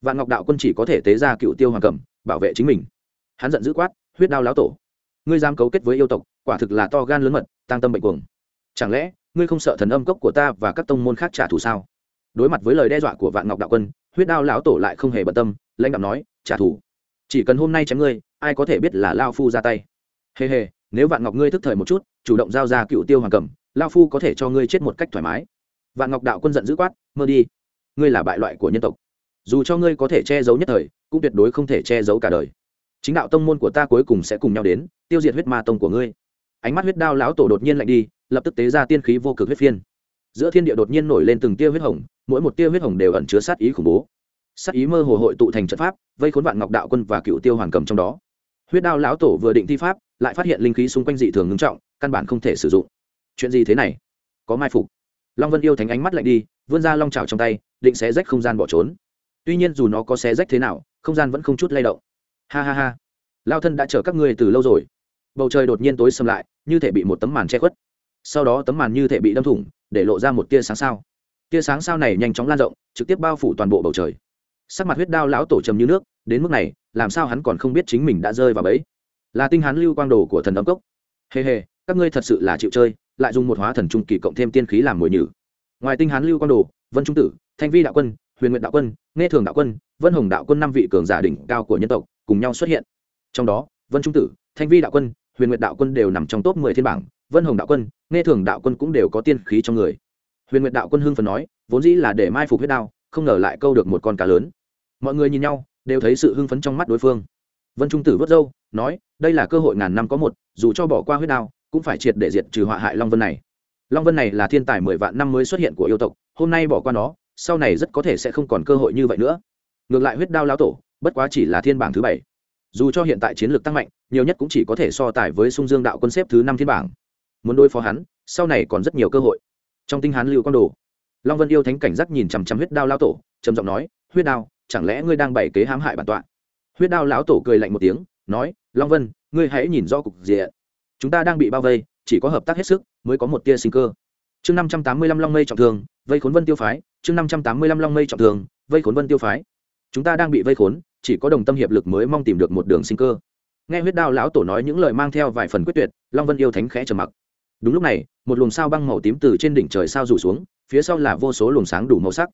Vạn ngọc đạo quân chỉ có thể tế ra cựu tiêu hoàng cẩm, bảo vệ chính mình. Hắn giận dữ quát, huyết đao lão tổ, ngươi dám cấu kết với yêu tộc, quả thực là to gan lớn mật tăng tâm bệnh cuồng. Chẳng lẽ, ngươi không sợ thần âm cốc của ta và các tông môn khác trả thù sao? Đối mặt với lời đe dọa của vạn ngọc đạo quân, huyết đao lão tổ lại không hề bận tâm, lãnh đạo nói, trả thù. Chỉ cần hôm nay chém ngươi, ai có thể biết là lao phu ra tay. Hề hề nếu vạn ngọc ngươi thức thời một chút, chủ động giao ra cựu tiêu hoàng cầm, lao phu có thể cho ngươi chết một cách thoải mái. Vạn ngọc đạo quân giận dữ quát, mơ đi. Ngươi là bại loại của nhân tộc. Dù cho ngươi có thể che giấu nhất thời, cũng tuyệt đối không thể che giấu cả đời. Chính đạo tông môn của ta cuối cùng sẽ cùng nhau đến, tiêu diệt huyết ma tông của ngươi. Ánh mắt huyết đao lão tổ đột nhiên lạnh đi, lập tức tế ra tiên khí vô cực huyết phiên. Giữa thiên địa đột nhiên nổi lên từng tia huyết hồng, mỗi một tia huyết hồng đều ẩn chứa sát ý khủng bố. Sát ý mơ hồ hội tụ thành trận pháp, vây khốn vạn ngọc đạo quân và cựu tiêu hoàng cầm trong đó. Huyết đao lão tổ vừa định thi pháp lại phát hiện linh khí xung quanh dị thường ngưng trọng, căn bản không thể sử dụng. Chuyện gì thế này? Có mai phục. Long vân yêu thánh ánh mắt lạnh đi, vươn ra long trào trong tay, định xé rách không gian bỏ trốn. Tuy nhiên dù nó có xé rách thế nào, không gian vẫn không chút lay động. Ha ha ha. Lao thân đã chở các ngươi từ lâu rồi. Bầu trời đột nhiên tối xâm lại, như thể bị một tấm màn che khuất. Sau đó tấm màn như thể bị đâm thủng, để lộ ra một tia sáng sao. Tia sáng sao này nhanh chóng lan rộng, trực tiếp bao phủ toàn bộ bầu trời. Sắc mặt huyết đao lão tổ trầm như nước, đến mức này, làm sao hắn còn không biết chính mình đã rơi vào bẫy? Là tinh hán lưu quang đồ của thần âm cốc. Hề hề, các ngươi thật sự là chịu chơi, lại dùng một hóa thần trung kỳ cộng thêm tiên khí làm mồi nhử. Ngoài tinh hán lưu quang đồ, vân trung tử, thanh vi đạo quân, huyền nguyện đạo quân, nghe thường đạo quân, vân hồng đạo quân năm vị cường giả đỉnh cao của nhân tộc cùng nhau xuất hiện. Trong đó, vân trung tử, thanh vi đạo quân, huyền nguyện đạo quân đều nằm trong top mười thiên bảng, vân hồng đạo quân, nghe thường đạo quân cũng đều có tiên khí trong người. Huyền nguyện đạo quân hưng phần nói, vốn dĩ là để mai phục huyết đao, không ngờ lại câu được một con cá lớn. Mọi người nhìn nhau, đều thấy sự hưng phấn trong mắt đối phương. Vân trung tử vớt râu nói, đây là cơ hội ngàn năm có một, dù cho bỏ qua huyết đao, cũng phải triệt để diệt trừ họa hại long vân này. Long vân này là thiên tài mười vạn năm mới xuất hiện của yêu tộc, hôm nay bỏ qua nó, sau này rất có thể sẽ không còn cơ hội như vậy nữa. Ngược lại huyết đao lão tổ, bất quá chỉ là thiên bảng thứ bảy. Dù cho hiện tại chiến lược tăng mạnh, nhiều nhất cũng chỉ có thể so tài với sung dương đạo quân xếp thứ năm thiên bảng. Muốn đối phó hắn, sau này còn rất nhiều cơ hội. Trong tinh hán lưu quang đồ, long vân yêu thánh cảnh giác nhìn chằm chằm huyết đao lão tổ, trầm giọng nói, huyết đao, chẳng lẽ ngươi đang bày kế hãm hại bản tọa? Huyết đao lão tổ cười lạnh một tiếng nói, long vân, ngươi hãy nhìn rõ cục diện. Chúng ta đang bị bao vây, chỉ có hợp tác hết sức mới có một tia sinh cơ. Chương năm trăm tám mươi lăm long mây trọng thương, vây khốn vân tiêu phái. Chương năm trăm tám mươi lăm long mây trọng thương, vây khốn vân tiêu phái. Chúng ta đang bị vây khốn, chỉ có đồng tâm hiệp lực mới mong tìm được một đường sinh cơ. Nghe huyết đao lão tổ nói những lời mang theo vài phần quyết tuyệt, long vân yêu thánh khẽ trầm mặc. Đúng lúc này, một luồng sao băng màu tím từ trên đỉnh trời sao rủ xuống, phía sau là vô số luồng sáng đủ màu sắc.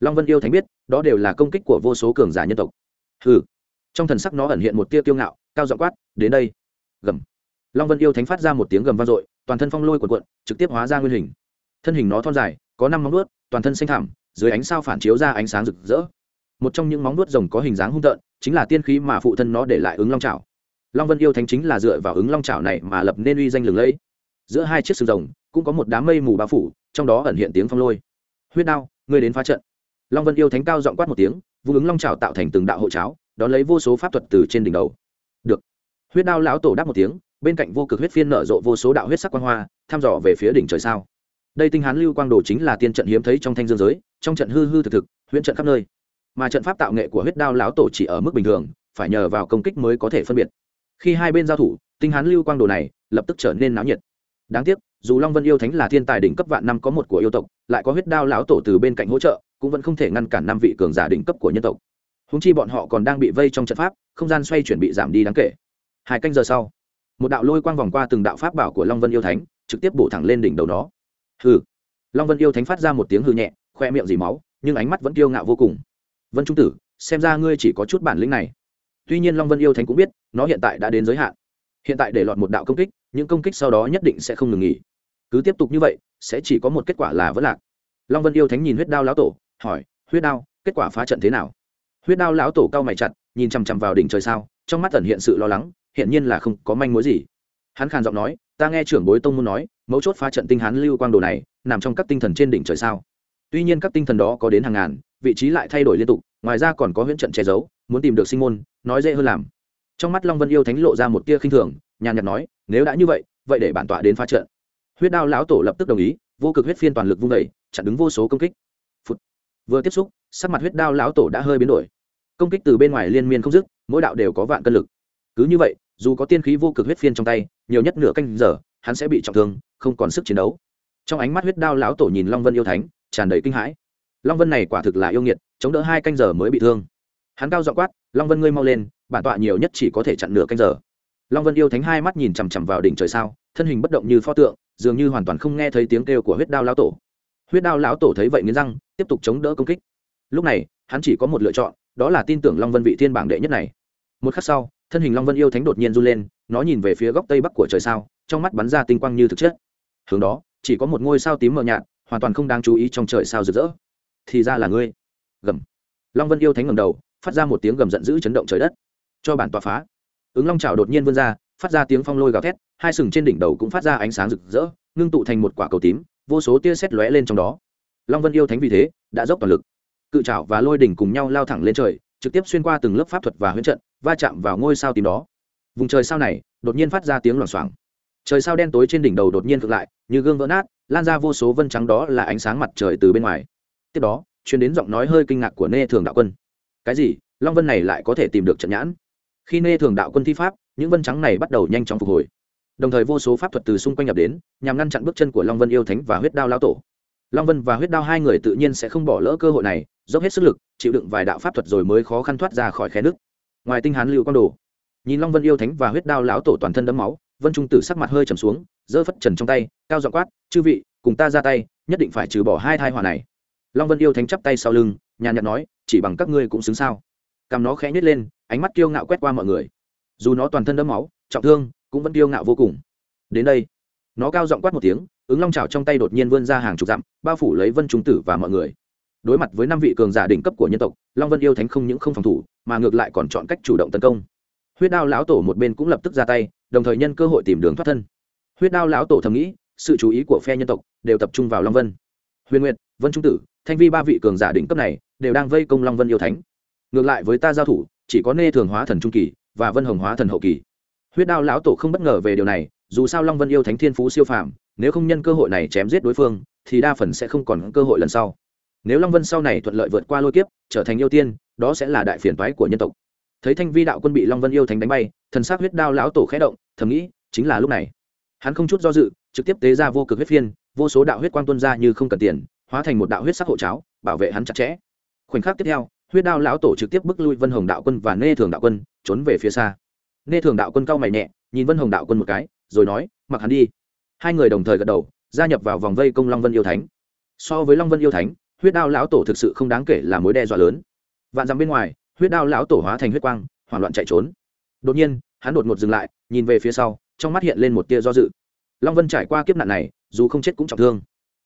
Long vân yêu thánh biết, đó đều là công kích của vô số cường giả nhân tộc. Hừ. Trong thần sắc nó ẩn hiện một tia kiêu ngạo cao dọ quát, đến đây. Gầm. Long vân yêu thánh phát ra một tiếng gầm vang dội, toàn thân phong lôi cuộn cuộn, trực tiếp hóa ra nguyên hình. Thân hình nó thon dài, có năm móng vuốt, toàn thân xanh thảm dưới ánh sao phản chiếu ra ánh sáng rực rỡ. Một trong những móng vuốt rồng có hình dáng hung tợn, chính là tiên khí mà phụ thân nó để lại ứng long trào long vân yêu thánh chính là dựa vào ứng long trào này mà lập nên uy danh lừng lẫy. Giữa hai chiếc sừng rồng, cũng có một đám mây mù bao phủ, trong đó ẩn hiện tiếng phong lôi. Huyết đao, ngươi đến phá trận. Long vân yêu thánh cao giọng quát một tiếng, vung ứng long trào tạo thành từng đạo hộ cháo, đón lấy vô số pháp thuật từ trên đỉnh đầu huyết đao lão tổ đáp một tiếng, bên cạnh vô cực huyết phiên nở rộ vô số đạo huyết sắc quang hoa, thăm dò về phía đỉnh trời sao. Đây tinh hán lưu quang đồ chính là tiên trận hiếm thấy trong thanh dương giới, trong trận hư hư thực thực, huyễn trận khắp nơi. Mà trận pháp tạo nghệ của huyết đao lão tổ chỉ ở mức bình thường, phải nhờ vào công kích mới có thể phân biệt. Khi hai bên giao thủ, tinh hán lưu quang đồ này lập tức trở nên náo nhiệt. Đáng tiếc, dù long vân yêu thánh là thiên tài đỉnh cấp vạn năm có một của yêu tộc, lại có huyết đao lão tổ từ bên cạnh hỗ trợ, cũng vẫn không thể ngăn cản năm vị cường giả đỉnh cấp của nhân tộc. Húng chi bọn họ còn đang bị vây trong trận pháp, không gian xoay chuyển bị giảm đi đáng kể hai canh giờ sau, một đạo lôi quang vòng qua từng đạo pháp bảo của long vân yêu thánh, trực tiếp bổ thẳng lên đỉnh đầu nó. Hừ. Long vân yêu thánh phát ra một tiếng hư nhẹ, khoe miệng dì máu, nhưng ánh mắt vẫn kiêu ngạo vô cùng. Vân trung tử, xem ra ngươi chỉ có chút bản lĩnh này. Tuy nhiên long vân yêu thánh cũng biết, nó hiện tại đã đến giới hạn. Hiện tại để lọt một đạo công kích, những công kích sau đó nhất định sẽ không ngừng nghỉ. Cứ tiếp tục như vậy, sẽ chỉ có một kết quả là vẫn lạc. Long vân yêu thánh nhìn huyết đao lão tổ, hỏi, huyết đao, kết quả phá trận thế nào? Huyết đao lão tổ cao mày chặt, nhìn chằm chằm vào đỉnh trời sao, trong mắt tẩn hiện sự lo lắng hiện nhiên là không có manh mối gì. Hắn khàn giọng nói, ta nghe trưởng bối tông muốn nói, mấu chốt phá trận tinh hán lưu quang đồ này, nằm trong các tinh thần trên đỉnh trời sao? Tuy nhiên các tinh thần đó có đến hàng ngàn, vị trí lại thay đổi liên tục, ngoài ra còn có huyễn trận che giấu, muốn tìm được sinh môn, nói dễ hơn làm. Trong mắt long vân yêu thánh lộ ra một tia khinh thường, nhàn nhạt nói, nếu đã như vậy vậy để bản tọa đến phá trận. Huyết đao lão tổ lập tức đồng ý, vô cực huyết phiên toàn lực vung vẩy chặn đứng vô số công kích. Phụt. vừa tiếp xúc, sắc mặt huyết đao lão tổ đã hơi biến đổi. Công kích từ bên ngoài liên miên không dứt, mỗi đạo đều có vạn cân lực cứ như vậy, dù có tiên khí vô cực huyết phiên trong tay, nhiều nhất nửa canh giờ, hắn sẽ bị trọng thương, không còn sức chiến đấu. Trong ánh mắt huyết đao lão tổ nhìn long vân yêu thánh, tràn đầy kinh hãi. Long vân này quả thực là yêu nghiệt, chống đỡ hai canh giờ mới bị thương. Hắn cao dọ quát, long vân ngươi mau lên, bản tọa nhiều nhất chỉ có thể chặn nửa canh giờ. Long vân yêu thánh hai mắt nhìn chằm chằm vào đỉnh trời sao, thân hình bất động như pho tượng, dường như hoàn toàn không nghe thấy tiếng kêu của huyết đao lão tổ. Huyết đao lão tổ thấy vậy nghiến răng, tiếp tục chống đỡ công kích. Lúc này, hắn chỉ có một lựa chọn, đó là tin tưởng long vân vị thiên bảng đệ nhất này. Một khắc sau thân hình long vân yêu thánh đột nhiên run lên, nó nhìn về phía góc tây bắc của trời sao, trong mắt bắn ra tinh quang như thực chất. Hướng đó, chỉ có một ngôi sao tím mờ nhạt, hoàn toàn không đáng chú ý trong trời sao rực rỡ. Thì ra là ngươi. Gầm. Long vân yêu thánh ngầm đầu, phát ra một tiếng gầm giận dữ chấn động trời đất. Cho bản tòa phá. Ứng long trào đột nhiên vươn ra, phát ra tiếng phong lôi gào thét, hai sừng trên đỉnh đầu cũng phát ra ánh sáng rực rỡ, ngưng tụ thành một quả cầu tím, vô số tia sét lóe lên trong đó. Long vân yêu thánh vì thế, đã dốc toàn lực. Cự trảo và lôi đỉnh cùng nhau lao thẳng lên trời trực tiếp xuyên qua từng lớp pháp thuật và huyễn trận, va chạm vào ngôi sao tím đó. Vùng trời sao này, đột nhiên phát ra tiếng loảng xoảng. Trời sao đen tối trên đỉnh đầu đột nhiên ngược lại, như gương vỡ nát, lan ra vô số vân trắng đó là ánh sáng mặt trời từ bên ngoài. Tiếp đó chuyến đến giọng nói hơi kinh ngạc của nê thường đạo quân. Cái gì? Long vân này lại có thể tìm được trận nhãn? Khi nê thường đạo quân thi pháp, những vân trắng này bắt đầu nhanh chóng phục hồi. Đồng thời vô số pháp thuật từ xung quanh nhập đến, nhằm ngăn chặn bước chân của long vân yêu thánh và huyết đao lao tổ long vân và huyết đao hai người tự nhiên sẽ không bỏ lỡ cơ hội này, dốc hết sức lực, chịu đựng vài đạo pháp thuật rồi mới khó khăn thoát ra khỏi khe nước. Ngoài tinh hán lưu quang đồ, nhìn long vân yêu thánh và huyết đao lão tổ toàn thân đấm máu, vân trung tử sắc mặt hơi trầm xuống, giơ phất trần trong tay, cao dọ quát, chư vị, cùng ta ra tay, nhất định phải trừ bỏ hai thai họa này. Long vân yêu thánh chắp tay sau lưng, nhàn nhạt nói, chỉ bằng các ngươi cũng xứng sao? Cầm nó khẽ nhếch lên, ánh mắt kiêu ngạo quét qua mọi người. Dù nó toàn thân đẫm máu, trọng thương, cũng vẫn kiêu ngạo vô cùng. Đến đây nó cao giọng quát một tiếng, ứng long trào trong tay đột nhiên vươn ra hàng chục dặm, bao phủ lấy vân trung tử và mọi người. Đối mặt với năm vị cường giả đỉnh cấp của nhân tộc, long vân yêu thánh không những không phòng thủ, mà ngược lại còn chọn cách chủ động tấn công. Huyết đao lão tổ một bên cũng lập tức ra tay, đồng thời nhân cơ hội tìm đường thoát thân. Huyết đao lão tổ thầm nghĩ, sự chú ý của phe nhân tộc đều tập trung vào long vân. Huyền nguyệt, vân trung tử, thanh vi ba vị cường giả đỉnh cấp này đều đang vây công long vân yêu thánh. Ngược lại với ta giao thủ, chỉ có nê thường hóa thần trung kỳ và vân hồng hóa thần hậu kỳ. Huyết đao lão tổ không bất ngờ về điều này dù sao long vân yêu thánh thiên phú siêu phàm, nếu không nhân cơ hội này chém giết đối phương, thì đa phần sẽ không còn cơ hội lần sau. Nếu long vân sau này thuận lợi vượt qua lôi kiếp, trở thành yêu tiên, đó sẽ là đại phiền toái của nhân tộc. Thấy thanh vi đạo quân bị long vân yêu thánh đánh bay, thần s huyết đao lão tổ khẽ động, thầm nghĩ, chính là lúc này. Hắn không chút do dự, trực tiếp tế ra vô cực huyết phiên, vô số đạo huyết quang tuân ra như không cần tiền, hóa thành một đạo huyết sắc hộ cháo, bảo vệ hắn chặt chẽ. Khoảnh khắc tiếp theo, huyết đao lão tổ trực tiếp bức lui vân hồng đạo quân và nê thường đạo quân, trốn về phía xa. Nê thường đạo quân cao mày nhẹ, nhìn vân hồng đạo quân một cái rồi nói, mặc hắn đi. Hai người đồng thời gật đầu, gia nhập vào vòng vây công long vân yêu thánh. So với long vân yêu thánh, huyết đao lão tổ thực sự không đáng kể là mối đe dọa lớn. Vạn dặm bên ngoài, huyết đao lão tổ hóa thành huyết quang, hoảng loạn chạy trốn. Đột nhiên, hắn đột ngột dừng lại, nhìn về phía sau, trong mắt hiện lên một tia do dự. Long vân trải qua kiếp nạn này, dù không chết cũng trọng thương.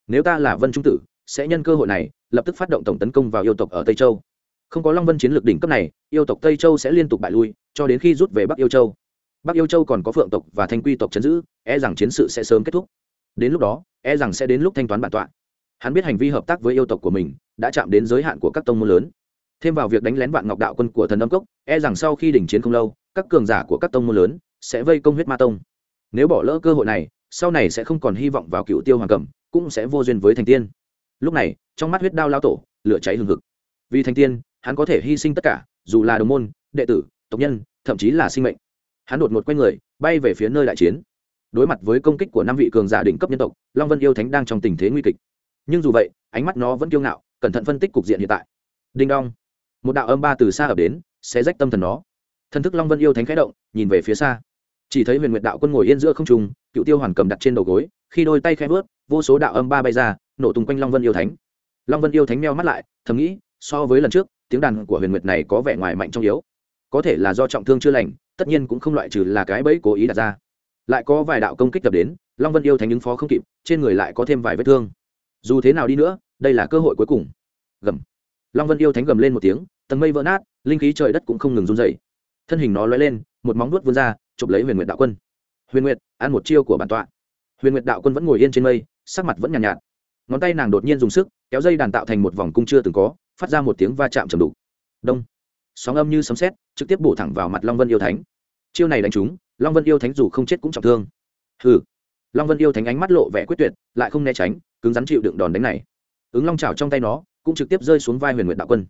Nếu ta là vân trung tử, sẽ nhân cơ hội này, lập tức phát động tổng tấn công vào yêu tộc ở tây châu. Không có long vân chiến lược đỉnh cấp này, yêu tộc tây châu sẽ liên tục bại lui, cho đến khi rút về bắc yêu châu bắc yêu châu còn có phượng tộc và thanh quy tộc chấn giữ e rằng chiến sự sẽ sớm kết thúc. Đến lúc đó e rằng sẽ đến lúc thanh toán bản tọa. Hắn biết hành vi hợp tác với yêu tộc của mình đã chạm đến giới hạn của các tông môn lớn. Thêm vào việc đánh lén vạn ngọc đạo quân của thần âm cốc e rằng sau khi đỉnh chiến không lâu, các cường giả của các tông môn lớn sẽ vây công huyết ma tông. Nếu bỏ lỡ cơ hội này, sau này sẽ không còn hy vọng vào cựu tiêu hoàng cẩm, cũng sẽ vô duyên với thành tiên. Lúc này, trong mắt huyết đao lao tổ, lửa cháy hừng hực. Vì thành tiên, hắn có thể hy sinh tất cả, dù là đồng môn, đệ tử, tộc nhân, thậm chí là sinh mệnh hắn đột ngột q u a y người bay về phía nơi đại chiến. Đối mặt với công kích của năm vị cường giả đỉnh cấp nhân tộc long vân yêu thánh đang trong tình thế nguy kịch. Nhưng dù vậy ánh mắt nó vẫn kiêu ngạo cẩn thận phân tích cục diện hiện tại. Đinh đong. Một đạo âm ba từ xa ập đến sẽ rách tâm thần nó. Thân thức long vân yêu thánh khẽ động nhìn về phía xa. Chỉ thấy huyền nguyệt đạo quân ngồi yên giữa không trung, cựu tiêu hoàn cầm đặt trên đầu gối khi đôi tay khẽ vớt vô số đạo âm ba bay ra nổ tung quanh long vân yêu thánh. Long vân yêu thánh meo mắt lại thầm nghĩ so với lần trước tiếng đàn của huyền nguyệt này có vẻ ngoài mạnh trong yếu. Có thể là do trọng thương chưa lành tất nhiên cũng không loại trừ là cái bẫy cố ý đặt ra. Lại có vài đạo công kích đập đến long vân yêu thánh ứng phó không kịp trên người lại có thêm vài vết thương. Dù thế nào đi nữa đây là cơ hội cuối cùng. Gầm. Long vân yêu thánh gầm lên một tiếng tầng mây vỡ nát linh khí trời đất cũng không ngừng run dày thân hình nó lóe lên một móng nuốt vươn ra chụp lấy huyền nguyệt đạo quân. Huyền nguyệt ăn một chiêu của bản tọa. Huyền nguyệt đạo quân vẫn ngồi yên trên mây sắc mặt vẫn nhàn nhạt, nhạt. Ngón tay nàng đột nhiên dùng sức kéo dây đàn tạo thành một vòng cung chưa từng có phát ra một tiếng va chạm trầm đục. Đông sóng âm như sấm sét, trực tiếp bổ thẳng vào mặt long vân yêu thánh. Chiêu này đánh trúng long vân yêu thánh dù không chết cũng trọng thương. Hừ. Long vân yêu thánh ánh mắt lộ vẻ quyết tuyệt, lại không né tránh, cứng rắn chịu đựng đòn đánh này. Ứng long trào trong tay nó, cũng trực tiếp rơi xuống vai huyền nguyệt đạo quân.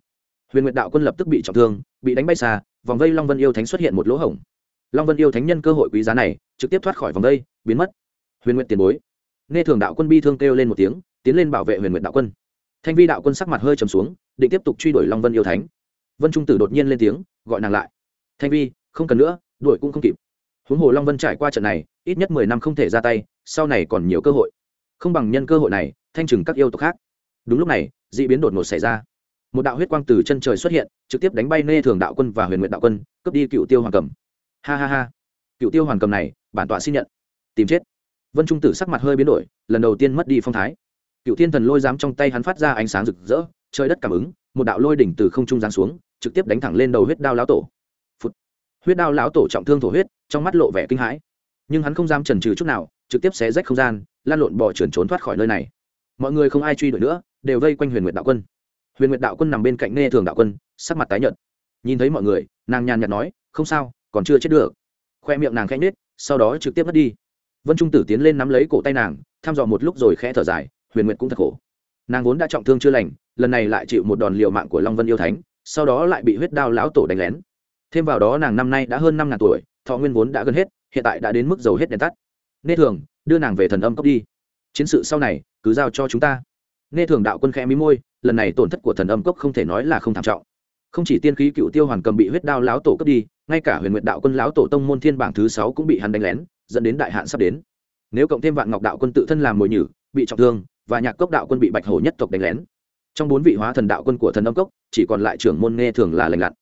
Huyền nguyệt đạo quân lập tức bị trọng thương, bị đánh bay xa, vòng vây long vân yêu thánh xuất hiện một lỗ hổng. Long vân yêu thánh nhân cơ hội quý giá này, trực tiếp thoát khỏi vòng vây, biến mất. Huyền nguyệt tiền bối. Nghe thường đạo quân bi thương kêu lên một tiếng, tiến lên bảo vệ huyền nguyệt đạo quân. Thanh vi đạo quân sắc mặt hơi trầm xuống, định tiếp tục truy đuổi long vân yêu thánh vân trung tử đột nhiên lên tiếng, gọi nàng lại. Thanh vi, không cần nữa, đuổi cũng không kịp. Huống hồ long vân trải qua trận này, ít nhất mười năm không thể ra tay, sau này còn nhiều cơ hội. Không bằng nhân cơ hội này, thanh trừng các yêu tộc khác. Đúng lúc này d ị biến đột ngột xảy ra. Một đạo huyết quang từ chân trời xuất hiện, trực tiếp đánh bay nê thường đạo quân và huyền nguyện đạo quân, cướp đi cựu tiêu hoàng cầm. Ha ha ha. Cựu tiêu hoàng cầm này, bản tọa xin nhận. Tìm chết. Vân trung tử sắc mặt hơi biến đổi, lần đầu tiên mất đi phong thái. Cựu thiên thần lôi dám trong tay hắn phát ra ánh sáng rực rỡ, trời đất cảm ứng, một đạo lôi đỉnh từ không trung giáng xuống trực tiếp đánh thẳng lên đầu huyết đao lão tổ. Phụt. huyết đao lão tổ trọng thương thổ huyết, trong mắt lộ vẻ kinh hãi. Nhưng hắn không dám trần trừ chút nào, trực tiếp xé rách không gian lan lộn bỏ trườn trốn thoát khỏi nơi này. Mọi người không ai truy đuổi nữa, đều vây quanh huyền nguyệt đạo quân. Huyền nguyệt đạo quân nằm bên cạnh nghe thường đạo quân, sắc mặt tái nhợt. Nhìn thấy mọi người, nàng nhàn nhạt nói, không sao, còn chưa chết được. Khoe miệng nàng khẽ nết sau đó trực tiếp mất đi. Vân trung tử tiến lên nắm lấy cổ tay nàng, thăm dò một lúc rồi khẽ thở dài, huyền nguyệt cũng thật khổ. Nàng vốn đã trọng thương chưa lành, lần này lại chịu một đòn liều mạng của long vân yêu thánh sau đó lại bị huyết đao lão tổ đánh lén. Thêm vào đó nàng năm nay đã hơn năm ngàn tuổi, thọ nguyên vốn đã gần hết, hiện tại đã đến mức dầu hết đèn tắt. Nê thường, đưa nàng về thần âm cốc đi. Chiến sự sau này, cứ giao cho chúng ta. Nê thường đạo quân khẽ mí môi, lần này tổn thất của thần âm cốc không thể nói là không thảm trọng. Không chỉ tiên khí cựu tiêu hoàn cầm bị huyết đao lão tổ cướp đi, ngay cả huyền nguyệt đạo quân lão tổ tông môn thiên bảng thứ sáu cũng bị hắn đánh lén, dẫn đến đại hạn sắp đến. Nếu cộng thêm vạn ngọc đạo quân tự thân làm mồi nhử, bị trọng thương, và nhạc cốc đạo quân bị bạch hổ nhất tộc đánh lén trong bốn vị hóa thần đạo quân của thần âm cốc, chỉ còn lại trưởng môn nghe thường là lành lặn.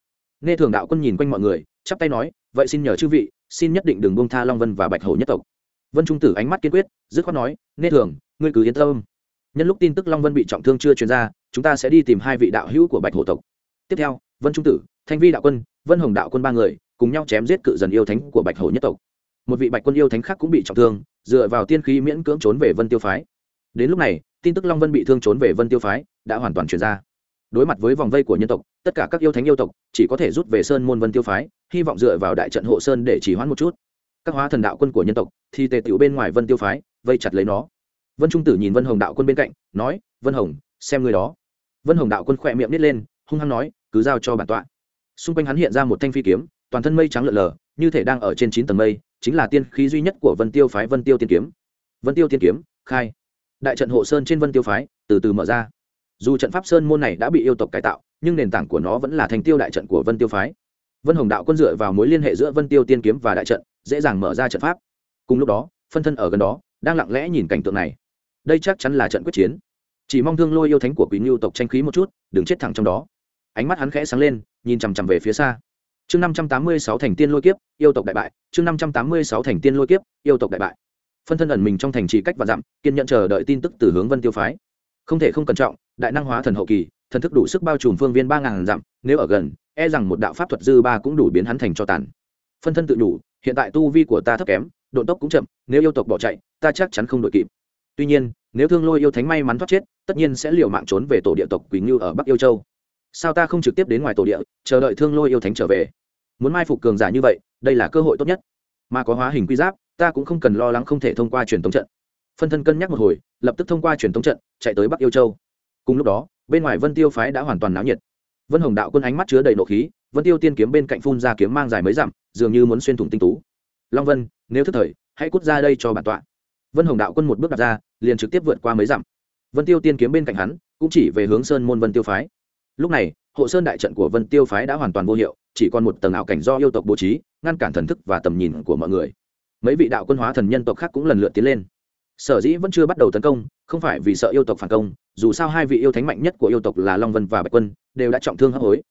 Nghe thường đạo quân nhìn quanh mọi người, chắp tay nói, vậy xin nhờ chư vị, xin nhất định đừng bông tha long vân và bạch hổ nhất tộc. Vân trung tử ánh mắt kiên quyết, dứt khoát nói, nghe thường, ngươi cứ yên tâm. Nhân lúc tin tức long vân bị trọng thương chưa truyền ra, chúng ta sẽ đi tìm hai vị đạo hữu của bạch hổ tộc. Tiếp theo, vân trung tử, thanh vi đạo quân, vân hồng đạo quân ba người, cùng nhau chém giết cự dần yêu thánh của bạch hổ nhất tộc. Một vị bạch quân yêu thánh khác cũng bị trọng thương, dựa vào tiên khí miễn cưỡng trốn về vân tiêu phái. Đến lúc này tin tức long vân bị thương trốn về vân tiêu phái, đã hoàn toàn truyền ra. Đối mặt với vòng vây của nhân tộc, tất cả các yêu thánh yêu tộc chỉ có thể rút về sơn môn vân tiêu phái, hy vọng dựa vào đại trận hộ sơn để chỉ hoãn một chút. Các hóa thần đạo quân của nhân tộc thì tề tiểu bên ngoài vân tiêu phái, vây chặt lấy nó. Vân trung tử nhìn vân hồng đạo quân bên cạnh, nói, vân hồng, xem người đó. Vân hồng đạo quân khỏe miệng nít lên, hung hăng nói, cứ giao cho bản tọa. Xung quanh hắn hiện ra một thanh phi kiếm, toàn thân mây trắng lợn lờ, như thể đang ở trên chín tầng mây, chính là tiên khí duy nhất của vân tiêu phái vân tiêu tiên kiếm. Vân tiêu tiên kiếm, khai đại trận hộ sơn trên vân tiêu phái từ từ mở ra. Dù trận pháp sơn môn này đã bị yêu tộc cải tạo, nhưng nền tảng của nó vẫn là thành tiêu đại trận của vân tiêu phái. Vân hồng đạo quân dựa vào mối liên hệ giữa vân tiêu tiên kiếm và đại trận, dễ dàng mở ra trận pháp. Cùng lúc đó, phân thân ở gần đó, đang lặng lẽ nhìn cảnh tượng này. Đây chắc chắn là trận quyết chiến. Chỉ mong thương lôi yêu thánh của quý ngưu tộc tranh khí một chút, đừng chết thẳng trong đó. Ánh mắt hắn khẽ sáng lên, nhìn chằm chằm về phía xa. Chương năm trăm tám mươi sáu thành tiên lôi kiếp, yêu tộc đại bại. Chương năm trăm tám mươi sáu thành tiên lôi kiếp, yêu tộc đại bại phân thân ẩn mình trong thành trì cách và dặm, kiên nhận chờ đợi tin tức từ hướng vân tiêu phái. Không thể không cẩn trọng, đại năng hóa thần hậu kỳ, thần thức đủ sức bao trùm phương viên ba ngàn dặm, nếu ở gần e rằng một đạo pháp thuật dư ba cũng đủ biến hắn thành cho tàn. Phân thân tự đủ, hiện tại tu vi của ta thấp kém, độ tốc cũng chậm, nếu yêu tộc bỏ chạy, ta chắc chắn không đội kịp. Tuy nhiên, nếu thương lôi yêu thánh may mắn thoát chết, tất nhiên sẽ liều mạng trốn về tổ địa tộc quỳ ngưu ở bắc yêu châu. Sao ta không trực tiếp đến ngoài tổ địa, chờ đợi thương lôi yêu thánh trở về? Muốn mai phục cường giả như vậy, đây là cơ hội tốt nhất. Mà có hóa hình quy giáp ta cũng không cần lo lắng không thể thông qua truyền thống trận. Phân thân cân nhắc một hồi, lập tức thông qua truyền thống trận, chạy tới bắc yêu châu. Cùng lúc đó, bên ngoài vân tiêu phái đã hoàn toàn náo nhiệt. Vân hồng đạo quân ánh mắt chứa đầy nộ khí, vân tiêu tiên kiếm bên cạnh phun ra kiếm mang dài mấy dặm, dường như muốn xuyên thủng tinh tú. Long vân, nếu thức thời, hãy cút ra đây cho bản tọa. Vân hồng đạo quân một bước đặt ra, liền trực tiếp vượt qua mấy dặm. Vân tiêu tiên kiếm bên cạnh hắn, cũng chỉ về hướng sơn môn vân tiêu phái. Lúc này, hộ sơn đại trận của vân tiêu phái đã hoàn toàn vô hiệu, chỉ còn một tầng ảo cảnh do yêu tộc bố trí, ngăn cản thần thức và tầm nhìn của mọi người mấy vị đạo quân hóa thần nhân tộc khác cũng lần lượt tiến lên. Sở dĩ vẫn chưa bắt đầu tấn công, không phải vì sợ yêu tộc phản công, dù sao hai vị yêu thánh mạnh nhất của yêu tộc là long vân và bạch quân, đều đã trọng thương hấp hối.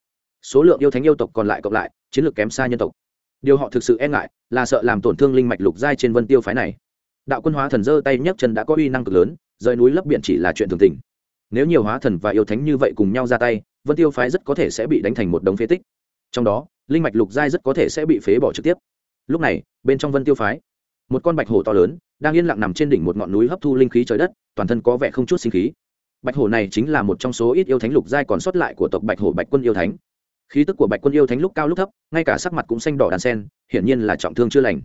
Số lượng yêu thánh yêu tộc còn lại cộng lại, chiến lược kém xa nhân tộc. Điều họ thực sự e ngại là sợ làm tổn thương linh mạch lục giai trên vân tiêu phái này. Đạo quân hóa thần giơ tay nhấc chân đã có uy năng cực lớn, rời núi lấp biển chỉ là chuyện thường tình. Nếu nhiều hóa thần và yêu thánh như vậy cùng nhau ra tay, vân tiêu phái rất có thể sẽ bị đánh thành một đống phế tích. Trong đó, linh mạch lục giai rất có thể sẽ bị phế bỏ trực tiếp lúc này, bên trong vân tiêu phái, một con bạch hổ to lớn, đang yên lặng nằm trên đỉnh một ngọn núi hấp thu linh khí trời đất, toàn thân có vẻ không chút sinh khí. Bạch hổ này chính là một trong số ít yêu thánh lục giai còn sót lại của tộc bạch hổ bạch quân yêu thánh. Khí tức của bạch quân yêu thánh lúc cao lúc thấp, ngay cả sắc mặt cũng xanh đỏ đàn sen, hiển nhiên là trọng thương chưa lành.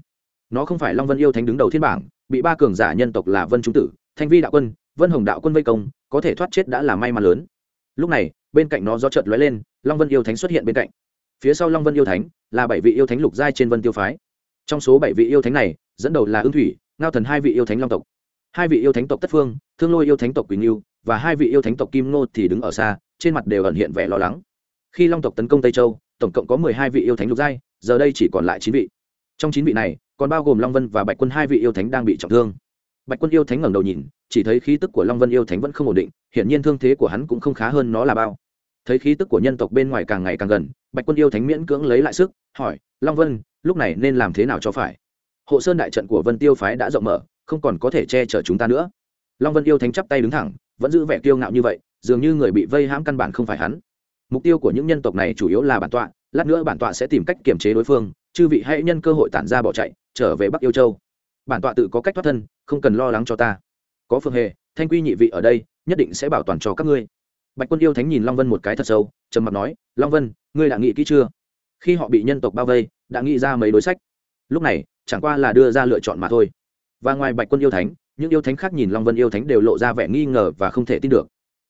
Nó không phải long vân yêu thánh đứng đầu thiên bảng, bị ba cường giả nhân tộc là vân trung tử, thanh vi đạo quân, vân hồng đạo quân vây công, có thể thoát chết đã là may mắn lớn. Lúc này, bên cạnh nó do chợt lóe lên, long vân yêu thánh xuất hiện bên cạnh. Phía sau long vân yêu thánh là bảy vị yêu thánh lục giai trên vân tiêu phái trong số bảy vị yêu thánh này dẫn đầu là ưng thủy ngao thần hai vị yêu thánh long tộc hai vị yêu thánh tộc tất phương thương lôi yêu thánh tộc quỳnh yêu và hai vị yêu thánh tộc kim ngô thì đứng ở xa trên mặt đều ẩn hiện vẻ lo lắng khi long tộc tấn công tây châu tổng cộng có mười hai vị yêu thánh lục giai giờ đây chỉ còn lại chín vị trong chín vị này còn bao gồm long vân và bạch quân hai vị yêu thánh đang bị trọng thương bạch quân yêu thánh ngẩng đầu nhìn chỉ thấy khí tức của long vân yêu thánh vẫn không ổn định hiển nhiên thương thế của hắn cũng không khá hơn nó là bao thấy khí tức của nhân tộc bên ngoài càng ngày càng gần bạch quân yêu thánh miễn cưỡng lấy lại sức hỏi long vân lúc này nên làm thế nào cho phải? Hộ sơn đại trận của vân tiêu phái đã rộng mở, không còn có thể che chở chúng ta nữa. Long vân yêu thánh chắp tay đứng thẳng, vẫn giữ vẻ kiêu ngạo như vậy, dường như người bị vây hãm căn bản không phải hắn. Mục tiêu của những nhân tộc này chủ yếu là bản tọa, lát nữa bản tọa sẽ tìm cách kiềm chế đối phương, chư vị hãy nhân cơ hội tản ra bỏ chạy, trở về bắc yêu châu. Bản tọa tự có cách thoát thân, không cần lo lắng cho ta. Có phương hề, thanh quy nhị vị ở đây, nhất định sẽ bảo toàn cho các ngươi. Bạch quân yêu thánh nhìn long vân một cái thật sâu, trầm mặc nói, long vân, ngươi đã nghĩ kỹ chưa? Khi họ bị nhân tộc bao vây, đã nghĩ ra mấy đối sách. Lúc này, chẳng qua là đưa ra lựa chọn mà thôi. Và ngoài bạch quân yêu thánh, những yêu thánh khác nhìn long vân yêu thánh đều lộ ra vẻ nghi ngờ và không thể tin được.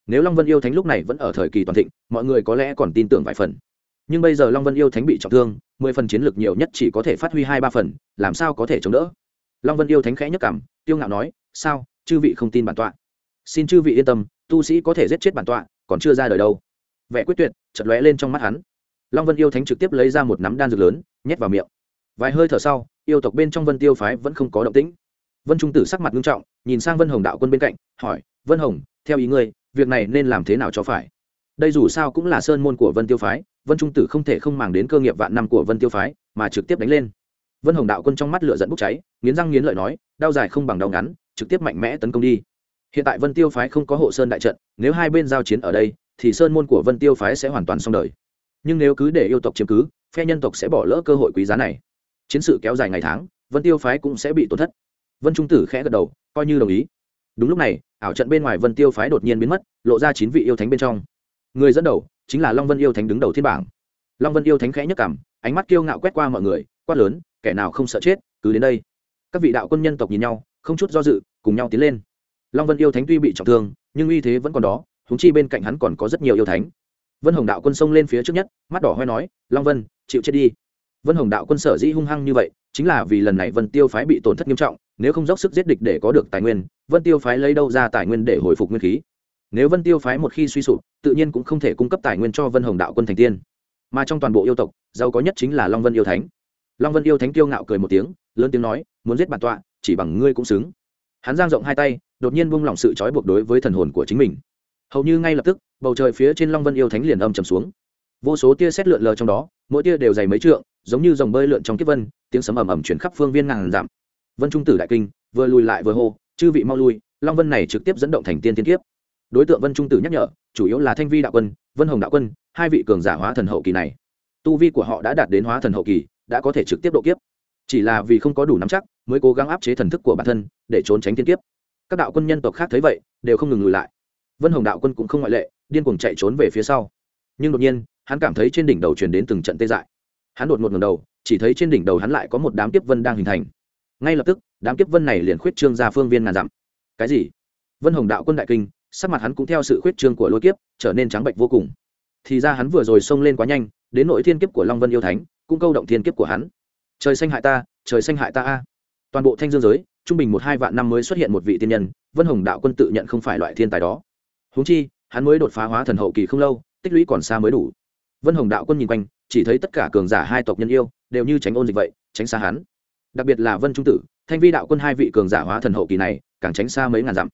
Nếu long vân yêu thánh lúc này vẫn ở thời kỳ toàn thịnh, mọi người có lẽ còn tin tưởng vài phần. Nhưng bây giờ long vân yêu thánh bị trọng thương, mười phần chiến lược nhiều nhất chỉ có thể phát huy hai ba phần, làm sao có thể chống đỡ? Long vân yêu thánh khẽ nhất cảm tiêu ngạo nói, sao? Chư vị không tin bản tọa. Xin chư vị yên tâm, tu sĩ có thể giết chết bản tọa, còn chưa ra đời đâu. Vẻ quyết tuyệt chật lóe lên trong mắt hắn long vân yêu thánh trực tiếp lấy ra một nắm đan dược lớn, nhét vào miệng. Vài hơi thở sau, yêu tộc bên trong vân tiêu phái vẫn không có động tĩnh. Vân trung tử sắc mặt nghiêm trọng, nhìn sang vân hồng đạo quân bên cạnh, hỏi, vân hồng, theo ý ngươi, việc này nên làm thế nào cho phải? Đây dù sao cũng là sơn môn của vân tiêu phái, vân trung tử không thể không màng đến cơ nghiệp vạn năm của vân tiêu phái, mà trực tiếp đánh lên. Vân hồng đạo quân trong mắt lửa dẫn bốc cháy, nghiến răng nghiến lợi nói, đau dài không bằng đau ngắn, trực tiếp mạnh mẽ tấn công đi. Hiện tại vân tiêu phái không có hộ sơn đại trận, nếu hai bên giao chiến ở đây, thì sơn môn của vân tiêu phái sẽ hoàn toàn xong đời nhưng nếu cứ để yêu tộc chiếm cứ, phe nhân tộc sẽ bỏ lỡ cơ hội quý giá này. Chiến sự kéo dài ngày tháng, vân tiêu phái cũng sẽ bị tổn thất. Vân trung tử khẽ gật đầu, coi như đồng ý. Đúng lúc này, ảo trận bên ngoài vân tiêu phái đột nhiên biến mất, lộ ra chín vị yêu thánh bên trong. Người dẫn đầu chính là long vân yêu thánh đứng đầu thiên bảng. Long vân yêu thánh khẽ nhấc cảm ánh mắt kiêu ngạo quét qua mọi người, quát lớn, kẻ nào không sợ chết, cứ đến đây. Các vị đạo quân nhân tộc nhìn nhau, không chút do dự, cùng nhau tiến lên. Long vân yêu thánh tuy bị trọng thương, nhưng uy thế vẫn còn đó húng chi bên cạnh hắn còn có rất nhiều yêu thánh vân hồng đạo quân xông lên phía trước nhất, mắt đỏ hoe nói, long vân, chịu chết đi. Vân hồng đạo quân sở dĩ hung hăng như vậy, chính là vì lần này vân tiêu phái bị tổn thất nghiêm trọng, nếu không dốc sức giết địch để có được tài nguyên, vân tiêu phái lấy đâu ra tài nguyên để hồi phục nguyên khí? Nếu vân tiêu phái một khi suy sụp, tự nhiên cũng không thể cung cấp tài nguyên cho vân hồng đạo quân thành tiên. Mà trong toàn bộ yêu tộc, giàu có nhất chính là long vân yêu thánh. Long vân yêu thánh kiêu ngạo cười một tiếng, lớn tiếng nói, muốn giết bản tọa, chỉ bằng ngươi cũng xứng. Hắn giang rộng hai tay, đột nhiên buông lỏng sự trói buộc đối với thần hồn của chính mình hầu như ngay lập tức, bầu trời phía trên long vân yêu thánh liền âm trầm xuống. Vô số tia xét lượn lờ trong đó, mỗi tia đều dày mấy trượng, giống như dòng bơi lượn trong kiếp vân, tiếng sấm ầm ầm chuyển khắp phương viên ngàn dặm. Vân trung tử đại kinh, vừa lùi lại vừa hô, chư vị mau lui, long vân này trực tiếp dẫn động thành tiên tiên kiếp. Đối tượng vân trung tử nhắc nhở, chủ yếu là thanh vi đạo quân, vân hồng đạo quân, hai vị cường giả hóa thần hậu kỳ này. Tu vi của họ đã đạt đến hóa thần hậu kỳ, đã có thể trực tiếp độ kiếp. Chỉ là vì không có đủ nắm chắc, mới cố gắng áp chế thần thức của bản thân, để trốn tránh tiên kiếp. Các đạo quân nhân tộc khác thấy vậy, đều không ngừng lùi lại vân hồng đạo quân cũng không ngoại lệ, điên cuồng chạy trốn về phía sau. Nhưng đột nhiên, hắn cảm thấy trên đỉnh đầu truyền đến từng trận tê dại. Hắn đột ngột ngầm đầu, chỉ thấy trên đỉnh đầu hắn lại có một đám kiếp vân đang hình thành. Ngay lập tức, đám kiếp vân này liền khuyết trương ra phương viên ngàn dặm. Cái gì? Vân hồng đạo quân đại kinh, sắc mặt hắn cũng theo sự khuyết trương của lôi kiếp, trở nên trắng bệnh vô cùng. Thì ra hắn vừa rồi xông lên quá nhanh, đến nội thiên kiếp của long vân yêu thánh, cũng câu động thiên kiếp của hắn. Trời xanh hại ta, trời xanh hại ta a. Toàn bộ thanh dương giới, trung bình một hai vạn năm mới xuất hiện một vị tiên nhân, vân hồng đạo quân tự nhận không phải loại thiên tài đó. Huống chi, hắn mới đột phá hóa thần hậu kỳ không lâu, tích lũy còn xa mới đủ. Vân hồng đạo quân nhìn quanh, chỉ thấy tất cả cường giả hai tộc nhân yêu, đều như tránh ôn dịch vậy, tránh xa hắn. Đặc biệt là vân trung tử, thanh vi đạo quân hai vị cường giả hóa thần hậu kỳ này, càng tránh xa mấy ngàn dặm.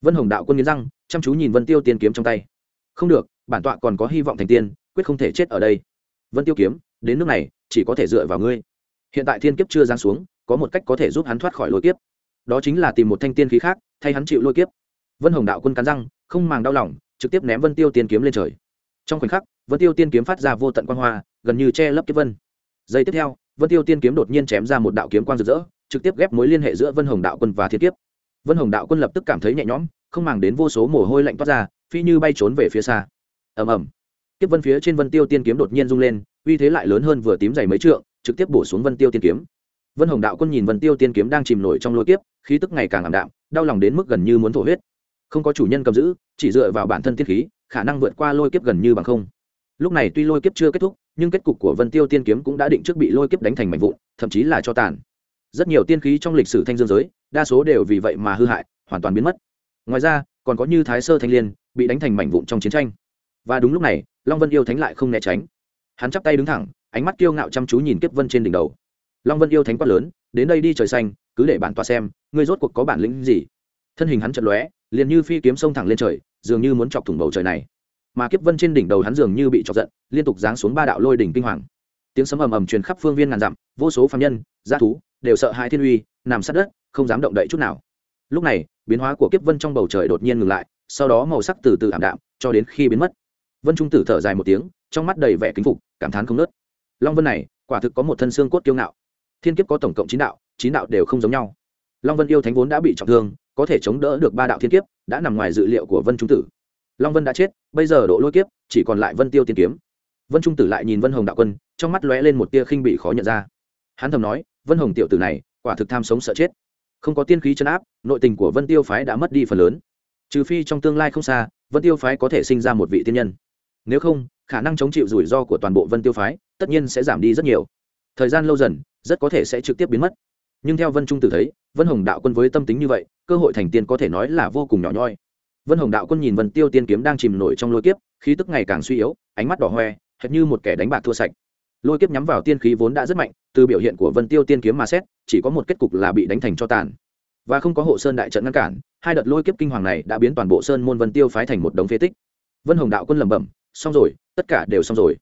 Vân hồng đạo quân nghiến răng, chăm chú nhìn vân tiêu tiên kiếm trong tay. Không được, bản tọa còn có hy vọng thành tiên, quyết không thể chết ở đây. Vân tiêu kiếm, đến nước này, chỉ có thể dựa vào ngươi. Hiện tại thiên kiếp chưa giáng xuống, có một cách có thể giúp hắn thoát khỏi lôi kiếp. Đó chính là tìm một thanh tiên khí khác, thay hắn chịu lôi kiếp. Vân hồng đạo quân cắn răng không màng đau lòng, trực tiếp ném vân tiêu tiên kiếm lên trời. Trong khoảnh khắc, vân tiêu tiên kiếm phát ra vô tận quan hoa, gần như che lấp kiếp vân. Giây tiếp theo, vân tiêu tiên kiếm đột nhiên chém ra một đạo kiếm quang rực rỡ, trực tiếp ghép mối liên hệ giữa vân hồng đạo quân và thiên kiếp. Vân hồng đạo quân lập tức cảm thấy nhẹ nhõm, không màng đến vô số mồ hôi lạnh toát ra, phi như bay trốn về phía xa. Ầm ầm. Kiếp vân phía trên vân tiêu tiên kiếm đột nhiên rung lên, uy thế lại lớn hơn vừa tím dày mấy trượng, trực tiếp bổ xuống vân tiêu tiên kiếm. Vân hồng đạo quân nhìn vân tiêu tiên kiếm đang chìm nổi trong lôi kiếp, khí tức ngày càng ảm đạm, đau lòng đến mức gần như muốn thổ huyết. Không có chủ nhân cầm giữ chỉ dựa vào bản thân tiên khí, khả năng vượt qua lôi kiếp gần như bằng không. Lúc này tuy lôi kiếp chưa kết thúc, nhưng kết cục của vân tiêu tiên kiếm cũng đã định trước bị lôi kiếp đánh thành mảnh vụn, thậm chí là cho tàn. Rất nhiều tiên khí trong lịch sử thanh dương giới, đa số đều vì vậy mà hư hại, hoàn toàn biến mất. Ngoài ra, còn có như thái sơ thanh liên, bị đánh thành mảnh vụn trong chiến tranh. Và đúng lúc này, long vân yêu thánh lại không né tránh. Hắn chắp tay đứng thẳng, ánh mắt kiêu ngạo chăm chú nhìn kiếp vân trên đỉnh đầu. Long vân yêu thánh quát lớn, đến đây đi trời xanh, cứ để bản tọa xem, ngươi rốt cuộc có bản lĩnh gì? Thân hình hắn chật lóe liền như phi kiếm sông thẳng lên trời, dường như muốn chọc thủng bầu trời này. Mà kiếp vân trên đỉnh đầu hắn dường như bị chọc giận, liên tục giáng xuống ba đạo lôi đỉnh kinh hoàng. Tiếng sấm ầm ầm truyền khắp phương viên ngàn dặm, vô số phạm nhân g thú, đều sợ hai thiên uy, nằm sát đất, không dám động đậy chút nào. Lúc này, biến hóa của kiếp vân trong bầu trời đột nhiên ngừng lại, sau đó màu sắc từ từ ảm đạm, cho đến khi biến mất. Vân trung tử thở dài một tiếng, trong mắt đầy vẻ kính phục, cảm thán không nớt. Long vân này, quả thực có một thân xương cốt kiêu ngạo. Thiên kiếp có tổng cộng chín đạo chín đạo đều không giống nhau. Long vân yêu thánh vốn đã bị trọng thương có thể chống đỡ được ba đạo thiên kiếp, đã nằm ngoài dự liệu của vân trung tử. Long vân đã chết, bây giờ độ lôi kiếp, chỉ còn lại vân tiêu tiên kiếm. Vân trung tử lại nhìn vân hồng đạo quân, trong mắt lóe lên một tia khinh bị khó nhận ra. Hắn thầm nói, vân hồng tiểu tử này, quả thực tham sống sợ chết. Không có tiên khí chấn áp, nội tình của vân tiêu phái đã mất đi phần lớn. Trừ phi trong tương lai không xa, vân tiêu phái có thể sinh ra một vị tiên nhân. Nếu không, khả năng chống chịu rủi ro của toàn bộ vân tiêu phái, tất nhiên sẽ giảm đi rất nhiều. Thời gian lâu dần, rất có thể sẽ trực tiếp biến mất nhưng theo vân trung tử thấy, vân hồng đạo quân với tâm tính như vậy, cơ hội thành tiên có thể nói là vô cùng nhỏ nhoi. Vân hồng đạo quân nhìn vân tiêu tiên kiếm đang chìm nổi trong lôi kiếp, khí tức ngày càng suy yếu, ánh mắt đỏ hoe, hệt như một kẻ đánh bạc thua sạch. Lôi kiếp nhắm vào tiên khí vốn đã rất mạnh, từ biểu hiện của vân tiêu tiên kiếm mà xét, chỉ có một kết cục là bị đánh thành cho tàn. Và không có hộ sơn đại trận ngăn cản, hai đợt lôi kiếp kinh hoàng này đã biến toàn bộ sơn môn vân tiêu phái thành một đống phế tích. Vân hồng đạo quân lẩm bẩm, xong rồi, tất cả đều xong rồi.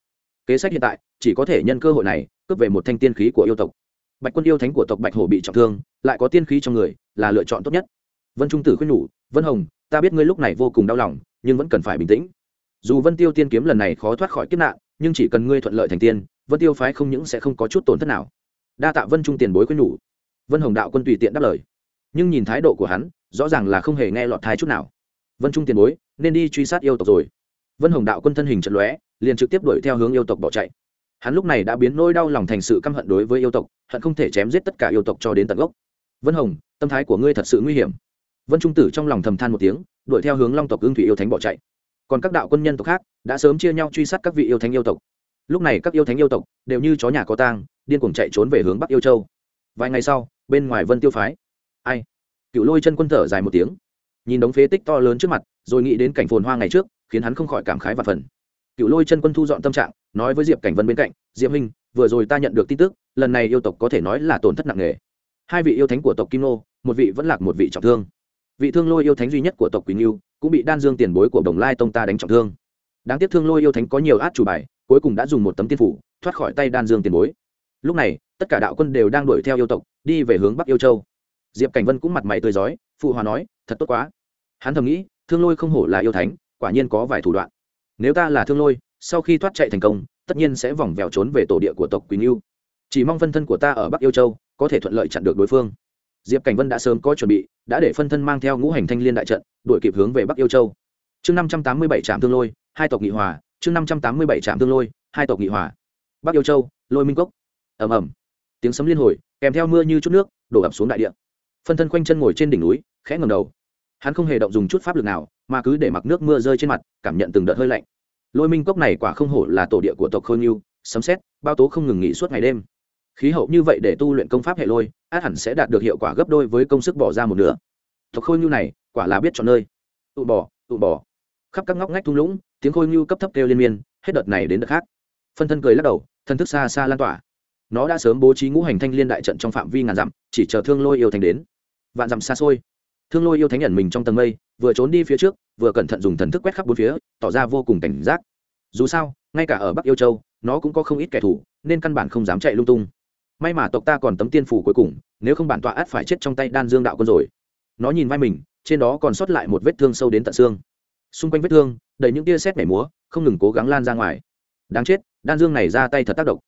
Kế sách hiện tại, chỉ có thể nhân cơ hội này, cướp về một thanh tiên khí của yêu tộc bạch quân yêu thánh của tộc bạch hổ bị trọng thương, lại có tiên khí trong người, là lựa chọn tốt nhất. Vân trung tử khuyên nhủ, vân hồng, ta biết ngươi lúc này vô cùng đau lòng, nhưng vẫn cần phải bình tĩnh. Dù vân tiêu tiên kiếm lần này khó thoát khỏi kiếp nạn, nhưng chỉ cần ngươi thuận lợi thành tiên, vân tiêu phái không những sẽ không có chút tổn thất nào. Đa tạ vân trung tiền bối khuyên nhủ. Vân hồng đạo quân tùy tiện đáp lời. Nhưng nhìn thái độ của hắn, rõ ràng là không hề nghe lọt thai chút nào. Vân trung tiền bối, nên đi truy sát yêu tộc rồi. Vân hồng đạo quân thân hình trận lóe, liền trực tiếp đuổi theo hướng yêu tộc bỏ chạy hắn lúc này đã biến nỗi đau lòng thành sự căm hận đối với yêu tộc, hận không thể chém giết tất cả yêu tộc cho đến tận gốc. Vân hồng, tâm thái của ngươi thật sự nguy hiểm. Vân trung tử trong lòng thầm than một tiếng, đuổi theo hướng long tộc ương thủy yêu thánh bỏ chạy. Còn các đạo quân nhân tộc khác đã sớm chia nhau truy sát các vị yêu thánh yêu tộc. Lúc này các yêu thánh yêu tộc đều như chó nhà có tang, điên cuồng chạy trốn về hướng bắc yêu châu. Vài ngày sau, bên ngoài vân tiêu phái. Ai? Cựu lôi chân quân thở dài một tiếng. Nhìn đống phế tích to lớn trước mặt, rồi nghĩ đến cảnh phồn hoa ngày trước, khiến hắn không khỏi cảm khái và phần cựu lôi chân quân thu dọn tâm trạng, nói với diệp cảnh vân bên cạnh, diệp huynh, vừa rồi ta nhận được tin tức, lần này yêu tộc có thể nói là tổn thất nặng nề. Hai vị yêu thánh của tộc kim nô một vị vẫn lạc một vị trọng thương. Vị thương lôi yêu thánh duy nhất của tộc quỳnh yêu, cũng bị đan dương tiền bối của đồng lai tông ta đánh trọng thương. Đáng tiếc thương lôi yêu thánh có nhiều át chủ bài, cuối cùng đã dùng một tấm tiên phủ, thoát khỏi tay đan dương tiền bối. Lúc này, tất cả đạo quân đều đang đuổi theo yêu tộc, đi về hướng bắc yêu châu. Diệp cảnh vân cũng mặt mày tươi rói, phụ hòa nói, thật tốt quá. Hắn thầm nghĩ, thương lôi không hổ là yêu thánh, quả nhiên có vài thủ đoạn nếu ta là thương lôi, sau khi thoát chạy thành công, tất nhiên sẽ vòng vèo trốn về tổ địa của tộc quỳnh yêu chỉ mong phân thân của ta ở bắc yêu châu có thể thuận lợi chặn được đối phương. Diệp cảnh vân đã sớm có chuẩn bị, đã để phân thân mang theo ngũ hành thanh liên đại trận, đuổi kịp hướng về bắc yêu châu. Chương năm trăm tám mươi bảy trạm thương lôi, hai tộc nghị hòa. Chương năm trăm tám mươi bảy trạm thương lôi, hai tộc nghị hòa. Bắc yêu châu, lôi minh cốc. Ầm ầm. Tiếng sấm liên hồi, kèm theo mưa như chút nước, đổ ập xuống đại địa. Phân thân quanh chân ngồi trên đỉnh núi, khẽ ngầm đầu. Hắn không hề động dùng chút pháp lực nào mà cứ để mặc nước mưa rơi trên mặt, cảm nhận từng đợt hơi lạnh. Lôi minh cốc này quả không hổ là tổ địa của tộc khôi Nhu. sấm xét bao tố không ngừng nghỉ suốt ngày đêm. Khí hậu như vậy để tu luyện công pháp hệ lôi, át hẳn sẽ đạt được hiệu quả gấp đôi với công sức bỏ ra một nửa. Tộc khôi Nhu này, quả là biết chọn nơi. Tụ bỏ tụ bỏ khắp các ngóc ngách thung lũng, tiếng khôi nhiêu cấp thấp kêu liên miên, hết đợt này đến đợt khác. Phân thân cười lắc đầu, thân thức xa xa lan tỏa. Nó đã sớm bố trí ngũ hành thanh liên đại trận trong phạm vi ngàn dặm, chỉ chờ thương lôi yêu thành đến. Vạn dặm xa xôi thương lôi yêu thánh nhận mình trong tầng mây, vừa trốn đi phía trước, vừa cẩn thận dùng thần thức quét khắp bốn phía, tỏ ra vô cùng cảnh giác. Dù sao, ngay cả ở bắc yêu châu, nó cũng có không ít kẻ thù, nên căn bản không dám chạy lung tung. May mà tộc ta còn tấm tiên phủ cuối cùng, nếu không bản tọa át phải chết trong tay đan dương đạo quân rồi. Nó nhìn vai mình, trên đó còn sót lại một vết thương sâu đến tận xương. Xung quanh vết thương, đầy những tia xét mẻ múa, không ngừng cố gắng lan ra ngoài. Đáng chết, đan dương này ra tay thật tác động.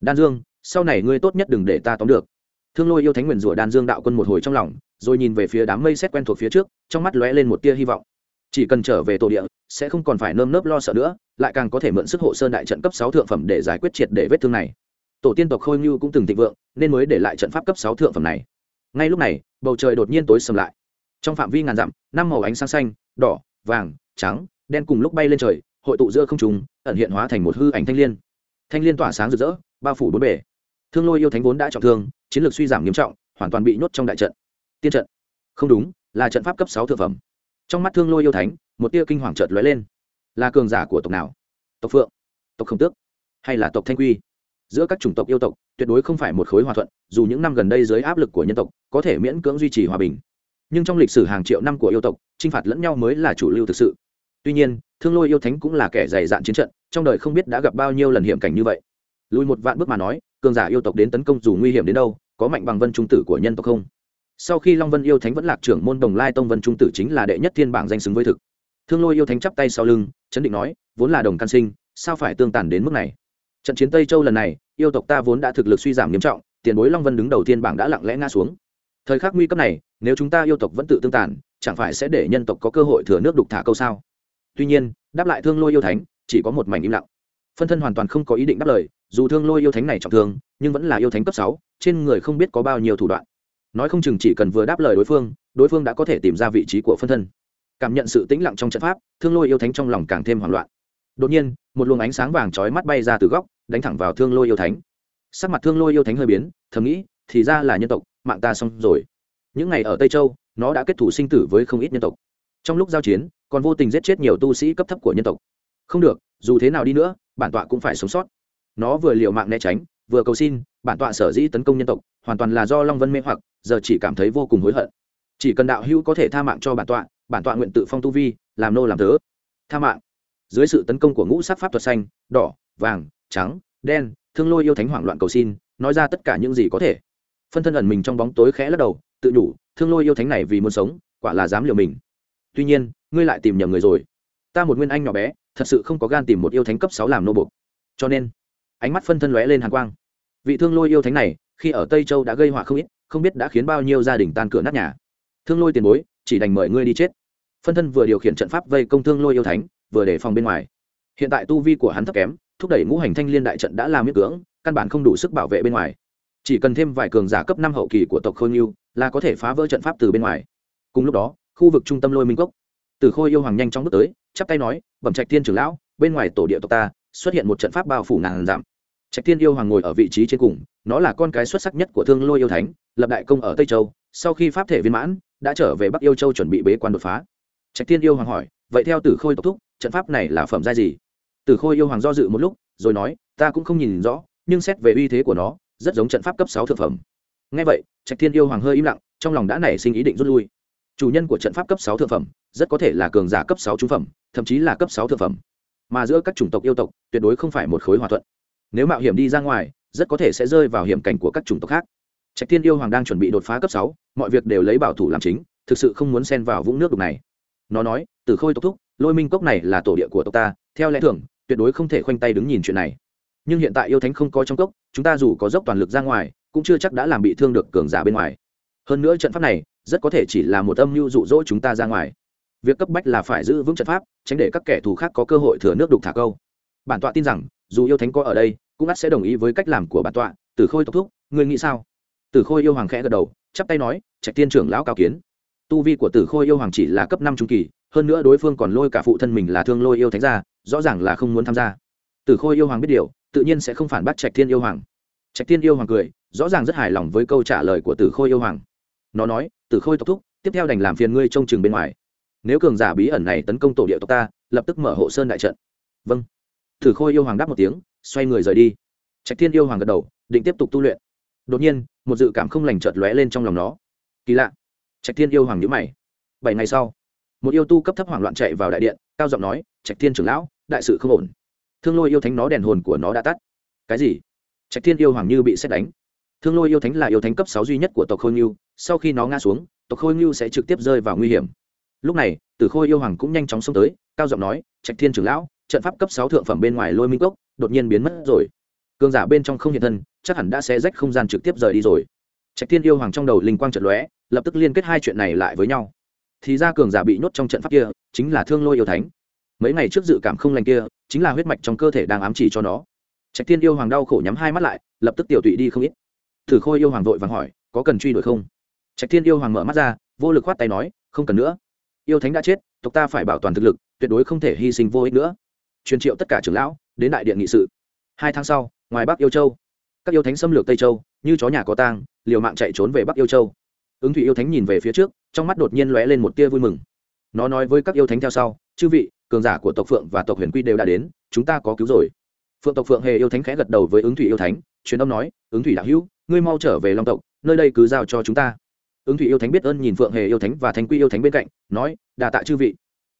Đan dương, sau này ngươi tốt nhất đừng để ta tóm được. Thương lôi yêu thánh nguyền rủa đan dương đạo quân một hồi trong lòng rồi nhìn về phía đám mây xét quen thuộc phía trước, trong mắt lóe lên một tia hy vọng. Chỉ cần trở về tổ địa, sẽ không còn phải nơm nớp lo sợ nữa, lại càng có thể mượn sức hộ sơn đại trận cấp sáu thượng phẩm để giải quyết triệt để vết thương này. Tổ tiên tộc khôi ngưu cũng từng thịnh vượng, nên mới để lại trận pháp cấp sáu thượng phẩm này. Ngay lúc này, bầu trời đột nhiên tối sầm lại. Trong phạm vi ngàn dặm, năm màu ánh sáng xanh, đỏ, vàng, trắng, đen cùng lúc bay lên trời, hội tụ giữa không trùng ẩn hiện hóa thành một hư ảnh thanh l i ê n thanh l i ê n tỏa sáng rực rỡ, bao phủ bốn bể thương lôi yêu thánh vốn đã trọng thương, chiến lược suy giảm nghiêm trọng, hoàn toàn bị nhốt trong đại trận tiên trận. Không đúng, là trận pháp cấp sáu thượng phẩm. Trong mắt thương lôi yêu thánh, một tia kinh hoàng trợt lóe lên. Là cường giả của tộc nào? Tộc phượng, tộc khổng tước, hay là tộc thanh quy? Giữa các chủng tộc yêu tộc, tuyệt đối không phải một khối hòa thuận, dù những năm gần đây dưới áp lực của nhân tộc, có thể miễn cưỡng duy trì hòa bình. Nhưng trong lịch sử hàng triệu năm của yêu tộc t r i n h phạt lẫn nhau mới là chủ lưu thực sự. Tuy nhiên, thương lôi yêu thánh cũng là kẻ dày dạn chiến trận, trong đời không biết đã gặp bao nhiêu lần hiểm cảnh như vậy. Lùi một vạn bước mà nói, cường giả yêu tộc đến tấn công dù nguy hiểm đến đâu, có mạnh bằng vân trung tử của nhân tộc không? Sau khi long vân yêu thánh vẫn lạc trưởng môn đồng lai tông vân trung tử chính là đệ nhất thiên bảng danh xứng với thực. Thương lôi yêu thánh chắp tay sau lưng, chấn định nói, vốn là đồng can sinh, sao phải tương tàn đến mức này? Trận chiến tây châu lần này, yêu tộc ta vốn đã thực lực suy giảm nghiêm trọng, tiền bối long vân đứng đầu tiên bảng đã lặng lẽ ngã xuống. Thời khắc nguy cấp này, nếu chúng ta yêu tộc vẫn tự tương tàn, chẳng phải sẽ để nhân tộc có cơ hội thừa nước đục thả câu sao? Tuy nhiên, đáp lại thương lôi yêu thánh, chỉ có một mảnh im lặng. Phân thân hoàn toàn không có ý định đáp lời, dù thương lôi yêu thánh này trọng thương, nhưng vẫn là yêu thánh cấp sáu, trên người không biết có bao nhiêu thủ đoạn nói không chừng chỉ cần vừa đáp lời đối phương đối phương đã có thể tìm ra vị trí của phân thân. Cảm nhận sự tĩnh lặng trong trận pháp, thương lôi yêu thánh trong lòng càng thêm hoảng loạn. Đột nhiên, một luồng ánh sáng vàng chói mắt bay ra từ góc, đánh thẳng vào thương lôi yêu thánh. Sắc mặt thương lôi yêu thánh hơi biến, thầm nghĩ, thì ra là nhân tộc, mạng ta xong rồi. Những ngày ở tây châu, nó đã kết thủ sinh tử với không ít nhân tộc. Trong lúc giao chiến, còn vô tình giết chết nhiều tu sĩ cấp thấp của nhân tộc. Không được, dù thế nào đi nữa, bản tọa cũng phải sống sót. Nó vừa liều mạng né tránh vừa cầu xin, bản tọa sở dĩ tấn công nhân tộc, hoàn toàn là do long vân mê hoặc, giờ chỉ cảm thấy vô cùng hối hận. Chỉ cần đạo hữu có thể tha mạng cho bản tọa bản tọa nguyện tự phong tu vi, làm nô làm tớ. Tha mạng. Dưới sự tấn công của ngũ sắc pháp thuật xanh, đỏ, vàng, trắng, đen, thương lôi yêu thánh hoảng loạn cầu xin, nói ra tất cả những gì có thể. Phân thân ẩn mình trong bóng tối khẽ lắc đầu, tự nhủ, thương lôi yêu thánh này vì muốn sống, quả là dám liều mình. Tuy nhiên, ngươi lại tìm nhầm người rồi. Ta một nguyên anh nhỏ bé, thật sự không có gan tìm một yêu thánh cấp sáu làm nô bục cho nên ánh mắt phân thân lóe lên hàn quang. Vị thương lôi yêu thánh này, khi ở tây châu đã gây họa không ít, không biết đã khiến bao nhiêu gia đình tan cửa nát nhà. Thương lôi tiền bối, chỉ đành mời ngươi đi chết. Phân thân vừa điều khiển trận pháp vây công thương lôi yêu thánh, vừa để phòng bên ngoài. Hiện tại tu vi của hắn thấp kém, thúc đẩy ngũ hành thanh liên đại trận đã làm miễn cưỡng, căn bản không đủ sức bảo vệ bên ngoài. Chỉ cần thêm vài cường giả cấp năm hậu kỳ của tộc khôi nghiêu là có thể phá vỡ trận pháp từ bên ngoài. Cùng lúc đó, khu vực trung tâm lôi minh cốc, từ khôi yêu hoàng nhanh chóng bước tới, chắp tay nói, bẩm trạch thiên trưởng lão, bên ngoài tổ địa tộc ta xuất hiện một trận pháp bao phủ ngàn giảm trạch thiên yêu hoàng ngồi ở vị trí trên cùng, nó là con cái xuất sắc nhất của thương lôi yêu thánh, lập đại công ở tây châu, sau khi pháp thể viên mãn, đã trở về bắc yêu châu chuẩn bị bế quan đột phá. Trạch thiên yêu hoàng hỏi, vậy theo tử khôi tộc thúc, trận pháp này là phẩm giai gì? Tử khôi yêu hoàng do dự một lúc, rồi nói, ta cũng không nhìn rõ, nhưng xét về uy thế của nó, rất giống trận pháp cấp sáu thực phẩm. Ngay vậy, trạch thiên yêu hoàng hơi im lặng, trong lòng đã nảy sinh ý định rút lui. Chủ nhân của trận pháp cấp sáu thượng phẩm, rất có thể là cường giả cấp sáu trung phẩm, thậm chí là cấp sáu thượng phẩm. Mà giữa các chủng tộc yêu tộc, tuyệt đối không phải một khối hòa thuận nếu mạo hiểm đi ra ngoài, rất có thể sẽ rơi vào hiểm cảnh của các chủng tộc khác. Trạch thiên yêu hoàng đang chuẩn bị đột phá cấp sáu, mọi việc đều lấy bảo thủ làm chính, thực sự không muốn xen vào vũng nước đục này. Nó nói, từ khôi tộc thúc, lôi minh cốc này là tổ địa của tộc ta, theo lẽ thường, tuyệt đối không thể khoanh tay đứng nhìn chuyện này. Nhưng hiện tại yêu thánh không có trong cốc, chúng ta dù có dốc toàn lực ra ngoài, cũng chưa chắc đã làm bị thương được cường giả bên ngoài. Hơn nữa trận pháp này, rất có thể chỉ là một âm mưu dụ dỗ chúng ta ra ngoài. Việc cấp bách là phải giữ vững trận pháp, tránh để các kẻ thù khác có cơ hội thừa nước đục thả câu. Bản tọa tin rằng, dù yêu thánh có ở đây cũng ắt sẽ đồng ý với cách làm của bản tọa, tử khôi tộc thúc, ngươi nghĩ sao? Tử khôi yêu hoàng khẽ gật đầu, chắp tay nói, trạch tiên trưởng lão cao kiến. Tu vi của tử khôi yêu hoàng chỉ là cấp năm trung kỳ, hơn nữa đối phương còn lôi cả phụ thân mình là thương lôi yêu thánh gia, rõ ràng là không muốn tham gia. Tử khôi yêu hoàng biết điều, tự nhiên sẽ không phản bác trạch thiên yêu hoàng. Trạch thiên yêu hoàng cười, rõ ràng rất hài lòng với câu trả lời của tử khôi yêu hoàng. Nó nói, tử khôi tộc thúc, tiếp theo đành làm phiền ngươi trông chừng bên ngoài. Nếu cường giả bí ẩn này tấn công tổ địa tộc ta, lập tức mở hộ sơn đại trận. Vâng. Tử khôi yêu hoàng đáp một tiếng xoay người rời đi. Trạch thiên yêu hoàng gật đầu, định tiếp tục tu luyện. Đột nhiên, một dự cảm không lành chợt lóe lên trong lòng nó. Kỳ lạ. Trạch thiên yêu hoàng nhữ mày. Bảy ngày sau, một yêu tu cấp thấp hoảng loạn chạy vào đại điện, cao giọng nói, trạch thiên trưởng lão, đại sự không ổn. Thương lôi yêu thánh nó đèn hồn của nó đã tắt. Cái gì? Trạch thiên yêu hoàng như bị xét đánh. Thương lôi yêu thánh là yêu thánh cấp sáu duy nhất của tộc khôi ngưu, sau khi nó ngã xuống, tộc khôi ngưu sẽ trực tiếp rơi vào nguy hiểm. Lúc này, tử khôi yêu hoàng cũng nhanh chóng xông tới, cao giọng nói, trạch thiên trưởng lão, trận pháp cấp sáu thượng phẩm bên ngoài lôi minh cốc đột nhiên biến mất rồi. Cường giả bên trong không hiện thân, chắc hẳn đã xé rách không gian trực tiếp rời đi rồi. Trạch thiên yêu hoàng trong đầu linh quang trận lóe, lập tức liên kết hai chuyện này lại với nhau. Thì ra cường giả bị nhốt trong trận pháp kia, chính là thương lôi yêu thánh. Mấy ngày trước dự cảm không lành kia, chính là huyết mạch trong cơ thể đang ám chỉ cho nó. Trạch thiên yêu hoàng đau khổ nhắm hai mắt lại, lập tức tiểu tụy đi không ít. Thử khôi yêu hoàng vội vàng hỏi, có cần truy đuổi không? Trạch thiên yêu hoàng mở mắt ra, vô lực khoát tay nói, không cần nữa. Yêu thánh đã chết, tộc ta phải bảo toàn thực lực, tuyệt đối không thể hy sinh vô ích nữa. Truyền triệu tất cả trưởng lão đến đại điện nghị sự. Hai tháng sau, ngoài bắc yêu châu, các yêu thánh xâm lược tây châu, như chó nhà có tang, liều mạng chạy trốn về bắc yêu châu. Ứng thủy yêu thánh nhìn về phía trước, trong mắt đột nhiên lóe lên một tia vui mừng. Nó nói với các yêu thánh theo sau, chư vị, cường giả của tộc phượng và tộc huyền quy đều đã đến, chúng ta có cứu rồi. Phượng tộc phượng hề yêu thánh khẽ gật đầu với ứng thủy yêu thánh, truyền âm nói, ứng thủy đạo hữu, ngươi mau trở về long tộc, nơi đây cứ giao cho chúng ta. Ứng thủy yêu thánh biết ơn nhìn phượng hề yêu thánh và thanh quy yêu thánh bên cạnh, nói đà tạ chư vị.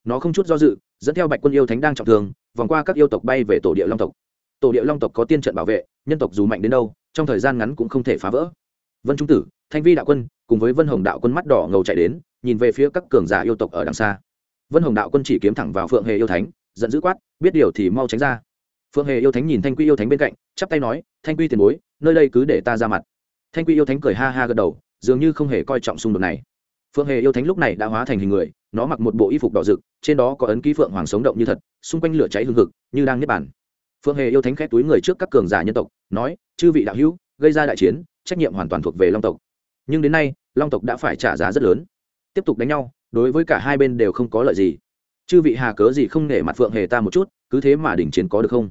Nó không chút do dự dẫn theo bạch quân yêu thánh đang trọng thương, vòng qua các yêu tộc bay về tổ địa long tộc. Tổ địa long tộc có tiên trận bảo vệ, nhân tộc dù mạnh đến đâu, trong thời gian ngắn cũng không thể phá vỡ. Vân trung tử, thanh vi đạo quân, cùng với vân hồng đạo quân mắt đỏ ngầu chạy đến, nhìn về phía các cường giả yêu tộc ở đằng xa. Vân hồng đạo quân chỉ kiếm thẳng vào phượng hề yêu thánh, giận dữ quát, biết điều thì mau tránh ra. Phượng hề yêu thánh nhìn thanh quy yêu thánh bên cạnh, chắp tay nói, thanh quy tiền bối, nơi đây cứ để ta ra mặt. Thanh quy yêu thánh cười ha ha gật đầu, dường như không hề coi trọng xung đột này phượng hề yêu thánh lúc này đã hóa thành hình người, nó mặc một bộ y phục đỏ rực, trên đó có ấn ký phượng hoàng sống động như thật, xung quanh lửa cháy hương hực, như đang niết bản phượng hề yêu thánh khét túi người trước các cường giả nhân tộc, nói, chư vị đạo hữu, gây ra đại chiến, trách nhiệm hoàn toàn thuộc về long tộc. Nhưng đến nay, long tộc đã phải trả giá rất lớn. Tiếp tục đánh nhau, đối với cả hai bên đều không có lợi gì. Chư vị hà cớ gì không nể mặt phượng hề ta một chút, cứ thế mà đỉnh chiến có được không?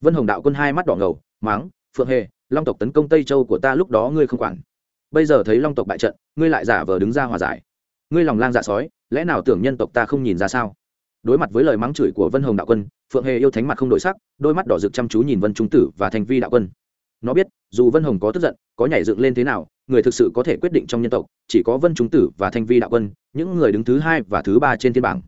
Vân hồng đạo quân hai mắt đỏ ngầu máng phượng hề, long tộc tấn công tây châu của ta lúc đó ngươi không quản bây giờ thấy long tộc bại trận, ngươi lại giả vờ đứng ra hòa giải. Ngươi lòng lang dạ sói, lẽ nào tưởng nhân tộc ta không nhìn ra sao? Đối mặt với lời mắng chửi của vân hồng đạo quân, phượng hề yêu thánh mặt không đổi sắc, đôi mắt đỏ rực chăm chú nhìn vân trung tử và thành vi đạo quân. Nó biết, dù vân hồng có tức giận, có nhảy dựng lên thế nào, người thực sự có thể quyết định trong nhân tộc, chỉ có vân trung tử và thanh vi đạo quân, những người đứng thứ hai và thứ ba trên thiên bảng.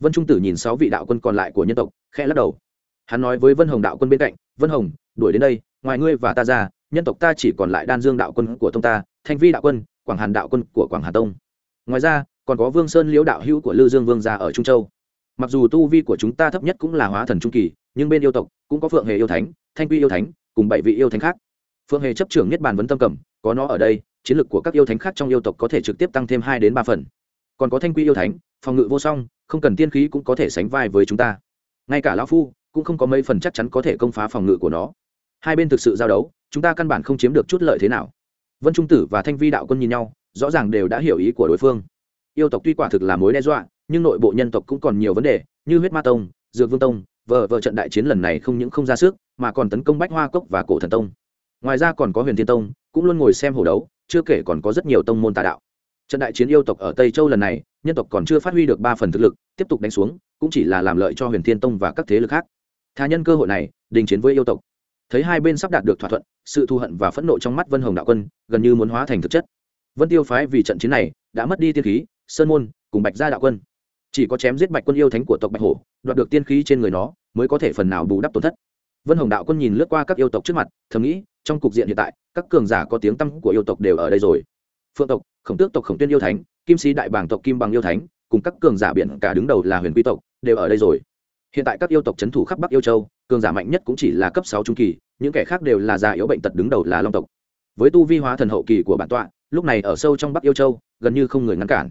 Vân trung tử nhìn sáu vị đạo quân còn lại của nhân tộc, khẽ lắc đầu. Hắn nói với vân hồng đạo quân bên cạnh, vân hồng, đuổi đến đây, ngoài ngươi và ta ra, nhân tộc ta chỉ còn lại đan dương đạo quân của thông ta thanh vi đạo quân, quảng hàn đạo quân của quảng hà tông. Ngoài ra, còn có vương sơn liễu đạo hữu của lư dương vương gia ở trung châu. Mặc dù tu vi của chúng ta thấp nhất cũng là hóa thần trung kỳ, nhưng bên yêu tộc cũng có phượng hề yêu thánh, thanh quy yêu thánh, cùng bảy vị yêu thánh khác. Phượng hề chấp trưởng nhất bàn vấn tâm cầm, có nó ở đây, chiến lược của các yêu thánh khác trong yêu tộc có thể trực tiếp tăng thêm hai đến ba phần. Còn có thanh quy yêu thánh, phòng ngự vô song, không cần tiên khí cũng có thể sánh vai với chúng ta. Ngay cả lão phu cũng không có mấy phần chắc chắn có thể công phá phòng ngự của nó. Hai bên thực sự giao đấu, chúng ta căn bản không chiếm được chút lợi thế nào vân trung tử và thanh vi đạo quân nhìn nhau, rõ ràng đều đã hiểu ý của đối phương. Yêu tộc tuy quả thực là mối đe dọa, nhưng nội bộ nhân tộc cũng còn nhiều vấn đề, như huyết ma tông, dược vương tông, vờ vờ trận đại chiến lần này không những không ra sức, mà còn tấn công bách hoa cốc và cổ thần tông. Ngoài ra còn có huyền thiên tông, cũng luôn ngồi xem hổ đấu, chưa kể còn có rất nhiều tông môn tà đạo. Trận đại chiến yêu tộc ở tây châu lần này, nhân tộc còn chưa phát huy được ba phần thực lực, tiếp tục đánh xuống, cũng chỉ là làm lợi cho huyền thiên tông và các thế lực khác. Thà nhân cơ hội này, đình chiến với yêu tộc. Thấy hai bên sắp đạt được thỏa thuận sự thù hận và phẫn nộ trong mắt vân hồng đạo quân gần như muốn hóa thành thực chất. Vân tiêu phái vì trận chiến này đã mất đi tiên khí, sơn môn cùng bạch gia đạo quân. Chỉ có chém giết bạch quân yêu thánh của tộc bạch hổ, đoạt được tiên khí trên người nó, mới có thể phần nào bù đắp tổn thất. Vân hồng đạo quân nhìn lướt qua các yêu tộc trước mặt, thầm nghĩ, trong cục diện hiện tại, các cường giả có tiếng tăm của yêu tộc đều ở đây rồi. Phượng tộc, khổng tước tộc khổng tuyên yêu thánh, kim sĩ đại bảng tộc kim bằng yêu thánh, cùng các cường giả biển cả đứng đầu là huyền quy tộc, đều ở đây rồi. Hiện tại các yêu tộc c h ấ n thủ khắp bắc yêu châu, cường giả mạnh nhất cũng chỉ là cấp sáu trung kỳ những kẻ khác đều là già yếu bệnh tật đứng đầu là long tộc. Với tu vi hóa thần hậu kỳ của bản tọa, lúc này ở sâu trong bắc yêu châu, gần như không người ngăn cản.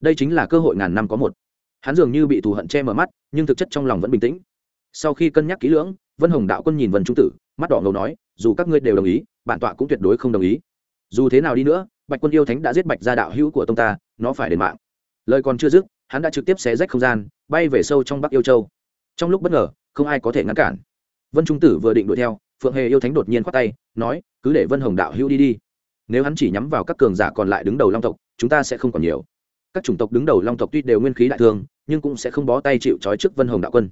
Đây chính là cơ hội ngàn năm có một. Hắn dường như bị thù hận che mở mắt, nhưng thực chất trong lòng vẫn bình tĩnh. Sau khi cân nhắc kỹ lưỡng, vân hồng đạo quân nhìn vân trung tử, mắt đỏ ngầu nói, dù các ngươi đều đồng ý, bản tọa cũng tuyệt đối không đồng ý. Dù thế nào đi nữa, bạch quân yêu thánh đã giết bạch gia đạo hữu của tông ta, nó phải đền mạng. Lời còn chưa dứt, hắn đã trực tiếp xé rách không gian, bay về sâu trong bắc yêu châu. Trong lúc bất ngờ, không ai có thể ngăn cản. Vân trung tử vừa định đuổi theo phượng hề yêu thánh đột nhiên khoát tay, nói, cứ để vân hồng đạo hữu đi đi. Nếu hắn chỉ nhắm vào các cường giả còn lại đứng đầu long tộc, chúng ta sẽ không còn nhiều. Các chủng tộc đứng đầu long tộc tuy đều nguyên khí đại thương nhưng cũng sẽ không bó tay chịu trói trước vân hồng đạo quân.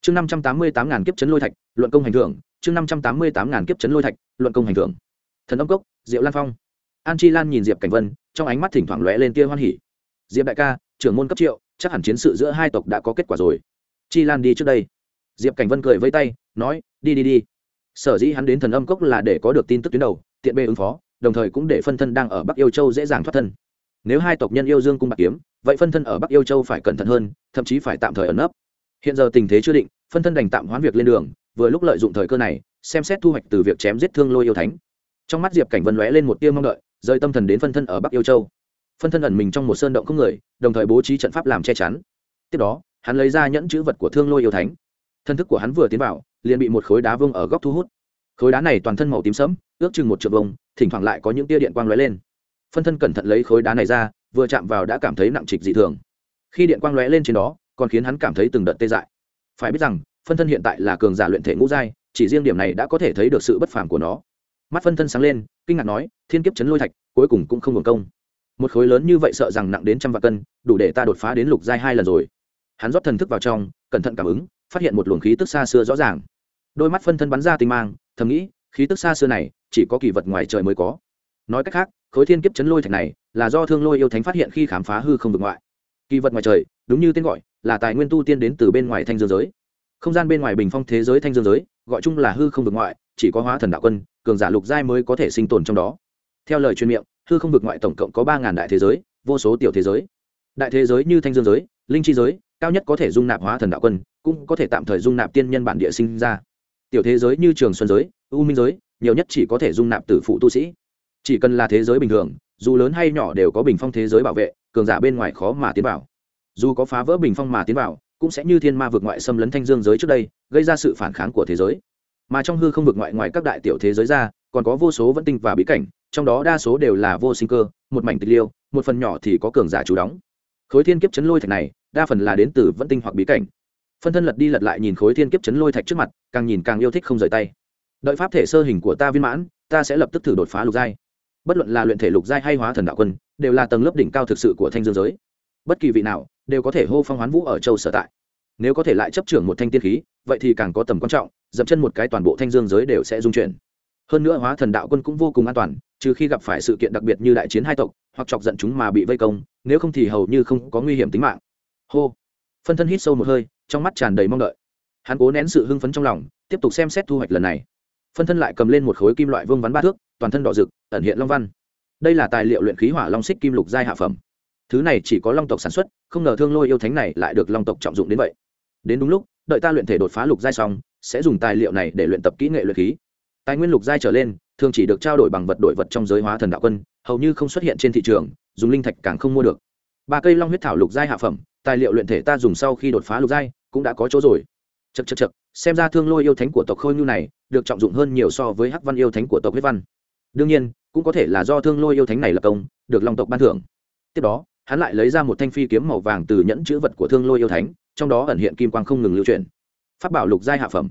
Chương năm trăm tám mươi tám ngàn kiếp chấn lôi thạch, luận công hành thưởng. Chương năm trăm tám mươi tám ngàn kiếp chấn lôi thạch, luận công hành thưởng. Thần âm cốc, diệu lan phong. An chi lan nhìn diệp cảnh vân, trong ánh mắt thỉnh thoảng lóe lên tia hoan hỉ. Diệp đại ca, trưởng môn cấp triệu, chắc hẳn chiến sự giữa hai tộc đã có kết quả rồi. Chi lan đi trước đây. Diệp cảnh vân cười vây tay, nói, đi đi đi sở dĩ hắn đến thần âm cốc là để có được tin tức tuyến đầu, tiện bê ứng phó, đồng thời cũng để phân thân đang ở bắc yêu châu dễ dàng thoát thân. Nếu hai tộc nhân yêu dương cung bạc kiếm, vậy phân thân ở bắc yêu châu phải cẩn thận hơn, thậm chí phải tạm thời ẩn nấp. Hiện giờ tình thế chưa định, phân thân đành tạm hoãn việc lên đường, vừa lúc lợi dụng thời cơ này, xem xét thu hoạch từ việc chém giết thương lôi yêu thánh. Trong mắt diệp cảnh vân lóe lên một tia mong đợi, rơi tâm thần đến phân thân ở bắc yêu châu. Phân thân ẩn mình trong một sơn động không người, đồng thời bố trí trận pháp làm che chắn. Tiếp đó, hắn lấy ra nhẫn chữ vật của thương lôi yêu thánh. Thân thức của hắn vừa tiến vào liền bị một khối đá vương ở góc thu hút. Khối đá này toàn thân màu tím sẫm, ước chừng một triệu vông, thỉnh thoảng lại có những tia điện quang lóe lên. Phân thân cẩn thận lấy khối đá này ra, vừa chạm vào đã cảm thấy nặng trịch dị thường. Khi điện quang lóe lên trên đó, còn khiến hắn cảm thấy từng đợt tê dại. Phải biết rằng, phân thân hiện tại là cường giả luyện thể ngũ giai, chỉ riêng điểm này đã có thể thấy được sự bất phàm của nó. Mắt phân thân sáng lên, kinh ngạc nói, thiên kiếp chấn lôi thạch, cuối cùng cũng không hưởng công. Một khối lớn như vậy sợ rằng nặng đến trăm vạn cân, đủ để ta đột phá đến lục giai hai lần rồi. Hắn rót thần thức vào trong, cẩn thận cảm ứng phát hiện một luồng khí tức xa xưa rõ ràng. Đôi mắt phân thân bắn ra tinh mang, thầm nghĩ, khí tức xa xưa này, chỉ có kỳ vật ngoài trời mới có. Nói cách khác, khối thiên kiếp chấn lôi thạch này là do thương lôi yêu thánh phát hiện khi khám phá hư không vực ngoại. Kỳ vật ngoài trời, đúng như tên gọi, là tài nguyên tu tiên đến từ bên ngoài thanh dương giới. Không gian bên ngoài bình phong thế giới thanh dương giới, gọi chung là hư không vực ngoại, chỉ có hóa thần đạo quân, cường giả lục giai mới có thể sinh tồn trong đó. Theo lời truyền miệng, hư không vực ngoại tổng cộng có ba ngàn đại thế giới, vô số tiểu thế giới. Đại thế giới như thanh dương giới, linh chi giới, cao nhất có thể dung nạp hóa thần đạo quân cũng có thể tạm thời dung nạp tiên nhân bản địa sinh ra. Tiểu thế giới như trường xuân giới, u minh giới, nhiều nhất chỉ có thể dung nạp tử phụ tu sĩ. Chỉ cần là thế giới bình thường, dù lớn hay nhỏ đều có bình phong thế giới bảo vệ, cường giả bên ngoài khó mà tiến vào. Dù có phá vỡ bình phong mà tiến vào, cũng sẽ như thiên ma vượt ngoại xâm lấn thanh dương giới trước đây, gây ra sự phản kháng của thế giới. Mà trong hư không vượt ngoại ngoài các đại tiểu thế giới ra, còn có vô số vẫn tinh và bí cảnh, trong đó đa số đều là vô sinh cơ, một mảnh tịch liêu, một phần nhỏ thì có cường giả chủ đóng. Khối thiên kiếp chấn lôi thạch này, đa phần là đến từ vẫn tinh hoặc bí cảnh phân thân lật đi lật lại nhìn khối thiên kiếp chấn lôi thạch trước mặt, càng nhìn càng yêu thích không rời tay. Đợi pháp thể sơ hình của ta viên mãn, ta sẽ lập tức thử đột phá lục giai. Bất luận là luyện thể lục giai hay hóa thần đạo quân, đều là tầng lớp đỉnh cao thực sự của thanh dương giới. Bất kỳ vị nào đều có thể hô phong hoán vũ ở châu sở tại. Nếu có thể lại chấp trưởng một thanh tiên khí, vậy thì càng có tầm quan trọng, dậm chân một cái toàn bộ thanh dương giới đều sẽ dung chuyển. Hơn nữa hóa thần đạo quân cũng vô cùng an toàn, trừ khi gặp phải sự kiện đặc biệt như đại chiến hai tộc, hoặc chọc giận chúng mà bị vây công, nếu không thì hầu như không có nguy hiểm tính mạng. Hô phân thân hít sâu một hơi, trong mắt tràn đầy mong đợi. Hắn cố nén sự hưng phấn trong lòng, tiếp tục xem xét thu hoạch lần này. Phân thân lại cầm lên một khối kim loại vương vắn ba thước, toàn thân đỏ rực, ẩn hiện long văn. Đây là tài liệu luyện khí hỏa long xích kim lục giai hạ phẩm. Thứ này chỉ có long tộc sản xuất, không ngờ thương lôi yêu thánh này lại được long tộc trọng dụng đến vậy. Đến đúng lúc, đợi ta luyện thể đột phá lục giai xong, sẽ dùng tài liệu này để luyện tập kỹ nghệ luyện khí. Tài nguyên lục giai trở lên, thường chỉ được trao đổi bằng vật đổi vật trong giới hóa thần đạo quân, hầu như không xuất hiện trên thị trường, dùng linh thạch càng không mua được. Ba cây long huyết thảo lục giai hạ phẩm tài liệu luyện thể ta dùng sau khi đột phá lục giai, cũng đã có chỗ rồi. Chật chật chật xem ra thương lôi yêu thánh của tộc khôi như này, được trọng dụng hơn nhiều so với hắc văn yêu thánh của tộc huyết văn. Đương nhiên, cũng có thể là do thương lôi yêu thánh này lập công, được long tộc ban thưởng. Tiếp đó, hắn lại lấy ra một thanh phi kiếm màu vàng từ nhẫn chữ vật của thương lôi yêu thánh, trong đó ẩn hiện kim quang không ngừng lưu truyền pháp bảo lục giai hạ phẩm.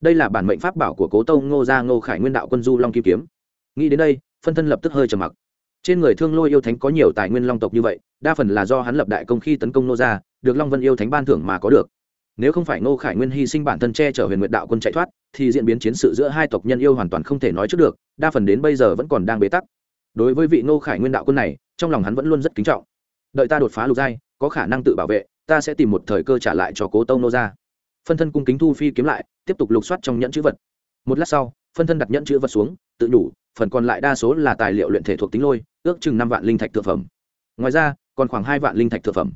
Đây là bản mệnh pháp bảo của cố tông ngô gia ngô khải nguyên đạo quân du long kim kiếm. Nghĩ đến đây, phân thân lập tức hơi trầm mặc trên người thương lôi yêu thánh có nhiều tài nguyên long tộc như vậy, đa phần là do hắn lập đại công khi tấn công nô gia, được long vân yêu thánh ban thưởng mà có được. Nếu không phải ngô khải nguyên hy sinh bản thân che chở huyền nguyệt đạo quân chạy thoát, thì diễn biến chiến sự giữa hai tộc nhân yêu hoàn toàn không thể nói trước được, đa phần đến bây giờ vẫn còn đang bế tắc. Đối với vị ngô khải nguyên đạo quân này, trong lòng hắn vẫn luôn rất kính trọng. Đợi ta đột phá lục giai, có khả năng tự bảo vệ, ta sẽ tìm một thời cơ trả lại cho cố tông nô gia. Phân thân cung kính thu phi kiếm lại, tiếp tục lục soát trong nhẫn chữ vật. Một lát sau phân thân đặt nhẫn chữ vật xuống, tự nhủ, phần còn lại đa số là tài liệu luyện thể thuộc tính lôi, ước chừng năm vạn linh thạch thực phẩm. Ngoài ra, còn khoảng hai vạn linh thạch thực phẩm.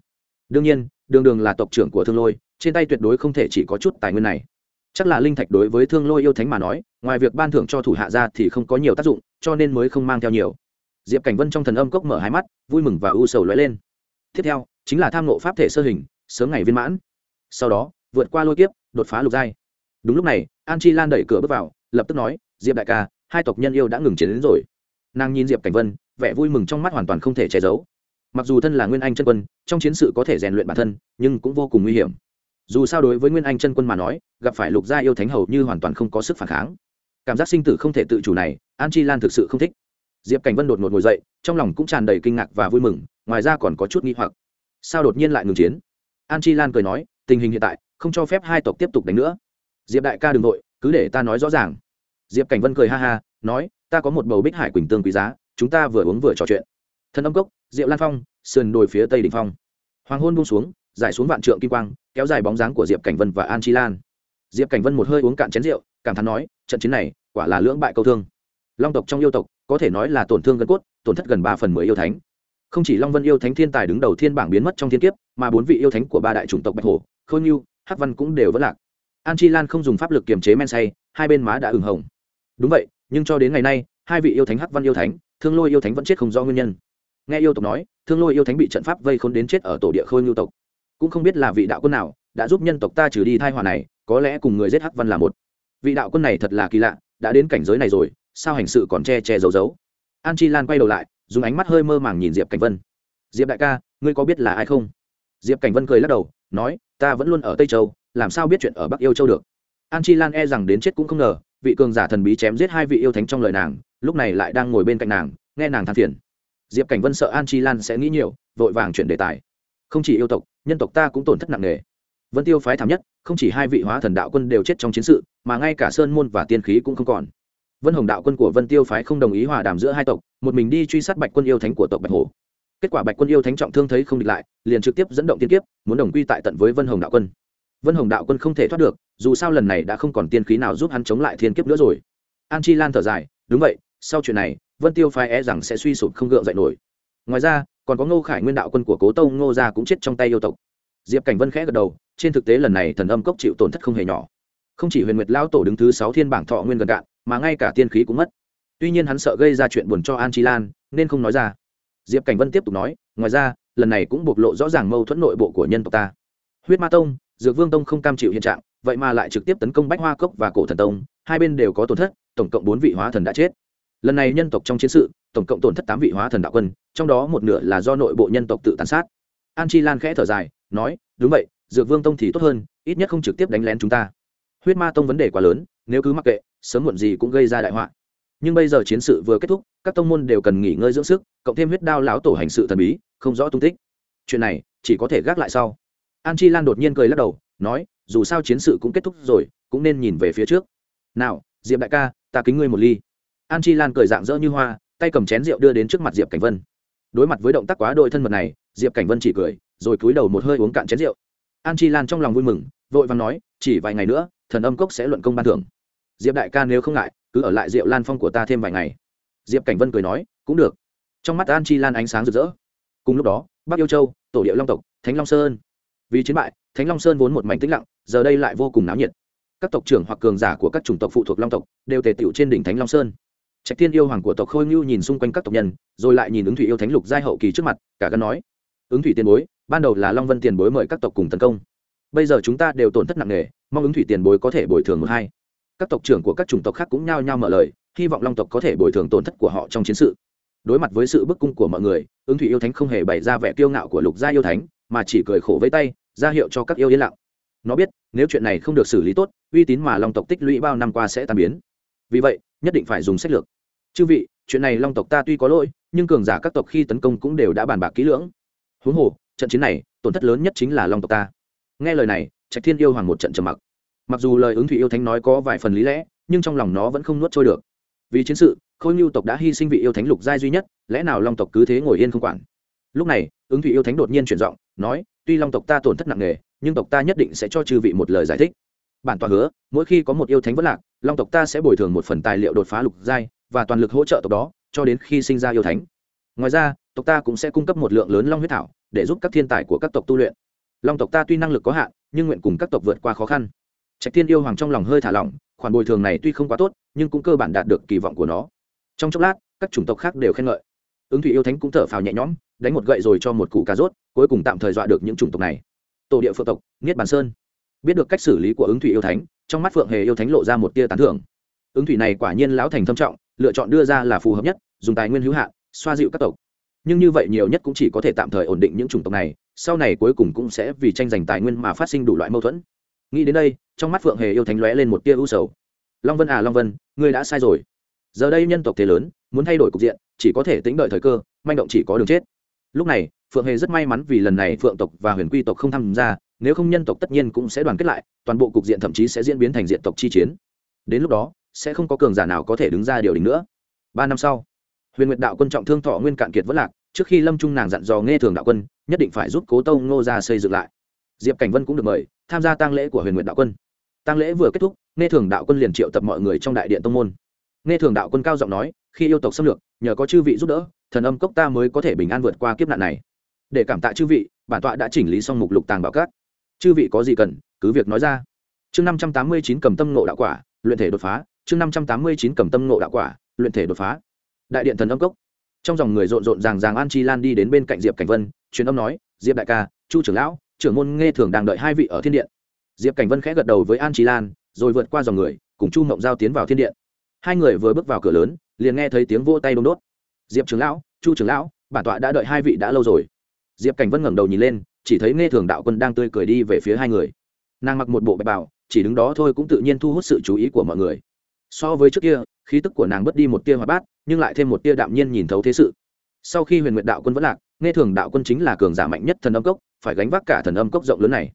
Đương nhiên, đường đường là tộc trưởng của thương lôi, trên tay tuyệt đối không thể chỉ có chút tài nguyên này. Chắc là linh thạch đối với thương lôi yêu thánh mà nói, ngoài việc ban thưởng cho thủ hạ ra thì không có nhiều tác dụng, cho nên mới không mang theo nhiều. Diệp cảnh vân trong thần âm cốc mở hai mắt, vui mừng và ưu sầu lóe lên. Tiếp theo, chính là tham nộ pháp thể sơ hình, sớm ngày viên mãn. Sau đó, vượt qua lôi kiếp, đột phá lục giai. Đúng lúc này, an chi lan đẩy cửa bước vào lập tức nói, diệp đại ca, hai tộc nhân yêu đã ngừng chiến đến rồi. Nàng nhìn diệp cảnh vân, vẻ vui mừng trong mắt hoàn toàn không thể che giấu. Mặc dù thân là nguyên anh chân quân, trong chiến sự có thể rèn luyện bản thân, nhưng cũng vô cùng nguy hiểm. Dù sao đối với nguyên anh chân quân mà nói, gặp phải lục gia yêu thánh hầu như hoàn toàn không có sức phản kháng. Cảm giác sinh tử không thể tự chủ này, an chi lan thực sự không thích. Diệp cảnh vân đột ngột ngồi dậy, trong lòng cũng tràn đầy kinh ngạc và vui mừng, ngoài ra còn có chút nghi hoặc. Sao đột nhiên lại ngừng chiến? An chi lan cười nói, tình hình hiện tại, không cho phép hai tộc tiếp tục đánh nữa. Diệp đại ca đ ừ n g nội cứ để ta nói rõ ràng. Diệp cảnh vân cười ha ha, nói, ta có một bầu bích hải quỳnh tương quý giá, chúng ta vừa uống vừa trò chuyện. Thần âm cốc diệu lan phong, sườn đồi phía tây đình phong. Hoàng hôn buông xuống giải xuống vạn trượng kim quang, kéo dài bóng dáng của diệp cảnh vân và an chi lan. Diệp cảnh vân một hơi uống cạn chén rượu, cảm thán nói, trận chiến này, quả là lưỡng bại câu thương. Long tộc trong yêu tộc, có thể nói là tổn thương gần cốt, tổn thất gần ba phần mười yêu thánh. Không chỉ long vân yêu thánh thiên tài đứng đầu thiên bảng biến mất trong thiên kiếp, mà bốn vị yêu thánh của ba đại chủng tộc bạch hổ, khôi nghiêu hắc văn cũng đều vẫn lạc an chi lan không dùng pháp lực kiềm chế men say, hai bên má đã ửng hồng. Đúng vậy, nhưng cho đến ngày nay, hai vị yêu thánh hắc văn yêu thánh, thương lôi yêu thánh vẫn chết không rõ nguyên nhân. Nghe yêu tộc nói, thương lôi yêu thánh bị trận pháp vây khốn đến chết ở tổ địa khôi ngưu tộc. Cũng không biết là vị đạo quân nào đã giúp nhân tộc ta trừ đi thai họa này, có lẽ cùng người giết hắc văn là một. Vị đạo quân này thật là kỳ lạ, đã đến cảnh giới này rồi, sao hành sự còn che che giấu giấu? An chi lan quay đầu lại, dùng ánh mắt hơi mơ màng nhìn diệp cảnh vân. Diệp đại ca, ngươi có biết là ai không? Diệp cảnh vân cười lắc đầu, nói, ta vẫn luôn ở tây châu, làm sao biết chuyện ở bắc yêu châu được? An chi lan e rằng đến chết cũng không ngờ, vị cường giả thần bí chém giết hai vị yêu thánh trong lời nàng, lúc này lại đang ngồi bên cạnh nàng, nghe nàng than phiền. Diệp cảnh vân sợ an chi lan sẽ nghĩ nhiều, vội vàng chuyển đề tài. Không chỉ yêu tộc, nhân tộc ta cũng tổn thất nặng nề. Vân tiêu phái thảm nhất, không chỉ hai vị hóa thần đạo quân đều chết trong chiến sự, mà ngay cả sơn môn và tiên khí cũng không còn. Vân hồng đạo quân của vân tiêu phái không đồng ý hòa đàm giữa hai tộc, một mình đi truy sát bạch quân yêu thánh của tộc bạch hồ kết quả bạch quân yêu thánh trọng thương thấy không địch lại, liền trực tiếp dẫn động tiên kiếp, muốn đồng quy tại tận với vân hồng đạo quân. Vân hồng đạo quân không thể thoát được, dù sao lần này đã không còn tiên khí nào giúp hắn chống lại thiên kiếp nữa rồi. An chi lan thở dài, đúng vậy, sau chuyện này, vân tiêu phái e rằng sẽ suy sụp không gượng dậy nổi. Ngoài ra, còn có ngô khải nguyên đạo quân của cố tâu ngô gia cũng chết trong tay yêu tộc. Diệp cảnh vân khẽ gật đầu, trên thực tế lần này thần âm cốc chịu tổn thất không hề nhỏ. Không chỉ huyền nguyệt lao tổ đứng thứ sáu thiên bảng thọ nguyên gần cạn, mà ngay cả tiên khí cũng mất. Tuy nhiên hắn sợ gây ra chuyện buồn cho an chi lan, nên không nói ra diệp cảnh vân tiếp tục nói, ngoài ra, lần này cũng bộc lộ rõ ràng mâu thuẫn nội bộ của nhân tộc ta. Huyết ma tông, dược vương tông không cam chịu hiện trạng, vậy mà lại trực tiếp tấn công bách hoa cốc và cổ thần tông, hai bên đều có tổn thất, tổng cộng bốn vị hóa thần đã chết. Lần này nhân tộc trong chiến sự, tổng cộng tổn thất tám vị hóa thần đạo quân, trong đó một nửa là do nội bộ nhân tộc tự tàn sát. An chi lan khẽ thở dài, nói, đúng vậy, dược vương tông thì tốt hơn, ít nhất không trực tiếp đánh lén chúng ta. Huyết ma tông vấn đề quá lớn, nếu cứ mắc kệ, sớm muộn gì cũng gây ra đại họa. Nhưng bây giờ chiến sự vừa kết thúc, các tông môn đều cần nghỉ ngơi dưỡng sức cộng thêm huyết đao lão tổ hành sự thần bí, không rõ tung tích. Chuyện này, chỉ có thể gác lại sau. An chi lan đột nhiên cười lắc đầu, nói, dù sao chiến sự cũng kết thúc rồi, cũng nên nhìn về phía trước. Nào, diệp đại ca, ta kính ngươi một ly. An chi lan cười dạng dỡ như hoa, tay cầm chén rượu đưa đến trước mặt diệp cảnh vân. Đối mặt với động tác quá đội thân mật này, diệp cảnh vân chỉ cười, rồi cúi đầu một hơi uống cạn chén rượu. An chi lan trong lòng vui mừng, vội vàng nói, chỉ vài ngày nữa, thần âm cốc sẽ luận công ban thưởng. Diệp đại ca nếu không ngại, cứ ở lại rượu lan phong của ta thêm vài ngày. Diệp cảnh vân cười nói, cũng được trong mắt an chi lan ánh sáng rực rỡ. Cùng lúc đó, bắc yêu châu, tổ điệu long tộc, thánh long sơn. Vì chiến bại, thánh long sơn vốn một mảnh tĩnh lặng, giờ đây lại vô cùng náo nhiệt. Các tộc trưởng hoặc cường giả của các chủng tộc phụ thuộc long tộc đều tề tựu trên đỉnh thánh long sơn. Trạch thiên yêu hoàng của tộc khôi ngưu nhìn xung quanh các tộc nhân, rồi lại nhìn ứng thủy yêu thánh lục giai hậu kỳ trước mặt, cả gắn nói, ứng thủy tiền bối, ban đầu là long vân tiền bối mời các tộc cùng tấn công. Bây giờ chúng ta đều tổn thất nặng nề, mong ứng thủy tiền bối có thể bồi thường một hai. Các tộc trưởng của các chủng tộc khác cũng nhao nhao mở lời, hy vọng long tộc có thể bồi thường tổn thất của họ trong chiến sự đối mặt với sự bức cung của mọi người, ứng thủy yêu thánh không hề bày ra vẻ kiêu ngạo của lục gia yêu thánh, mà chỉ cười khổ với tay, ra hiệu cho các yêu yên lặng. Nó biết, nếu chuyện này không được xử lý tốt, uy tín mà long tộc tích lũy bao năm qua sẽ tan biến. Vì vậy, nhất định phải dùng sách lược. Chư vị, chuyện này long tộc ta tuy có lỗi, nhưng cường giả các tộc khi tấn công cũng đều đã bàn bạc kỹ lưỡng. Huống hồ, trận chiến này, tổn thất lớn nhất chính là long tộc ta. Nghe lời này, trạch thiên yêu hoàng một trận trầm mặc. Mặc dù lời ứng thủy yêu thánh nói có vài phần lý lẽ, nhưng trong lòng nó vẫn không nuốt trôi được. Vì chiến sự khôi ngưu tộc đã hy sinh vị yêu thánh lục giai duy nhất, lẽ nào long tộc cứ thế ngồi yên không quản? Lúc này, ứng thủy yêu thánh đột nhiên chuyển giọng, nói, tuy long tộc ta tổn thất nặng nề, nhưng tộc ta nhất định sẽ cho chư vị một lời giải thích. Bản tòa hứa, mỗi khi có một yêu thánh vất lạc, long tộc ta sẽ bồi thường một phần tài liệu đột phá lục giai và toàn lực hỗ trợ tộc đó, cho đến khi sinh ra yêu thánh. Ngoài ra, tộc ta cũng sẽ cung cấp một lượng lớn long huyết thảo, để giúp các thiên tài của các tộc tu luyện. Long tộc ta tuy năng lực có hạn, nhưng nguyện cùng các tộc vượt qua khó khăn. Trạch thiên yêu hoàng trong lòng hơi thả lỏng, khoản bồi thường này tuy không quá tốt, nhưng cũng cơ bản đạt được kỳ vọng của nó trong chốc lát, các chủng tộc khác đều khen ngợi. Ứng thủy yêu thánh cũng thở phào nhẹ nhõm, đánh một gậy rồi cho một củ cà rốt, cuối cùng tạm thời dọa được những chủng tộc này. Tổ địa phượng tộc, niết bàn sơn. Biết được cách xử lý của ứng thủy yêu thánh, trong mắt phượng hề yêu thánh lộ ra một tia tán thưởng. Ứng thủy này quả nhiên lão thành thâm trọng, lựa chọn đưa ra là phù hợp nhất, dùng tài nguyên hữu hạn, xoa dịu các tộc. Nhưng như vậy nhiều nhất cũng chỉ có thể tạm thời ổn định những chủng tộc này, sau này cuối cùng cũng sẽ vì tranh giành tài nguyên mà phát sinh đủ loại mâu thuẫn. Nghĩ đến đây, trong mắt phượng hề yêu thánh lóe lên một tia ưu sầu. Long vân à long vân, ngươi đã sai rồi giờ đây nhân tộc thế lớn, muốn thay đổi cục diện, chỉ có thể tính đợi thời cơ, manh động chỉ có đường chết. Lúc này, phượng hề rất may mắn vì lần này phượng tộc và huyền quy tộc không tham gia, nếu không nhân tộc tất nhiên cũng sẽ đoàn kết lại, toàn bộ cục diện thậm chí sẽ diễn biến thành diện tộc chi chiến. Đến lúc đó, sẽ không có cường giả nào có thể đứng ra điều đình nữa. Ba năm sau, huyền nguyệt đạo quân trọng thương thọ nguyên cạn kiệt vất lạc, trước khi lâm trung nàng dặn dò nghe thường đạo quân, nhất định phải giúp cố tâu ngô ra xây dựng lại. Diệp cảnh vân cũng được mời, tham gia tang lễ của huyền nguyệt đạo quân. Tang lễ vừa kết thúc nghe thường đạo quân liền triệu tập mọi người trong đại điện tông môn nghe thường đạo quân cao giọng nói, khi yêu tộc xâm lược, nhờ có chư vị giúp đỡ, thần âm cốc ta mới có thể bình an vượt qua kiếp nạn này. Để cảm tạ chư vị, bản tọa đã chỉnh lý xong mục lục tàng bảo cát chư vị có gì cần, cứ việc nói ra. Chương năm trăm tám mươi chín cầm tâm nộ đạo quả, luyện thể đột phá. Chương năm trăm tám mươi chín cầm tâm nộ đạo quả, luyện thể đột phá. Đại điện thần âm cốc. Trong dòng người rộn rộn ràng ràng an chi lan đi đến bên cạnh diệp cảnh vân, truyền âm nói, diệp đại ca, chu trưởng lão, trưởng môn nghe thường đang đợi hai vị ở thiên điện. Diệp cảnh vân khẽ gật đầu với an chi lan, rồi vượt qua dòng người, cùng chu mộng giao tiến vào thiên điện hai người vừa bước vào cửa lớn, liền nghe thấy tiếng vô tay đông đốt. Diệp trưởng lão, chu trưởng lão, bản tọa đã đợi hai vị đã lâu rồi. Diệp cảnh vân ngẩng đầu nhìn lên, chỉ thấy nghe thường đạo quân đang tươi cười đi về phía hai người. Nàng mặc một bộ bạch bảo chỉ đứng đó thôi cũng tự nhiên thu hút sự chú ý của mọi người. So với trước kia, khí tức của nàng bớt đi một tia hoạt bát, nhưng lại thêm một tia đạm nhiên nhìn thấu thế sự. Sau khi huyền nguyệt đạo quân vẫn lạc, nghe thường đạo quân chính là cường giả mạnh nhất thần âm cốc, phải gánh vác cả thần âm cốc rộng lớn này.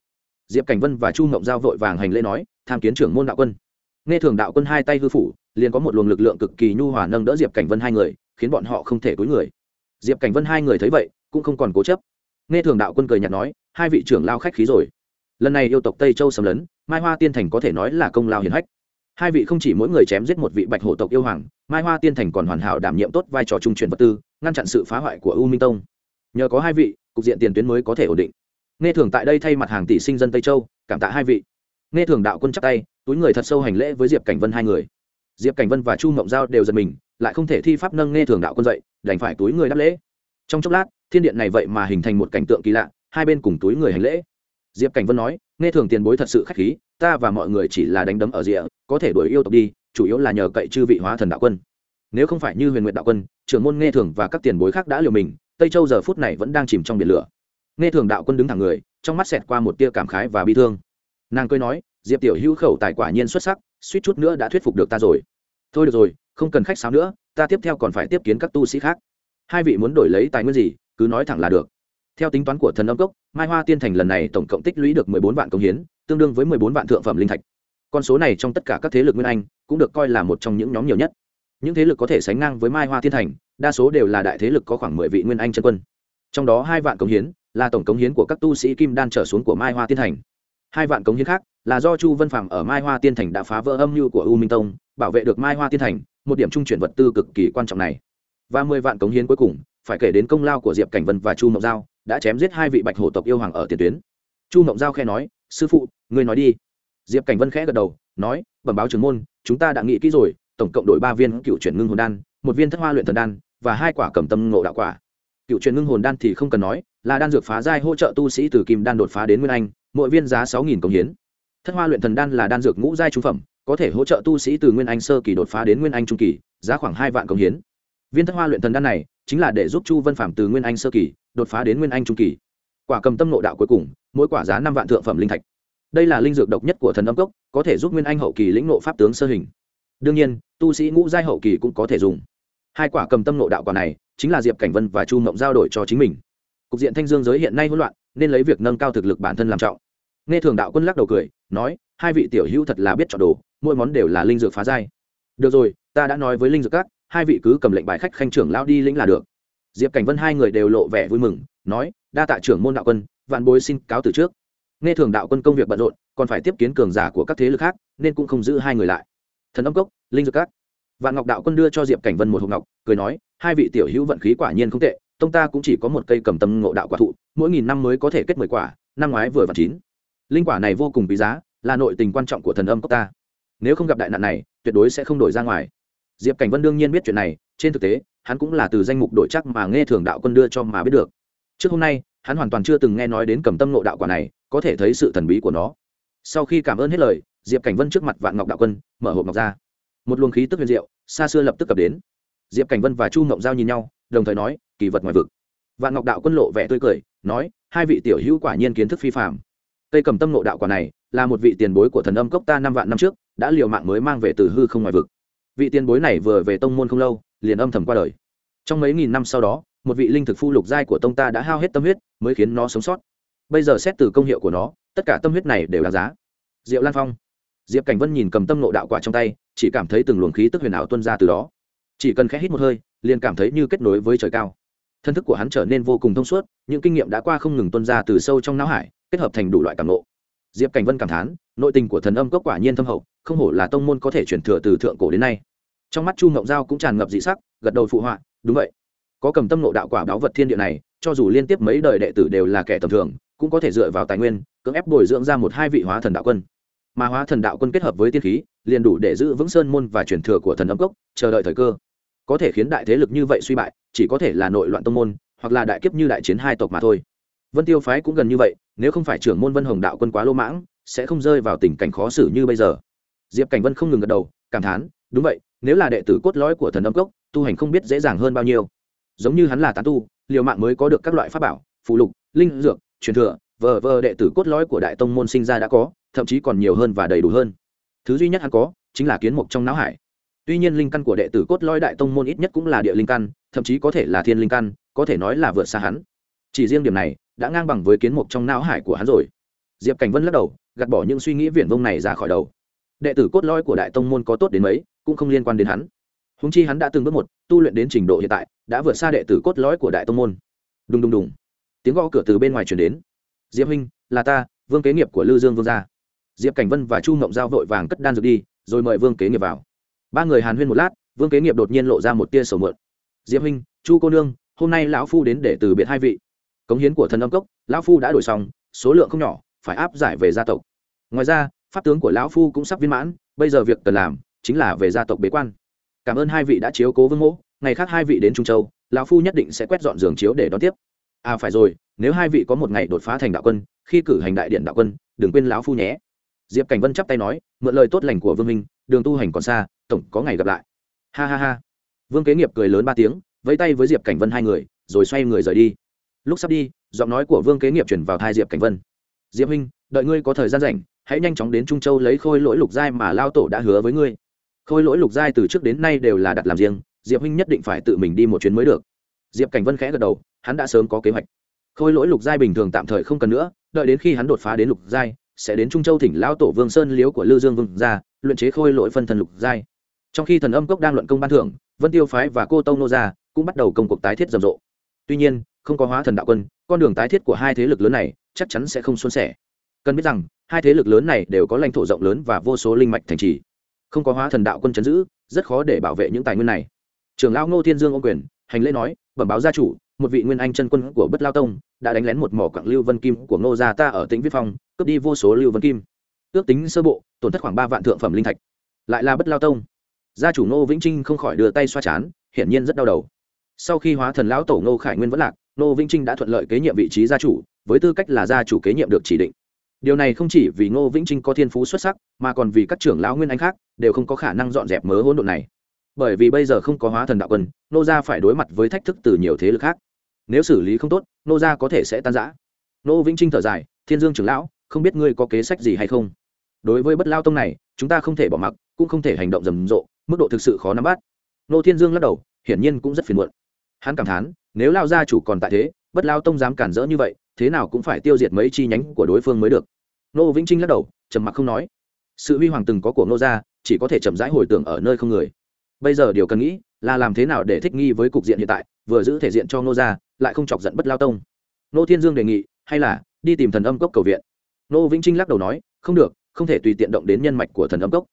Diệp cảnh vân và chu ngộng giao vội vàng hành lễ nói, tham kiến trưởng môn đạo quân nghe thường đạo quân hai tay hư phủ, liền có một luồng lực lượng cực kỳ nhu hòa nâng đỡ diệp cảnh vân hai người, khiến bọn họ không thể cúi người. Diệp cảnh vân hai người thấy vậy, cũng không còn cố chấp. Nghe thường đạo quân cười nhạt nói, hai vị trưởng lao khách khí rồi. Lần này yêu tộc tây châu xâm lấn, mai hoa tiên thành có thể nói là công lao hiển hách. Hai vị không chỉ mỗi người chém giết một vị bạch hổ tộc yêu hoàng, mai hoa tiên thành còn hoàn hảo đảm nhiệm tốt vai trò trung chuyển vật tư, ngăn chặn sự phá hoại của u minh tông. Nhờ có hai vị, cục diện tiền tuyến mới có thể ổn định. Nghe thường tại đây thay mặt hàng tỷ sinh dân tây châu, cảm tạ hai vị. Nghe thường đạo quân chắp tay túi người thật sâu hành lễ với diệp cảnh vân hai người. Diệp cảnh vân và chu mộng giao đều giật mình, lại không thể thi pháp nâng nghe thường đạo quân dậy, đành phải túi người đáp lễ. Trong chốc lát, thiên điện này vậy mà hình thành một cảnh tượng kỳ lạ, hai bên cùng túi người hành lễ. Diệp cảnh vân nói, nghe thường tiền bối thật sự k h á c h khí, ta và mọi người chỉ là đánh đấm ở rìa, có thể đuổi yêu tộc đi, chủ yếu là nhờ cậy chư vị hóa thần đạo quân. Nếu không phải như huyền nguyện đạo quân, trưởng môn nghe thường và các tiền bối khác đã liều mình, tây châu giờ phút này vẫn đang chìm trong biển lửa. Nghe thường đạo quân đứng thẳng người, trong mắt xẹt qua một tia cảm khái và bi thương. Nàng cười nói diệp tiểu hữu khẩu tài quả nhiên xuất sắc, suýt chút nữa đã thuyết phục được ta rồi. Thôi được rồi, không cần khách sáo nữa, ta tiếp theo còn phải tiếp kiến các tu sĩ khác. Hai vị muốn đổi lấy tài nguyên gì, cứ nói thẳng là được. Theo tính toán của thần âm cốc, mai hoa tiên thành lần này tổng cộng tích lũy được mười bốn vạn công hiến, tương đương với mười bốn vạn thượng phẩm linh thạch. Con số này trong tất cả các thế lực nguyên anh, cũng được coi là một trong những nhóm nhiều nhất. Những thế lực có thể sánh ngang với mai hoa tiên thành, đa số đều là đại thế lực có khoảng mười vị nguyên anh chân quân. Trong đó hai vạn công hiến là tổng công hiến của các tu sĩ kim đan trở xuống của mai hoa tiên thành. Hai vạn công hiến khác là do chu vân phạm ở mai hoa tiên thành đã phá vỡ âm mưu của u minh tông, bảo vệ được mai hoa tiên thành, một điểm trung chuyển vật tư cực kỳ quan trọng này. Và mười vạn cống hiến cuối cùng, phải kể đến công lao của diệp cảnh vân và chu mộng giao, đã chém giết hai vị bạch hổ tộc yêu hoàng ở tiền tuyến. Chu mộng giao khe nói, sư phụ, ngươi nói đi. Diệp cảnh vân khẽ gật đầu, nói, bẩm báo trưởng môn, chúng ta đã nghĩ kỹ rồi, tổng cộng đổi ba viên cựu chuyển ngưng hồn đan, một viên thất hoa luyện thần đan, và hai quả cầm tâm ngộ đạo quả. Cựu chuyển ngưng hồn đan thì không cần nói, là đan dược phá giai hỗ trợ tu sĩ từ kim đan đột phá đến nguyên anh, mỗi viên giá sáu nghìn công hiến thất hoa luyện thần đan là đan dược ngũ giai trung phẩm, có thể hỗ trợ tu sĩ từ nguyên anh sơ kỳ đột phá đến nguyên anh trung kỳ, giá khoảng hai vạn công hiến. Viên thất hoa luyện thần đan này chính là để giúp chu vân phạm từ nguyên anh sơ kỳ đột phá đến nguyên anh trung kỳ. Quả cầm tâm nội đạo cuối cùng, mỗi quả giá năm vạn thượng phẩm linh thạch. Đây là linh dược độc nhất của thần âm cốc, có thể giúp nguyên anh hậu kỳ lĩnh nộ pháp tướng sơ hình. Đương nhiên, tu sĩ ngũ giai hậu kỳ cũng có thể dùng. Hai quả cầm tâm nội đạo quả này chính là diệp cảnh vân và chu mộng giao đổi cho chính mình. Cục diện thanh dương giới hiện nay hỗn loạn, nên lấy việc nâng cao thực lực bản thân làm trọng nghe thường đạo quân lắc đầu cười, nói, hai vị tiểu hữu thật là biết chọn đồ, mỗi món đều là linh dược phá giai. Được rồi, ta đã nói với linh dược các, hai vị cứ cầm lệnh bài khách khanh trưởng lao đi lĩnh là được. Diệp cảnh vân hai người đều lộ vẻ vui mừng, nói, đa tạ trưởng môn đạo quân, vạn bối xin cáo từ trước. Nghe thường đạo quân công việc bận rộn, còn phải tiếp kiến cường giả của các thế lực khác, nên cũng không giữ hai người lại. Thần âm cốc, linh dược các. Vạn ngọc đạo quân đưa cho diệp cảnh vân một hộp ngọc, cười nói, hai vị tiểu hữu vận khí quả nhiên không tệ, tông ta cũng chỉ có một cây cầm tâm ngộ đạo quả thụ, mỗi nghìn năm mới có thể kết mười quả, năm ngoái vừa và chín linh quả này vô cùng quý giá, là nội tình quan trọng của thần âm cốc ta. Nếu không gặp đại nạn này, tuyệt đối sẽ không đổi ra ngoài. Diệp cảnh vân đương nhiên biết chuyện này, trên thực tế, hắn cũng là từ danh mục đổi chắc mà nghe thường đạo quân đưa cho mà biết được. Trước hôm nay, hắn hoàn toàn chưa từng nghe nói đến cầm tâm nộ đạo quả này, có thể thấy sự thần bí của nó. Sau khi cảm ơn hết lời, diệp cảnh vân trước mặt vạn ngọc đạo quân, mở hộp ngọc ra. Một luồng khí tức huyền diệu, xa xưa lập tức cập đến. Diệp cảnh vân và chu ngộng giao nhìn nhau, đồng thời nói, kỳ vật ngoài vực. Vạn ngọc đạo quân lộ vẻ tươi cười, nói, hai vị tiểu hữu quả nhiên kiến thức phi phạm cây cầm tâm nộ đạo quả này là một vị tiền bối của thần âm cốc ta năm vạn năm trước, đã liều mạng mới mang về từ hư không ngoài vực. Vị tiền bối này vừa về tông môn không lâu, liền âm thầm qua đời. Trong mấy nghìn năm sau đó, một vị linh thực phu lục giai của tông ta đã hao hết tâm huyết, mới khiến nó sống sót. Bây giờ xét từ công hiệu của nó, tất cả tâm huyết này đều đáng giá. Diệu lan phong. Diệp cảnh vân nhìn cầm tâm nộ đạo quả trong tay, chỉ cảm thấy từng luồng khí tức huyền ảo tuân ra từ đó. Chỉ cần khẽ hít một hơi, liền cảm thấy như kết nối với trời cao. Thân thức của hắn trở nên vô cùng thông suốt, những kinh nghiệm đã qua không ngừng tuân ra từ sâu trong não hải kết hợp thành đủ loại cảm nộ diệp cảnh vân cảm thán, nội tình của thần âm cốc quả nhiên thâm hậu, không hổ là tông môn có thể chuyển thừa từ thượng cổ đến nay. Trong mắt chu ngộng giao cũng tràn ngập dị sắc, gật đầu phụ họa, đúng vậy. Có cầm tâm nộ đạo quả báo vật thiên địa này, cho dù liên tiếp mấy đời đệ tử đều là kẻ tầm thường, cũng có thể dựa vào tài nguyên, cưỡng ép bồi dưỡng ra một hai vị hóa thần đạo quân. Mà hóa thần đạo quân kết hợp với tiên khí, liền đủ để giữ vững sơn môn và truyền thừa của thần âm cốc, chờ đợi thời cơ. Có thể khiến đại thế lực như vậy suy bại, chỉ có thể là nội loạn tông môn, hoặc là đại kiếp như đại chiến hai tộc mà thôi. Vân tiêu phái cũng gần như vậy nếu không phải trưởng môn vân hồng đạo quân quá lô mãng, sẽ không rơi vào tình cảnh khó xử như bây giờ. Diệp cảnh vân không ngừng gật đầu, cảm thán, đúng vậy, nếu là đệ tử cốt lõi của thần âm cốc, tu hành không biết dễ dàng hơn bao nhiêu. Giống như hắn là tán tu, liều mạng mới có được các loại pháp bảo phụ lục, linh, dược, truyền thừa, vờ vờ đệ tử cốt lõi của đại tông môn sinh ra đã có, thậm chí còn nhiều hơn và đầy đủ hơn. Thứ duy nhất hắn có, chính là kiến mục trong não hải. Tuy nhiên linh căn của đệ tử cốt lõi đại tông môn ít nhất cũng là địa linh căn, thậm chí có thể là thiên linh căn, có thể nói là vượt xa hắn. Chỉ riêng điểm này đã ngang bằng với kiến mục trong não hải của hắn rồi. Diệp cảnh vân lắc đầu, gạt bỏ những suy nghĩ viển vông này ra khỏi đầu. Đệ tử cốt lõi của đại tông môn có tốt đến mấy, cũng không liên quan đến hắn. Húng chi hắn đã từng bước một, tu luyện đến trình độ hiện tại, đã vượt xa đệ tử cốt lõi của đại tông môn. Đùng đùng đùng. Tiếng gõ cửa từ bên ngoài chuyển đến. Diệp huynh, là ta, vương kế nghiệp của lư dương vương gia. Diệp cảnh vân và chu mộng giao vội vàng cất đan dược đi, rồi mời vương kế nghiệp vào. Ba người hàn huyên một lát, vương kế nghiệp đột nhiên lộ ra một tia sầu mượn diệp huynh, chu cô nương, hôm nay lão phu đến để từ biệt hai vị cống hiến của thần âm cốc, lão phu đã đổi xong, số lượng không nhỏ, phải áp giải về gia tộc. Ngoài ra, pháp tướng của lão phu cũng sắp viên mãn, bây giờ việc cần làm chính là về gia tộc bế quan. Cảm ơn hai vị đã chiếu cố vương mỗ, ngày khác hai vị đến trung châu, lão phu nhất định sẽ quét dọn giường chiếu để đón tiếp. À phải rồi, nếu hai vị có một ngày đột phá thành đạo quân, khi cử hành đại điện đạo quân, đừng quên lão phu nhé. Diệp cảnh vân chắp tay nói, mượn lời tốt lành của vương minh, đường tu hành còn xa, tổng có ngày gặp lại. Ha ha ha. Vương kế nghiệp cười lớn ba tiếng, vẫy tay với diệp cảnh vân hai người, rồi xoay người rời đi lúc sắp đi, giọng nói của vương kế nghiệp chuyển vào thai diệp cảnh vân. Diệp huynh, đợi ngươi có thời gian rảnh, hãy nhanh chóng đến trung châu lấy khôi lỗi lục giai mà lao tổ đã hứa với ngươi. Khôi lỗi lục giai từ trước đến nay đều là đặt làm riêng, diệp huynh nhất định phải tự mình đi một chuyến mới được. Diệp cảnh vân khẽ gật đầu, hắn đã sớm có kế hoạch. Khôi lỗi lục giai bình thường tạm thời không cần nữa, đợi đến khi hắn đột phá đến lục giai, sẽ đến trung châu thỉnh lao tổ vương sơn liếu của lư dương vương ra, luyện chế khôi lỗi phân thần lục giai. Trong khi thần âm cốc đang luận công ban thưởng, vân tiêu phái và cô tông nô gia cũng bắt đầu công cuộc tái thiết rầm rộ. Tuy nhiên không có hóa thần đạo quân, con đường tái thiết của hai thế lực lớn này chắc chắn sẽ không xuân sẻ. Cần biết rằng, hai thế lực lớn này đều có lãnh thổ rộng lớn và vô số linh mạch thành trì. Không có hóa thần đạo quân chấn giữ, rất khó để bảo vệ những tài nguyên này. Trưởng lão ngô thiên dương ô quyền, hành lễ nói, bẩm báo gia chủ, một vị nguyên anh chân quân của bất lao tông đã đánh lén một mỏ quặng lưu vân kim của ngô gia ta ở tỉnh viết phong, cướp đi vô số lưu vân kim. Ước tính sơ bộ, tổn thất khoảng ba vạn thượng phẩm linh thạch. Lại là bất lao tông. Gia chủ ngô vĩnh trinh không khỏi đưa tay xoa chán, hiển nhiên rất đau đầu. Sau khi hóa thần lão tổ ngô khải nguyên vẫn lạc ngô vĩnh trinh đã thuận lợi kế nhiệm vị trí gia chủ, với tư cách là gia chủ kế nhiệm được chỉ định. Điều này không chỉ vì ngô vĩnh trinh có thiên phú xuất sắc, mà còn vì các trưởng lão nguyên anh khác đều không có khả năng dọn dẹp mớ hỗn độn này. Bởi vì bây giờ không có hóa thần đạo quân, nô gia phải đối mặt với thách thức từ nhiều thế lực khác. Nếu xử lý không tốt, nô gia có thể sẽ tan giã nô vĩnh trinh thở dài, thiên dương trưởng lão, không biết ngươi có kế sách gì hay không? Đối với bất lao tông này, chúng ta không thể bỏ mặc, cũng không thể hành động rầm rộ, mức độ thực sự khó nắm bắt. Nô thiên dương lắc đầu, hiển nhiên cũng rất phiền muộn. Hắn cảm thán nếu lao gia chủ còn tại thế, bất lao tông dám cản rỡ như vậy, thế nào cũng phải tiêu diệt mấy chi nhánh của đối phương mới được. Nô vĩnh trinh lắc đầu, trầm mặc không nói. Sự huy hoàng từng có của nô gia, chỉ có thể chậm rãi hồi tưởng ở nơi không người. Bây giờ điều cần nghĩ là làm thế nào để thích nghi với cục diện hiện tại, vừa giữ thể diện cho nô gia, lại không chọc giận bất lao tông. Nô thiên dương đề nghị, hay là đi tìm thần âm cốc cầu viện. Nô vĩnh trinh lắc đầu nói, không được, không thể tùy tiện động đến nhân mạch của thần âm cốc.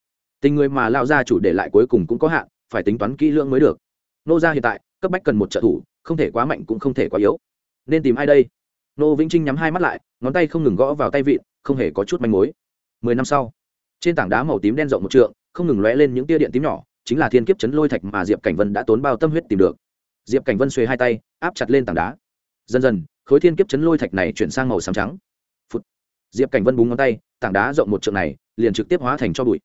Tình người mà lao gia chủ để lại cuối cùng cũng có hạn, phải tính toán kỹ lưỡng mới được. Nô gia hiện tại, cấp bách cần một trợ thủ không thể quá mạnh cũng không thể quá yếu. Nên tìm ai đây? Nô vĩnh trinh nhắm hai mắt lại, ngón tay không ngừng gõ vào tay vịn, không hề có chút manh mối. Mười năm sau, trên tảng đá màu tím đen rộng một trượng, không ngừng lóe lên những tia điện tím nhỏ, chính là thiên kiếp chấn lôi thạch mà diệp cảnh vân đã tốn bao tâm huyết tìm được. Diệp cảnh vân xuề hai tay, áp chặt lên tảng đá. Dần dần, khối thiên kiếp chấn lôi thạch này chuyển sang màu xám trắng、Phụt. Diệp cảnh vân búng ngón tay, tảng đá rộng một trượng này liền trực tiếp hóa thành cho bụi.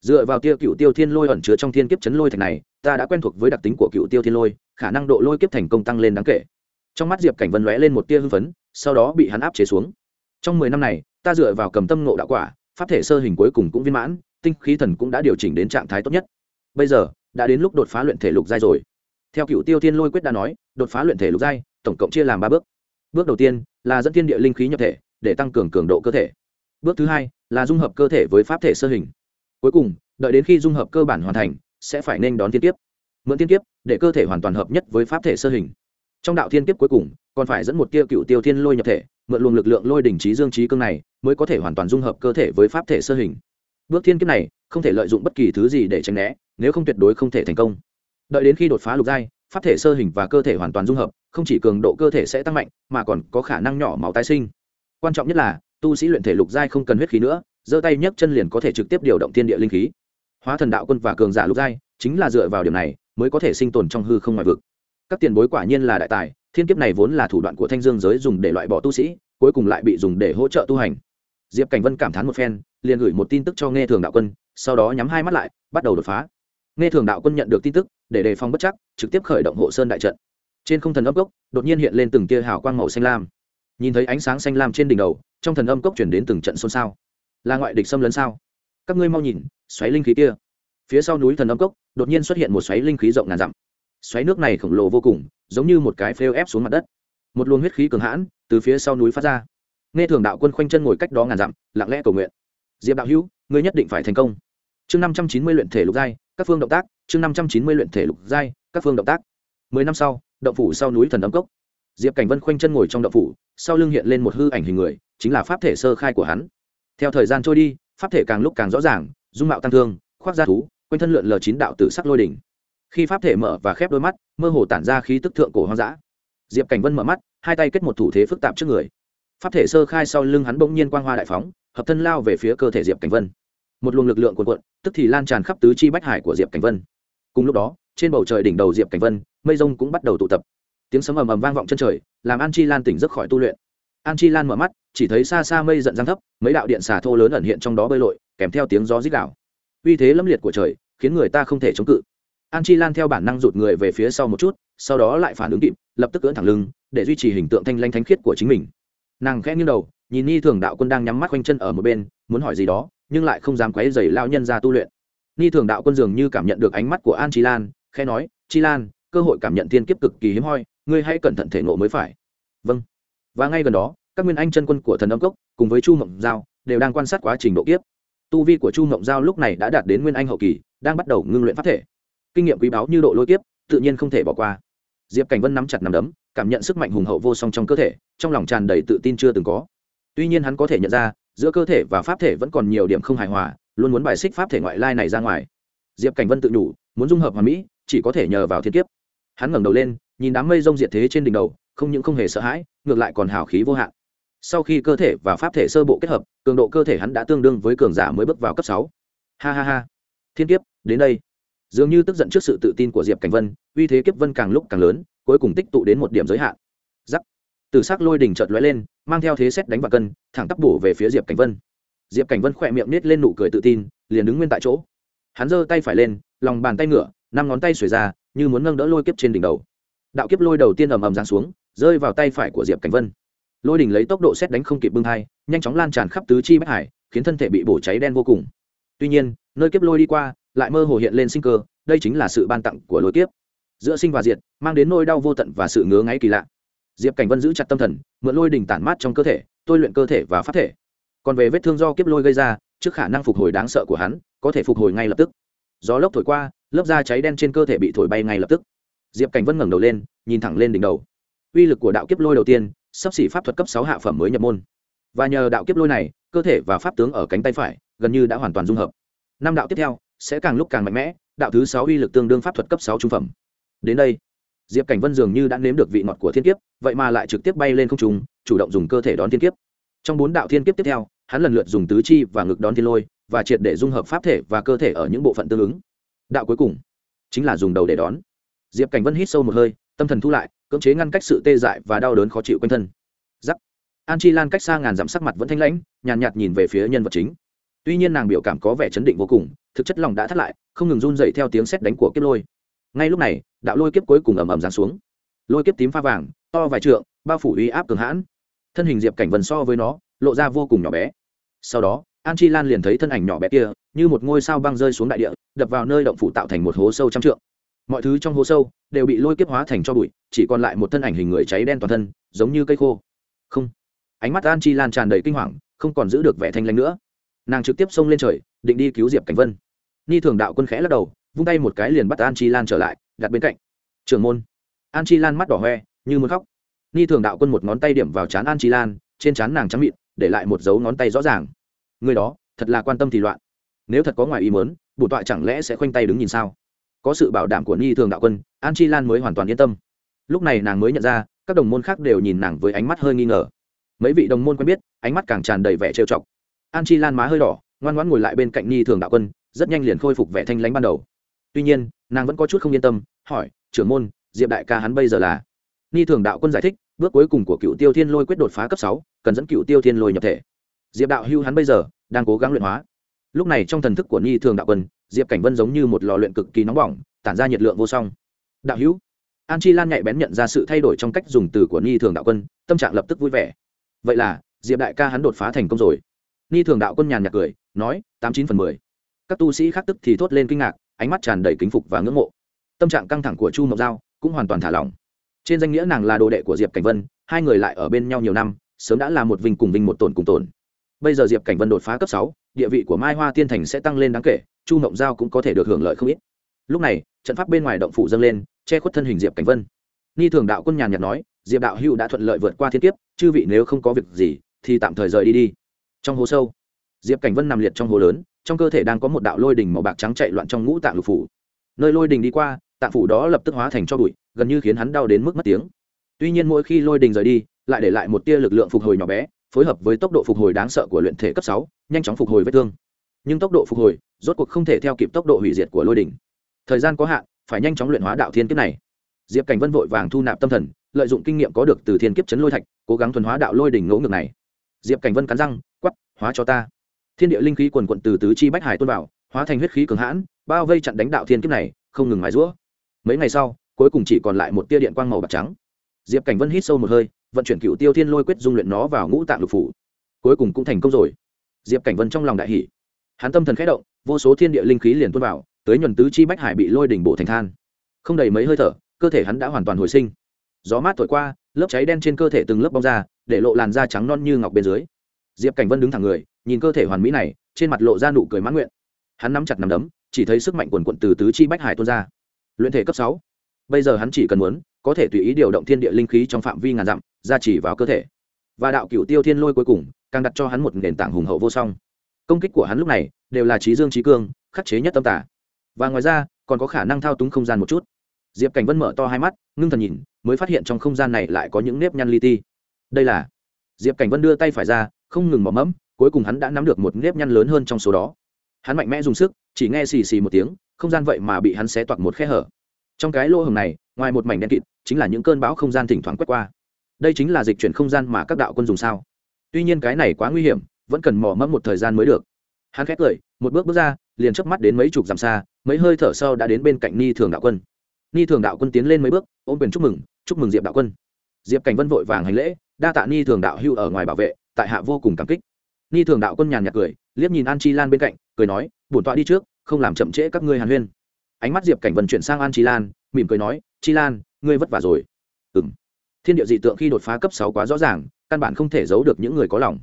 Dựa vào tia cựu tiêu thiên lôi ẩn chứa trong thiên kiếp chấn lôi thạch này ta đã quen thuộc với đặc tính của cựu tiêu thiên lôi, khả năng độ lôi kiếp thành công tăng lên đáng kể. Trong mắt diệp cảnh vân lóe lên một tia hưng phấn, sau đó bị hắn áp chế xuống. Trong mười năm này, ta dựa vào cầm tâm ngộ đạo quả, pháp thể sơ hình cuối cùng cũng viên mãn, tinh khí thần cũng đã điều chỉnh đến trạng thái tốt nhất. Bây giờ, đã đến lúc đột phá luyện thể lục giai rồi. Theo cựu tiêu thiên lôi quyết đã nói, đột phá luyện thể lục giai, tổng cộng chia làm ba bước. Bước đầu tiên, là dẫn thiên địa linh khí nhập thể, để tăng cường cường độ cơ thể. Bước thứ hai, là dung hợp cơ thể với pháp thể sơ hình. Cuối cùng, đợi đến khi dung hợp cơ bản hoàn thành sẽ phải nên đón thiên kiếp. Mượn thiên kiếp, để cơ thể hoàn toàn hợp nhất với pháp thể sơ hình. Trong đạo thiên kiếp cuối cùng, còn phải dẫn một tia cựu tiêu thiên lôi nhập thể, mượn luồng lực lượng lôi đỉnh trí dương trí cương này, mới có thể hoàn toàn dung hợp cơ thể với pháp thể sơ hình. Bước thiên kiếp này, không thể lợi dụng bất kỳ thứ gì để tránh né, nếu không tuyệt đối không thể thành công. Đợi đến khi đột phá lục giai, pháp thể sơ hình và cơ thể hoàn toàn dung hợp, không chỉ cường độ cơ thể sẽ tăng mạnh, mà còn có khả năng nhỏ máu tái sinh. Quan trọng nhất là, tu sĩ luyện thể lục giai không cần huyết khí nữa, giơ tay nhấc chân liền có thể trực tiếp điều động thiên địa linh khí hóa thần đạo quân và cường giả lục giai, chính là dựa vào điểm này mới có thể sinh tồn trong hư không ngoại vực. Các tiền bối quả nhiên là đại tài, thiên kiếp này vốn là thủ đoạn của thanh dương giới dùng để loại bỏ tu sĩ, cuối cùng lại bị dùng để hỗ trợ tu hành. Diệp cảnh vân cảm thán một phen, liền gửi một tin tức cho nghe thường đạo quân, sau đó nhắm hai mắt lại, bắt đầu đột phá. Nghe thường đạo quân nhận được tin tức, để đề phòng bất chắc, trực tiếp khởi động hộ sơn đại trận. Trên không thần âm cốc, đột nhiên hiện lên từng tia hào quang màu xanh lam. Nhìn thấy ánh sáng xanh lam trên đỉnh đầu, trong thần âm cốc chuyển đến từng trận xôn xao. Là ngoại địch xâm lấn sao? Các ngươi mau nhìn, xoáy linh khí kia. Phía sau núi thần âm cốc, đột nhiên xuất hiện một xoáy linh khí rộng ngàn dặm. Xoáy nước này khổng lồ vô cùng, giống như một cái phêu ép xuống mặt đất. Một luồng huyết khí cường hãn từ phía sau núi phát ra. Nghe thường đạo quân khoanh chân ngồi cách đó ngàn dặm, lặng lẽ cầu nguyện. Diệp đạo hữu, ngươi nhất định phải thành công. Chương năm trăm chín mươi luyện thể lục giai, các phương động tác. Chương năm trăm chín mươi luyện thể lục giai, các phương động tác. Mười năm sau, động phủ sau núi thần âm cốc. Diệp cảnh vân khoanh chân ngồi trong động phủ, sau lưng hiện lên một hư ảnh hình người, chính là pháp thể sơ khai của hắn. Theo thời gian trôi đi pháp thể càng lúc càng rõ ràng, dung mạo tăng thương, khoác da thú, quanh thân lượn lờ chín đạo tử sắc lôi đỉnh. Khi pháp thể mở và khép đôi mắt, mơ hồ tản ra khí tức thượng cổ hoang dã. Diệp cảnh vân mở mắt, hai tay kết một thủ thế phức tạp trước người. Pháp thể sơ khai sau lưng hắn bỗng nhiên quang hoa đại phóng, hợp thân lao về phía cơ thể diệp cảnh vân. Một luồng lực lượng cuồn cuộn, tức thì lan tràn khắp tứ chi bách hải của diệp cảnh vân. Cùng lúc đó, trên bầu trời đỉnh đầu diệp cảnh vân, mây rông cũng bắt đầu tụ tập. Tiếng sấm ầm ầm vang vọng chân trời, làm an chi lan tỉnh giấc khỏi tu luyện. An chi lan mở mắt chỉ thấy xa xa mây giận giang thấp, mấy đạo điện xà thô lớn ẩn hiện trong đó bơi lội, kèm theo tiếng gió rít đảo uy thế lâm liệt của trời, khiến người ta không thể chống cự. An chi lan theo bản năng rụt người về phía sau một chút, sau đó lại phản ứng kịp, lập tức cưỡn thẳng lưng, để duy trì hình tượng thanh lanh thánh khiết của chính mình. Nàng khẽ nghiêng đầu, nhìn ni thường đạo quân đang nhắm mắt quanh chân ở một bên, muốn hỏi gì đó, nhưng lại không dám quấy dày lao nhân ra tu luyện. Ni thường đạo quân dường như cảm nhận được ánh mắt của an chi lan, khẽ nói, chi lan, cơ hội cảm nhận thiên kiếp cực kỳ hiếm hoi, ngươi hãy cẩn thận thể nộ mới phải. Vâng. Và ngay gần đó các nguyên anh chân quân của thần âm cốc cùng với chu mộng giao đều đang quan sát quá trình độ kiếp. Tu vi của chu mộng giao lúc này đã đạt đến nguyên anh hậu kỳ, đang bắt đầu ngưng luyện pháp thể. Kinh nghiệm quý báu như độ lôi kiếp, tự nhiên không thể bỏ qua. Diệp cảnh vân nắm chặt nắm đấm, cảm nhận sức mạnh hùng hậu vô song trong cơ thể, trong lòng tràn đầy tự tin chưa từng có. Tuy nhiên hắn có thể nhận ra, giữa cơ thể và pháp thể vẫn còn nhiều điểm không hài hòa, luôn muốn bài xích pháp thể ngoại lai này ra ngoài. Diệp cảnh vân tự nhủ, muốn dung hợp hòa mỹ, chỉ có thể nhờ vào thiên kiếp. Hắn ngẩng đầu lên, nhìn đám mây rông diệt thế trên đỉnh đầu, không những không hề sợ hãi, ngược lại còn hào khí vô hạn sau khi cơ thể và pháp thể sơ bộ kết hợp, cường độ cơ thể hắn đã tương đương với cường giả mới bước vào cấp sáu. Ha ha ha. Thiên kiếp, đến đây. Dường như tức giận trước sự tự tin của diệp cảnh vân, uy thế kiếp vân càng lúc càng lớn, cuối cùng tích tụ đến một điểm giới hạn. Giắc từ s ắ c lôi đỉnh chợt lóe lên, mang theo thế xét đánh vào cân, thẳng tắp bổ về phía diệp cảnh vân. Diệp cảnh vân khỏe miệng nết lên nụ cười tự tin, liền đứng nguyên tại chỗ. Hắn giơ tay phải lên, lòng bàn tay ngửa năm ngón tay xuề ra, như muốn nâng đỡ lôi kiếp trên đỉnh đầu. Đạo kiếp lôi đầu tiên ầm ầm giáng xuống, rơi vào tay phải của diệp cảnh vân lôi đỉnh lấy tốc độ xét đánh không kịp bưng thai, nhanh chóng lan tràn khắp tứ chi bách hải khiến thân thể bị bổ cháy đen vô cùng. Tuy nhiên nơi kiếp lôi đi qua lại mơ hồ hiện lên sinh cơ đây chính là sự ban tặng của lôi kiếp. Giữa sinh và diệt mang đến nỗi đau vô tận và sự ngứa ngáy kỳ lạ. Diệp cảnh vân giữ chặt tâm thần mượn lôi đỉnh tản mát trong cơ thể tôi luyện cơ thể và phát thể. Còn về vết thương do kiếp lôi gây ra trước khả năng phục hồi đáng sợ của hắn có thể phục hồi ngay lập tức. Gió lốc thổi qua lớp da cháy đen trên cơ thể bị thổi bay ngay lập tức. Diệp cảnh vân ngẩng đầu lên nhìn thẳng lên đỉnh đầu. Uy lực của đạo kiếp lôi đầu tiên sắp xỉ pháp thuật cấp sáu hạ phẩm mới nhập môn. Và nhờ đạo kiếp lôi này, cơ thể và pháp tướng ở cánh tay phải, gần như đã hoàn toàn dung hợp. Năm đạo tiếp theo, sẽ càng lúc càng mạnh mẽ, đạo thứ sáu uy lực tương đương pháp thuật cấp sáu trung phẩm. Đến đây, diệp cảnh vân dường như đã nếm được vị ngọt của thiên kiếp, vậy mà lại trực tiếp bay lên không trung, chủ động dùng cơ thể đón thiên kiếp. Trong bốn đạo thiên kiếp tiếp theo, hắn lần lượt dùng tứ chi và ngực đón thiên lôi, và triệt để dung hợp pháp thể và cơ thể ở những bộ phận tương ứng. Đạo cuối cùng, chính là dùng đầu để đón. Diệp cảnh vân hít sâu một hơi, tâm thần thu lại cưỡng chế ngăn cách sự tê dại và đau đớn khó chịu quanh thân. Giắc. An chi lan cách xa ngàn dặm sắc mặt vẫn thanh lãnh, nhàn nhạt nhìn về phía nhân vật chính. Tuy nhiên nàng biểu cảm có vẻ chấn định vô cùng, thực chất lòng đã thắt lại, không ngừng run dậy theo tiếng sét đánh của kiếp lôi. Ngay lúc này, đạo lôi kiếp cuối cùng ầm ầm giáng xuống. Lôi kiếp tím pha vàng, to vài trượng, bao phủ uy áp cường hãn. Thân hình diệp cảnh vần so với nó, lộ ra vô cùng nhỏ bé. Sau đó, an chi lan liền thấy thân ảnh nhỏ bé kia, như một ngôi sao băng rơi xuống đại địa, đập vào nơi động phủ tạo thành một hố sâu trăm trượng mọi thứ trong hố sâu đều bị lôi kiếp hóa thành cho bụi, chỉ còn lại một thân ảnh hình người cháy đen toàn thân, giống như cây khô. Không. Ánh mắt an chi lan tràn đầy kinh hoàng, không còn giữ được vẻ thanh lanh nữa. Nàng trực tiếp xông lên trời, định đi cứu diệp cảnh vân. Ni thường đạo quân khẽ lắc đầu, vung tay một cái liền bắt an chi lan trở lại, đặt bên cạnh. Trưởng môn. An chi lan mắt đỏ hoe, như muốn khóc. Ni thường đạo quân một ngón tay điểm vào trán an chi lan, trên trán nàng trắng mịn, để lại một dấu ngón tay rõ ràng. Người đó, thật là quan tâm thì loạn. Nếu thật có ngoài ý mớn bổn tọa chẳng lẽ sẽ khoanh tay đứng nhìn sao? Có sự bảo đảm của ni thường đạo quân, an chi lan mới hoàn toàn yên tâm. Lúc này nàng mới nhận ra, các đồng môn khác đều nhìn nàng với ánh mắt hơi nghi ngờ. Mấy vị đồng môn quen biết, ánh mắt càng tràn đầy vẻ trêu chọc. An chi lan má hơi đỏ, ngoan ngoãn ngồi lại bên cạnh ni thường đạo quân, rất nhanh liền khôi phục vẻ thanh lãnh ban đầu. Tuy nhiên, nàng vẫn có chút không yên tâm, hỏi, trưởng môn, diệp đại ca hắn bây giờ là? Ni thường đạo quân giải thích, bước cuối cùng của cựu tiêu thiên lôi quyết đột phá cấp sáu, cần dẫn cựu tiêu thiên lôi nhập thể. Diệp đạo hưu hắn bây giờ, đang cố gắng luyện hóa. Lúc này trong thần thức của ni thường đạo quân diệp cảnh vân giống như một lò luyện cực kỳ nóng bỏng, tản ra nhiệt lượng vô song. Đạo hữu. An chi lan nhạy bén nhận ra sự thay đổi trong cách dùng từ của ni thường đạo quân, tâm trạng lập tức vui vẻ. Vậy là, diệp đại ca hắn đột phá thành công rồi. Ni thường đạo quân nhàn nhạt cười, nói, tám chín phần mười. Các tu sĩ khác tức thì thốt lên kinh ngạc, ánh mắt tràn đầy kính phục và ngưỡng mộ. Tâm trạng căng thẳng của chu mộc giao cũng hoàn toàn thả lỏng. Trên danh nghĩa nàng là đồ đệ của diệp cảnh vân, hai người lại ở bên nhau nhiều năm, sớm đã là một vinh cùng vinh một tổn cùng tổn bây giờ diệp cảnh vân đột phá cấp sáu, địa vị của mai hoa tiên thành sẽ tăng lên đáng kể, chu mộng giao cũng có thể được hưởng lợi không ít. Lúc này, trận pháp bên ngoài động phủ dâng lên, che khuất thân hình diệp cảnh vân. Ni thường đạo quân nhàn nhạt nói, diệp đạo hữu đã thuận lợi vượt qua thiên kiếp, chư vị nếu không có việc gì, thì tạm thời rời đi đi. Trong hố sâu, diệp cảnh vân nằm liệt trong hố lớn, trong cơ thể đang có một đạo lôi đình màu bạc trắng chạy loạn trong ngũ tạng lục phủ. Nơi lôi đình đi qua, tạng phủ đó lập tức hóa thành cho bụi, gần như khiến hắn đau đến mức mất tiếng. Tuy nhiên mỗi khi lôi đình rời đi, lại để lại một tia lực lượng phục hồi nhỏ bé phối hợp với tốc độ phục hồi đáng sợ của luyện thể cấp sáu, nhanh chóng phục hồi vết thương. Nhưng tốc độ phục hồi, rốt cuộc không thể theo kịp tốc độ hủy diệt của lôi đỉnh. Thời gian có hạn, phải nhanh chóng luyện hóa đạo thiên kiếp này. Diệp cảnh vân vội vàng thu nạp tâm thần, lợi dụng kinh nghiệm có được từ thiên kiếp chấn lôi thạch, cố gắng thuần hóa đạo lôi đỉnh ngỗ ngược này. Diệp cảnh vân cắn răng, quắp, hóa cho ta. Thiên địa linh khí quần quận từ tứ chi bách hải tuôn vào, hóa thành huyết khí cường hãn, bao vây chặn đánh đạo thiên kiếp này, không ngừng mài rũa. Mấy ngày sau, cuối cùng chỉ còn lại một tia điện quang màu bạc trắng. Diệp cảnh vân hít sâu một hơi vận chuyển cựu tiêu thiên lôi quyết dung luyện nó vào ngũ tạng lục phủ. Cuối cùng cũng thành công rồi. Diệp cảnh vân trong lòng đại hỷ hắn tâm thần khẽ động, vô số thiên địa linh khí liền tuôn vào, tới nhuần tứ chi bách hải bị lôi đỉnh bộ thành than. Không đầy mấy hơi thở, cơ thể hắn đã hoàn toàn hồi sinh. Gió mát thổi qua, lớp cháy đen trên cơ thể từng lớp bong ra, để lộ làn da trắng non như ngọc bên dưới. Diệp cảnh vân đứng thẳng người, nhìn cơ thể hoàn mỹ này, trên mặt lộ ra nụ cười mãn nguyện. Hắn nắm chặt nắm đấm, chỉ thấy sức mạnh quần quận từ tứ chi bách hải tuôn ra. Luyện thể cấp sáu. Bây giờ hắn chỉ cần muốn có thể tùy ý điều động thiên địa linh khí trong phạm vi ngàn dặm ra chỉ vào cơ thể. Và đạo cựu tiêu thiên lôi cuối cùng, càng đặt cho hắn một nền tảng hùng hậu vô song. Công kích của hắn lúc này, đều là trí dương trí cương, khắc chế nhất tâm tả và ngoài ra, còn có khả năng thao túng không gian một chút. Diệp cảnh vân mở to hai mắt, ngưng thần nhìn, mới phát hiện trong không gian này lại có những nếp nhăn li ti. Đây là diệp cảnh vân đưa tay phải ra, không ngừng mỏ mẫm, cuối cùng hắn đã nắm được một nếp nhăn lớn hơn trong số đó. Hắn mạnh mẽ dùng sức, chỉ nghe xì xì một tiếng, không gian vậy mà bị hắn xé toạc một khe hở. Trong cái lỗ hồng này ngoài một mảnh đen kịt, chính là những cơn bão không gian thỉnh thoảng quét qua. Đây chính là dịch chuyển không gian mà các đạo quân dùng sao. Tuy nhiên cái này quá nguy hiểm, vẫn cần mò mẫm một thời gian mới được. Hắn khét cười, một bước bước ra, liền chớp mắt đến mấy chục dặm xa, mấy hơi thở sau đã đến bên cạnh ni thường đạo quân. Ni thường đạo quân tiến lên mấy bước, ôm quyền chúc mừng chúc mừng diệp đạo quân. Diệp cảnh vân vội vàng hành lễ, đa tạ ni thường đạo hưu ở ngoài bảo vệ, tại hạ vô cùng cảm kích. Ni thường đạo quân nhàn nhạt cười, liếc nhìn an chi lan bên cạnh, cười nói, bổn tọa đi trước, không làm chậm trễ các ngươi hàn huyên. Ánh mắt diệp cảnh vân chuyển sang an chi lan, mỉm cười nói chi lan, ngươi vất vả rồi. Ừ m thiên địa dị tượng khi đột phá cấp sáu quá rõ ràng, căn bản không thể giấu được những người có lòng.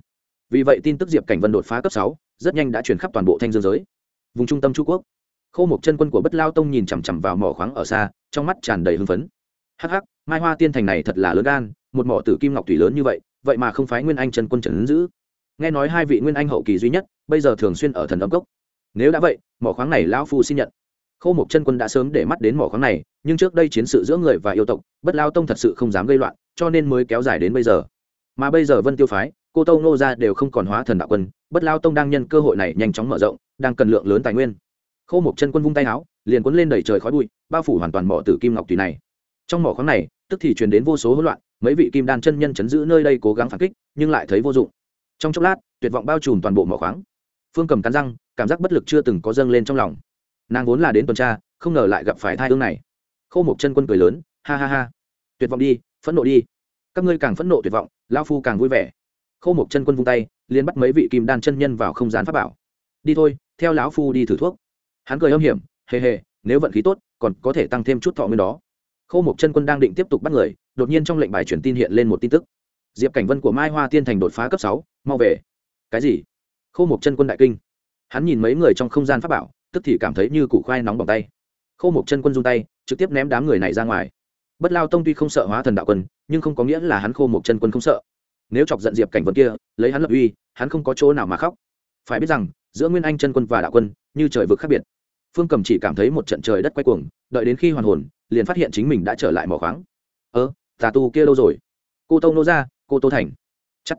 Vì vậy tin tức diệp cảnh vân đột phá cấp sáu, rất nhanh đã truyền khắp toàn bộ thanh dương giới. Vùng trung tâm trung quốc. Khô một chân quân của bất lao tông nhìn chằm chằm vào mỏ khoáng ở xa, trong mắt tràn đầy hưng phấn. Hắc hắc, mai hoa tiên thành này thật là lớn gan, một mỏ tử kim ngọc thủy lớn như vậy vậy mà không phái nguyên anh chân quân trần ứng giữ. Nghe nói hai vị nguyên anh hậu kỳ duy nhất, bây giờ thường xuyên ở thần âm cốc. Nếu đã vậy, mỏ khoáng này lão phu xin nhận. Khô một chân quân đã sớm để mắt đến mỏ khoáng này nhưng trước đây chiến sự giữa người và yêu tộc, bất lao tông thật sự không dám gây loạn, cho nên mới kéo dài đến bây giờ. Mà bây giờ vân tiêu phái, cô tâu nô ra đều không còn hóa thần đạo quân, bất lao tông đang nhân cơ hội này nhanh chóng mở rộng, đang cần lượng lớn tài nguyên. Khâu một chân quân vung tay áo, liền cuốn lên đầy trời khói bụi, bao phủ hoàn toàn mỏ tử kim ngọc tùy này. Trong mỏ khoáng này, tức thì truyền đến vô số hỗn loạn, mấy vị kim đan chân nhân chấn giữ nơi đây cố gắng phản kích, nhưng lại thấy vô dụng. Trong chốc lát, tuyệt vọng bao trùm toàn bộ mỏ khoáng. Phương cầm cắn răng, cảm giác bất lực chưa từng có dâng lên trong lòng. Nàng vốn là đến tuần tra, không ngờ lại gặp phải thai hương này. Khô một chân quân cười lớn, ha ha ha, tuyệt vọng đi, phẫn nộ đi. Các ngươi càng phẫn nộ tuyệt vọng lao phu càng vui vẻ. Khô một chân quân vung tay, liền bắt mấy vị kim đan chân nhân vào không gian pháp bảo. Đi thôi, theo lão phu đi thử thuốc. Hắn cười âm hiểm, hề hề, nếu vận khí tốt, còn có thể tăng thêm chút thọ nguyên đó. Khô một chân quân đang định tiếp tục bắt người, đột nhiên trong lệnh bài truyền tin hiện lên một tin tức. Diệp cảnh vân của mai hoa tiên thành đột phá cấp sáu, mau về. Cái gì? Khô một chân quân đại kinh. Hắn nhìn mấy người trong không gian pháp bảo, tức thì cảm thấy như củ khoai nóng bỏng tay khô một chân quân run tay, trực tiếp ném đám người này ra ngoài. Bất lao tông tuy không sợ hóa thần đạo quân, nhưng không có nghĩa là hắn khô một chân quân không sợ. Nếu chọc giận diệp cảnh vật kia, lấy hắn lập uy, hắn không có chỗ nào mà khóc. Phải biết rằng, giữa nguyên anh chân quân và đạo quân, như trời vực khác biệt. Phương cầm chỉ cảm thấy một trận trời đất quay cuồng, đợi đến khi hoàn hồn, liền phát hiện chính mình đã trở lại mỏ khoáng. Ơ, tà tu kia đâu rồi? Cô tông nô ra cô tô thành. Chắc.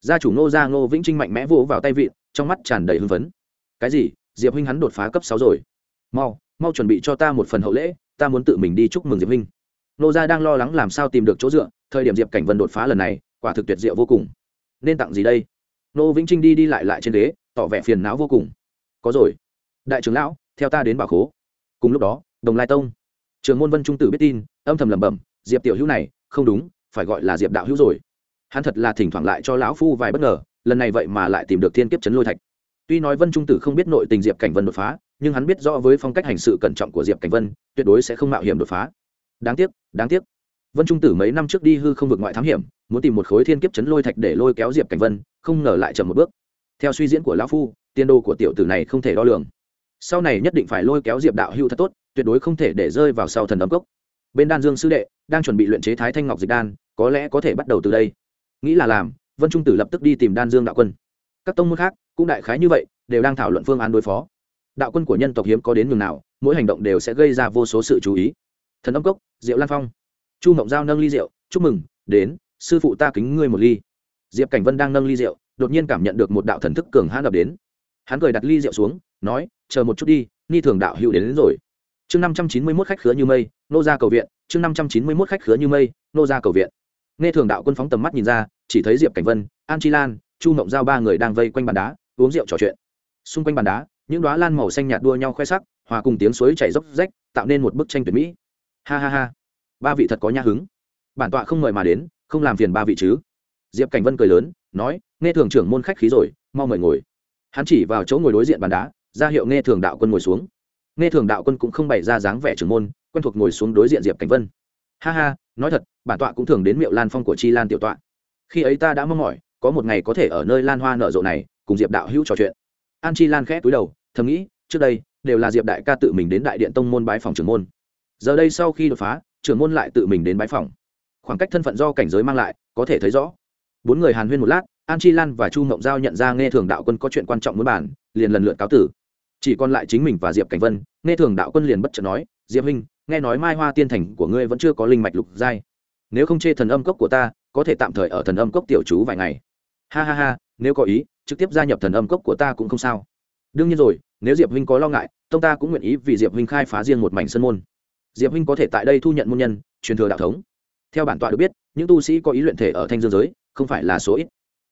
Gia chủ nô ra ngô vĩnh trinh mạnh mẽ vỗ vào tay vịn trong mắt tràn đầy hưng phấn. Cái gì? Diệp huynh hắn đột phá cấp sáu rồi. Mau mau chuẩn bị cho ta một phần hậu lễ, ta muốn tự mình đi chúc mừng diệp huynh nô gia đang lo lắng làm sao tìm được chỗ dựa, thời điểm diệp cảnh vân đột phá lần này, quả thực tuyệt diệu vô cùng. Nên tặng gì đây? Nô vĩnh trinh đi đi lại lại trên ghế, tỏ vẻ phiền não vô cùng. Có rồi. Đại trưởng lão, theo ta đến bảo khố. Cùng lúc đó, đồng lai tông trường môn vân trung tử biết tin, âm thầm lẩm bẩm, diệp tiểu hữu này, không đúng, phải gọi là diệp đạo hữu rồi. Hắn thật là thỉnh thoảng lại cho lão phu vài bất ngờ, lần này vậy mà lại tìm được thiên kiếp chấn lôi thạch. Tuy nói vân trung tử không biết nội tình diệp cảnh vân đột phá nhưng hắn biết rõ với phong cách hành sự cẩn trọng của diệp cảnh vân, tuyệt đối sẽ không mạo hiểm đột phá. Đáng tiếc đáng tiếc. Vân trung tử mấy năm trước đi hư không vượt ngoại thám hiểm, muốn tìm một khối thiên kiếp chấn lôi thạch để lôi kéo diệp cảnh vân, không ngờ lại chậm một bước. Theo suy diễn của lão phu, tiên đô của tiểu tử này không thể đo lường. Sau này nhất định phải lôi kéo diệp đạo hưu thật tốt, tuyệt đối không thể để rơi vào sau thần ấm cốc. Bên đan dương sư đệ, đang chuẩn bị luyện chế thái thanh ngọc dịch đan, có lẽ có thể bắt đầu từ đây. Nghĩ là làm, vân trung tử lập tức đi tìm đan dương đạo quân. Các tông môn khác, cũng đại khái như vậy, đều đang thảo luận phương án đối phó đạo quân của nhân tộc hiếm có đến nhường nào mỗi hành động đều sẽ gây ra vô số sự chú ý. Thần âm cốc diệu lan phong. Chu mộng giao nâng ly rượu chúc mừng đến sư phụ ta kính ngươi một ly. Diệp cảnh vân đang nâng ly rượu đột nhiên cảm nhận được một đạo thần thức cường hãn ập đến. Hắn cười đặt ly rượu xuống nói chờ một chút đi ni thường đạo hữu đến, đến rồi. Chương năm trăm chín mươi mốt khách khứa như mây nô ra cầu viện. Chương năm trăm chín mươi mốt khách khứa như mây nô ra cầu viện. Nghe thường đạo quân phóng tầm mắt nhìn ra chỉ thấy diệp cảnh vân an chi lan chu mộng giao ba người đang vây quanh bàn đá uống rượu trò chuyện. Xung quanh bàn đá những đoá lan màu xanh nhạt đua nhau khoe sắc, hòa cùng tiếng suối chảy dốc rách, tạo nên một bức tranh tuyệt mỹ. Ha ha ha. Ba vị thật có nhã hứng. Bản tọa không mời mà đến, không làm phiền ba vị chứ. Diệp cảnh vân cười lớn, nói, nghe thường trưởng môn khách khí rồi, mau mời ngồi. Hắn chỉ vào chỗ ngồi đối diện bàn đá, ra hiệu nghe thường đạo quân ngồi xuống. Nghe thường đạo quân cũng không bày ra dáng vẻ trưởng môn, quen thuộc ngồi xuống đối diện diệp cảnh vân. Ha ha, nói thật, bản tọa cũng thường đến miệu lan phong của chi lan tiểu tọa. Khi ấy ta đã mong mỏi, có một ngày có thể ở nơi lan hoa nở rộ này, cùng diệp đạo hữu trò chuyện. An chi lan khẽ túi đầu thầm nghĩ, trước đây, đều là diệp đại ca tự mình đến đại điện tông môn bái phòng trưởng môn. Giờ đây sau khi đột phá, trưởng môn lại tự mình đến bái phòng. Khoảng cách thân phận do cảnh giới mang lại, có thể thấy rõ. Bốn người hàn huyên một lát, an chi lan và chu mộng giao nhận ra nghe thường đạo quân có chuyện quan trọng muốn bàn, liền lần lượt cáo tử. Chỉ còn lại chính mình và diệp cảnh vân, nghe thường đạo quân liền bất chợt nói, diệp huynh, nghe nói mai hoa tiên thành của ngươi vẫn chưa có linh mạch lục giai. Nếu không chê thần âm cốc của ta, có thể tạm thời ở thần âm cốc tiểu chú vài ngày. Ha ha ha, nếu có ý, trực tiếp gia nhập thần âm cốc của ta cũng không sao đương nhiên rồi, nếu diệp huynh có lo ngại, tông ta cũng nguyện ý vì diệp huynh khai phá riêng một mảnh sân môn. Diệp huynh có thể tại đây thu nhận môn nhân, truyền thừa đạo thống. Theo bản tọa được biết, những tu sĩ có ý luyện thể ở thanh dương giới, không phải là số ít.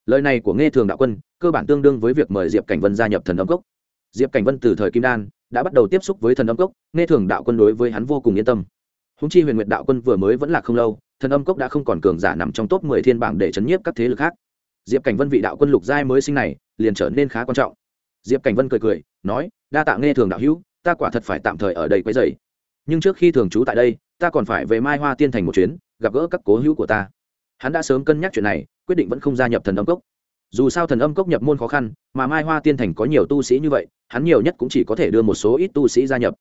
Lời này của nghe thường đạo quân, cơ bản tương đương với việc mời diệp cảnh vân gia nhập thần âm cốc. Diệp cảnh vân từ thời kim đan, đã bắt đầu tiếp xúc với thần âm cốc nghe thường đạo quân đối với hắn vô cùng yên tâm. Húng chi huyền nguyện đạo quân vừa mới vẫn là không lâu, thần âm cốc đã không còn cường giả nằm trong top mười thiên bảng để chấn nhiếp các thế lực khác. Diệp cảnh vân vị đạo quân lục giai mới sinh này, liền trở nên khá quan trọng diệp cảnh vân cười cười, nói, đa tạ nghe thường đạo hữu, ta quả thật phải tạm thời ở đây quấy dày nhưng trước khi thường trú tại đây, ta còn phải về mai hoa tiên thành một chuyến, gặp gỡ các cố hữu của ta. Hắn đã sớm cân nhắc chuyện này, quyết định vẫn không gia nhập thần âm cốc. Dù sao thần âm cốc nhập môn khó khăn, mà mai hoa tiên thành có nhiều tu sĩ như vậy, hắn nhiều nhất cũng chỉ có thể đưa một số ít tu sĩ gia nhập.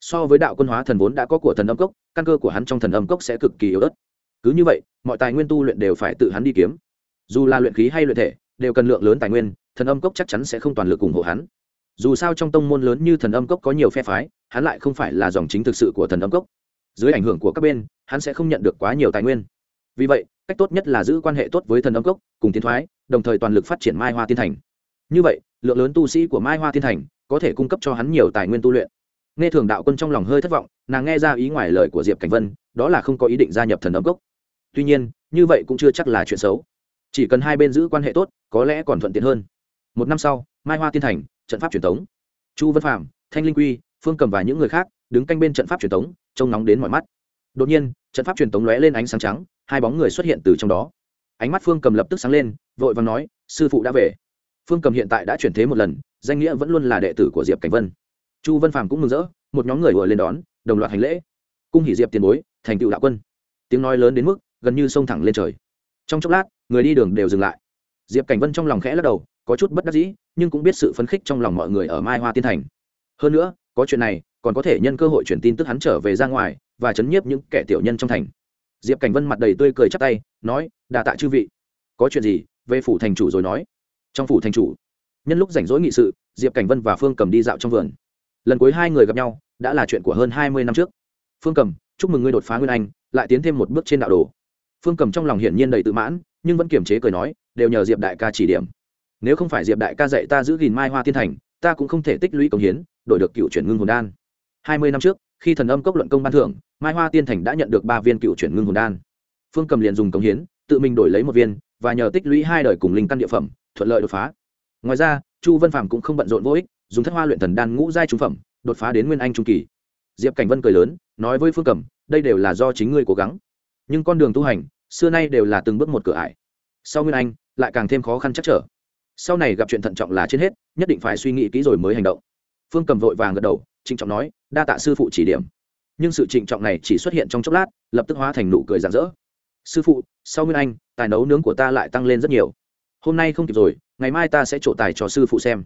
So với đạo quân hóa thần vốn đã có của thần âm cốc, căn cơ của hắn trong thần âm cốc sẽ cực kỳ yếu ớt. Cứ như vậy, mọi tài nguyên tu luyện đều phải tự hắn đi kiếm. Dù là luyện khí hay luyện thể, đều cần lượng lớn tài nguyên thần âm cốc chắc chắn sẽ không toàn lực ủng hộ hắn. Dù sao trong tông môn lớn như thần âm cốc có nhiều phe phái, hắn lại không phải là dòng chính thực sự của thần âm cốc. Dưới ảnh hưởng của các bên, hắn sẽ không nhận được quá nhiều tài nguyên. Vì vậy, cách tốt nhất là giữ quan hệ tốt với thần âm cốc, cùng tiến thoái, đồng thời toàn lực phát triển mai hoa tiên thành. Như vậy, lượng lớn tu sĩ của mai hoa tiên thành có thể cung cấp cho hắn nhiều tài nguyên tu luyện. Nghe thường đạo quân trong lòng hơi thất vọng, nàng nghe ra ý ngoài lời của diệp cảnh vân, đó là không có ý định gia nhập thần âm cốc. Tuy nhiên, như vậy cũng chưa chắc là chuyện xấu. Chỉ cần hai bên giữ quan hệ tốt, có lẽ còn thuận tiện hơn một năm sau, mai hoa tiên thành, trận pháp truyền thống chu văn phạm thanh linh quy, phương cầm và những người khác đứng canh bên trận pháp truyền thống trông nóng đến mọi mắt. Đột nhiên, trận pháp truyền thống lóe lên ánh sáng trắng, hai bóng người xuất hiện từ trong đó. Ánh mắt phương cầm lập tức sáng lên, vội và nói, sư phụ đã về. Phương cầm hiện tại đã chuyển thế một lần, danh nghĩa vẫn luôn là đệ tử của diệp cảnh vân. Chu văn phàm cũng mừng rỡ, một nhóm người vừa lên đón, đồng loạt hành lễ. Cung hỷ diệp tiền bối, thành tựu đạo quân. Tiếng nói lớn đến mức gần như sông thẳng lên trời. Trong chốc lát, người đi đường đều dừng lại. Diệp cảnh vân trong lòng khẽ lắc đầu có chút bất đắc dĩ, nhưng cũng biết sự phấn khích trong lòng mọi người ở mai hoa tiên thành. Hơn nữa, có chuyện này, còn có thể nhân cơ hội truyền tin tức hắn trở về ra ngoài và chấn nhiếp những kẻ tiểu nhân trong thành. Diệp cảnh vân mặt đầy tươi cười chắp tay, nói, đà tạ chư vị. Có chuyện gì? Về phủ thành chủ rồi nói. Trong phủ thành chủ. Nhân lúc rảnh rỗi nghị sự, diệp cảnh vân và phương cầm đi dạo trong vườn. Lần cuối hai người gặp nhau, đã là chuyện của hơn hai mươi năm trước. Phương cầm, chúc mừng ngươi đột phá nguyên anh, lại tiến thêm một bước trên đạo đồ. Phương cầm trong lòng hiển nhiên đầy tự mãn, nhưng vẫn kiềm chế cười nói, đều nhờ diệp đại ca chỉ điểm nếu không phải diệp đại ca dạy ta giữ gìn mai hoa tiên thành, ta cũng không thể tích lũy công hiến, đổi được cựu chuyển ngưng hồn đan. Hai mươi năm trước, khi thần âm cốc luận công ban thưởng, mai hoa tiên thành đã nhận được ba viên cựu chuyển ngưng hồn đan. Phương cầm liền dùng công hiến, tự mình đổi lấy một viên, và nhờ tích lũy hai đời cùng linh căn địa phẩm, thuận lợi đột phá. Ngoài ra, chu vân phạm cũng không bận rộn vô ích, dùng thất hoa luyện thần đan ngũ giai trung phẩm, đột phá đến nguyên anh trung kỳ. Diệp cảnh vân cười lớn, nói với phương cầm, đây đều là do chính ngươi cố gắng. Nhưng con đường tu hành, xưa nay đều là từng bước một cửa ải. Sau nguyên anh, lại càng thêm khó khăn chắc trở sau này gặp chuyện thận trọng là trên hết, nhất định phải suy nghĩ kỹ rồi mới hành động. Phương cầm vội vàng gật đầu, trịnh trọng nói, đa tạ sư phụ chỉ điểm. Nhưng sự trịnh trọng này chỉ xuất hiện trong chốc lát, lập tức hóa thành nụ cười rạng rỡ. Sư phụ sau nguyên anh, tài nấu nướng của ta lại tăng lên rất nhiều. Hôm nay không kịp rồi, ngày mai ta sẽ trổ tài cho sư phụ xem.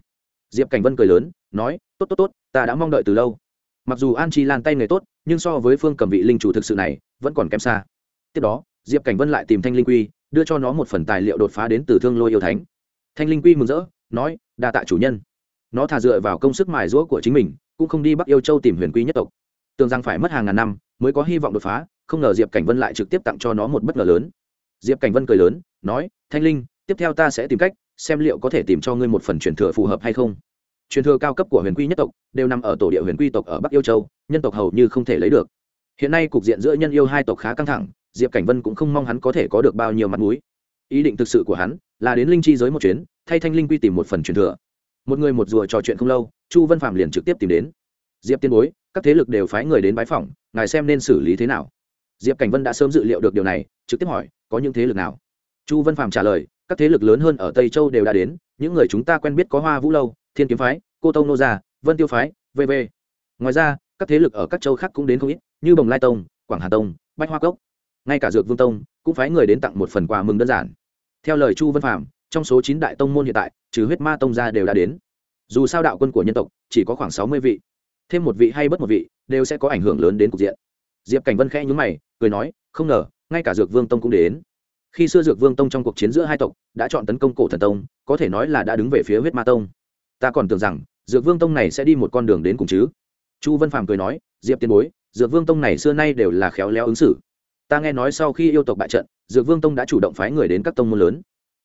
Diệp cảnh vân cười lớn, nói, tốt tốt tốt, ta đã mong đợi từ lâu. Mặc dù an chi lan tay nghề tốt, nhưng so với phương cầm vị linh chủ thực sự này, vẫn còn kém xa. Tiếp đó, diệp cảnh vân lại tìm thanh linh quy, đưa cho nó một phần tài liệu đột phá đến từ thương lôi yêu thánh thanh linh quy mừng rỡ, nói, đa tạ chủ nhân. Nó thà dựa vào công sức mài rũa của chính mình, cũng không đi bắc yêu châu tìm huyền quy nhất tộc. Tưởng rằng phải mất hàng ngàn năm mới có hy vọng đột phá, không ngờ diệp cảnh vân lại trực tiếp tặng cho nó một bất ngờ lớn. Diệp cảnh vân cười lớn, nói, thanh linh, tiếp theo ta sẽ tìm cách, xem liệu có thể tìm cho ngươi một phần truyền thừa phù hợp hay không. Truyền thừa cao cấp của huyền quy nhất tộc đều nằm ở tổ địa huyền quy tộc ở bắc yêu châu, nhân tộc hầu như không thể lấy được. Hiện nay cục diện giữa nhân yêu hai tộc khá căng thẳng, diệp cảnh vân cũng không mong hắn có thể có được bao nhiêu mặt mũi. Ý định thực sự của hắn là đến linh chi giới một chuyến, thay thanh linh quy tìm một phần truyền thừa. Một người một rùa trò chuyện không lâu, chu Văn phạm liền trực tiếp tìm đến. Diệp tiên bối, các thế lực đều phái người đến bái phỏng, ngài xem nên xử lý thế nào? Diệp cảnh vân đã sớm dự liệu được điều này, trực tiếp hỏi, có những thế lực nào? Chu Văn phạm trả lời, các thế lực lớn hơn ở tây châu đều đã đến, những người chúng ta quen biết có hoa vũ lâu, thiên kiếm phái, cô tông nô gia, vân tiêu phái vv ngoài ra, các thế lực ở các châu khác cũng đến không ít, như bồng lai tông, quảng hà tông, bách hoa cốc. Ngay cả dược vương tông cũng phái người đến tặng một phần quà mừng đơn giản theo lời chu vân phạm trong số chín đại tông môn hiện tại, trừ huyết ma tông ra đều đã đến. Dù sao đạo quân của nhân tộc chỉ có khoảng sáu mươi vị. Thêm một vị hay bất một vị đều sẽ có ảnh hưởng lớn đến cục diện. Diệp cảnh vân khẽ nhúng mày, cười nói, không ngờ, ngay cả dược vương tông cũng đến. Khi xưa dược vương tông trong cuộc chiến giữa hai tộc đã chọn tấn công cổ thần tông, có thể nói là đã đứng về phía huyết ma tông. Ta còn tưởng rằng, dược vương tông này sẽ đi một con đường đến cùng chứ. Chu vân phàm cười nói, diệp tiền bối, dược vương tông này xưa nay đều là khéo léo ứng xử ta nghe nói sau khi yêu tộc bại trận, dược vương tông đã chủ động phái người đến các tông môn lớn.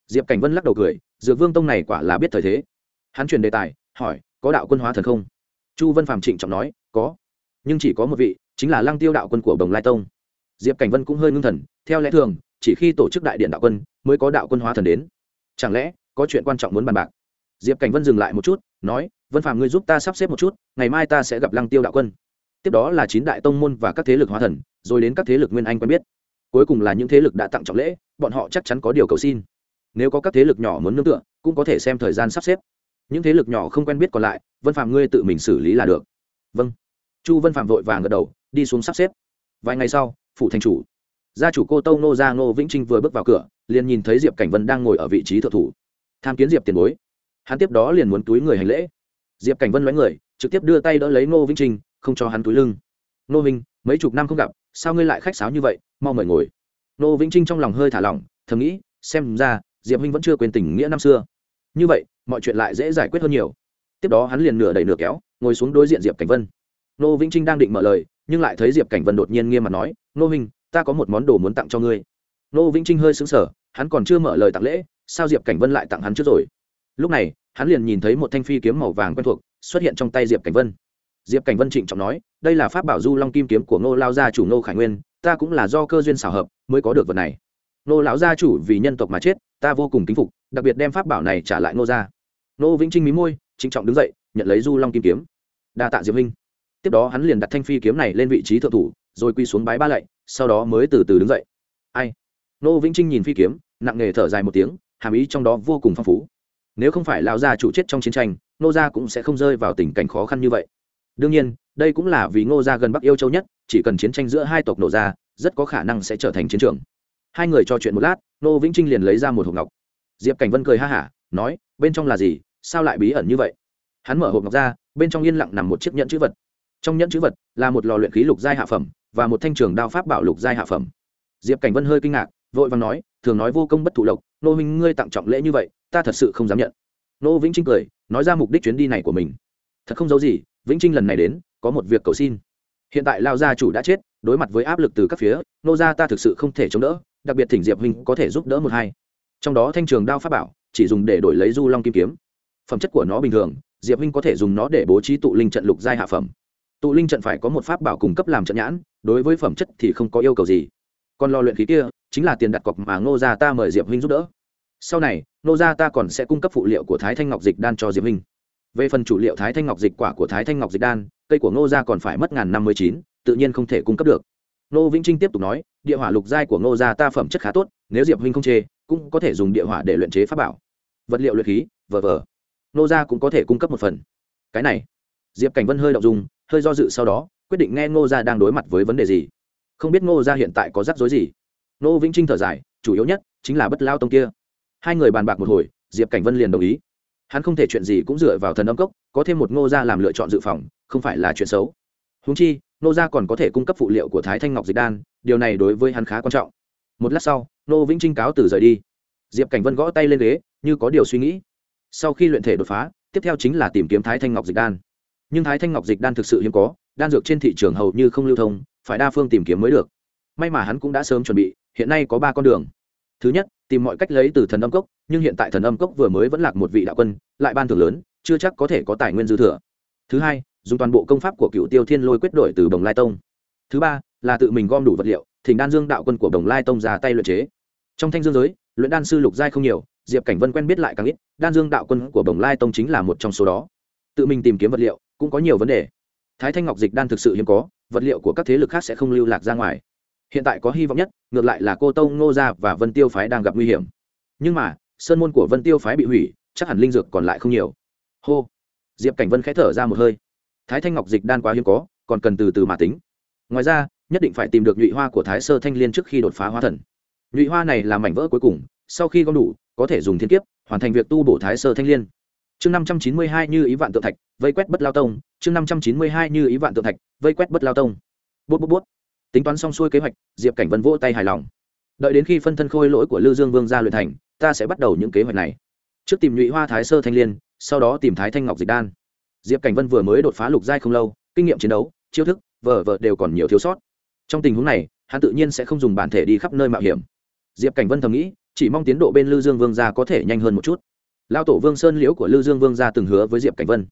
Diệp cảnh vân lắc đầu cười, dược vương tông này quả là biết thời thế. Hắn truyền đề tài, hỏi, có đạo quân hóa thần không? Chu vân Phạm trịnh trọng nói, có. Nhưng chỉ có một vị, chính là lăng tiêu đạo quân của bồng lai tông. Diệp cảnh vân cũng hơi ngưng thần, theo lẽ thường, chỉ khi tổ chức đại điện đạo quân, mới có đạo quân hóa thần đến. Chẳng lẽ, có chuyện quan trọng muốn bàn bạc? Diệp cảnh vân dừng lại một chút, nói, vân Phạm ngươi giúp ta sắp xếp một chút, ngày mai ta sẽ gặp lăng tiêu đạo quân. Tiếp đó là chín đại tông môn và các thế lực hóa thần rồi đến các thế lực nguyên anh quen biết. Cuối cùng là những thế lực đã tặng trọng lễ, bọn họ chắc chắn có điều cầu xin. Nếu có các thế lực nhỏ muốn nương tựa, cũng có thể xem thời gian sắp xếp. Những thế lực nhỏ không quen biết còn lại, vân phạm ngươi tự mình xử lý là được. Vâng. Chu vân phạm vội vàng gật đầu, đi xuống sắp xếp. Vài ngày sau, phủ thành chủ. Gia chủ cô tâu nô gia ngô vĩnh trinh vừa bước vào cửa, liền nhìn thấy diệp cảnh vân đang ngồi ở vị trí thượng thủ. Tham kiến diệp tiền bối. Hắn tiếp đó liền muốn túi người hành lễ. Diệp cảnh vân lấy người, trực tiếp đưa tay đỡ lấy ngô vĩnh trinh, không cho hắn túi lưng. Nô minh mấy chục năm không gặp sao ngươi lại khách sáo như vậy, mau mời ngồi. Nô vĩnh trinh trong lòng hơi thả lỏng, thầm nghĩ, xem ra, diệp minh vẫn chưa quên tình nghĩa năm xưa. Như vậy, mọi chuyện lại dễ giải quyết hơn nhiều. Tiếp đó hắn liền nửa đẩy nửa kéo, ngồi xuống đối diện diệp cảnh vân. Nô vĩnh trinh đang định mở lời, nhưng lại thấy diệp cảnh vân đột nhiên nghiêm mặt nói, nô minh ta có một món đồ muốn tặng cho ngươi. Nô vĩnh trinh hơi xứng sở hắn còn chưa mở lời tặng lễ, sao diệp cảnh vân lại tặng hắn trước rồi? Lúc này, hắn liền nhìn thấy một thanh phi kiếm màu vàng quen thuộc xuất hiện trong tay diệp cảnh vân diệp cảnh vân trịnh trọng nói, đây là pháp bảo du long kim kiếm của ngô lao gia chủ ngô khải nguyên, ta cũng là do cơ duyên xảo hợp mới có được vật này. Ngô lão gia chủ vì nhân tộc mà chết, ta vô cùng kính phục, đặc biệt đem pháp bảo này trả lại ngô gia. Ngô vĩnh trinh mí môi, trịnh trọng đứng dậy, nhận lấy du long kim kiếm. Đa tạ diệp minh tiếp đó hắn liền đặt thanh phi kiếm này lên vị trí thượng thủ, rồi quy xuống bái ba lạy, sau đó mới từ từ đứng dậy. Ai? Ngô vĩnh trinh nhìn phi kiếm, nặng nề thở dài một tiếng, hàm ý trong đó vô cùng phong phú. Nếu không phải lão gia chủ chết trong chiến tranh nô gia cũng sẽ không rơi vào tình cảnh khó khăn như vậy đương nhiên, đây cũng là vì ngô gia gần bắc yêu châu nhất, chỉ cần chiến tranh giữa hai tộc nổ ra, rất có khả năng sẽ trở thành chiến trường. Hai người trò chuyện một lát nô vĩnh trinh liền lấy ra một hộp ngọc. Diệp cảnh vân cười ha hả, nói, bên trong là gì? Sao lại bí ẩn như vậy? Hắn mở hộp ngọc ra, bên trong yên lặng nằm một chiếc nhẫn chữ vật. Trong nhẫn chữ vật là một lò luyện khí lục giai hạ phẩm và một thanh trường đao pháp bảo lục giai hạ phẩm. Diệp cảnh vân hơi kinh ngạc, vội vàng nói, thường nói vô công bất thụ lộc nô minh ngươi tặng trọng lễ như vậy, ta thật sự không dám nhận. Nô vĩnh trinh cười, nói ra mục đích chuyến đi này của mình. Thật không giấu gì vĩnh trinh lần này đến, có một việc cầu xin. Hiện tại lao gia chủ đã chết, đối mặt với áp lực từ các phía, nô gia ta thực sự không thể chống đỡ, đặc biệt thỉnh diệp huynh có thể giúp đỡ một hai. Trong đó thanh trường đao pháp bảo, chỉ dùng để đổi lấy du long kim kiếm. Phẩm chất của nó bình thường, diệp huynh có thể dùng nó để bố trí tụ linh trận lục giai hạ phẩm. Tụ linh trận phải có một pháp bảo cung cấp làm trận nhãn, đối với phẩm chất thì không có yêu cầu gì. Còn lò luyện khí kia, chính là tiền đặt cọc mà ngô gia ta mời diệp huynh giúp đỡ. Sau này ngô gia ta còn sẽ cung cấp phụ liệu của thái thanh ngọc dịch đan cho diệp huynh về phần chủ liệu thái thanh ngọc dịch quả của thái thanh ngọc dịch đan, cây của ngô gia còn phải mất ngàn năm mươi chín, tự nhiên không thể cung cấp được. Ngô vĩnh trinh tiếp tục nói, địa hỏa lục giai của ngô gia ta phẩm chất khá tốt, nếu diệp huynh không chê, cũng có thể dùng địa hỏa để luyện chế pháp bảo. Vật liệu luyện khí vờ vờ ngô gia cũng có thể cung cấp một phần. Cái này, diệp cảnh vân hơi động dùng hơi do dự sau đó, quyết định nghe ngô gia đang đối mặt với vấn đề gì. Không biết ngô gia hiện tại có rắc rối gì. Ngô vĩnh trinh thở dài, chủ yếu nhất chính là bất lao tông kia. Hai người bàn bạc một hồi, diệp cảnh vân liền đồng ý hắn không thể chuyện gì cũng dựa vào thần âm cốc, có thêm một ngô gia làm lựa chọn dự phòng, không phải là chuyện xấu. Húng chi, ngô gia còn có thể cung cấp phụ liệu của thái thanh ngọc dịch đan, điều này đối với hắn khá quan trọng. Một lát sau, Ngô vĩnh trinh cáo từ rời đi. Diệp cảnh vân gõ tay lên ghế, như có điều suy nghĩ. Sau khi luyện thể đột phá, tiếp theo chính là tìm kiếm thái thanh ngọc dịch đan. Nhưng thái thanh ngọc dịch đan thực sự hiếm có, đan dược trên thị trường hầu như không lưu thông, phải đa phương tìm kiếm mới được. May mà hắn cũng đã sớm chuẩn bị, hiện nay có ba con đường. Thứ nhất tìm mọi cách lấy từ thần âm cốc, nhưng hiện tại thần âm cốc vừa mới vẫn lạc một vị đạo quân, lại ban thưởng lớn, chưa chắc có thể có tài nguyên dư thừa. Thứ hai, dùng toàn bộ công pháp của cựu tiêu thiên lôi quyết đổi từ đồng lai tông. Thứ ba, là tự mình gom đủ vật liệu, thỉnh đan dương đạo quân của đồng lai tông ra tay luyện chế. Trong thanh dương giới, luyện đan sư lục giai không nhiều, diệp cảnh vân quen biết lại càng ít, đan dương đạo quân của đồng lai tông chính là một trong số đó. Tự mình tìm kiếm vật liệu cũng có nhiều vấn đề. Thái thanh ngọc dịch đan thực sự hiếm có, vật liệu của các thế lực khác sẽ không lưu lạc ra ngoài hiện tại có hy vọng nhất, ngược lại là cô tông ngô gia và vân tiêu phái đang gặp nguy hiểm. Nhưng mà, sơn môn của vân tiêu phái bị hủy, chắc hẳn linh dược còn lại không nhiều. Hô! Diệp cảnh vân khẽ thở ra một hơi. Thái thanh ngọc dịch đan quá hiếm có, còn cần từ từ mà tính. Ngoài ra, nhất định phải tìm được nhụy hoa của thái sơ thanh liên trước khi đột phá hóa thần. Nhụy hoa này là mảnh vỡ cuối cùng, sau khi gom đủ, có thể dùng thiên kiếp, hoàn thành việc tu bổ thái sơ thanh liên. Chương năm trăm chín mươi hai như ý vạn tượng thạch, vây quét bất lao tông. Chương năm trăm chín mươi hai như ý vạn tượng thạch, vây quét bất lao tông. Bút bút bút tính toán xong xuôi kế hoạch, diệp cảnh vân vỗ tay hài lòng. Đợi đến khi phân thân khôi lỗi của lư dương vương ra luyện thành, ta sẽ bắt đầu những kế hoạch này. Trước tìm nhụy hoa thái sơ thanh liên, sau đó tìm thái thanh ngọc dịch đan. Diệp cảnh vân vừa mới đột phá lục giai không lâu, kinh nghiệm chiến đấu, chiêu thức, vờ vờ đều còn nhiều thiếu sót. Trong tình huống này, hắn tự nhiên sẽ không dùng bản thể đi khắp nơi mạo hiểm. Diệp cảnh vân thầm nghĩ, chỉ mong tiến độ bên lư dương vương gia có thể nhanh hơn một chút. Lao tổ vương sơn liễu của lư dương vương gia từng hứa với diệp cảnh vân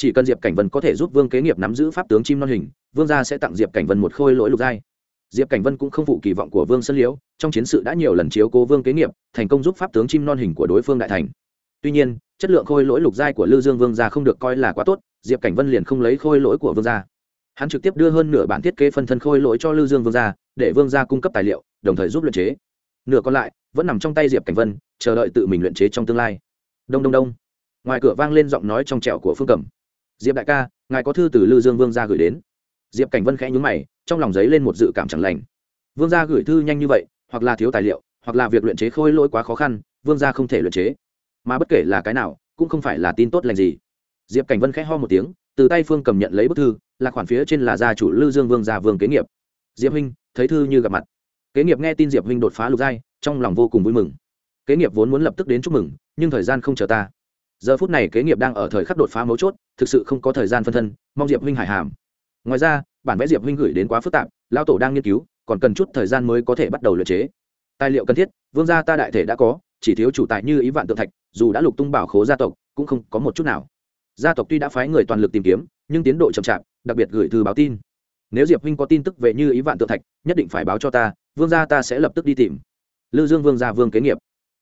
chỉ cần diệp cảnh vân có thể giúp vương kế nghiệp nắm giữ pháp tướng chim non hình, vương gia sẽ tặng diệp cảnh vân một khôi lỗi lục giai. Diệp cảnh vân cũng không phụ kỳ vọng của vương sân liễu, trong chiến sự đã nhiều lần chiếu cố vương kế nghiệp, thành công giúp pháp tướng chim non hình của đối phương đại thành. Tuy nhiên, chất lượng khôi lỗi lục giai của lư dương vương gia không được coi là quá tốt, diệp cảnh vân liền không lấy khôi lỗi của vương gia. Hắn trực tiếp đưa hơn nửa bản thiết kế phân thân khôi lỗi cho lư dương vương gia, để vương gia cung cấp tài liệu, đồng thời giúp luyện chế. Nửa còn lại, vẫn nằm trong tay diệp cảnh vân, chờ đợi tự mình luyện chế trong tương lai. Đông đông đông. Ngoài cửa vang lên giọng nói trong trẹo của phương cẩm diệp đại ca, ngài có thư từ lư dương vương gia gửi đến. Diệp cảnh vân khẽ nhúng mày, trong lòng giấy lên một dự cảm chẳng lành. Vương gia gửi thư nhanh như vậy, hoặc là thiếu tài liệu, hoặc là việc luyện chế khôi lỗi quá khó khăn, vương gia không thể luyện chế. Mà bất kể là cái nào, cũng không phải là tin tốt lành gì. Diệp cảnh vân khẽ ho một tiếng, từ tay phương cầm nhận lấy bức thư, là khoản phía trên là gia chủ lư dương vương gia vương kế nghiệp. Diệp huynh, thấy thư như gặp mặt. Kế nghiệp nghe tin diệp huynh đột phá lục giai, trong lòng vô cùng vui mừng. Kế nghiệp vốn muốn lập tức đến chúc mừng, nhưng thời gian không chờ ta giờ phút này kế nghiệp đang ở thời khắc đột phá mấu chốt, thực sự không có thời gian phân thân, mong diệp huynh hải hàm. Ngoài ra, bản vẽ diệp huynh gửi đến quá phức tạp lao tổ đang nghiên cứu, còn cần chút thời gian mới có thể bắt đầu luyện chế. Tài liệu cần thiết, vương gia ta đại thể đã có, chỉ thiếu chủ tài như ý vạn tượng thạch, dù đã lục tung bảo khố gia tộc, cũng không có một chút nào. Gia tộc tuy đã phái người toàn lực tìm kiếm, nhưng tiến độ chậm chạp, đặc biệt gửi thư báo tin. Nếu diệp huynh có tin tức về như ý vạn tượng thạch, nhất định phải báo cho ta, vương gia ta sẽ lập tức đi tìm. Lư dương vương gia vương kế nghiệp.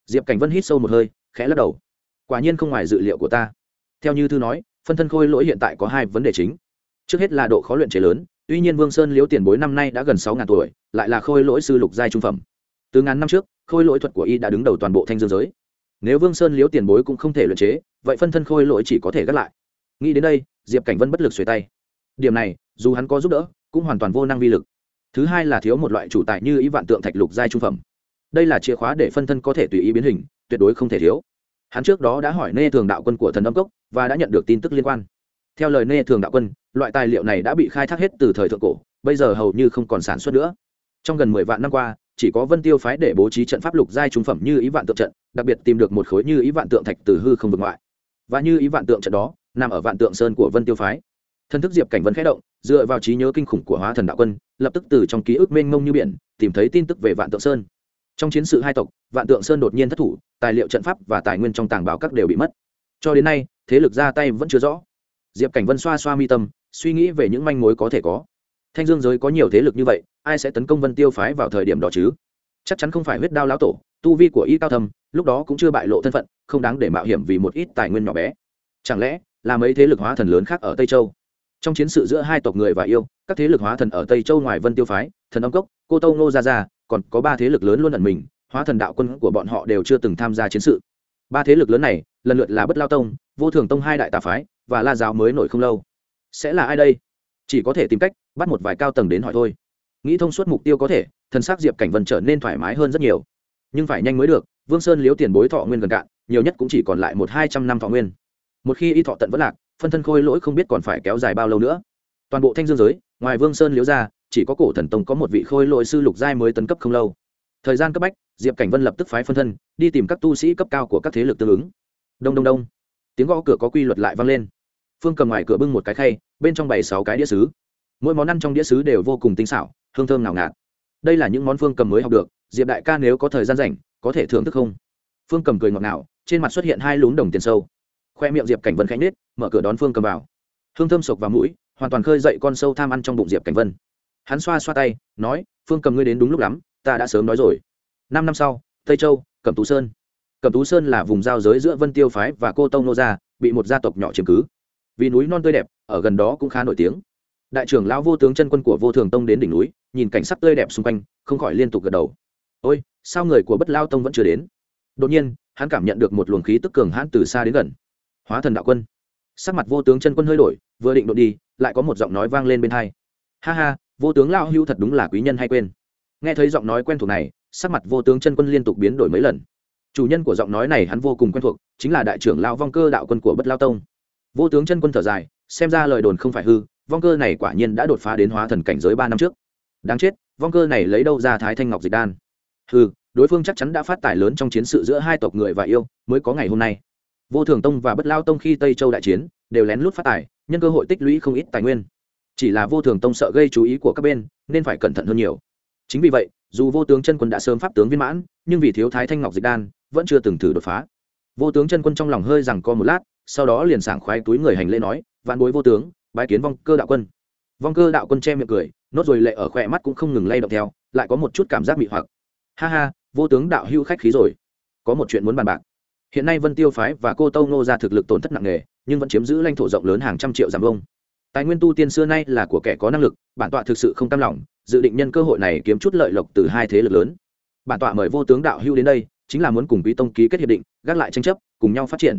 Diệp cảnh vân hít sâu một hơi, khẽ lắc đầu quả nhiên không ngoài dự liệu của ta. Theo như thư nói, phân thân khôi lỗi hiện tại có hai vấn đề chính. Trước hết là độ khó luyện chế lớn, tuy nhiên vương sơn Liếu tiền bối năm nay đã gần sáu ngàn tuổi, lại là khôi lỗi sư lục giai trung phẩm. Từ ngàn năm trước, khôi lỗi thuật của y đã đứng đầu toàn bộ thanh dương giới. Nếu vương sơn Liếu tiền bối cũng không thể luyện chế, vậy phân thân khôi lỗi chỉ có thể gác lại. Nghĩ đến đây, diệp cảnh vân bất lực xuề tay. Điểm này, dù hắn có giúp đỡ, cũng hoàn toàn vô năng vi lực. Thứ hai là thiếu một loại chủ tài như ý vạn tượng thạch lục giai trung phẩm. Đây là chìa khóa để phân thân có thể tùy ý biến hình, tuyệt đối không thể thiếu hắn trước đó đã hỏi nê thường đạo quân của thần âm cốc và đã nhận được tin tức liên quan. Theo lời nê thường đạo quân, loại tài liệu này đã bị khai thác hết từ thời thượng cổ, bây giờ hầu như không còn sản xuất nữa. Trong gần mười vạn năm qua, chỉ có vân tiêu phái để bố trí trận pháp lục giai trung phẩm như ý vạn tượng trận, đặc biệt tìm được một khối như ý vạn tượng thạch từ hư không vực ngoại. Và như ý vạn tượng trận đó, nằm ở vạn tượng sơn của vân tiêu phái. Thân thức diệp cảnh vân khẽ động, dựa vào trí nhớ kinh khủng của hóa thần đạo quân, lập tức từ trong ký ức mênh mông như biển, tìm thấy tin tức về vạn tượng sơn trong chiến sự hai tộc, vạn tượng sơn đột nhiên thất thủ, tài liệu trận pháp và tài nguyên trong tàng báo các đều bị mất. Cho đến nay, thế lực ra tay vẫn chưa rõ. Diệp cảnh vân xoa xoa mi tâm, suy nghĩ về những manh mối có thể có. Thanh dương giới có nhiều thế lực như vậy, ai sẽ tấn công vân tiêu phái vào thời điểm đó chứ? Chắc chắn không phải huyết đao lão tổ, tu vi của y cao thâm, lúc đó cũng chưa bại lộ thân phận, không đáng để mạo hiểm vì một ít tài nguyên nhỏ bé. Chẳng lẽ là mấy thế lực hóa thần lớn khác ở tây châu? Trong chiến sự giữa hai tộc người và yêu, các thế lực hóa thần ở tây châu ngoài vân tiêu phái, thần âm cốc, cô tâu ngô gia gia còn có ba thế lực lớn luôn ẩn mình, hóa thần đạo quân của bọn họ đều chưa từng tham gia chiến sự. Ba thế lực lớn này, lần lượt là bất lao tông, vô thường tông hai đại tà phái, và la giáo mới nổi không lâu. Sẽ là ai đây? Chỉ có thể tìm cách bắt một vài cao tầng đến hỏi thôi. Nghĩ thông suốt mục tiêu có thể, thần s ắ c diệp cảnh vân trở nên thoải mái hơn rất nhiều. Nhưng phải nhanh mới được, vương sơn liếu tiền bối thọ nguyên gần cạn, nhiều nhất cũng chỉ còn lại một hai trăm năm thọ nguyên. Một khi y thọ tận vẫn lạc, phân thân khôi lỗi không biết còn phải kéo dài bao lâu nữa. Toàn bộ thanh dương giới, ngoài vương sơn liếu ra chỉ có cổ thần tông có một vị khôi lỗi sư lục giai mới tấn cấp không lâu. Thời gian cấp bách, diệp cảnh vân lập tức phái phân thân, đi tìm các tu sĩ cấp cao của các thế lực tương ứng. Đông đông đông. Tiếng gõ cửa có quy luật lại vang lên. Phương cầm ngoài cửa bưng một cái khay, bên trong bảy sáu cái đĩa sứ mỗi món ăn trong đĩa sứ đều vô cùng tinh xảo, hương thơm nào ngạt. Đây là những món phương cầm mới học được, diệp đại ca nếu có thời gian rảnh, có thể thưởng thức không? Phương cầm cười ngọt ngào, trên mặt xuất hiện hai lún đồng tiền sâu. Khoe miệng diệp cảnh vân khánh nết mở cửa đón phương cầm vào. Hương thơm sộc vào mũi, hoàn toàn khơi dậy con sâu tham ăn trong bụng diệp cảnh vân hắn xoa xoa tay, nói, phương cầm ngươi đến đúng lúc lắm, ta đã sớm nói rồi. Năm năm sau, tây châu, cẩm tú sơn. Cẩm tú sơn là vùng giao giới giữa vân tiêu phái và cô tông nô gia, bị một gia tộc nhỏ chiếm cứ. Vì núi non tươi đẹp, ở gần đó cũng khá nổi tiếng. Đại trưởng lão vô tướng chân quân của vô thường tông đến đỉnh núi, nhìn cảnh sắc tươi đẹp xung quanh, không khỏi liên tục gật đầu. Ôi, sao người của bất lao tông vẫn chưa đến? Đột nhiên, hắn cảm nhận được một luồng khí tức cường hãn từ xa đến gần. Hóa thần đạo quân. Sắc mặt vô tướng chân quân hơi đổi, vừa định đột đi, lại có một giọng nói vang lên bên hai. Ha ha vô tướng lao hưu thật đúng là quý nhân hay quên. Nghe thấy giọng nói quen thuộc này, sắc mặt vô tướng chân quân liên tục biến đổi mấy lần. Chủ nhân của giọng nói này hắn vô cùng quen thuộc, chính là đại trưởng lao vong cơ đạo quân của bất lao tông. Vô tướng chân quân thở dài, xem ra lời đồn không phải hư, vong cơ này quả nhiên đã đột phá đến hóa thần cảnh giới ba năm trước. Đáng chết, vong cơ này lấy đâu ra thái thanh ngọc dịch đan? Hư đối phương chắc chắn đã phát tài lớn trong chiến sự giữa hai tộc người và yêu, mới có ngày hôm nay. Vô thường tông và bất lao tông khi tây châu đại chiến, đều lén lút phát tài, nhân cơ hội tích lũy không ít tài nguyên chỉ là vô thường tông sợ gây chú ý của các bên, nên phải cẩn thận hơn nhiều. Chính vì vậy, dù vô tướng chân quân đã sớm pháp tướng viên mãn, nhưng vì thiếu thái thanh ngọc dịch đan, vẫn chưa từng thử đột phá. Vô tướng chân quân trong lòng hơi rằng co một lát, sau đó liền sảng khoái túi người hành lễ nói, vạn bối vô tướng, bái kiến vong cơ đạo quân. Vong cơ đạo quân che miệng cười, nốt rồi lệ ở khỏe mắt cũng không ngừng lay động theo, lại có một chút cảm giác bị hoặc. Ha ha, vô tướng đạo hưu khách khí rồi. Có một chuyện muốn bàn bạc. Hiện nay vân tiêu phái và cô tâu nô ra thực lực tổn thất nặng nề, nhưng vẫn chiếm giữ lãnh thổ rộng lớn hàng trăm triệu giảm vông tài nguyên tu tiên xưa nay là của kẻ có năng lực, bản tọa thực sự không tam lòng, dự định nhân cơ hội này kiếm chút lợi lộc từ hai thế lực lớn. Bản tọa mời vô tướng đạo hưu đến đây, chính là muốn cùng quý tông ký kết hiệp định, gác lại tranh chấp, cùng nhau phát triển.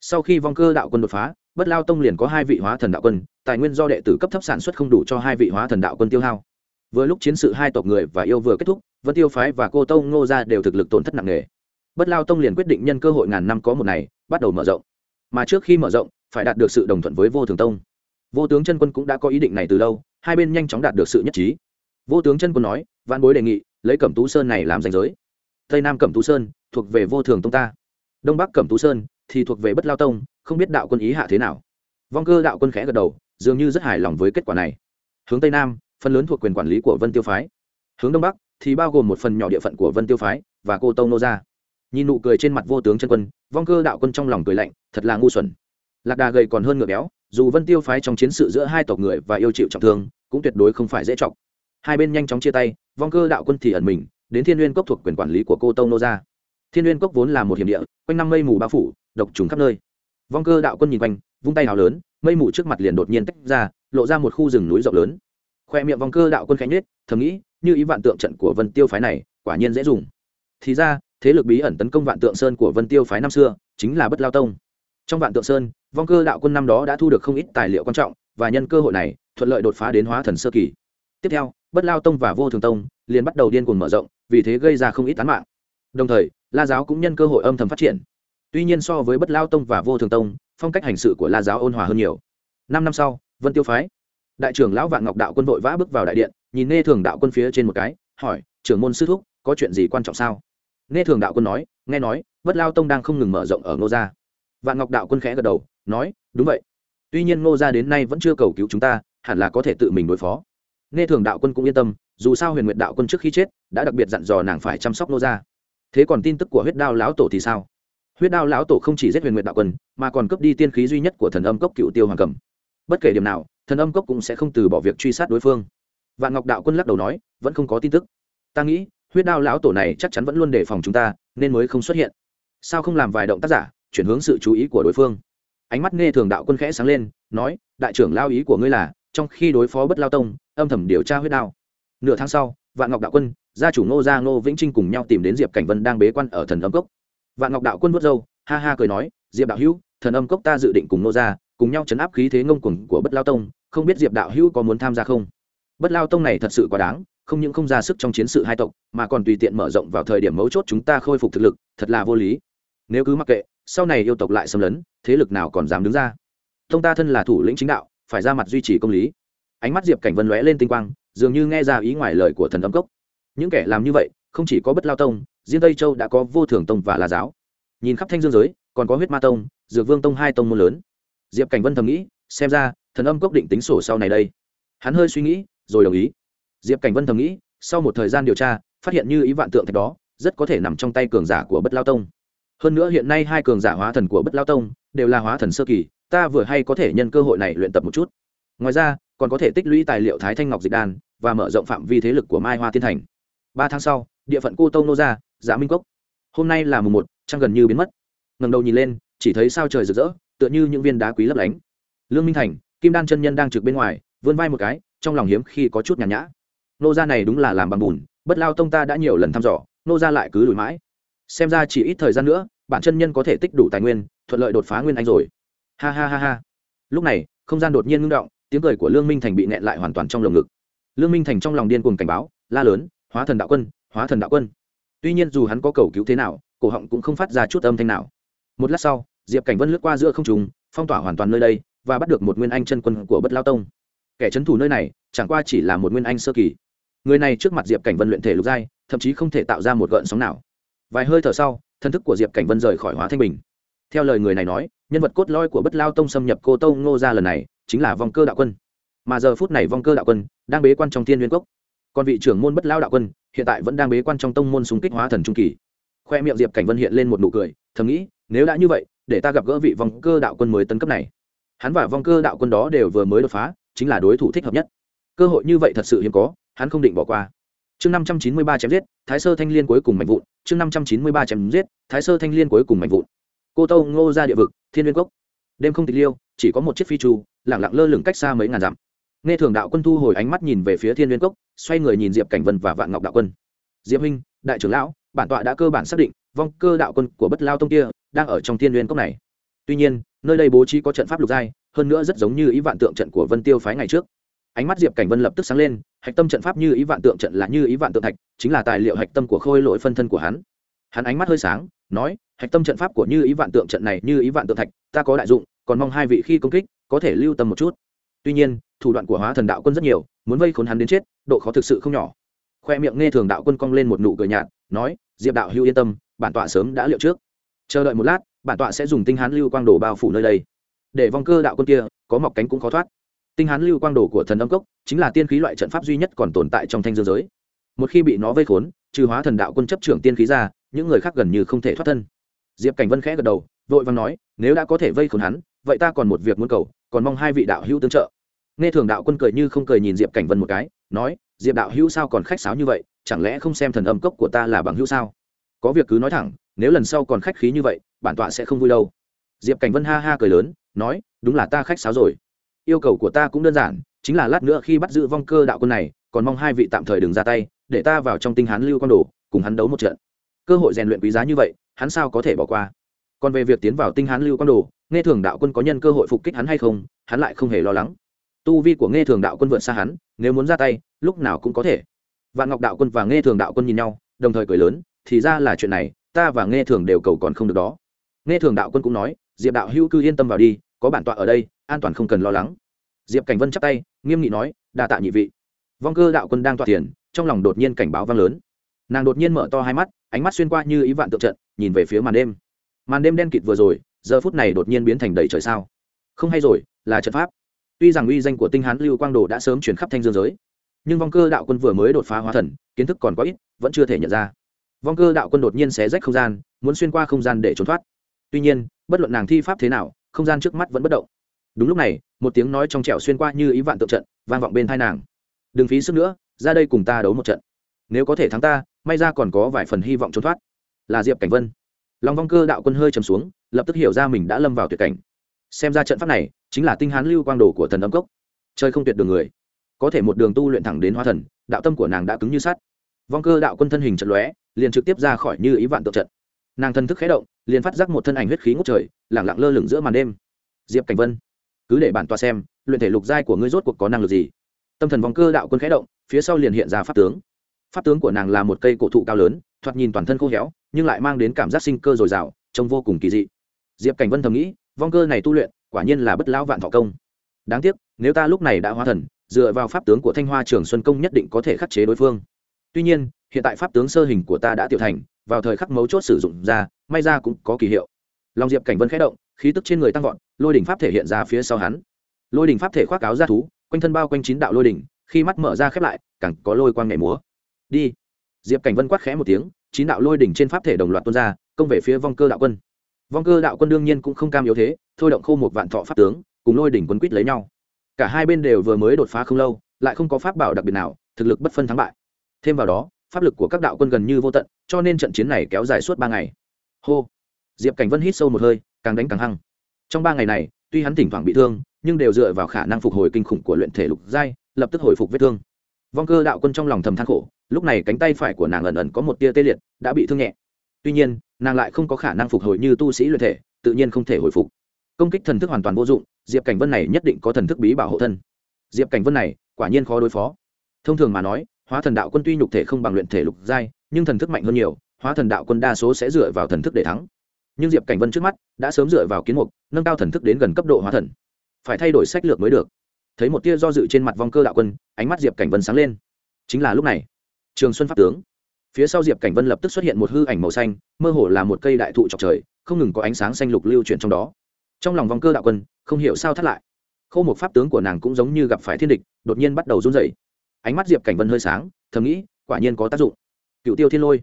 Sau khi vong cơ đạo quân đột phá, bất lao tông liền có hai vị hóa thần đạo quân, tài nguyên do đệ tử cấp thấp sản xuất không đủ cho hai vị hóa thần đạo quân tiêu hao. Vừa lúc chiến sự hai tộc người và yêu vừa kết thúc, vân tiêu phái và cô tông ngô ra đều thực lực tổn thất nặng nề. Bất lao tông liền quyết định nhân cơ hội ngàn năm có một này bắt đầu mở rộng. Mà trước khi mở rộng, phải đạt được sự đồng thuận với vô thường tông vô tướng chân quân cũng đã có ý định này từ lâu, hai bên nhanh chóng đạt được sự nhất trí. Vô tướng chân quân nói văn bối đề nghị, lấy cẩm tú sơn này làm danh giới. Tây nam cẩm tú sơn, thuộc về vô thường tông ta. Đông bắc cẩm tú sơn, thì thuộc về bất lao tông, không biết đạo quân ý hạ thế nào. Vong cơ đạo quân khẽ gật đầu, dường như rất hài lòng với kết quả này. Hướng tây nam, phần lớn thuộc quyền quản lý của vân tiêu phái. Hướng đông bắc, thì bao gồm một phần nhỏ địa phận của vân tiêu phái và cô tông nô gia. Nhìn nụ cười trên mặt vô tướng chân quân, vong cơ đạo quân trong lòng cười lạnh, thật là ngu xuẩn. Lạc đà gầy còn hơn ngựa béo dù vân tiêu phái trong chiến sự giữa hai tộc người và yêu chịu trọng thương, cũng tuyệt đối không phải dễ chọc. Hai bên nhanh chóng chia tay, vong cơ đạo quân thì ẩn mình, đến thiên n cốc thuộc quyền quản lý của cô tông nô gia. Thiên n cốc vốn là một hiểm địa, quanh năm mây mù bao phủ, độc trùng khắp nơi. Vong cơ đạo quân nhìn quanh, vung tay hào lớn, mây mù trước mặt liền đột nhiên tách ra, lộ ra một khu rừng núi rộng lớn. Khoe miệng vong cơ đạo quân khánh nết thầm nghĩ, như ý vạn tượng trận của vân tiêu phái này, quả nhiên dễ dùng. Thì ra, thế lực bí ẩn tấn công vạn tượng sơn của vân tiêu phái năm xưa, chính là bất lao tông. Trong vạn tượng sơn vong cơ đạo quân năm đó đã thu được không ít tài liệu quan trọng và nhân cơ hội này thuận lợi đột phá đến hóa thần sơ kỳ. Tiếp theo, bất lao tông và vô thường tông liền bắt đầu điên cuồng mở rộng, vì thế gây ra không ít tán mạng. Đồng thời, la giáo cũng nhân cơ hội âm thầm phát triển. Tuy nhiên so với bất lao tông và vô thường tông, phong cách hành sự của la giáo ôn hòa hơn nhiều. Năm năm sau, vân tiêu phái, đại trưởng lão vạn ngọc đạo quân vội vã bước vào đại điện, nhìn nghe thường đạo quân phía trên một cái, hỏi, trưởng môn sư thúc, có chuyện gì quan trọng sao? Nghe thường đạo quân nói, nghe nói, bất lao tông đang không ngừng mở rộng ở ngô gia vạn ngọc đạo quân khẽ gật đầu, nói, đúng vậy. Tuy nhiên ngô gia đến nay vẫn chưa cầu cứu chúng ta, hẳn là có thể tự mình đối phó. Nghe thường đạo quân cũng yên tâm, dù sao huyền nguyệt đạo quân trước khi chết, đã đặc biệt dặn dò nàng phải chăm sóc ngô gia. Thế còn tin tức của huyết đao lão tổ thì sao? Huyết đao lão tổ không chỉ giết huyền nguyệt đạo quân, mà còn cướp đi tiên khí duy nhất của thần âm cốc cựu tiêu hoàng cầm. Bất kể điểm nào, thần âm cốc cũng sẽ không từ bỏ việc truy sát đối phương. Vạn ngọc đạo quân lắc đầu nói, vẫn không có tin tức. Ta nghĩ, huyết đao lão tổ này chắc chắn vẫn luôn đề phòng chúng ta, nên mới không xuất hiện. Sao không làm vài động tác giả chuyển hướng sự chú ý của đối phương. Ánh mắt nghe thường đạo quân khẽ sáng lên, nói, đại trưởng lao ý của ngươi là, trong khi đối phó bất lao tông, âm thầm điều tra huyết đao. Nửa tháng sau, vạn ngọc đạo quân, gia chủ ngô gia ngô vĩnh trinh cùng nhau tìm đến diệp cảnh vân đang bế quan ở thần âm cốc. Vạn ngọc đạo quân vớt râu, ha ha cười nói, diệp đạo hữu, thần âm cốc ta dự định cùng ngô gia, cùng nhau chấn áp khí thế ngông cuồng của bất lao tông, không biết diệp đạo hữu có muốn tham gia không? Bất lao tông này thật sự quá đáng, không những không ra sức trong chiến sự hai tộc, mà còn tùy tiện mở rộng vào thời điểm mấu chốt chúng ta khôi phục thực lực, thật là vô lý. Nếu cứ mặc kệ sau này yêu tộc lại xâm lấn, thế lực nào còn dám đứng ra? Thông ta thân là thủ lĩnh chính đạo, phải ra mặt duy trì công lý. Ánh mắt diệp cảnh vân lóe lên tinh quang, dường như nghe ra ý ngoài lời của thần âm cốc. Những kẻ làm như vậy, không chỉ có bất lao tông riêng tây châu đã có vô thường tông và là giáo. Nhìn khắp thanh dương giới, còn có huyết ma tông, dược vương tông hai tông môn lớn. Diệp cảnh vân thầm nghĩ, xem ra, thần âm cốc định tính sổ sau này đây. Hắn hơi suy nghĩ, rồi đồng ý. Diệp cảnh vân thầm nghĩ, sau một thời gian điều tra, phát hiện như ý vạn tượng thạch đó, rất có thể nằm trong tay cường giả của bất lao tông hơn nữa hiện nay hai cường giả hóa thần của bất lao tông đều là hóa thần sơ kỳ, ta vừa hay có thể nhân cơ hội này luyện tập một chút. Ngoài ra, còn có thể tích lũy tài liệu thái thanh ngọc dịch đan và mở rộng phạm vi thế lực của mai hoa thiên thành. Ba tháng sau, địa phận cô tông nô ra giá minh cốc. Hôm nay là mùng một, trăng gần như biến mất. Ngần đầu nhìn lên, chỉ thấy sao trời rực rỡ, tựa như những viên đá quý lấp lánh. Lương minh thành, kim đan chân nhân đang trực bên ngoài, vươn vai một cái, trong lòng hiếm khi có chút nhàn nhã. Nô gia này đúng là làm bằng bùn, bất lao tông ta đã nhiều lần thăm dò, nô gia lại cứ lùi mãi. Xem ra chỉ ít thời gian nữa bản chân nhân có thể tích đủ tài nguyên, thuận lợi đột phá nguyên anh rồi. Ha ha ha ha. Lúc này, không gian đột nhiên ngưng động, tiếng cười của lương minh thành bị nẹn lại hoàn toàn trong lồng ngực. Lương minh thành trong lòng điên cuồng cảnh báo, la lớn, hóa thần đạo quân, hóa thần đạo quân. Tuy nhiên dù hắn có cầu cứu thế nào, cổ họng cũng không phát ra chút âm thanh nào. Một lát sau, diệp cảnh vân lướt qua giữa không trùng phong tỏa hoàn toàn nơi đây, và bắt được một nguyên anh chân quân của bất lao tông. Kẻ c h ấ n thủ nơi này, chẳng qua chỉ là một nguyên anh sơ kỳ. Người này trước mặt diệp cảnh vân luyện thể lục giai, thậm chí không thể tạo ra một gợn sóng nào. Vài hơi thở sau thân thức của diệp cảnh vân rời khỏi hóa thanh bình. Theo lời người này nói, nhân vật cốt lõi của bất lao tông xâm nhập cô tông ngô ra lần này chính là vong cơ đạo quân. Mà giờ phút này vong cơ đạo quân đang bế quan trong thiên nguyên cốc. Còn vị trưởng môn bất lao đạo quân hiện tại vẫn đang bế quan trong tông môn súng kích hóa thần trung kỳ. Khoe miệng diệp cảnh vân hiện lên một nụ cười, thầm nghĩ, nếu đã như vậy, để ta gặp gỡ vị vong cơ đạo quân mới tấn cấp này. Hắn và vong cơ đạo quân đó đều vừa mới đột phá, chính là đối thủ thích hợp nhất. Cơ hội như vậy thật sự hiếm có, hắn không định bỏ qua chương năm trăm chín mươi ba chém giết, thái sơ thanh liên cuối cùng mạnh vụn. Chương năm trăm chín mươi ba chém giết, thái sơ thanh liên cuối cùng mạnh vụn. Cô tô ngô ra địa vực, thiên liên cốc. Đêm không tịch liêu, chỉ có một chiếc phi chu lẳng lặng lơ lửng cách xa mấy ngàn dặm. Nghe thường đạo quân thu hồi ánh mắt nhìn về phía thiên liên cốc, xoay người nhìn diệp cảnh vân và vạn ngọc đạo quân. Diệp huynh, đại trưởng lão, bản tọa đã cơ bản xác định, vong cơ đạo quân của bất lao tông kia đang ở trong thiên liên cốc này. Tuy nhiên, nơi đây bố trí có trận pháp lục giai, hơn nữa rất giống như ý vạn tượng trận của vân tiêu phái ngày trước ánh mắt diệp cảnh vân lập tức sáng lên, hạch tâm trận pháp như ý vạn tượng trận là như ý vạn tượng thạch, chính là tài liệu hạch tâm của khôi lỗi phân thân của hắn. Hắn ánh mắt hơi sáng, nói, hạch tâm trận pháp của như ý vạn tượng trận này như ý vạn tượng thạch, ta có đại dụng, còn mong hai vị khi công kích, có thể lưu tâm một chút. Tuy nhiên, thủ đoạn của hóa thần đạo quân rất nhiều, muốn vây khốn hắn đến chết, độ khó thực sự không nhỏ. Khoe miệng nghe thường đạo quân cong lên một nụ cười nhạt, nói, diệp đạo hưu yên tâm, bản tọa sớm đã liệu trước. Chờ đợi một lát, bản tọa sẽ dùng tinh hán lưu quang đồ bao phủ nơi đây. Để vong cơ đạo quân kia, có mọc cánh cũng khó thoát tinh hán lưu quang đồ của thần âm cốc chính là tiên khí loại trận pháp duy nhất còn tồn tại trong thanh dương giới. Một khi bị nó vây khốn, trừ hóa thần đạo quân chấp trưởng tiên khí ra, những người khác gần như không thể thoát thân. Diệp cảnh vân khẽ gật đầu, vội vàng nói, nếu đã có thể vây khốn hắn, vậy ta còn một việc muốn cầu, còn mong hai vị đạo hữu tương trợ. Nghe thường đạo quân cười như không cười nhìn diệp cảnh vân một cái, nói, diệp đạo hữu sao còn khách sáo như vậy, chẳng lẽ không xem thần âm cốc của ta là bằng hữu sao? Có việc cứ nói thẳng, nếu lần sau còn khách khí như vậy, bản tọa sẽ không vui đâu. Diệp cảnh vân ha ha cười lớn, nói, đúng là ta khách sáo rồi yêu cầu của ta cũng đơn giản, chính là lát nữa khi bắt giữ vong cơ đạo quân này, còn mong hai vị tạm thời đừng ra tay, để ta vào trong tinh hán lưu quan đồ, cùng hắn đấu một trận. Cơ hội rèn luyện quý giá như vậy, hắn sao có thể bỏ qua? Còn về việc tiến vào tinh hán lưu quan đồ, nghe thường đạo quân có nhân cơ hội phục kích hắn hay không, hắn lại không hề lo lắng. Tu vi của nghe thường đạo quân vượt xa hắn, nếu muốn ra tay, lúc nào cũng có thể. Vạn ngọc đạo quân và nghe thường đạo quân nhìn nhau, đồng thời cười lớn, thì ra là chuyện này, ta và nghe thường đều cầu còn không được đó. Nghe thường đạo quân cũng nói, diệp đạo hữu cư yên tâm vào đi, có bản tọa ở đây an toàn không cần lo lắng. Diệp cảnh vân chắp tay, nghiêm nghị nói, đa tạ nhị vị. Vong cơ đạo quân đang tọa tiền trong lòng đột nhiên cảnh báo vang lớn. Nàng đột nhiên mở to hai mắt, ánh mắt xuyên qua như ý vạn tượng trận, nhìn về phía màn đêm. Màn đêm đen kịt vừa rồi, giờ phút này đột nhiên biến thành đầy trời sao? Không hay rồi, là trận pháp. Tuy rằng uy danh của tinh hán lưu quang đồ đã sớm chuyển khắp thanh dương giới, nhưng vong cơ đạo quân vừa mới đột phá hóa thần, kiến thức còn có ít, vẫn chưa thể nhận ra. Vong cơ đạo quân đột nhiên xé rách không gian, muốn xuyên qua không gian để trốn thoát. Tuy nhiên, bất luận nàng thi pháp thế nào, không gian trước mắt vẫn bất động đúng lúc này, một tiếng nói trong trẻo xuyên qua như ý vạn tượng trận, vang vọng bên thai nàng. Đừng phí sức nữa, ra đây cùng ta đấu một trận. Nếu có thể thắng ta, may ra còn có vài phần hy vọng trốn thoát. Là diệp cảnh vân. Lòng vong cơ đạo quân hơi trầm xuống, lập tức hiểu ra mình đã lâm vào tuyệt cảnh. Xem ra trận pháp này chính là tinh hán lưu quang đồ của thần âm cốc. Chơi không tuyệt đường người. Có thể một đường tu luyện thẳng đến Hoa thần, đạo tâm của nàng đã cứng như sắt. Vong cơ đạo quân thân hình trận lóe, liền trực tiếp ra khỏi như ý vạn tượng trận. Nàng thân thức khé động, liền phát giác một thân ảnh huyết khí ngút trời lẳng lặng lơ lửng giữa màn đêm. Diệp cảnh vân cứ để bản tòa xem, luyện thể lục giai của ngươi rốt cuộc có năng lực gì. Tâm thần vòng cơ đạo quân khẽ động, phía sau liền hiện ra pháp tướng. Pháp tướng của nàng là một cây cổ thụ cao lớn, thoạt nhìn toàn thân khô héo, nhưng lại mang đến cảm giác sinh cơ dồi dào, trông vô cùng kỳ dị. Diệp cảnh vân thầm nghĩ vong cơ này tu luyện, quả nhiên là bất lão vạn thọ công. Đáng tiếc, nếu ta lúc này đã hóa thần, dựa vào pháp tướng của thanh hoa trường xuân công nhất định có thể khắc chế đối phương. Tuy nhiên, hiện tại pháp tướng sơ hình của ta đã tiểu thành, vào thời khắc mấu chốt sử dụng ra, may ra cũng có kỳ hiệu. Lòng diệp cảnh vân khẽ động khí tức trên người tăng vọt, lôi đỉnh pháp thể hiện ra phía sau hắn. Lôi đỉnh pháp thể khoác áo ra thú, quanh thân bao quanh chín đạo lôi đỉnh, khi mắt mở ra khép lại, càng có lôi quang nhảy múa. Đi. Diệp cảnh vân quát khẽ một tiếng, chín đạo lôi đỉnh trên pháp thể đồng loạt tuôn ra, công về phía vong cơ đạo quân. Vong cơ đạo quân đương nhiên cũng không cam yếu thế, thôi động khô một vạn thọ pháp tướng, cùng lôi đỉnh quân quýt lấy nhau. Cả hai bên đều vừa mới đột phá không lâu, lại không có pháp bảo đặc biệt nào, thực lực bất phân thắng bại. Thêm vào đó, pháp lực của các đạo quân gần như vô tận, cho nên trận chiến này kéo dài suốt ba ngày. Hô. Diệp cảnh vân hít sâu một hơi càng đánh càng hăng. Trong ba ngày này, tuy hắn thỉnh thoảng bị thương, nhưng đều dựa vào khả năng phục hồi kinh khủng của luyện thể lục giai, lập tức hồi phục vết thương. Vong cơ đạo quân trong lòng thầm than khổ, lúc này cánh tay phải của nàng ẩn ẩn có một tia tê liệt, đã bị thương nhẹ. Tuy nhiên, nàng lại không có khả năng phục hồi như tu sĩ luyện thể, tự nhiên không thể hồi phục. Công kích thần thức hoàn toàn vô dụng, diệp cảnh vân này nhất định có thần thức bí bảo hộ thân. Diệp cảnh vân này, quả nhiên khó đối phó. Thông thường mà nói, hóa thần đạo quân tuy nhục thể không bằng luyện thể lục giai, nhưng thần thức mạnh hơn nhiều, hóa thần đạo quân đa số sẽ dựa vào thần thức để thắng nhưng diệp cảnh vân trước mắt đã sớm dựa vào kiến mục nâng cao thần thức đến gần cấp độ hóa thần phải thay đổi sách lược mới được thấy một tia do dự trên mặt vong cơ đạo quân ánh mắt diệp cảnh vân sáng lên chính là lúc này trường xuân pháp tướng phía sau diệp cảnh vân lập tức xuất hiện một hư ảnh màu xanh mơ hồ là một cây đại thụ chọc trời không ngừng có ánh sáng xanh lục lưu chuyển trong đó trong lòng vong cơ đạo quân không hiểu sao thắt lại khâu một pháp tướng của nàng cũng giống như gặp phải thiên địch đột nhiên bắt đầu run rẩy. ánh mắt diệp cảnh vân hơi sáng thầm nghĩ quả nhiên có tác dụng cựu tiêu thiên lôi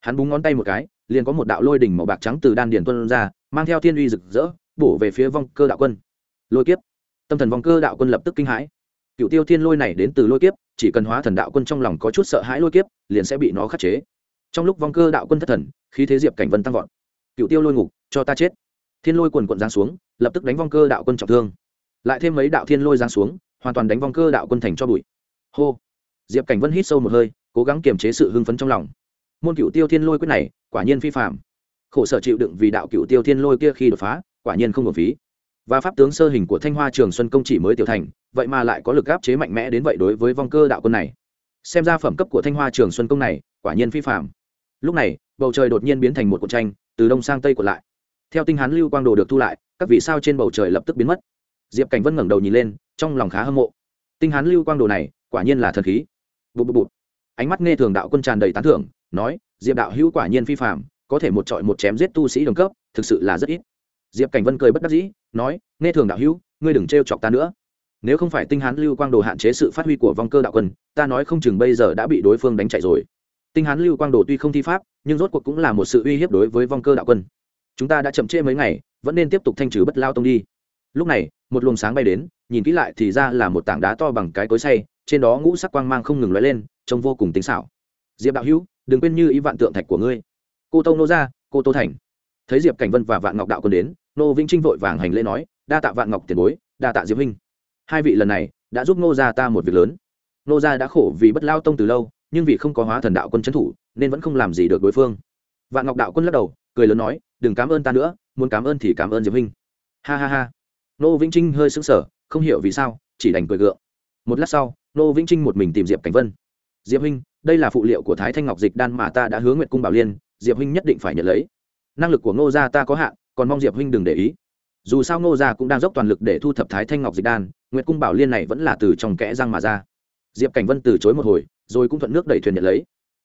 hắn búng ngón tay một cái liền có một đạo lôi đỉnh màu bạc trắng từ đan điền tuân ra, mang theo thiên uy rực rỡ, bổ về phía vong cơ đạo quân. Lôi kiếp. Tâm thần vong cơ đạo quân lập tức kinh hãi. Cựu tiêu thiên lôi này đến từ lôi kiếp, chỉ cần hóa thần đạo quân trong lòng có chút sợ hãi lôi kiếp, liền sẽ bị nó khắc chế. Trong lúc vong cơ đạo quân thất thần, khí thế diệp cảnh vân tăng vọt. Cựu tiêu lôi ngục, cho ta chết. Thiên lôi quần quận giáng xuống, lập tức đánh vong cơ đạo quân trọng thương. Lại thêm mấy đạo thiên lôi giáng xuống, hoàn toàn đánh vong cơ đạo quân thành cho bụi. Hô. Diệp cảnh vân hít sâu một hơi, cố gắng kiềm chế sự hưng phấn trong lòng. Môn cựu tiêu thiên lôi quyết này quả nhiên phi phạm. Khổ sở chịu đựng vì đạo cựu tiêu thiên lôi kia khi đột phá, quả nhiên không hợp phí. Và pháp tướng sơ hình của thanh hoa trường xuân công chỉ mới tiểu thành, vậy mà lại có lực áp chế mạnh mẽ đến vậy đối với vong cơ đạo quân này. Xem ra phẩm cấp của thanh hoa trường xuân công này, quả nhiên phi phạm. Lúc này, bầu trời đột nhiên biến thành một cuộc tranh, từ đông sang tây của lại. Theo tinh hán lưu quang đồ được thu lại, các vị sao trên bầu trời lập tức biến mất. Diệp cảnh vân ngẩng đầu nhìn lên, trong lòng khá hâm mộ. Tinh hán lưu quang đồ này, quả nhiên là thần khí. Bụt bụt bụt ánh mắt nghe thường đạo quân tràn đầy tán thưởng, nói diệp đạo hữu quả nhiên phi phạm có thể một trọi một chém giết tu sĩ đồng cấp, thực sự là rất ít. Diệp cảnh vân cười bất đắc dĩ, nói, nghe thường đạo hữu, ngươi đừng trêu chọc ta nữa. Nếu không phải tinh hán lưu quang đồ hạn chế sự phát huy của vong cơ đạo quân, ta nói không chừng bây giờ đã bị đối phương đánh chạy rồi. Tinh hán lưu quang đồ tuy không thi pháp, nhưng rốt cuộc cũng là một sự uy hiếp đối với vong cơ đạo quân. Chúng ta đã chậm trễ mấy ngày, vẫn nên tiếp tục thanh trừ bất lao tông đi. Lúc này, một luồng sáng bay đến, nhìn kỹ lại thì ra là một tảng đá to bằng cái cối say trên đó ngũ sắc quang mang không ngừng lóe lên, trông vô cùng tính xảo. Diệp đạo hữu đừng quên như ý vạn tượng thạch của ngươi. Cô tông nô ra cô tô thành. Thấy diệp cảnh vân và vạn ngọc đạo quân đến, nô vĩnh trinh vội vàng hành lễ nói, đa tạ vạn ngọc tiền bối, đa tạ diệp huynh. Hai vị lần này đã giúp nô gia ta một việc lớn. Nô gia đã khổ vì bất lao tông từ lâu, nhưng vì không có hóa thần đạo quân trấn thủ, nên vẫn không làm gì được đối phương. Vạn ngọc đạo quân lắc đầu, cười lớn nói, đừng cảm ơn ta nữa, muốn cảm ơn thì cảm ơn diệp huynh. Ha ha ha. Nô vĩnh trinh hơi sững sờ, không hiểu vì sao, chỉ đành cười gượng. Một lát sau, nô vĩnh trinh một mình tìm diệp cảnh vân. Diệp huynh đây là phụ liệu của thái thanh ngọc dịch đan mà ta đã hướng nguyệt cung bảo liên, diệp huynh nhất định phải nhận lấy. Năng lực của ngô gia ta có hạn, còn mong diệp huynh đừng để ý. Dù sao ngô gia cũng đang dốc toàn lực để thu thập thái thanh ngọc dịch đan, nguyệt cung bảo liên này vẫn là từ trong kẽ răng mà ra. Diệp cảnh vân từ chối một hồi, rồi cũng thuận nước đẩy thuyền nhận lấy.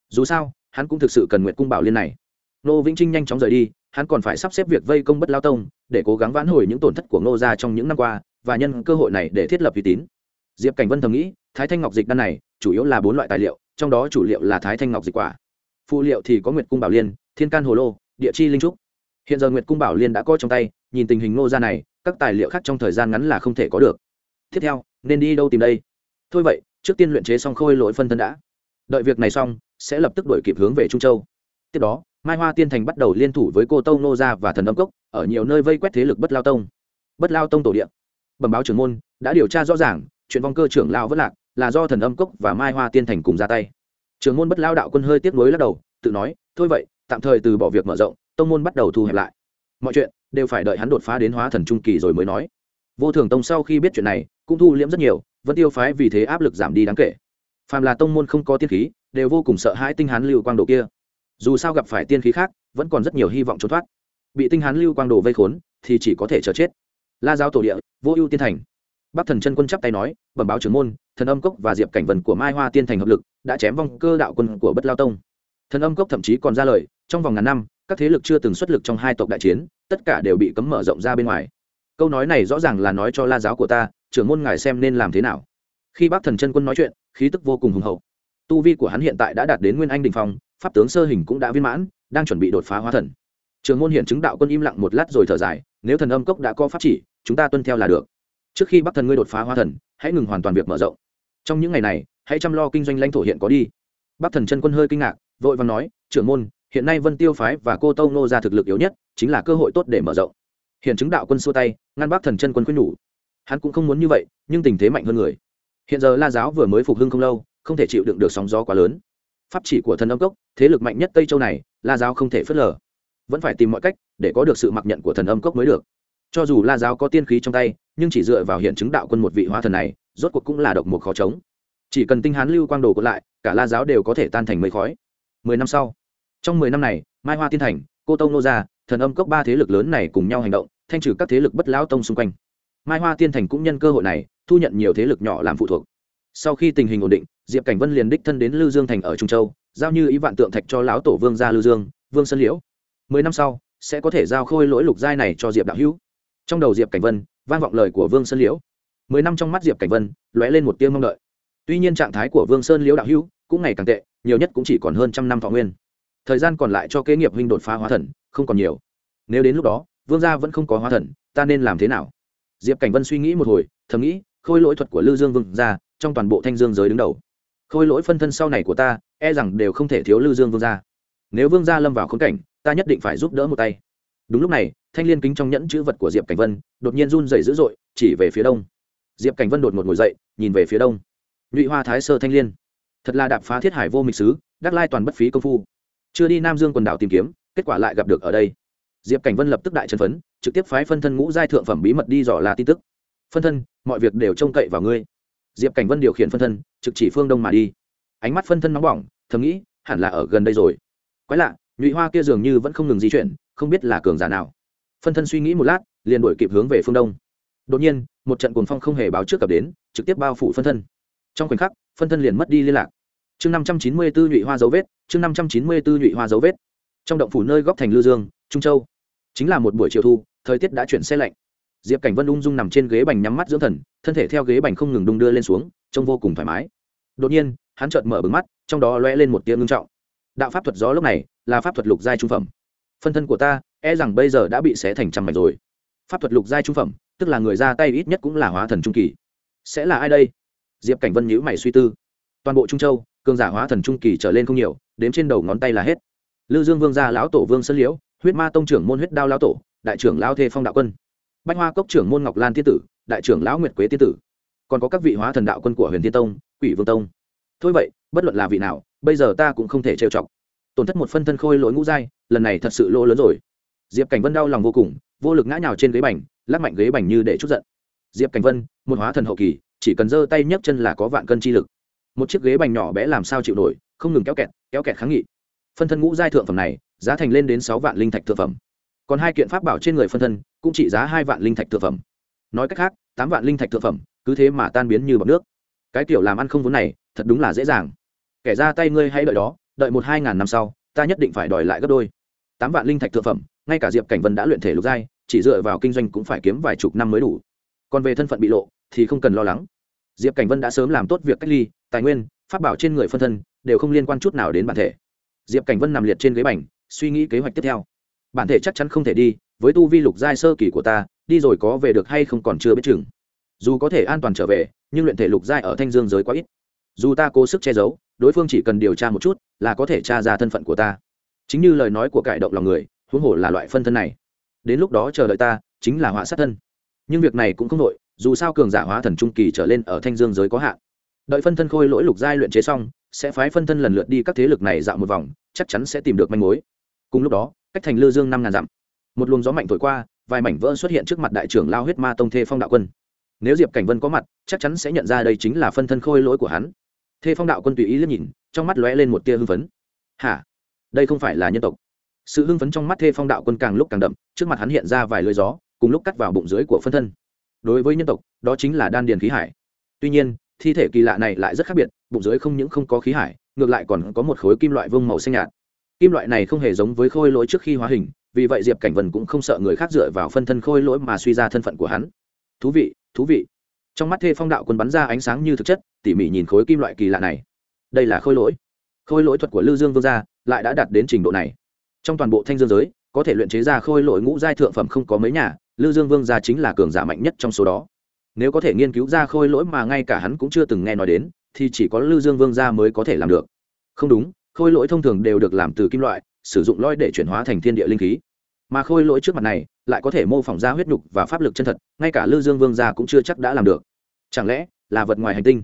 Dù sao, hắn cũng thực sự cần nguyệt cung bảo liên này. Nô vĩnh trinh nhanh chóng rời đi, hắn còn phải sắp xếp việc vây công bất lao tông, để cố gắng vãn hồi những tổn thất của ngô gia trong những năm qua, và nhân cơ hội này để thiết lập uy tín. Diệp cảnh vân thầm nghĩ, thái thanh ngọc dịch đan này, chủ yếu là bốn loại tài liệu trong đó chủ liệu là thái thanh ngọc dịch quả. Phụ liệu thì có nguyệt cung bảo liên, thiên can hồ lô, địa chi linh trúc. Hiện giờ nguyệt cung bảo liên đã có trong tay, nhìn tình hình ngô gia này, các tài liệu khác trong thời gian ngắn là không thể có được. Tiếp theo, nên đi đâu tìm đây? Thôi vậy, trước tiên luyện chế xong khôi lỗi phân thân đã. Đợi việc này xong, sẽ lập tức đổi kịp hướng về trung châu. Tiếp đó, mai hoa tiên thành bắt đầu liên thủ với cô tâu nô gia và thần âm cốc, ở nhiều nơi vây quét thế lực bất lao tông. Bất lao tông tổ địa. bẩm báo trưởng môn, đã điều tra rõ ràng, chuyện vong cơ trưởng lao vất lạc là do thần âm cốc và mai hoa tiên thành cùng ra tay. Trường môn bất lao đạo quân hơi tiếc nuối lắc đầu, tự nói, thôi vậy, tạm thời từ bỏ việc mở rộng, tông môn bắt đầu thu hẹp lại. Mọi chuyện đều phải đợi hắn đột phá đến hóa thần trung kỳ rồi mới nói. Vô thường tông sau khi biết chuyện này, cũng thu liễm rất nhiều, vẫn tiêu phái vì thế áp lực giảm đi đáng kể. Phàm là tông môn không có tiên khí, đều vô cùng sợ hãi tinh hán lưu quang đồ kia. Dù sao gặp phải tiên khí khác, vẫn còn rất nhiều hy vọng trốn thoát. Bị tinh hán lưu quang đồ vây khốn, thì chỉ có thể chờ chết. La giáo tổ địa, vô ưu tiên thành bắc thần chân quân chắp tay nói, bẩm báo trưởng môn, thần âm cốc và diệp cảnh vần của mai hoa tiên thành hợp lực, đã chém vong cơ đạo quân của bất lao tông. Thần âm cốc thậm chí còn ra lời, trong vòng ngàn năm, các thế lực chưa từng xuất lực trong hai tộc đại chiến, tất cả đều bị cấm mở rộng ra bên ngoài. Câu nói này rõ ràng là nói cho la giáo của ta, trưởng môn ngài xem nên làm thế nào. Khi bác thần chân quân nói chuyện, khí tức vô cùng hùng hậu. Tu vi của hắn hiện tại đã đạt đến nguyên anh đình phong, pháp tướng sơ hình cũng đã viên mãn, đang chuẩn bị đột phá hóa thần. Trường môn hiện chứng đạo quân im lặng một lát rồi thở dài, nếu thần âm cốc đã có pháp chỉ, chúng ta tuân theo là được trước khi bắc thần ngươi đột phá hóa thần, hãy ngừng hoàn toàn việc mở rộng. Trong những ngày này, hãy chăm lo kinh doanh lãnh thổ hiện có đi. Bắc thần chân quân hơi kinh ngạc, vội và nói, trưởng môn, hiện nay vân tiêu phái và cô tâu nô ra thực lực yếu nhất, chính là cơ hội tốt để mở rộng. Hiện chứng đạo quân xua tay, ngăn bắc thần chân quân khuyên nhủ. Hắn cũng không muốn như vậy, nhưng tình thế mạnh hơn người. Hiện giờ la giáo vừa mới phục hưng không lâu, không thể chịu đựng được sóng gió quá lớn. Pháp chỉ của thần âm cốc, thế lực mạnh nhất tây châu này, la giáo không thể phớt lờ. Vẫn phải tìm mọi cách để có được sự mặc nhận của thần âm cốc mới được. Cho dù la giáo có tiên khí trong tay nhưng chỉ dựa vào hiện chứng đạo quân một vị hóa thần này, rốt cuộc cũng là độc một khó chống. Chỉ cần tinh hán lưu quang đồ còn lại, cả la giáo đều có thể tan thành mây khói. Mười năm sau, trong mười năm này, mai hoa tiên thành, cô tông nô gia, thần âm cốc ba thế lực lớn này cùng nhau hành động, thanh trừ các thế lực bất lão tông xung quanh. Mai hoa tiên thành cũng nhân cơ hội này, thu nhận nhiều thế lực nhỏ làm phụ thuộc. Sau khi tình hình ổn định, diệp cảnh vân liền đích thân đến lư dương thành ở trung châu, giao như ý vạn tượng thạch cho lão tổ vương gia lư dương, vương sơn liễu. Mười năm sau, sẽ có thể giao khôi lỗi lục giai này cho diệp đạo hữu. Trong đầu diệp cảnh vân vang vọng lời của vương sơn liễu. Mười năm trong mắt diệp cảnh vân, lóe lên một tiếng mong đợi. Tuy nhiên trạng thái của vương sơn liễu đạo hữu cũng ngày càng tệ, nhiều nhất cũng chỉ còn hơn trăm năm thọ nguyên. Thời gian còn lại cho kế nghiệp huynh đột phá hóa thần, không còn nhiều. Nếu đến lúc đó, vương gia vẫn không có hóa thần, ta nên làm thế nào? Diệp cảnh vân suy nghĩ một hồi, thầm nghĩ, khôi lỗi thuật của lư dương vương gia trong toàn bộ thanh dương giới đứng đầu. Khôi lỗi phân thân sau này của ta e rằng đều không thể thiếu lư dương vương gia. Nếu vương gia lâm vào khốn cảnh, ta nhất định phải giúp đỡ một tay đúng lúc này, thanh l i ê n kính trong nhẫn chữ vật của diệp cảnh vân đột nhiên run dày dữ dội, chỉ về phía đông. Diệp cảnh vân đột ngột ngồi dậy, nhìn về phía đông. Nhụy hoa thái sơ thanh l i ê n thật là đạp phá thiết hải vô mịch sứ đắc lai toàn bất phí công phu. Chưa đi nam dương quần đảo tìm kiếm, kết quả lại gặp được ở đây. Diệp cảnh vân lập tức đại chân phấn, trực tiếp phái phân thân ngũ giai thượng phẩm bí mật đi dò la tin tức. Phân thân, mọi việc đều trông cậy vào ngươi. Diệp cảnh vân điều khiển phân thân, trực chỉ phương đông mà đi. Ánh mắt phân thân nóng bỏng, thầm nghĩ, hẳn là ở gần đây rồi. Quái lạ nhụy hoa kia dường như vẫn không ngừng di chuyển, không biết là cường giả nào. Phân thân suy nghĩ một lát, liền đổi kịp hướng về phương đông. Đột nhiên, một trận cuồng phong không hề báo trước cập đến, trực tiếp bao phủ phân thân. Trong khoảnh khắc, phân thân liền mất đi liên lạc. Chương năm trăm chín mươi bốn nhụy hoa dấu vết, chương năm trăm chín mươi bốn nhụy hoa dấu vết. Trong động phủ nơi góc thành lư dương, trung châu. Chính là một buổi chiều thu, thời tiết đã chuyển xe lạnh. Diệp cảnh vân ung dung nằm trên ghế bành nhắm mắt dưỡng thần, thân thể theo ghế bành không ngừng đung đưa lên xuống, trông vô cùng thoải mái. Đột nhiên, hắn chợt mở bừng mắt, trong đó loe lên một tia ngưng trọng. Đạo pháp thuật gió lúc này là pháp thuật lục giai trung phẩm. Phân thân của ta e rằng bây giờ đã bị xé thành trăm mảnh rồi. Pháp thuật lục giai trung phẩm, tức là người ra tay ít nhất cũng là hóa thần trung kỳ. Sẽ là ai đây? Diệp cảnh vân nhữ mày suy tư. Toàn bộ trung châu, cường giả hóa thần trung kỳ trở lên không nhiều, đếm trên đầu ngón tay là hết. Lư dương vương gia lão tổ vương sơn liễu, huyết ma tông trưởng môn huyết đao lão tổ, đại trưởng lão thê phong đạo quân. Bách hoa cốc trưởng môn ngọc lan tiên tử, đại trưởng lão nguyệt quế tiên tử. Còn có các vị hóa thần đạo quân của huyền thiên tông, quỷ vương tông. Thôi vậy, bất luận là vị nào, bây giờ ta cũng không thể trêu chọc tổn thất một phân thân khôi lỗi ngũ giai, lần này thật sự lỗ lớn rồi. Diệp cảnh vân đau lòng vô cùng, vô lực ngã nhào trên ghế bành, lắc mạnh ghế bành như để chút giận. Diệp cảnh vân, một hóa thần hậu kỳ, chỉ cần giơ tay nhấc chân là có vạn cân chi lực. Một chiếc ghế bành nhỏ bé làm sao chịu nổi, không ngừng kéo kẹt kéo kẹt kháng nghị. Phân thân ngũ giai thượng phẩm này, giá thành lên đến sáu vạn linh thạch thượng phẩm. Còn hai kiện pháp bảo trên người phân thân, cũng trị giá hai vạn linh thạch thượng phẩm. Nói cách khác, tám vạn linh thạch thượng phẩm, cứ thế mà tan biến như bọc nước. Cái kiểu làm ăn không vốn này, thật đúng là dễ dàng. Kẻ ra tay ngươi hay đợi đó đợi một hai ngàn năm sau, ta nhất định phải đòi lại gấp đôi. Tám vạn linh thạch thượng phẩm, ngay cả diệp cảnh vân đã luyện thể lục giai, chỉ dựa vào kinh doanh cũng phải kiếm vài chục năm mới đủ. Còn về thân phận bị lộ, thì không cần lo lắng. Diệp cảnh vân đã sớm làm tốt việc cách ly, tài nguyên phát bảo trên người phân thân, đều không liên quan chút nào đến bản thể. Diệp cảnh vân nằm liệt trên ghế bành, suy nghĩ kế hoạch tiếp theo. Bản thể chắc chắn không thể đi, với tu vi lục giai sơ kỳ của ta, đi rồi có về được hay không còn chưa biết chừng. Dù có thể an toàn trở về, nhưng luyện thể lục giai ở thanh dương giới quá ít. Dù ta cố sức che giấu đối phương chỉ cần điều tra một chút là có thể tra ra thân phận của ta. Chính như lời nói của cải động lòng người, huống hồ là loại phân thân này. Đến lúc đó chờ đợi ta, chính là họa sát thân. Nhưng việc này cũng không đội dù sao cường giả hóa thần trung kỳ trở lên ở thanh dương giới có hạn. Đợi phân thân khôi lỗi lục giai luyện chế xong, sẽ phái phân thân lần lượt đi các thế lực này dạo một vòng, chắc chắn sẽ tìm được manh mối. Cùng lúc đó, cách thành lư dương năm ngàn dặm, một luồng gió mạnh thổi qua, vài mảnh vỡ xuất hiện trước mặt đại trưởng lao huyết ma tông thê phong đạo quân. Nếu diệp cảnh vân có mặt, chắc chắn sẽ nhận ra đây chính là phân thân khôi lỗi của hắn thê phong đạo quân tùy ý liếc nhìn, trong mắt lóe lên một tia hưng phấn. Hả? Đây không phải là nhân tộc. Sự hưng phấn trong mắt thê phong đạo quân càng lúc càng đậm, trước mặt hắn hiện ra vài lưới gió, cùng lúc cắt vào bụng dưới của phân thân. Đối với nhân tộc, đó chính là đan điền khí hải. Tuy nhiên, thi thể kỳ lạ này lại rất khác biệt, bụng dưới không những không có khí hải, ngược lại còn có một khối kim loại vương màu xanh nhạt. Kim loại này không hề giống với khôi lỗi trước khi hóa hình, vì vậy diệp cảnh vân cũng không sợ người khác dựa vào phân thân khôi lỗi mà suy ra thân phận của hắn. Thú vị thú vị trong mắt thê phong đạo quân bắn ra ánh sáng như thực chất, tỉ mỉ nhìn khối kim loại kỳ lạ này. Đây là khôi lỗi. Khôi lỗi thuật của lư dương vương gia lại đã đạt đến trình độ này. Trong toàn bộ thanh dương giới, có thể luyện chế ra khôi lỗi ngũ giai thượng phẩm không có mấy nhà, lư dương vương gia chính là cường giả mạnh nhất trong số đó. Nếu có thể nghiên cứu ra khôi lỗi mà ngay cả hắn cũng chưa từng nghe nói đến, thì chỉ có lư dương vương gia mới có thể làm được. Không đúng, khôi lỗi thông thường đều được làm từ kim loại, sử dụng loi để chuyển hóa thành thiên địa linh khí mà khôi lỗi trước mặt này lại có thể mô phỏng ra huyết nhục và pháp lực chân thật, ngay cả lư dương vương gia cũng chưa chắc đã làm được. Chẳng lẽ là vật ngoài hành tinh?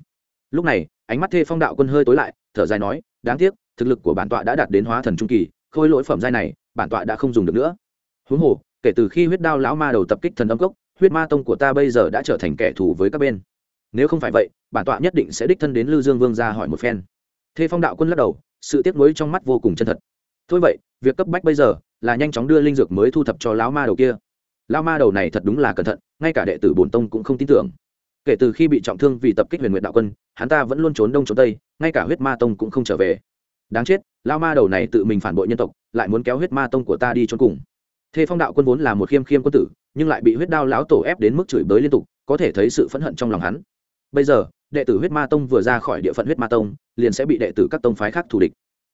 Lúc này, ánh mắt thê phong đạo quân hơi tối lại, thở dài nói, đáng tiếc, thực lực của bản tọa đã đạt đến hóa thần trung kỳ, khôi lỗi phẩm giai này, bản tọa đã không dùng được nữa. Huống hồ, kể từ khi huyết đao lão ma đầu tập kích thần âm cốc, huyết ma tông của ta bây giờ đã trở thành kẻ thù với các bên. Nếu không phải vậy, bản tọa nhất định sẽ đích thân đến lư dương vương ra hỏi một phen. Thê phong đạo quân lắc đầu, sự tiếc nuối trong mắt vô cùng chân thật. Thôi vậy, việc cấp bách bây giờ là nhanh chóng đưa linh dược mới thu thập cho lão ma đầu kia. Lão ma đầu này thật đúng là cẩn thận, ngay cả đệ tử bổn tông cũng không tin tưởng. Kể từ khi bị trọng thương vì tập kích huyền nguyện đạo quân, hắn ta vẫn luôn trốn đông trốn tây, ngay cả huyết ma tông cũng không trở về. Đáng chết, lão ma đầu này tự mình phản bội nhân tộc, lại muốn kéo huyết ma tông của ta đi trốn cùng. Thê phong đạo quân vốn là một khiêm khiêm quân tử, nhưng lại bị huyết đao lão tổ ép đến mức chửi bới liên tục, có thể thấy sự phẫn hận trong lòng hắn. Bây giờ, đệ tử huyết ma tông vừa ra khỏi địa phận huyết ma tông, liền sẽ bị đệ tử các tông phái khác thù địch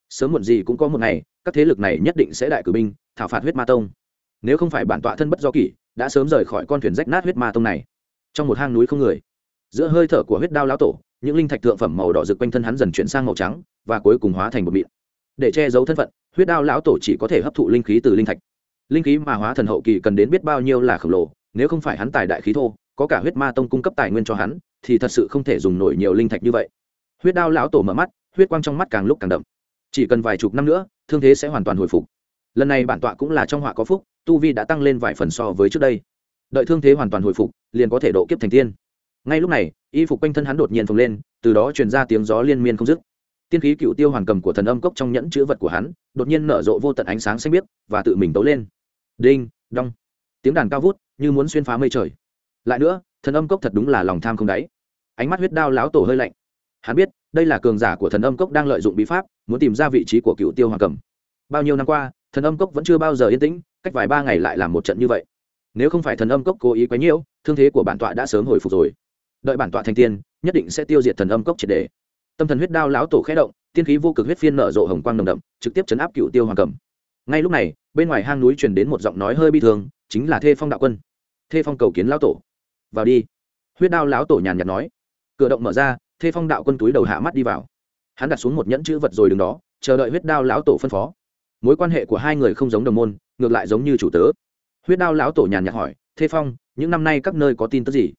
sớm muộn gì cũng có một ngày, các thế lực này nhất định sẽ đại cử binh, thảo phạt huyết ma tông. Nếu không phải bản tọa thân bất do kỷ, đã sớm rời khỏi con thuyền rách nát huyết ma tông này. Trong một hang núi không người. Giữa hơi thở của huyết đao lão tổ, những linh thạch thượng phẩm màu đỏ rực quanh thân hắn dần chuyển sang màu trắng, và cuối cùng hóa thành một mịn. Để che giấu thân phận, huyết đao lão tổ chỉ có thể hấp thụ linh khí từ linh thạch. Linh khí mà hóa thần hậu kỳ cần đến biết bao nhiêu là khổng lồ, nếu không phải hắn tài đại khí thô, có cả huyết ma tông cung cấp tài nguyên cho hắn, thì thật sự không thể dùng nổi nhiều linh thạch như vậy. Huyết đao lão tổ mở mắt, huyết quang trong mắt càng lúc càng đậm chỉ cần vài chục năm nữa, thương thế sẽ hoàn toàn hồi phục. Lần này bản tọa cũng là trong họa có phúc, tu vi đã tăng lên vài phần so với trước đây. Đợi thương thế hoàn toàn hồi phục, liền có thể độ kiếp thành tiên. Ngay lúc này, y phục quanh thân hắn đột nhiên phồng lên, từ đó truyền ra tiếng gió liên miên không dứt. Tiên khí cựu tiêu hoàn cầm của thần âm cốc trong nhẫn chữ vật của hắn, đột nhiên nở rộ vô tận ánh sáng xanh biếc và tự mình tấu lên. Đinh, đong. Tiếng đàn cao vút, như muốn xuyên phá mây trời. Lại nữa, thần âm cốc thật đúng là lòng tham không đáy. Ánh mắt huyết đao láo tổ hơi lạnh. Hắn biết đây là cường giả của thần âm cốc đang lợi dụng bí pháp, muốn tìm ra vị trí của cựu tiêu hoàng cầm. Bao nhiêu năm qua, thần âm cốc vẫn chưa bao giờ yên tĩnh, cách vài ba ngày lại làm một trận như vậy. Nếu không phải thần âm cốc cố ý quấy nhiễu, thương thế của bản tọa đã sớm hồi phục rồi. Đợi bản tọa thành tiên, nhất định sẽ tiêu diệt thần âm cốc triệt đề tâm thần huyết đao lão tổ khẽ động, tiên khí vô cực huyết phiên nở rộ hồng quang nồng đậm, trực tiếp chấn áp cựu tiêu hoàng cầm. Ngay lúc này, bên ngoài hang núi truyền đến một giọng nói hơi bi thương, chính là thê phong đạo quân. Thê phong cầu kiến lão tổ. Vào đi. Huyết đao lão tổ nhàn nhạt nói. Cửa động mở ra thê phong đạo quân túi đầu hạ mắt đi vào. Hắn đặt xuống một nhẫn chữ vật rồi đứng đó, chờ đợi huyết đao lão tổ phân phó. Mối quan hệ của hai người không giống đồng môn, ngược lại giống như chủ tớ. Huyết đao lão tổ nhàn nhạt hỏi thê phong, những năm nay các nơi có tin tức gì?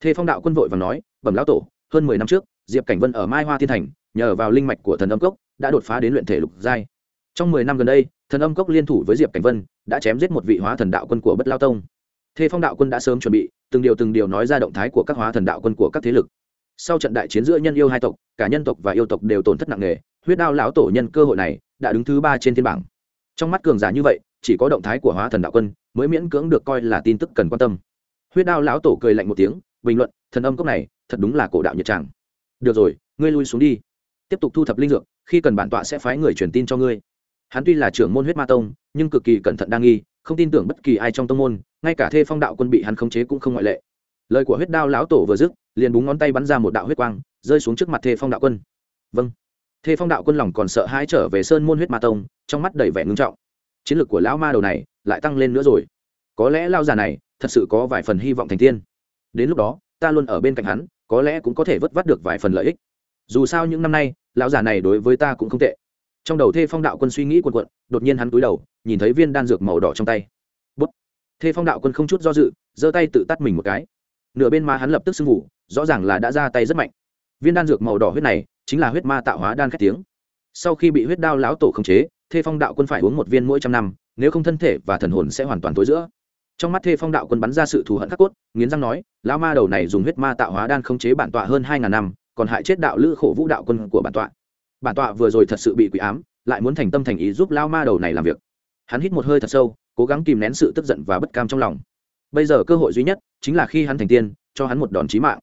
Thê phong đạo quân vội và nói, bẩm lão tổ, hơn mười năm trước, diệp cảnh vân ở mai hoa thiên thành, nhờ vào linh mạch của thần âm cốc, đã đột phá đến luyện thể lục giai. Trong mười năm gần đây, thần âm cốc liên thủ với diệp cảnh vân, đã chém giết một vị hóa thần đạo quân của bất lao tông. Thê phong đạo quân đã sớm chuẩn bị, từng điều từng điều nói ra động thái của các hóa thần đạo quân của các thế lực sau trận đại chiến giữa nhân yêu hai tộc, cả nhân tộc và yêu tộc đều tổn thất nặng nề, huyết đao lão tổ nhân cơ hội này đã đứng thứ ba trên thiên bảng. Trong mắt cường giả như vậy, chỉ có động thái của hóa thần đạo quân mới miễn cưỡng được coi là tin tức cần quan tâm. Huyết đao lão tổ cười lạnh một tiếng, bình luận, thần âm cốc này, thật đúng là cổ đạo nhiệt tràng. Được rồi, ngươi lui xuống đi. Tiếp tục thu thập linh dược, khi cần bản tọa sẽ phái người truyền tin cho ngươi. Hắn tuy là trưởng môn huyết ma tông, nhưng cực kỳ cẩn thận đa nghi, không tin tưởng bất kỳ ai trong tông môn, ngay cả thê phong đạo quân bị hắn khống chế cũng không ngoại lệ. Lời của huyết đao lão tổ vừa dứt liền búng ngón tay bắn ra một đạo huyết quang, rơi xuống trước mặt thê phong đạo quân. Vâng. Thê phong đạo quân lòng còn sợ hãi trở về sơn môn huyết ma tông, trong mắt đầy vẻ ngưng trọng. Chiến lược của lão ma đầu này lại tăng lên nữa rồi. Có lẽ lao già này thật sự có vài phần hy vọng thành tiên. Đến lúc đó, ta luôn ở bên cạnh hắn, có lẽ cũng có thể vớt vát được vài phần lợi ích. Dù sao những năm nay, lão già này đối với ta cũng không tệ. Trong đầu thê phong đạo quân suy nghĩ quần quận đột nhiên hắn túi đầu, nhìn thấy viên đan dược màu đỏ trong tay. Bút. Thê phong đạo quân không chút do dự, giơ tay tự tắt mình một cái. Nửa bên má hắn lập tức sưng ngủ rõ ràng là đã ra tay rất mạnh. Viên đan dược màu đỏ huyết này chính là huyết ma tạo hóa đan khét tiếng. Sau khi bị huyết đao lão tổ khống chế, thê phong đạo quân phải uống một viên mỗi trăm năm, nếu không thân thể và thần hồn sẽ hoàn toàn tối giữa. Trong mắt thê phong đạo quân bắn ra sự thù hận khắc cốt, nghiến răng nói, lão ma đầu này dùng huyết ma tạo hóa đan khống chế bản tọa hơn hai ngàn năm, còn hại chết đạo lữ khổ vũ đạo quân của bản tọa. Bản tọa vừa rồi thật sự bị quỷ ám, lại muốn thành tâm thành ý giúp lao ma đầu này làm việc. Hắn hít một hơi thật sâu, cố gắng kìm nén sự tức giận và bất cam trong lòng. Bây giờ cơ hội duy nhất chính là khi hắn thành tiên, cho hắn một đòn chí mạng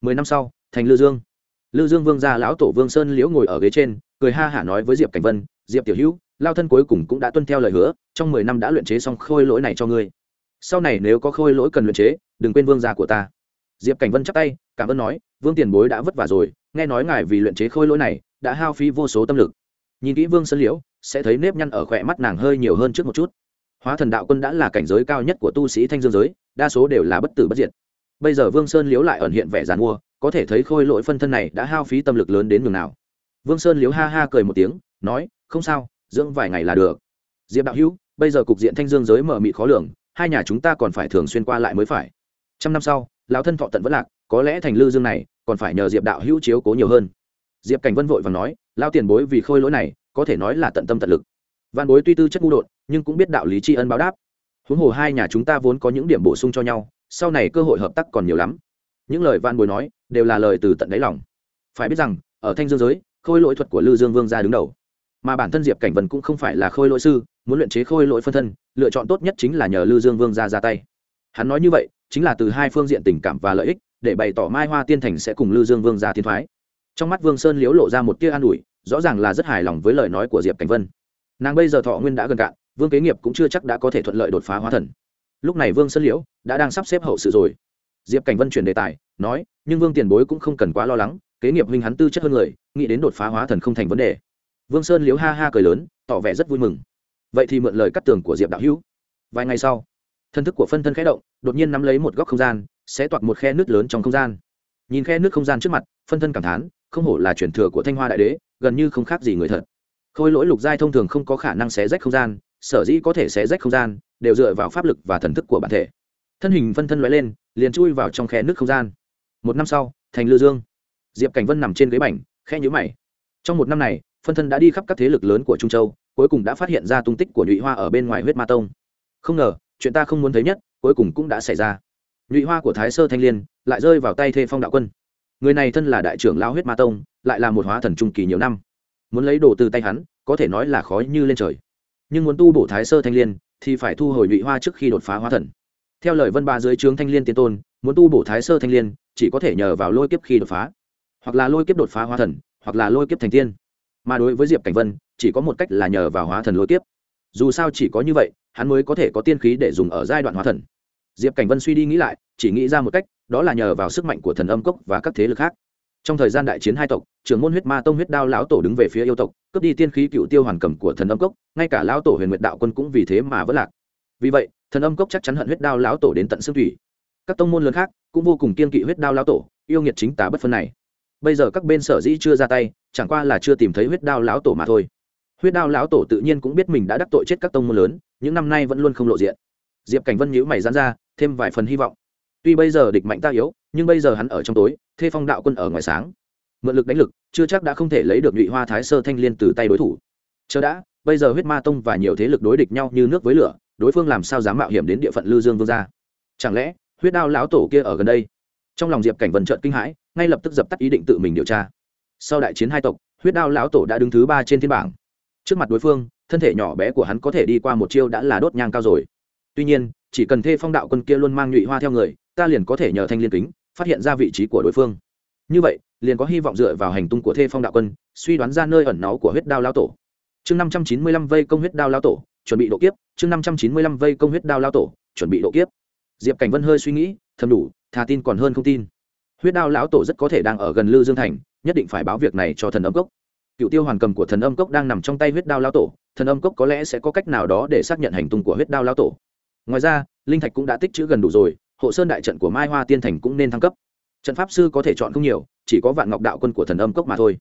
mười năm sau, thành lư dương. Lư dương vương gia lão tổ vương sơn liễu ngồi ở ghế trên, cười ha hả nói với diệp cảnh vân, diệp tiểu hữu, lao thân cuối cùng cũng đã tuân theo lời hứa, trong mười năm đã luyện chế xong khôi lỗi này cho ngươi. Sau này nếu có khôi lỗi cần luyện chế, đừng quên vương gia của ta. Diệp cảnh vân chắp tay, cảm ơn nói, vương tiền bối đã vất vả rồi, nghe nói ngài vì luyện chế khôi lỗi này, đã hao phí vô số tâm lực. Nhìn kỹ vương sơn liễu, sẽ thấy nếp nhăn ở khỏe mắt nàng hơi nhiều hơn trước một chút. Hóa thần đạo quân đã là cảnh giới cao nhất của tu sĩ thanh dương giới, đa số đều là bất tử bất diệt bây giờ vương sơn liếu lại ẩn hiện vẻ giàn mua, có thể thấy khôi lỗi phân thân này đã hao phí tâm lực lớn đến nhường nào. Vương sơn liếu ha ha cười một tiếng, nói, không sao, dưỡng vài ngày là được. Diệp đạo hữu, bây giờ cục diện thanh dương giới mở mị khó lường, hai nhà chúng ta còn phải thường xuyên qua lại mới phải. Trăm năm sau, lão thân thọ tận vẫn lạc, có lẽ thành lư dương này còn phải nhờ diệp đạo hữu chiếu cố nhiều hơn. Diệp cảnh vân vội và nói lao tiền bối vì khôi lỗi này, có thể nói là tận tâm tận lực. Văn bối tuy tư chất ngu đột, nhưng cũng biết đạo lý tri ân báo đáp. Huống hồ hai nhà chúng ta vốn có những điểm bổ sung cho nhau sau này cơ hội hợp tác còn nhiều lắm. Những lời van bồi nói đều là lời từ tận đáy lòng. Phải biết rằng, ở thanh dương giới, khôi lỗi thuật của lư dương vương ra đứng đầu. Mà bản thân diệp cảnh vân cũng không phải là khôi lỗi sư, muốn luyện chế khôi lỗi phân thân, lựa chọn tốt nhất chính là nhờ lư dương vương ra ra tay. Hắn nói như vậy chính là từ hai phương diện tình cảm và lợi ích để bày tỏ mai hoa tiên thành sẽ cùng lư dương vương ra tiến thoái. Trong mắt vương sơn liếu lộ ra một tia an ủi, rõ ràng là rất hài lòng với lời nói của diệp cảnh vân. Nàng bây giờ thọ nguyên đã gần cạn, vương kế nghiệp cũng chưa chắc đã có thể thuận lợi đột phá hóa thần lúc này vương sơn liễu đã đang sắp xếp hậu sự rồi. Diệp cảnh vân chuyển đề tài, nói, nhưng vương tiền bối cũng không cần quá lo lắng, kế nghiệp huynh hắn tư chất hơn người, nghĩ đến đột phá hóa thần không thành vấn đề. Vương sơn liễu ha ha cười lớn, tỏ vẻ rất vui mừng. Vậy thì mượn lời cắt tường của diệp đạo hữu. Vài ngày sau, thân thức của phân thân khẽ động, đột nhiên nắm lấy một góc không gian sẽ toạc một khe nước lớn trong không gian. Nhìn khe nước không gian trước mặt, phân thân cảm thán, không hổ là truyền thừa của thanh hoa đại đế, gần như không khác gì người thật. Khôi lỗi lục giai thông thường không có khả năng xé rách không gian, sở dĩ có thể xé rách không gian đều dựa vào pháp lực và thần thức của bản thể. Thân hình phân thân l lên, liền chui vào trong khe nước không gian. Một năm sau, thành lư dương. Diệp cảnh vân nằm trên ghế bành khe nhữ mày. Trong một năm này, phân thân đã đi khắp các thế lực lớn của trung châu, cuối cùng đã phát hiện ra tung tích của nhụy hoa ở bên ngoài huyết ma tông. Không ngờ, chuyện ta không muốn thấy nhất, cuối cùng cũng đã xảy ra. Nhụy hoa của thái sơ thanh liên lại rơi vào tay thê phong đạo quân. Người này thân là đại trưởng lao huyết ma tông, lại là một hóa thần trung kỳ nhiều năm. Muốn lấy đồ từ tay hắn, có thể nói là khó như lên trời. Nhưng muốn tu bổ thái sơ thanh liên thì phải thu hồi nhụy hoa trước khi đột phá hóa thần. Theo lời vân ba dưới trướng thanh liên tiên tôn, muốn tu bổ thái sơ thanh liên, chỉ có thể nhờ vào lôi kiếp khi đột phá. Hoặc là lôi kiếp đột phá hóa thần, hoặc là lôi kiếp thành tiên. Mà đối với diệp cảnh vân, chỉ có một cách là nhờ vào hóa thần lôi kiếp. Dù sao chỉ có như vậy, hắn mới có thể có tiên khí để dùng ở giai đoạn hóa thần. Diệp cảnh vân suy đi nghĩ lại, chỉ nghĩ ra một cách, đó là nhờ vào sức mạnh của thần âm cốc và các thế lực khác trong thời gian đại chiến hai tộc, trưởng môn huyết ma tông huyết đao lão tổ đứng về phía yêu tộc, cướp đi tiên khí cựu tiêu hoàn cầm của thần âm cốc, ngay cả lão tổ huyền nguyệt đạo quân cũng vì thế mà vỡ lạc. Vì vậy, thần âm cốc chắc chắn hận huyết đao lão tổ đến tận xương thủy. Các tông môn lớn khác cũng vô cùng kiên kỵ huyết đao lão tổ, yêu nghiệt chính tả bất phân này. Bây giờ các bên sở dĩ chưa ra tay, chẳng qua là chưa tìm thấy huyết đao lão tổ mà thôi. Huyết đao lão tổ tự nhiên cũng biết mình đã đắc tội chết các tông môn lớn, những năm nay vẫn luôn không lộ diện. Diệp cảnh vân nhữ mày dán ra, thêm vài phần hy vọng tuy bây giờ địch mạnh ta yếu, nhưng bây giờ hắn ở trong tối, thê phong đạo quân ở ngoài sáng. Mượn lực đánh lực, chưa chắc đã không thể lấy được nhụy hoa thái sơ thanh liên từ tay đối thủ. Chờ đã, bây giờ huyết ma tông và nhiều thế lực đối địch nhau như nước với lửa, đối phương làm sao dám mạo hiểm đến địa phận lư dương vương gia? Chẳng lẽ, huyết đao lão tổ kia ở gần đây? Trong lòng diệp cảnh vân trợn kinh hãi, ngay lập tức dập tắt ý định tự mình điều tra. Sau đại chiến hai tộc, huyết đao lão tổ đã đứng thứ ba trên thiên bảng. Trước mặt đối phương, thân thể nhỏ bé của hắn có thể đi qua một chiêu đã là đốt nhang cao rồi. Tuy nhiên, chỉ cần thê phong đạo quân kia luôn mang nhụy hoa theo người ta liền có thể nhờ thanh liên kính, phát hiện ra vị trí của đối phương. Như vậy, liền có hy vọng dựa vào hành tung của thê phong đạo quân, suy đoán ra nơi ẩn náu của huyết đao lao tổ. Chương năm trăm chín mươi lăm vây công huyết đao lao tổ, chuẩn bị độ kiếp. Chương năm trăm chín mươi lăm vây công huyết đao lao tổ, chuẩn bị độ kiếp. Diệp cảnh vân hơi suy nghĩ, thầm đủ, thà tin còn hơn không tin. Huyết đao lão tổ rất có thể đang ở gần lư dương thành, nhất định phải báo việc này cho thần âm cốc. Cựu tiêu hoàn cầm của thần âm cốc đang nằm trong tay huyết đao lão tổ, thần âm cốc có lẽ sẽ có cách nào đó để xác nhận hành tung của huyết đao lão tổ. Ngoài ra, linh thạch cũng đã tích chữ gần đủ rồi hộ sơn đại trận của mai hoa tiên thành cũng nên thăng cấp. Trận pháp sư có thể chọn không nhiều, chỉ có vạn ngọc đạo quân của thần âm cốc mà thôi.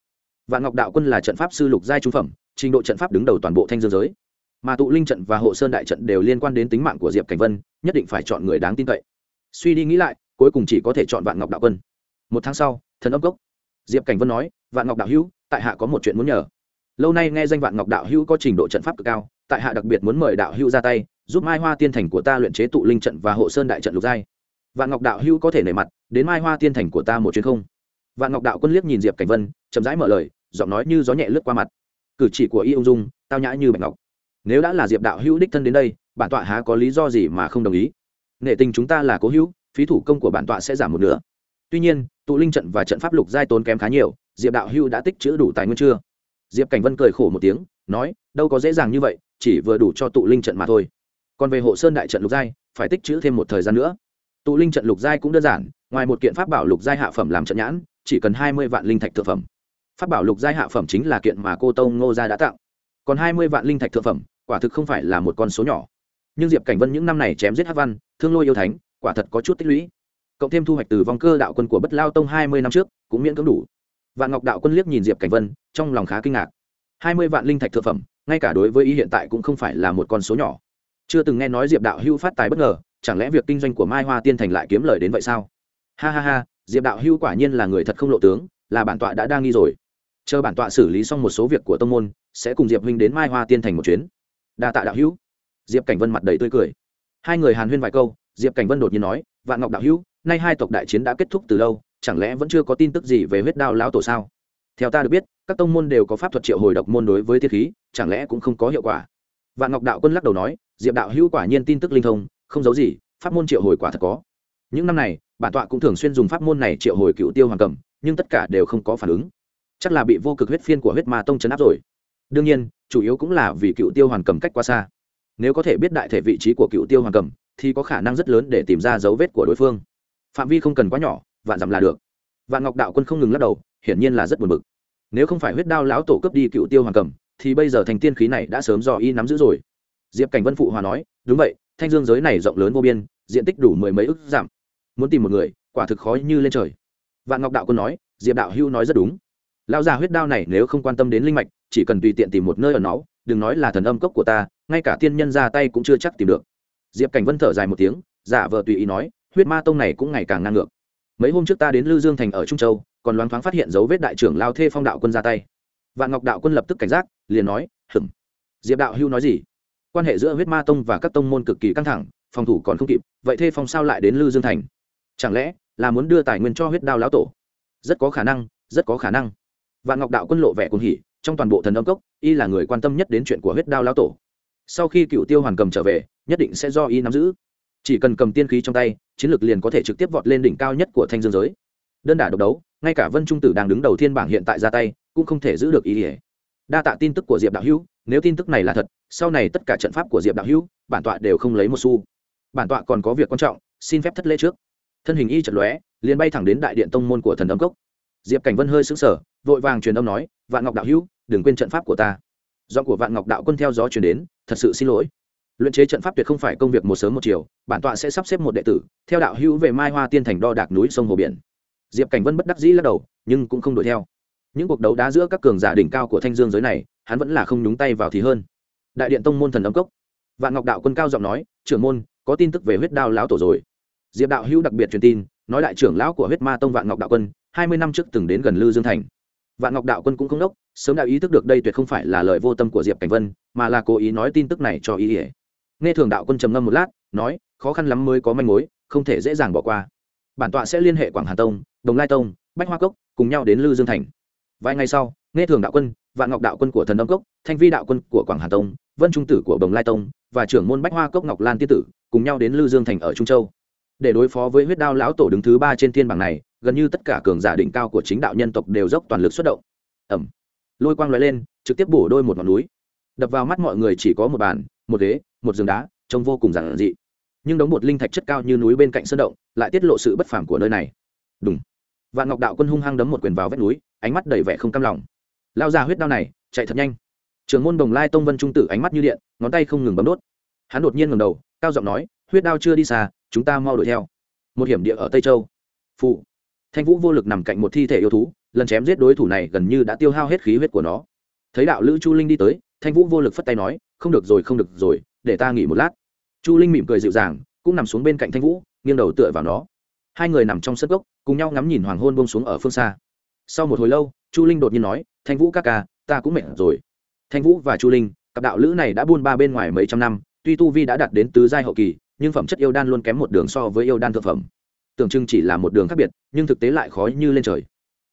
Vạn ngọc đạo quân là trận pháp sư lục giai trung phẩm, trình độ trận pháp đứng đầu toàn bộ thanh dương giới. Mà tụ linh trận và hộ sơn đại trận đều liên quan đến tính mạng của diệp cảnh vân, nhất định phải chọn người đáng tin cậy. Suy đi nghĩ lại, cuối cùng chỉ có thể chọn vạn ngọc đạo quân. Một tháng sau, thần âm cốc. Diệp cảnh vân nói, vạn ngọc đạo hữu, tại hạ có một chuyện muốn nhờ. Lâu nay nghe danh vạn ngọc đạo hữu có trình độ trận pháp cực cao, tại hạ đặc biệt muốn mời đạo hữu ra tay giúp mai hoa tiên thành của ta luyện chế tụ linh trận và hộ sơn đại trận lục giai. Vạn ngọc đạo hữu có thể nảy mặt, đến mai hoa tiên thành của ta một chuyến không? Vạn ngọc đạo quân liếc nhìn diệp cảnh vân, chậm rãi mở lời, giọng nói như gió nhẹ lướt qua mặt. Cử chỉ của y ung dung, tao nhã như bạch ngọc. Nếu đã là diệp đạo hữu đích thân đến đây, bản tọa há có lý do gì mà không đồng ý? Nghệ tình chúng ta là cố hữu, phí thủ công của bản tọa sẽ giảm một nửa. Tuy nhiên, tụ linh trận và trận pháp lục giai tốn kém khá nhiều, diệp đạo hữu đã tích chữ đủ tài nguyên chưa? Diệp cảnh vân cười khổ một tiếng, nói, đâu có dễ dàng như vậy, chỉ vừa đủ cho tụ linh trận mà thôi còn về hộ sơn đại trận lục giai, phải tích trữ thêm một thời gian nữa. Tụ linh trận lục giai cũng đơn giản, ngoài một kiện pháp bảo lục giai hạ phẩm làm trận nhãn, chỉ cần hai mươi vạn linh thạch thượng phẩm. Pháp bảo lục giai hạ phẩm chính là kiện mà cô tông ngô gia đã tặng. Còn hai mươi vạn linh thạch thượng phẩm, quả thực không phải là một con số nhỏ. Nhưng diệp cảnh vân những năm này chém giết hát văn, thương lôi yêu thánh, quả thật có chút tích lũy. Cộng thêm thu hoạch từ vòng cơ đạo quân của bất lao tông hai mươi năm trước, cũng miễn cưỡng đủ. Vạn ngọc đạo quân liếc nhìn diệp cảnh vân, trong lòng khá kinh ngạc. hai mươi vạn linh thạch thượng phẩm, ngay cả đối với ý hiện tại cũng không phải là một con số nhỏ chưa từng nghe nói diệp đạo hưu phát tài bất ngờ, chẳng lẽ việc kinh doanh của mai hoa tiên thành lại kiếm lời đến vậy sao? Ha ha ha, diệp đạo hưu quả nhiên là người thật không lộ tướng, là bản tọa đã đang nghi rồi. Chờ bản tọa xử lý xong một số việc của tông môn, sẽ cùng diệp huynh đến mai hoa tiên thành một chuyến. Đa tạ đạo hữu. Diệp cảnh vân mặt đầy tươi cười. Hai người hàn huyên vài câu, diệp cảnh vân đột nhiên nói, vạn ngọc đạo hữu, nay hai tộc đại chiến đã kết thúc từ lâu, chẳng lẽ vẫn chưa có tin tức gì về huyết đao lão tổ sao? Theo ta được biết, các tông môn đều có pháp thuật triệu hồi độc môn đối với thiên khí, chẳng lẽ cũng không có hiệu quả? Vạn ngọc đạo quân lắc đầu nói, diệp đạo hữu quả nhiên tin tức linh thông, không giấu gì, pháp môn triệu hồi quả thật có. Những năm này, bản tọa cũng thường xuyên dùng pháp môn này triệu hồi cựu tiêu hoàng cầm, nhưng tất cả đều không có phản ứng. Chắc là bị vô cực huyết phiên của huyết ma tông chấn áp rồi. Đương nhiên, chủ yếu cũng là vì cựu tiêu hoàn cầm cách quá xa. Nếu có thể biết đại thể vị trí của cựu tiêu hoàn cầm, thì có khả năng rất lớn để tìm ra dấu vết của đối phương. Phạm vi không cần quá nhỏ, vạn dặm là được. Vạn ngọc đạo quân không ngừng lắc đầu, hiển nhiên là rất buồn bực. Nếu không phải huyết đao lão tổ cướp đi cựu tiêu hoàng cầm thì bây giờ thành tiên khí này đã sớm do y nắm giữ rồi. Diệp cảnh vân phụ hòa nói, đúng vậy, thanh dương giới này rộng lớn vô biên, diện tích đủ mười mấy ức giảm muốn tìm một người, quả thực khó như lên trời. Vạn ngọc đạo quân nói, diệp đạo hưu nói rất đúng. Lão già huyết đao này nếu không quan tâm đến linh mạch, chỉ cần tùy tiện tìm một nơi ở nó, đừng nói là thần âm cốc của ta, ngay cả tiên nhân ra tay cũng chưa chắc tìm được. Diệp cảnh vân thở dài một tiếng, giả vờ tùy ý nói, huyết ma tông này cũng ngày càng ngang ngược. Mấy hôm trước ta đến lư dương thành ở trung châu, còn loáng thoáng phát hiện dấu vết đại trưởng lao thê phong đạo quân ra tay vạn ngọc đạo quân lập tức cảnh giác, liền nói hừm diệp đạo hưu nói gì? Quan hệ giữa huyết ma tông và các tông môn cực kỳ căng thẳng, phòng thủ còn không kịp, vậy thê phong sao lại đến lư dương thành? Chẳng lẽ là muốn đưa tài nguyên cho huyết đao lão tổ? Rất có khả năng, rất có khả năng. Vạn ngọc đạo quân lộ vẻ cuồng hỉ, trong toàn bộ thần âm cốc, y là người quan tâm nhất đến chuyện của huyết đao lão tổ. Sau khi cựu tiêu hoàn cầm trở về, nhất định sẽ do y nắm giữ. Chỉ cần cầm tiên khí trong tay, chiến lược liền có thể trực tiếp vọt lên đỉnh cao nhất của thanh dương giới. Đơn đả độc đấu, ngay cả vân trung tử đang đứng đầu thiên bảng hiện tại ra tay cũng không thể giữ được ý ỉa đa tạ tin tức của diệp đạo hữu, nếu tin tức này là thật, sau này tất cả trận pháp của diệp đạo hữu, bản tọa đều không lấy một xu. Bản tọa còn có việc quan trọng, xin phép thất lễ trước. Thân hình y trận lóe, liền bay thẳng đến đại điện tông môn của thần âm cốc. Diệp cảnh vân hơi xứng sở vội vàng truyền âm nói, vạn ngọc đạo hữu, đừng quên trận pháp của ta. Do của vạn ngọc đạo quân theo gió truyền đến, thật sự xin lỗi. Luyện chế trận pháp tuyệt không phải công việc một sớm một chiều, bản tọa sẽ sắp xếp một đệ tử, theo đạo hữu về mai hoa tiên thành đo đạc núi sông hồ biển. Diệp cảnh vân bất đắc dĩ lắc đầu, nhưng cũng không đuổi theo những cuộc đấu đá giữa các cường giả đỉnh cao của thanh dương giới này, hắn vẫn là không nhúng tay vào thì hơn. Đại điện tông môn thần âm cốc. Vạn ngọc đạo quân cao giọng nói, trưởng môn, có tin tức về huyết đao lão tổ rồi. Diệp đạo hữu đặc biệt truyền tin, nói đại trưởng lão của huyết ma tông vạn ngọc đạo quân, hai mươi năm trước từng đến gần lư dương thành. Vạn ngọc đạo quân cũng không đốc, sớm đã ý thức được đây tuyệt không phải là lời vô tâm của diệp cảnh vân, mà là cố ý nói tin tức này cho ý ỉa. Nghe thường đạo quân trầm ngâm một lát, nói, khó khăn lắm mới có manh mối, không thể dễ dàng bỏ qua. Bản tọa sẽ liên hệ quảng hà tông, đồng lai tông, bách hoa cốc, cùng nhau đến lư dương thành vài ngày sau, nghe thường đạo quân, vạn ngọc đạo quân của thần âm cốc, thanh vi đạo quân của quảng hà tông, vân trung tử của đồng lai tông và trưởng môn bách hoa cốc ngọc lan tiên tử cùng nhau đến lư dương thành ở trung châu. Để đối phó với huyết đao lão tổ đứng thứ ba trên thiên bảng này, gần như tất cả cường giả đỉnh cao của chính đạo nhân tộc đều dốc toàn lực xuất động. Ẩm lôi quang lóe lên, trực tiếp bổ đôi một ngọn núi. Đập vào mắt mọi người chỉ có một bàn, một ghế, một giường đá, trông vô cùng giản dị. Nhưng đống một linh thạch chất cao như núi bên cạnh sơn động, lại tiết lộ sự bất phàm của nơi này. Đúng vạn ngọc đạo quân hung hăng đấm một quyền vào vách núi ánh mắt đầy vẻ không cam lòng. Lao ra huyết đao này, chạy thật nhanh. Trường môn đồng lai tông vân trung tử ánh mắt như điện, ngón tay không ngừng bấm đốt. Hắn đột nhiên ngầm đầu, cao giọng nói, huyết đao chưa đi xa, chúng ta mau đuổi theo. Một hiểm địa ở tây châu. Phụ thanh vũ vô lực nằm cạnh một thi thể yêu thú, lần chém giết đối thủ này gần như đã tiêu hao hết khí huyết của nó. Thấy đạo lữ chu linh đi tới, thanh vũ vô lực phất tay nói, không được rồi, không được rồi, để ta nghỉ một lát. Chu linh mỉm cười dịu dàng, cũng nằm xuống bên cạnh thanh vũ, nghiêng đầu tựa vào nó. Hai người nằm trong sân gốc cùng nhau ngắm nhìn hoàng hôn bông xuống ở phương xa sau một hồi lâu, chu linh đột nhiên nói, thanh vũ các ca, ta cũng mệt rồi. Thanh vũ và chu linh, cặp đạo lữ này đã buôn ba bên ngoài mấy trăm năm, tuy tu vi đã đạt đến tứ giai hậu kỳ, nhưng phẩm chất yêu đan luôn kém một đường so với yêu đan thượng phẩm. Tưởng chừng chỉ là một đường khác biệt, nhưng thực tế lại khó như lên trời.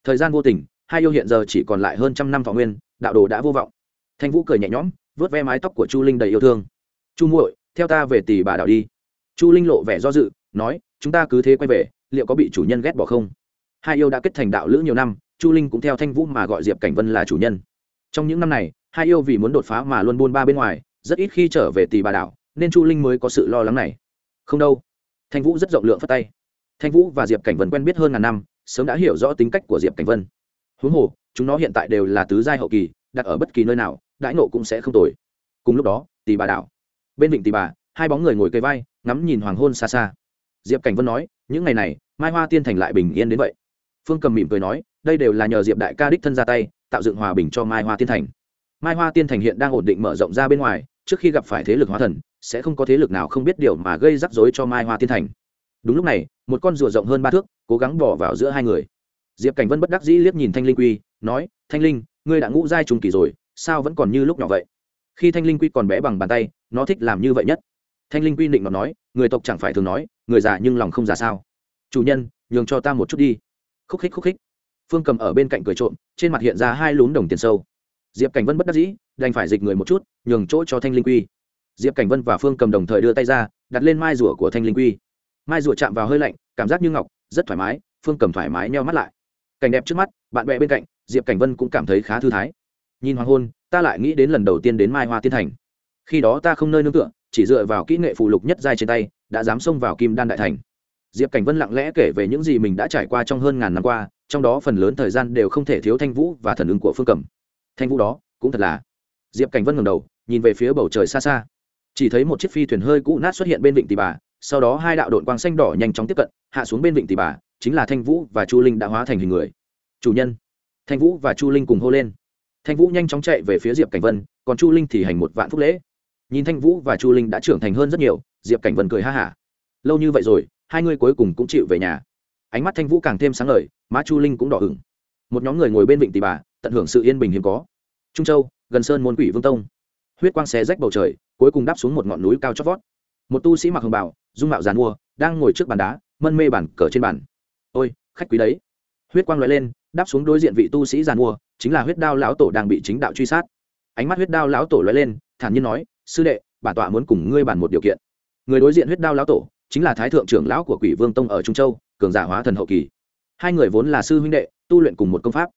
Thời gian vô tình, hai yêu hiện giờ chỉ còn lại hơn trăm năm thọ nguyên, đạo đồ đã vô vọng. Thanh vũ cười nhẹ nhõm vớt ve mái tóc của chu linh đầy yêu thương. Chu muội, theo ta về tỷ bà đảo đi. Chu linh lộ vẻ do dự, nói, chúng ta cứ thế quay về, liệu có bị chủ nhân ghét bỏ không? Hai yêu đã kết thành đạo lữ nhiều năm chu linh cũng theo thanh vũ mà gọi diệp cảnh vân là chủ nhân. Trong những năm này, hai yêu vì muốn đột phá mà luôn buôn ba bên ngoài, rất ít khi trở về tì bà đảo, nên chu linh mới có sự lo lắng này. Không đâu. Thanh vũ rất rộng lượng phát tay. Thanh vũ và diệp cảnh vân quen biết hơn ngàn năm, sớm đã hiểu rõ tính cách của diệp cảnh vân. Huống hồ, chúng nó hiện tại đều là tứ giai hậu kỳ, đặt ở bất kỳ nơi nào, đãi nộ cũng sẽ không tồi. Cùng lúc đó tì bà đảo. Bên vịnh tì bà, hai bóng người ngồi cây vai, ngắm nhìn hoàng hôn xa xa. Diệp cảnh vân nói, những ngày này, mai hoa tiên thành lại bình yên đến vậy. Phương cầm mỉm cười nói đây đều là nhờ diệp đại ca đích thân ra tay, tạo dựng hòa bình cho mai hoa tiên thành. Mai hoa tiên thành hiện đang ổn định mở rộng ra bên ngoài, trước khi gặp phải thế lực hóa thần, sẽ không có thế lực nào không biết điều mà gây rắc rối cho mai hoa tiên thành. Đúng lúc này, một con rùa rộng hơn ba thước, cố gắng bỏ vào giữa hai người. Diệp cảnh vân bất đắc dĩ liếc nhìn thanh linh quy, nói, thanh linh, ngươi đã ngũ giai trùng kỳ rồi, sao vẫn còn như lúc nhỏ vậy? Khi thanh linh quy còn bé bằng bàn tay, nó thích làm như vậy nhất. Thanh linh quy định nó nói, người tộc chẳng phải thường nói, người già nhưng lòng không già sao? Chủ nhân, nhường cho ta một chút đi. Khúc khích khúc khích phương cầm ở bên cạnh cười trộm, trên mặt hiện ra hai lún đồng tiền sâu. Diệp cảnh vân bất đắc dĩ, đành phải dịch người một chút, nhường chỗ cho thanh linh quy. Diệp cảnh vân và phương cầm đồng thời đưa tay ra, đặt lên mai rùa của thanh linh quy. Mai rùa chạm vào hơi lạnh, cảm giác như ngọc, rất thoải mái, phương cầm thoải mái neo mắt lại. Cảnh đẹp trước mắt, bạn bè bên cạnh, diệp cảnh vân cũng cảm thấy khá thư thái. Nhìn hoàng hôn, ta lại nghĩ đến lần đầu tiên đến mai hoa tiên thành. Khi đó ta không nơi nương tựa, chỉ dựa vào kỹ nghệ phụ lục nhất giai trên tay, đã dám xông vào kim đan đại thành diệp cảnh vân lặng lẽ kể về những gì mình đã trải qua trong hơn ngàn năm qua, trong đó phần lớn thời gian đều không thể thiếu thanh vũ và thần ứng của phương cẩm thanh vũ đó, cũng thật là. Diệp cảnh vân ngầm đầu, nhìn về phía bầu trời xa xa. Chỉ thấy một chiếc phi thuyền hơi cũ nát xuất hiện bên vịnh tỷ bà, sau đó hai đạo đội quang xanh đỏ nhanh chóng tiếp cận, hạ xuống bên vịnh tỷ bà, chính là thanh vũ và chu linh đã hóa thành hình người. Chủ nhân. Thanh vũ và chu linh cùng hô lên. Thanh vũ nhanh chóng chạy về phía diệp cảnh vân, còn chu linh thì hành một vạn phúc lễ. Nhìn thanh vũ và chu linh đã trưởng thành hơn rất nhiều, diệp cảnh vân cười ha hả. Lâu như vậy rồi hai người cuối cùng cũng chịu về nhà. Ánh mắt thanh vũ càng thêm sáng lời má chu linh cũng đỏ ửng. Một nhóm người ngồi bên vịnh tỷ bà, tận hưởng sự yên bình hiếm có. Trung châu, gần sơn môn quỷ vương tông. Huyết quang xé rách bầu trời, cuối cùng đáp xuống một ngọn núi cao chót vót. Một tu sĩ mặc hồng bảo dung mạo giàn mua, đang ngồi trước bàn đá, mân mê bản cờ trên bàn. Ôi, khách quý đấy. Huyết quang loại lên, đáp xuống đối diện vị tu sĩ giàn mua, chính là huyết đao lão tổ đang bị chính đạo truy sát. Ánh mắt huyết đao lão tổ loại lên, thản nhiên nói, sư đệ, bản tọa muốn cùng ngươi bàn một điều kiện. Người đối diện huyết đao lão tổ chính là thái thượng trưởng lão của quỷ vương tông ở trung châu, cường giả hóa thần hậu kỳ. Hai người vốn là sư huynh đệ, tu luyện cùng một công pháp.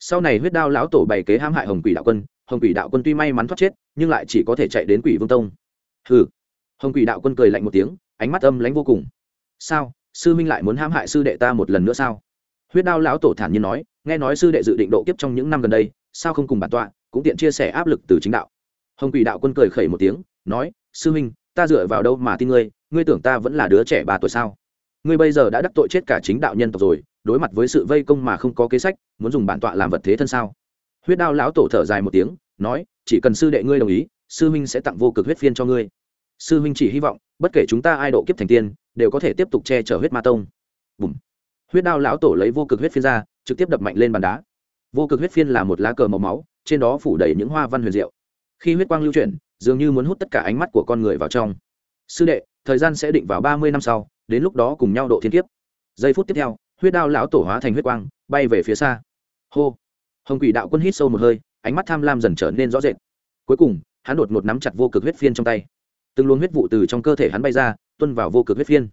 Sau này huyết đao lão tổ bày kế hãm hại hồng quỷ đạo quân, hồng quỷ đạo quân tuy may mắn thoát chết, nhưng lại chỉ có thể chạy đến quỷ vương tông. Hừ. Hồng quỷ đạo quân cười lạnh một tiếng, ánh mắt âm lãnh vô cùng. Sao? Sư minh lại muốn hãm hại sư đệ ta một lần nữa sao? Huyết đao lão tổ thản nhiên nói, nghe nói sư đệ dự định độ kiếp trong những năm gần đây, sao không cùng bản tọa, cũng tiện chia sẻ áp lực từ chính đạo. Hồng quỷ đạo quân cười khẩy một tiếng, nói, sư minh ta dựa vào đâu mà tin ngươi ngươi tưởng ta vẫn là đứa trẻ ba tuổi sao? Ngươi bây giờ đã đắc tội chết cả chính đạo nhân tộc rồi, đối mặt với sự vây công mà không có kế sách, muốn dùng bản tọa làm vật thế thân sao? Huyết đao lão tổ thở dài một tiếng, nói, chỉ cần sư đệ ngươi đồng ý, sư huynh sẽ tặng vô cực huyết phiên cho ngươi. Sư huynh chỉ hy vọng, bất kể chúng ta ai độ kiếp thành tiên, đều có thể tiếp tục che chở huyết ma tông. Bùm. huyết đao lão tổ lấy vô cực huyết phiên ra, trực tiếp đập mạnh lên bàn đá. Vô cực huyết phiên là một lá cờ màu máu, trên đó phủ đầy những hoa văn huyền diệu. Khi huyết quang lưu chuyển, dường như muốn hút tất cả ánh mắt của con người vào trong. Sư đệ thời gian sẽ định vào ba mươi năm sau, đến lúc đó cùng nhau độ thiên kiếp. Giây phút tiếp theo, huyết đao lão tổ hóa thành huyết quang, bay về phía xa. Hô! Hồng quỷ đạo quân hít sâu một hơi, ánh mắt tham lam dần trở nên rõ rệt. Cuối cùng, hắn đột ngột nắm chặt vô cực huyết phiên trong tay. Từng luồng huyết vụ từ trong cơ thể hắn bay ra tuân vào vô cực huyết phiên.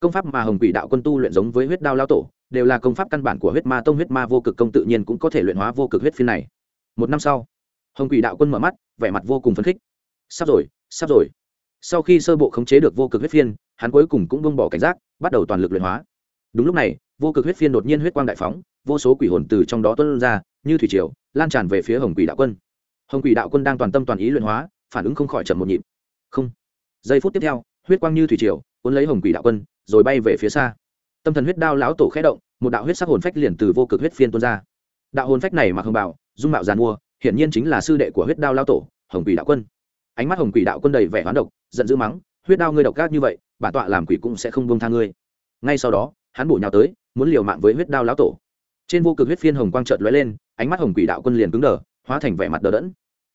Công pháp mà hồng quỷ đạo quân tu luyện giống với huyết đao lao tổ, đều là công pháp căn bản của huyết ma tông, huyết ma vô cực công tự nhiên cũng có thể luyện hóa vô cực huyết phiên này. Một năm sau, hồng quỷ đạo quân mở mắt, vẻ mặt vô cùng phấn khích. Sắp rồi sắp rồi sau khi sơ bộ khống chế được vô cực huyết phiên, hắn cuối cùng cũng bông bỏ cảnh giác, bắt đầu toàn lực luyện hóa. Đúng lúc này, vô cực huyết phiên đột nhiên huyết quang đại phóng, vô số quỷ hồn từ trong đó tuân ra, như thủy triều, lan tràn về phía hồng quỷ đạo quân. Hồng quỷ đạo quân đang toàn tâm toàn ý luyện hóa, phản ứng không khỏi chậm một nhịp. Không. Giây phút tiếp theo, huyết quang như thủy triều, cuốn lấy hồng quỷ đạo quân, rồi bay về phía xa. Tâm thần huyết đao lão tổ khẽ động, một đạo huyết sắc hồn phách liền từ vô cực huyết phiên tuôn ra. Đạo hồn phách này mà không bảo dung mạo giàn mua, hiển nhiên chính là sư đệ của huyết đao lão tổ, hồng quỷ đạo quân ánh mắt hồng quỷ đạo quân đầy vẻ hoán độc, giận dữ mắng, huyết đao ngươi độc gác như vậy, bản tọa làm quỷ cũng sẽ không bông tha ngươi. Ngay sau đó, hắn bổ nhào tới, muốn liều mạng với huyết đao lão tổ. Trên vô cực huyết phiên hồng quang trợt lóe lên, ánh mắt hồng quỷ đạo quân liền cứng đờ, hóa thành vẻ mặt đờ đẫn.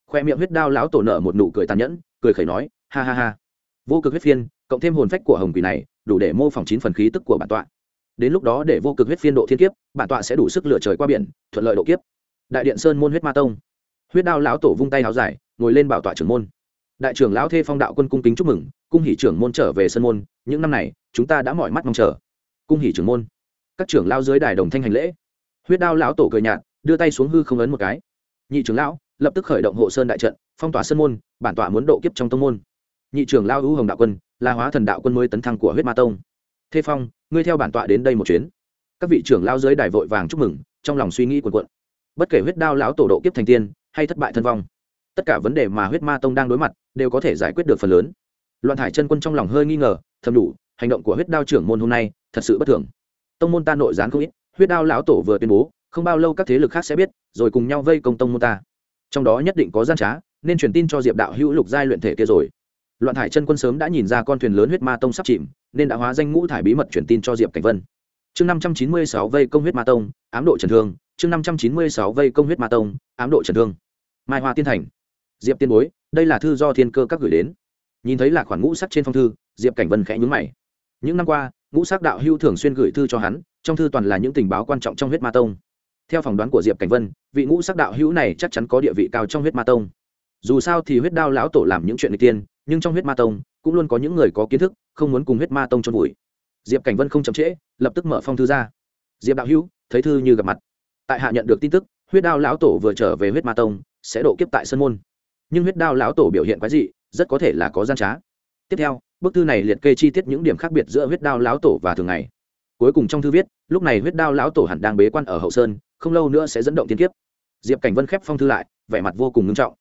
Khoe miệng huyết đao lão tổ nở một nụ cười tàn nhẫn, cười khẩy nói, ha ha ha. Vô cực huyết phiên, cộng thêm hồn phách của hồng quỷ này, đủ để mô phỏng chín phần khí tức của bản tọa. Đến lúc đó để vô cực huyết phiên độ thiên kiếp, bản tọa sẽ đủ sức lựa trời qua biển, thuận lợi độ kiếp. Đại điện sơn môn huyết ma tông. Huyết đao lão tổ vung tay áo dài, ngồi lên bảo tọa trưởng môn đại trưởng lão thê phong đạo quân cung kính chúc mừng, cung hỷ trưởng môn trở về sân môn, những năm này, chúng ta đã mỏi mắt mong chờ. Cung hỷ trưởng môn, các trưởng lao dưới đài đồng thanh hành lễ. Huyết đao lão tổ cười nhạt, đưa tay xuống hư không ấn một cái. Nhị trưởng lão, lập tức khởi động hộ sơn đại trận, phong tỏa sơn môn, bản tọa muốn độ kiếp trong tông môn. Nhị trưởng lao hữu hồng đạo quân là hóa thần đạo quân mới tấn thăng của huyết ma tông. Thê phong, ngươi theo bản tọa đến đây một chuyến. Các vị trưởng lao dưới đài vội vàng chúc mừng, trong lòng suy nghĩ quần quận bất kể huyết đao lão tổ độ kiếp thành tiên, hay thất bại thân vong, tất cả vấn đề mà huyết ma tông đang đối mặt đều có thể giải quyết được phần lớn. Loạn thải chân quân trong lòng hơi nghi ngờ, thầm đủ, hành động của huyết đao trưởng môn hôm nay thật sự bất thường. Tông môn ta nội gián không ít, huyết đao lão tổ vừa tuyên bố, không bao lâu các thế lực khác sẽ biết, rồi cùng nhau vây công tông môn ta. Trong đó nhất định có gian trá, nên truyền tin cho diệp đạo hữu lục giai luyện thể kia rồi. Loạn thải chân quân sớm đã nhìn ra con thuyền lớn huyết ma tông sắp chìm, nên đã hóa danh ngũ thải bí mật truyền tin cho diệp cảnh vân. Chương năm trăm chín mươi sáu vây công huyết ma tông, ám độ trần thương. Chương năm trăm chín mươi sáu vây công huyết ma tông, ám độ trần thương. Mai hoa tiên thành diệp tiên bối, đây là thư do thiên cơ các gửi đến. Nhìn thấy là khoản ngũ sắc trên phong thư, diệp cảnh vân khẽ nhúng mày. Những năm qua, ngũ sắc đạo hưu thường xuyên gửi thư cho hắn, trong thư toàn là những tình báo quan trọng trong huyết ma tông. Theo phỏng đoán của diệp cảnh vân, vị ngũ sắc đạo hữu này chắc chắn có địa vị cao trong huyết ma tông. Dù sao thì huyết đao lão tổ làm những chuyện n tiên, nhưng trong huyết ma tông, cũng luôn có những người có kiến thức, không muốn cùng huyết ma tông trôn vùi. Diệp cảnh vân không chậm trễ, lập tức mở phong thư ra. Diệp đạo hữu, thấy thư như gặp mặt. Tại hạ nhận được tin tức, huyết đao lão tổ vừa trở về huyết ma tông, sẽ độ kiếp tại sân môn nhưng huyết đao lão tổ biểu hiện quái dị, rất có thể là có gian trá. Tiếp theo, bức thư này liệt kê chi tiết những điểm khác biệt giữa huyết đao lão tổ và thường ngày. Cuối cùng trong thư viết, lúc này huyết đao lão tổ hẳn đang bế quan ở hậu sơn, không lâu nữa sẽ dẫn động tiên kiếp. Diệp cảnh vân khép phong thư lại, vẻ mặt vô cùng ngưng trọng.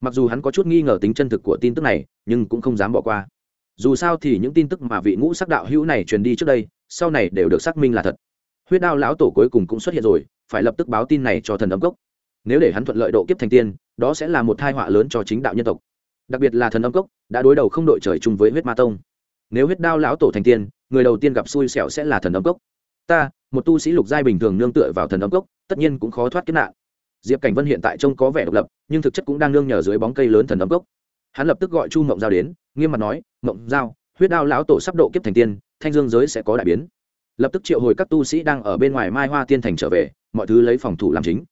Mặc dù hắn có chút nghi ngờ tính chân thực của tin tức này, nhưng cũng không dám bỏ qua. Dù sao thì những tin tức mà vị ngũ sắc đạo hữu này truyền đi trước đây, sau này đều được xác minh là thật. Huyết đao lão tổ cuối cùng cũng xuất hiện rồi, phải lập tức báo tin này cho thần ấm cốc nếu để hắn thuận lợi độ kiếp thành tiên, đó sẽ là một thai họa lớn cho chính đạo nhân tộc. Đặc biệt là thần âm cốc, đã đối đầu không đội trời chung với huyết ma tông. Nếu huyết đao lão tổ thành tiên, người đầu tiên gặp xui xẻo sẽ là thần âm cốc. Ta, một tu sĩ lục giai bình thường nương tựa vào thần âm cốc, tất nhiên cũng khó thoát kiếp nạn. Diệp cảnh vân hiện tại trông có vẻ độc lập, nhưng thực chất cũng đang nương nhờ dưới bóng cây lớn thần âm cốc. Hắn lập tức gọi chu mộng giao đến, nghiêm mặt nói, mộng giao, huyết đao lão tổ sắp độ kiếp thành tiên, thanh dương giới sẽ có đại biến. Lập tức triệu hồi các tu sĩ đang ở bên ngoài mai hoa tiên thành trở về, mọi thứ lấy phòng thủ làm chính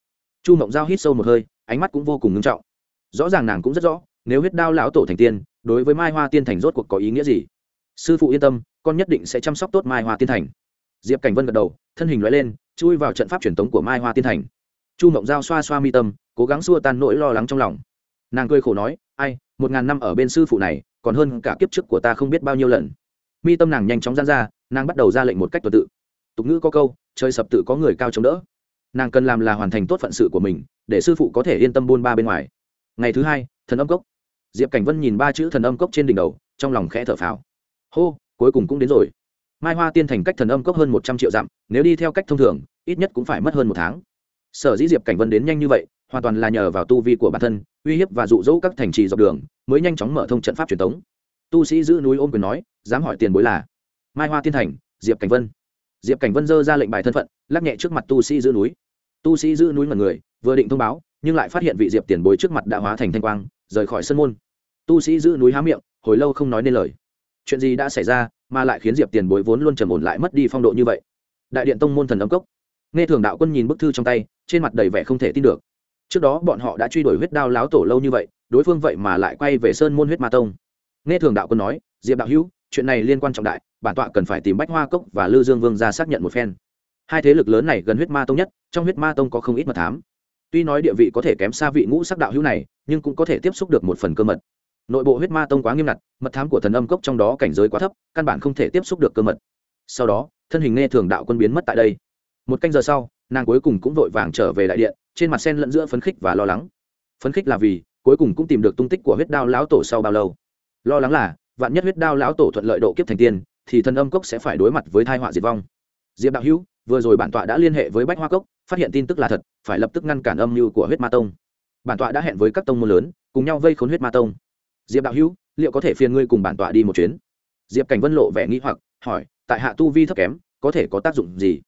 chu mộng giao hít sâu một hơi, ánh mắt cũng vô cùng ngưng trọng. Rõ ràng nàng cũng rất rõ, nếu huyết đao lão tổ thành tiên, đối với mai hoa tiên thành rốt cuộc có ý nghĩa gì? Sư phụ yên tâm, con nhất định sẽ chăm sóc tốt mai hoa tiên thành. Diệp cảnh vân gật đầu, thân hình loại lên, chui vào trận pháp truyền thống của mai hoa tiên thành. Chu mộng giao xoa xoa mi tâm, cố gắng xua tan nỗi lo lắng trong lòng. Nàng cười khổ nói, ai, một ngàn năm ở bên sư phụ này, còn hơn cả kiếp trước của ta không biết bao nhiêu lần. Mi tâm nàng nhanh chóng gian ra, nàng bắt đầu ra lệnh một cách tuần tự. Tục ngữ có câu chơi sập tự có người cao chống đỡ nàng cần làm là hoàn thành tốt phận sự của mình, để sư phụ có thể yên tâm buôn ba bên ngoài. Ngày thứ hai, thần âm cốc. Diệp cảnh vân nhìn ba chữ thần âm cốc trên đỉnh đầu, trong lòng khẽ thở phào. Hô, cuối cùng cũng đến rồi. Mai hoa tiên thành cách thần âm cốc hơn một trăm triệu dặm, nếu đi theo cách thông thường, ít nhất cũng phải mất hơn một tháng. Sở dĩ diệp cảnh vân đến nhanh như vậy, hoàn toàn là nhờ vào tu vi của bản thân, uy hiếp và dụ dỗ các thành trì dọc đường, mới nhanh chóng mở thông trận pháp truyền thống tu sĩ giữ núi ôm quyền nói, dám hỏi tiền bối là? Mai hoa tiên thành, diệp cảnh vân. Diệp cảnh vân dơ ra lệnh bài thân phận, lắc nhẹ trước mặt tu sĩ giữ núi tu sĩ giữ núi mật người, vừa định thông báo, nhưng lại phát hiện vị diệp tiền bối trước mặt đã hóa thành thanh quang, rời khỏi sân môn. Tu sĩ giữ núi há miệng, hồi lâu không nói nên lời. Chuyện gì đã xảy ra mà lại khiến diệp tiền bối vốn luôn trầm ổn lại mất đi phong độ như vậy? Đại điện tông môn thần âm cốc. Nghe thường đạo quân nhìn bức thư trong tay, trên mặt đầy vẻ không thể tin được. Trước đó bọn họ đã truy đuổi huyết đao láo tổ lâu như vậy, đối phương vậy mà lại quay về sơn môn huyết ma tông. Nghe thường đạo quân nói, diệp đạo hữu, chuyện này liên quan trọng đại, bản tọa cần phải tìm bách hoa cốc và lư dương vương ra xác nhận một phen hai thế lực lớn này gần huyết ma tông nhất, trong huyết ma tông có không ít mật thám. Tuy nói địa vị có thể kém xa vị ngũ sắc đạo hữu này, nhưng cũng có thể tiếp xúc được một phần cơ mật. Nội bộ huyết ma tông quá nghiêm ngặt, mật thám của thần âm cốc trong đó cảnh giới quá thấp, căn bản không thể tiếp xúc được cơ mật. Sau đó, thân hình nghe thường đạo quân biến mất tại đây. Một canh giờ sau, nàng cuối cùng cũng vội vàng trở về đại điện, trên mặt sen lẫn giữa phấn khích và lo lắng. Phấn khích là vì, cuối cùng cũng tìm được tung tích của huyết đao lão tổ sau bao lâu. Lo lắng là, vạn nhất huyết đao lão tổ thuận lợi độ kiếp thành tiên, thì thần âm cốc sẽ phải đối mặt với thai họa diệt vong. Diệp đạo hữu vừa rồi bản tọa đã liên hệ với bách hoa cốc, phát hiện tin tức là thật, phải lập tức ngăn cản âm mưu của huyết ma tông. Bản tọa đã hẹn với các tông môn lớn, cùng nhau vây khốn huyết ma tông. Diệp đạo hữu, liệu có thể phiền ngươi cùng bản tọa đi một chuyến? Diệp cảnh vân lộ vẻ nghĩ hoặc, hỏi, tại hạ tu vi thấp kém, có thể có tác dụng gì?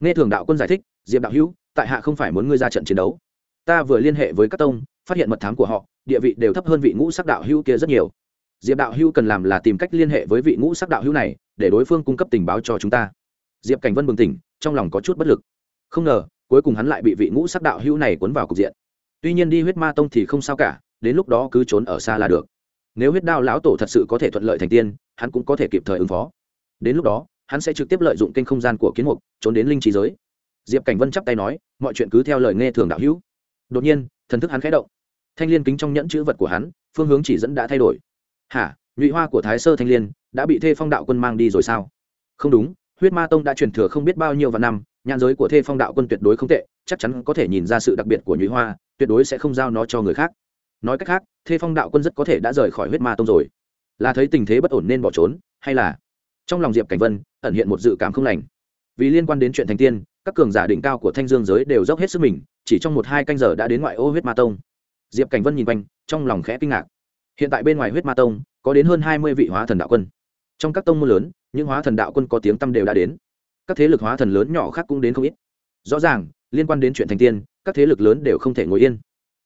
Nghe thường đạo quân giải thích, diệp đạo hữu, tại hạ không phải muốn ngươi ra trận chiến đấu. Ta vừa liên hệ với các tông, phát hiện mật thám của họ, địa vị đều thấp hơn vị ngũ sắc đạo hữu kia rất nhiều. Diệp đạo hữu cần làm là tìm cách liên hệ với vị ngũ sắc đạo hữu này, để đối phương cung cấp tình báo cho chúng ta. Diệp cảnh vân bừng tỉnh trong lòng có chút bất lực. Không ngờ, cuối cùng hắn lại bị vị ngũ sắc đạo hữu này cuốn vào cục diện. Tuy nhiên đi huyết ma tông thì không sao cả, đến lúc đó cứ trốn ở xa là được. Nếu huyết đao lão tổ thật sự có thể thuận lợi thành tiên, hắn cũng có thể kịp thời ứng phó. Đến lúc đó, hắn sẽ trực tiếp lợi dụng kênh không gian của kiến mục, trốn đến linh trí giới. Diệp cảnh vân chắp tay nói, mọi chuyện cứ theo lời nghe thường đạo hữu. Đột nhiên, thần thức hắn khẽ động. Thanh liên kính trong nhẫn chữ vật của hắn, phương hướng chỉ dẫn đã thay đổi. Hả? Nhụy hoa của thái sơ thanh liên đã bị thê phong đạo quân mang đi rồi sao? Không đúng huyết ma tông đã truyền thừa không biết bao nhiêu và năm, nhãn giới của thê phong đạo quân tuyệt đối không tệ, chắc chắn có thể nhìn ra sự đặc biệt của nhụy hoa, tuyệt đối sẽ không giao nó cho người khác. Nói cách khác, thê phong đạo quân rất có thể đã rời khỏi huyết ma tông rồi. Là thấy tình thế bất ổn nên bỏ trốn, hay là? Trong lòng diệp cảnh vân, ẩn hiện một dự cảm không lành. Vì liên quan đến chuyện thành tiên, các cường giả đỉnh cao của thanh dương giới đều dốc hết sức mình, chỉ trong một hai canh giờ đã đến ngoại ô huyết ma tông. Diệp cảnh vân nhìn quanh, trong lòng khẽ kinh ngạc. Hiện tại bên ngoài huyết ma tông, có đến hơn hai mươi vị hóa thần đạo quân. Trong các tông môn lớn những hóa thần đạo quân có tiếng tăm đều đã đến. Các thế lực hóa thần lớn nhỏ khác cũng đến không ít. Rõ ràng, liên quan đến chuyện thành tiên, các thế lực lớn đều không thể ngồi yên.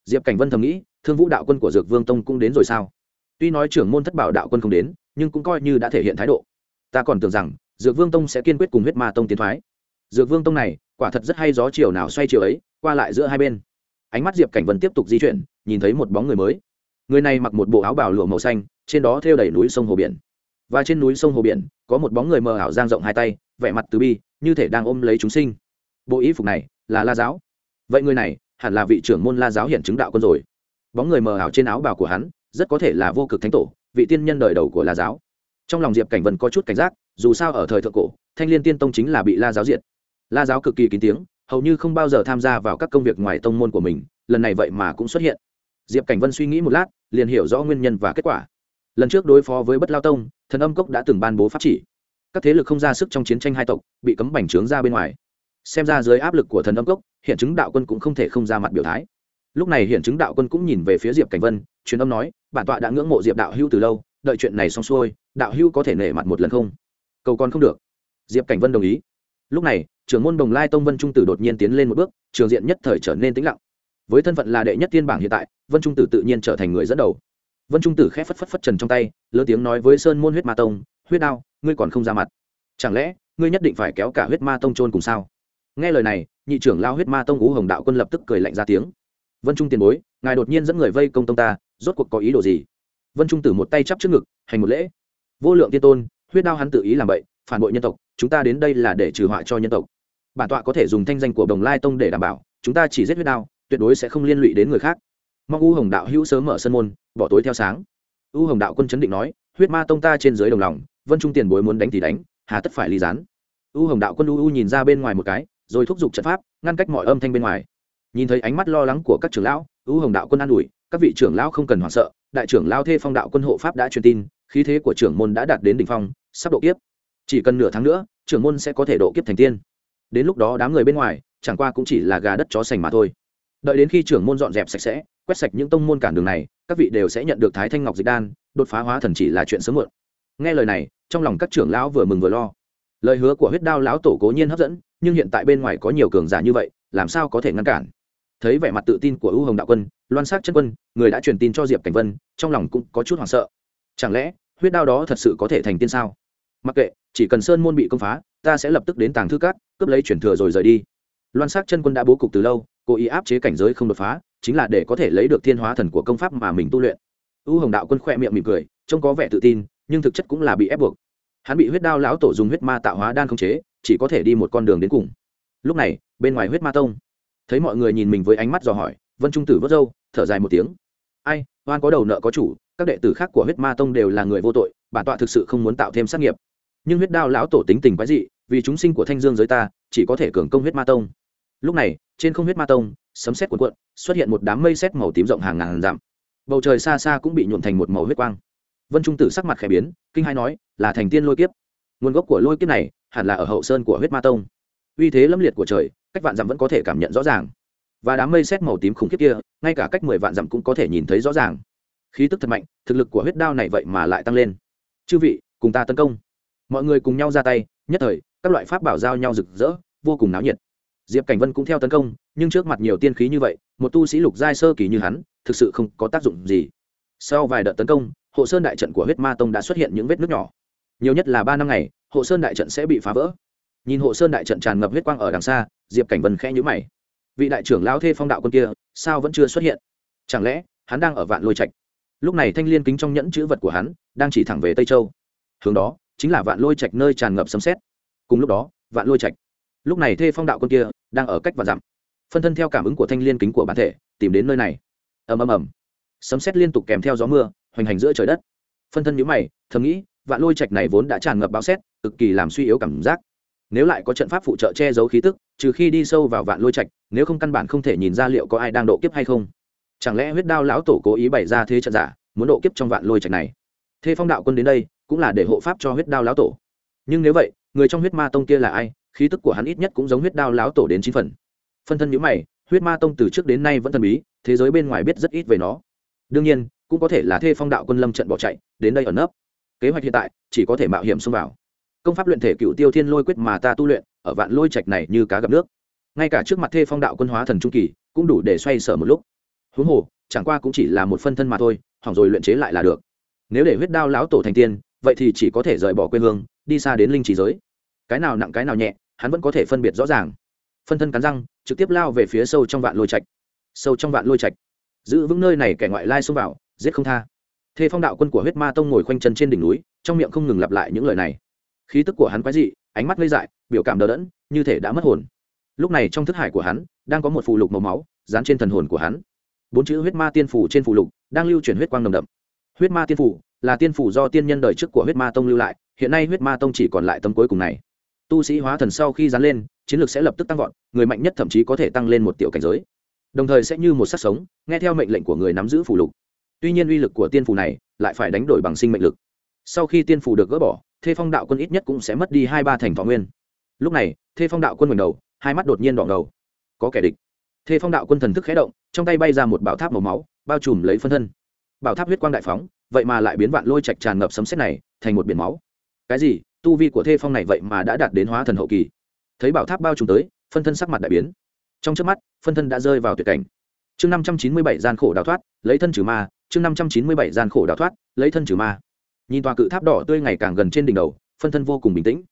Diệp cảnh vân thầm nghĩ, thương vũ đạo quân của dược vương tông cũng đến rồi sao? Tuy nói trưởng môn thất bảo đạo quân không đến, nhưng cũng coi như đã thể hiện thái độ. Ta còn tưởng rằng, dược vương tông sẽ kiên quyết cùng huyết ma tông tiến thoái. Dược vương tông này, quả thật rất hay gió chiều nào xoay chiều ấy, qua lại giữa hai bên. Ánh mắt diệp cảnh vân tiếp tục di chuyển, nhìn thấy một bóng người mới. Người này mặc một bộ áo bào lụa màu xanh, trên đó thêu đầy núi sông hồ biển và trên núi sông hồ biển, có một bóng người mờ ảo giang rộng hai tay, vẻ mặt từ bi, như thể đang ôm lấy chúng sinh. Bộ ý phục này là la giáo. Vậy người này hẳn là vị trưởng môn la giáo hiện chứng đạo quân rồi. Bóng người mờ ảo trên áo bào của hắn rất có thể là vô cực thánh tổ, vị tiên nhân đời đầu của la giáo. Trong lòng diệp cảnh vân có chút cảnh giác, dù sao ở thời thượng cổ, thanh l i ê n tiên tông chính là bị la giáo diệt. La giáo cực kỳ kín tiếng, hầu như không bao giờ tham gia vào các công việc ngoài tông môn của mình, lần này vậy mà cũng xuất hiện. Diệp cảnh vân suy nghĩ một lát, liền hiểu rõ nguyên nhân và kết quả. Lần trước đối phó với bất lao tông thần âm cốc đã từng ban bố pháp chỉ. Các thế lực không ra sức trong chiến tranh hai tộc, bị cấm bành trướng ra bên ngoài. Xem ra dưới áp lực của thần âm cốc, hiện chứng đạo quân cũng không thể không ra mặt biểu thái. Lúc này hiện chứng đạo quân cũng nhìn về phía diệp cảnh vân, truyền âm nói, bản tọa đã ngưỡng mộ diệp đạo hưu từ lâu, đợi chuyện này xong xuôi, đạo hưu có thể nể mặt một lần không? Cầu còn không được. Diệp cảnh vân đồng ý. Lúc này, trưởng môn đồng lai tông vân trung tử đột nhiên tiến lên một bước, trường diện nhất thời trở nên tĩnh lặng. Với thân phận là đệ nhất tiên bảng hiện tại, vân trung tử tự nhiên trở thành người dẫn đầu vân trung tử khẽ phất phất phất trần trong tay, lớn tiếng nói với sơn môn huyết ma tông, huyết đao, ngươi còn không ra mặt. Chẳng lẽ, ngươi nhất định phải kéo cả huyết ma tông trôn cùng sao? Nghe lời này, nhị trưởng lao huyết ma tông ú hồng đạo quân lập tức cười lạnh ra tiếng. Vân trung tiền bối, ngài đột nhiên dẫn người vây công tông ta, rốt cuộc có ý đồ gì? Vân trung tử một tay chắp trước ngực, hành một lễ. Vô lượng tiên tôn, huyết đao hắn tự ý làm vậy, phản bội nhân tộc, chúng ta đến đây là để trừ họa cho nhân tộc. Bản tọa có thể dùng thanh danh của đồng lai tông để đảm bảo, chúng ta chỉ giết huyết đao, tuyệt đối sẽ không liên lụy đến người khác mong u hồng đạo hữu sớm mở sân môn, bỏ tối theo sáng. U hồng đạo quân chấn định nói, huyết ma tông ta trên dưới đồng lòng, vân trung tiền bối muốn đánh thì đánh, hà tất phải ly gián. U hồng đạo quân u u nhìn ra bên ngoài một cái, rồi thúc giục trận pháp, ngăn cách mọi âm thanh bên ngoài. Nhìn thấy ánh mắt lo lắng của các trưởng lão, u hồng đạo quân an ủi, các vị trưởng lão không cần hoảng sợ, đại trưởng lao thê phong đạo quân hộ pháp đã truyền tin, khí thế của trưởng môn đã đạt đến đỉnh phong, sắp độ kiếp. Chỉ cần nửa tháng nữa, trưởng môn sẽ có thể độ kiếp thành tiên. Đến lúc đó đám người bên ngoài, chẳng qua cũng chỉ là gà đất chó sành mà thôi. Đợi đến khi trưởng môn dọn dẹp sạch sẽ quét sạch những tông môn cản đường này, các vị đều sẽ nhận được thái thanh ngọc dịch đan, đột phá hóa thần chỉ là chuyện sớm muộn. Nghe lời này, trong lòng các trưởng lão vừa mừng vừa lo. Lời hứa của huyết đao lão tổ cố nhiên hấp dẫn, nhưng hiện tại bên ngoài có nhiều cường giả như vậy, làm sao có thể ngăn cản? Thấy vẻ mặt tự tin của U hồng đạo quân, loan sắc chân quân, người đã truyền tin cho diệp cảnh vân, trong lòng cũng có chút hoảng sợ. Chẳng lẽ, huyết đao đó thật sự có thể thành tiên sao? Mặc kệ, chỉ cần sơn môn bị công phá, ta sẽ lập tức đến tàng thư cát cướp lấy chuyển thừa rồi rời đi. Loan sắc chân quân đã bố cục từ lâu, cố ý áp chế cảnh giới không đột phá chính là để có thể lấy được thiên hóa thần của công pháp mà mình tu luyện. U hồng đạo quân khoe miệng mỉm cười, trông có vẻ tự tin, nhưng thực chất cũng là bị ép buộc. Hắn bị huyết đao lão tổ dùng huyết ma tạo hóa đan khống chế, chỉ có thể đi một con đường đến cùng. Lúc này, bên ngoài huyết ma tông, thấy mọi người nhìn mình với ánh mắt dò hỏi, vân trung tử vớt râu, thở dài một tiếng. Ai, oan có đầu nợ có chủ, các đệ tử khác của huyết ma tông đều là người vô tội, bản tọa thực sự không muốn tạo thêm sát nghiệp. Nhưng huyết đao lão tổ tính tình quái dị, vì chúng sinh của thanh dương giới ta, chỉ có thể cường công huyết ma tông. Lúc này, trên không huyết ma tông sấm xét cuộn cuộn, xuất hiện một đám mây xét màu tím rộng hàng ngàn dặm. Bầu trời xa xa cũng bị nhuộn thành một màu huyết quang. Vân trung tử sắc mặt khẽ biến, kinh hai nói, là thành tiên lôi kiếp. Nguồn gốc của lôi kiếp này hẳn là ở hậu sơn của huyết ma tông. Uy thế lâm liệt của trời, cách vạn dặm vẫn có thể cảm nhận rõ ràng. Và đám mây xét màu tím khủng khiếp kia, ngay cả cách mười vạn dặm cũng có thể nhìn thấy rõ ràng. Khí tức thật mạnh, thực lực của huyết đao này vậy mà lại tăng lên. Chư vị, cùng ta tấn công. Mọi người cùng nhau ra tay, nhất thời, các loại pháp bảo giao nhau rực rỡ, vô cùng náo nhiệt diệp cảnh vân cũng theo tấn công, nhưng trước mặt nhiều tiên khí như vậy, một tu sĩ lục giai sơ kỳ như hắn, thực sự không có tác dụng gì. Sau vài đợt tấn công, hộ sơn đại trận của huyết ma tông đã xuất hiện những vết nước nhỏ. Nhiều nhất là ba năm ngày, hộ sơn đại trận sẽ bị phá vỡ. Nhìn hộ sơn đại trận tràn ngập huyết quang ở đằng xa, diệp cảnh vân khẽ nhữ mày. Vị đại trưởng lão thê phong đạo quân kia, sao vẫn chưa xuất hiện? Chẳng lẽ, hắn đang ở vạn lôi trạch? Lúc này thanh l i ê n kính trong nhẫn chữ vật của hắn, đang chỉ thẳng về tây châu. Hướng đó, chính là vạn lôi trạch nơi tràn ngập sấm xét cùng lúc đó, vạn lôi trạch lúc này thê phong đạo quân kia đang ở cách và dặm. Phân thân theo cảm ứng của thanh l i ê n kính của bản thể, tìm đến nơi này. Ầm ầm ầm. Sấm sét liên tục kèm theo gió mưa, hoành hành giữa trời đất. Phân thân nhíu mày, thầm nghĩ, vạn lôi trạch này vốn đã tràn ngập bão xét, cực kỳ làm suy yếu cảm giác. Nếu lại có trận pháp phụ trợ che giấu khí tức, trừ khi đi sâu vào vạn lôi trạch, nếu không căn bản không thể nhìn ra liệu có ai đang độ kiếp hay không. Chẳng lẽ huyết đao lão tổ cố ý bày ra thế trận giả, muốn độ kiếp trong vạn lôi trạch này? Thế phong đạo quân đến đây, cũng là để hộ pháp cho huyết đao lão tổ. Nhưng nếu vậy, người trong huyết ma tông kia là ai? Khí tức của hắn ít nhất cũng giống huyết đao lão tổ đến chín phần. Phân thân nhữ mày, huyết ma tông từ trước đến nay vẫn thần bí, thế giới bên ngoài biết rất ít về nó. Đương nhiên, cũng có thể là thê phong đạo quân lâm trận bỏ chạy, đến đây ở nấp. Kế hoạch hiện tại, chỉ có thể mạo hiểm xông vào. Công pháp luyện thể cựu tiêu thiên lôi quyết mà ta tu luyện, ở vạn lôi trạch này như cá gặp nước. Ngay cả trước mặt thê phong đạo quân hóa thần trung kỳ, cũng đủ để xoay sở một lúc. Huống hồ, chẳng qua cũng chỉ là một phân thân mà thôi, hỏng rồi luyện chế lại là được. Nếu để huyết đao lão tổ thành tiên, vậy thì chỉ có thể rời bỏ quê hương, đi xa đến linh trí giới cái nào nặng cái nào nhẹ, hắn vẫn có thể phân biệt rõ ràng. Phân thân cắn răng, trực tiếp lao về phía sâu trong vạn lôi trạch. Sâu trong vạn lôi trạch. Giữ vững nơi này kẻ ngoại lai xông vào, giết không tha. Thê phong đạo quân của huyết ma tông ngồi khoanh chân trên đỉnh núi, trong miệng không ngừng lặp lại những lời này. Khí tức của hắn quái dị, ánh mắt ngây dại, biểu cảm đờ đẫn, như thể đã mất hồn. Lúc này trong thức hải của hắn, đang có một phù lục màu máu, dán trên thần hồn của hắn. Bốn chữ huyết ma tiên phủ trên phù lục, đang lưu chuyển huyết quang nồng đậm. Huyết ma tiên phủ là tiên phủ do tiên nhân đời trước của huyết ma tông lưu lại, hiện nay huyết ma tông chỉ còn lại tấm cuối cùng này tu sĩ hóa thần sau khi dán lên, chiến lược sẽ lập tức tăng vọt, người mạnh nhất thậm chí có thể tăng lên một tiểu cảnh giới. Đồng thời sẽ như một sắc sống, nghe theo mệnh lệnh của người nắm giữ phù lục. Tuy nhiên uy lực của tiên phù này lại phải đánh đổi bằng sinh mệnh lực. Sau khi tiên phù được gỡ bỏ, thê phong đạo quân ít nhất cũng sẽ mất đi hai ba thành thọ nguyên. Lúc này, thê phong đạo quân ngẩng đầu, hai mắt đột nhiên đỏ ngầu. Có kẻ địch. Thê phong đạo quân thần thức khé động, trong tay bay ra một bảo tháp màu máu, bao trùm lấy phân thân. Bảo tháp huyết quang đại phóng, vậy mà lại biến vạn lôi chạch tràn ngập sấm xét này thành một biển máu. Cái gì? Tu vi của thê phong này vậy mà đã đạt đến hóa thần hậu kỳ. Thấy bảo tháp bao trùm tới, phân thân sắc mặt đại biến. Trong trước mắt, phân thân đã rơi vào tuyệt cảnh. Chương năm trăm chín mươi bảy gian khổ đào thoát, lấy thân trừ ma. Chương năm trăm chín mươi bảy gian khổ đào thoát, lấy thân trừ ma. Nhìn tòa cự tháp đỏ tươi ngày càng gần trên đỉnh đầu, phân thân vô cùng bình tĩnh.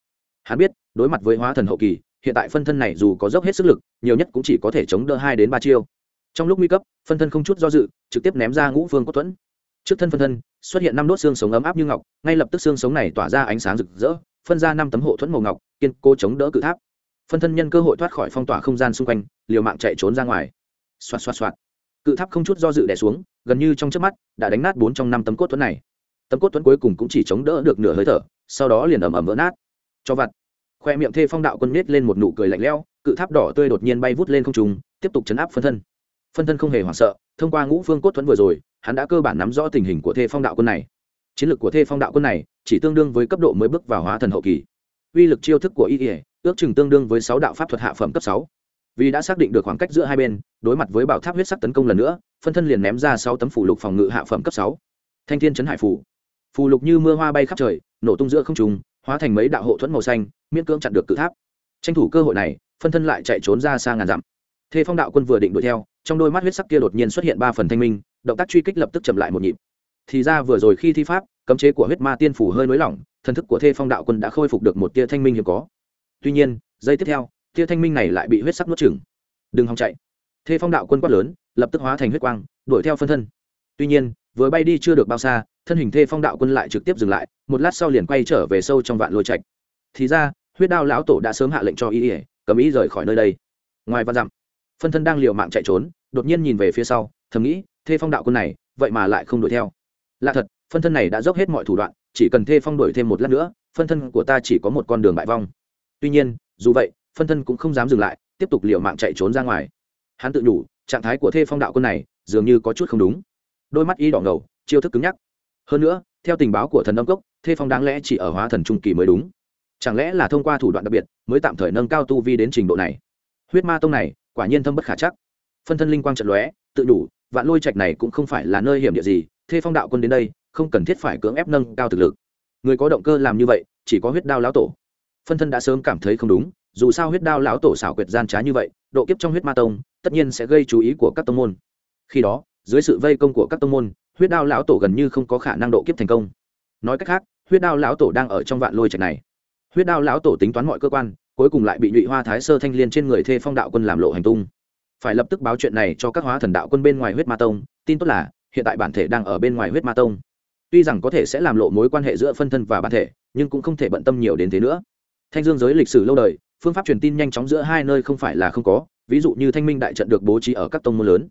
Hắn biết, đối mặt với hóa thần hậu kỳ, hiện tại phân thân này dù có dốc hết sức lực, nhiều nhất cũng chỉ có thể chống đỡ hai đến ba chiêu. Trong lúc nguy cấp, phân thân không chút do dự, trực tiếp ném ra ngũ phương cốt thuẫn trước thân phân thân, xuất hiện năm đốt xương sống ấm áp như ngọc, ngay lập tức xương sống này tỏa ra ánh sáng rực rỡ, phân ra năm tấm hộ thuẫn màu ngọc, kiên cố chống đỡ cự tháp. Phân thân nhân cơ hội thoát khỏi phong tỏa không gian xung quanh, liều mạng chạy trốn ra ngoài. Xoạt xoạt xoạt. Cự tháp không chút do dự đẻ xuống, gần như trong trước mắt, đã đánh nát bốn trong năm tấm cốt thuẫn này. Tấm cốt thuẫn cuối cùng cũng chỉ chống đỡ được nửa hơi thở, sau đó liền ẩm ẩm vỡ nát. Cho vặt. Khoe miệng thê phong đạo quân nết lên một nụ cười lạnh lẽo, cự tháp đỏ tươi đột nhiên bay vút lên không trùng tiếp tục chấn áp phân thân. Phân thân không hề hoảng sợ thông qua ngũ phương cốt thuẫn vừa rồi, hắn đã cơ bản nắm rõ tình hình của thê phong đạo quân này. Chiến lược của thê phong đạo quân này chỉ tương đương với cấp độ mới bước vào hóa thần hậu kỳ. Uy lực chiêu thức của y ỉa ước chừng tương đương với sáu đạo pháp thuật hạ phẩm cấp sáu. Vì đã xác định được khoảng cách giữa hai bên, đối mặt với bảo tháp huyết sắc tấn công lần nữa, phân thân liền ném ra sáu tấm phủ lục phòng ngự hạ phẩm cấp sáu. Thanh thiên chấn hải phủ. Phù lục như mưa hoa bay khắp trời, nổ tung giữa không trùng hóa thành mấy đạo hộ thuẫn màu xanh, miễn cưỡng chặn được cự tháp. Tranh thủ cơ hội này, phân thân lại chạy trốn ra xa ngàn dặm. Thê phong đạo quân vừa định đuổi theo trong đôi mắt huyết sắc kia đột nhiên xuất hiện ba phần thanh minh, động tác truy kích lập tức chậm lại một nhịp. Thì ra vừa rồi khi thi pháp, cấm chế của huyết ma tiên phủ hơi nới lỏng, thần thức của thê phong đạo quân đã khôi phục được một tia thanh minh hiếm có. Tuy nhiên, giây tiếp theo, tia thanh minh này lại bị huyết sắc nuốt chửng. Đừng hòng chạy. Thê phong đạo quân quát lớn, lập tức hóa thành huyết quang, đuổi theo phân thân. Tuy nhiên, vừa bay đi chưa được bao xa, thân hình thê phong đạo quân lại trực tiếp dừng lại, một lát sau liền quay trở về sâu trong vạn lôi trạch. Thì ra, huyết đao lão tổ đã sớm hạ lệnh cho y ỉa cấm ý rời khỏi nơi đây. Ngoài văn dặm, phân thân đang liều mạng chạy trốn đột nhiên nhìn về phía sau, thầm nghĩ, thê phong đạo quân này, vậy mà lại không đuổi theo. Lạ thật, phân thân này đã dốc hết mọi thủ đoạn, chỉ cần thê phong đuổi thêm một lát nữa, phân thân của ta chỉ có một con đường bại vong. Tuy nhiên, dù vậy, phân thân cũng không dám dừng lại, tiếp tục liều mạng chạy trốn ra ngoài. Hắn tự nhủ, trạng thái của thê phong đạo quân này, dường như có chút không đúng. Đôi mắt y đỏ ngầu, chiêu thức cứng nhắc. Hơn nữa, theo tình báo của thần âm cốc, thê phong đáng lẽ chỉ ở hóa thần trung kỳ mới đúng. Chẳng lẽ là thông qua thủ đoạn đặc biệt, mới tạm thời nâng cao tu vi đến trình độ này? Huyết ma tông này, quả nhiên thâm bất khả chắc phân thân linh quang trận lóe, tự đủ, vạn lôi trạch này cũng không phải là nơi hiểm địa gì, thê phong đạo quân đến đây, không cần thiết phải cưỡng ép nâng cao thực lực. Người có động cơ làm như vậy, chỉ có huyết đao lão tổ. Phân thân đã sớm cảm thấy không đúng, dù sao huyết đao lão tổ xảo quyệt gian trá như vậy, độ kiếp trong huyết ma tông, tất nhiên sẽ gây chú ý của các tông môn. Khi đó, dưới sự vây công của các tông môn, huyết đao lão tổ gần như không có khả năng độ kiếp thành công. Nói cách khác, huyết đao lão tổ đang ở trong vạn lôi trạch này. Huyết đao lão tổ tính toán mọi cơ quan, cuối cùng lại bị nhụy hoa thái sơ thanh liên trên người thê phong đạo quân làm lộ hành tung phải lập tức báo chuyện này cho các hóa thần đạo quân bên ngoài huyết ma tông, tin tốt là, hiện tại bản thể đang ở bên ngoài huyết ma tông. Tuy rằng có thể sẽ làm lộ mối quan hệ giữa phân thân và bản thể, nhưng cũng không thể bận tâm nhiều đến thế nữa. Thanh dương giới lịch sử lâu đời, phương pháp truyền tin nhanh chóng giữa hai nơi không phải là không có, ví dụ như thanh minh đại trận được bố trí ở các tông môn lớn.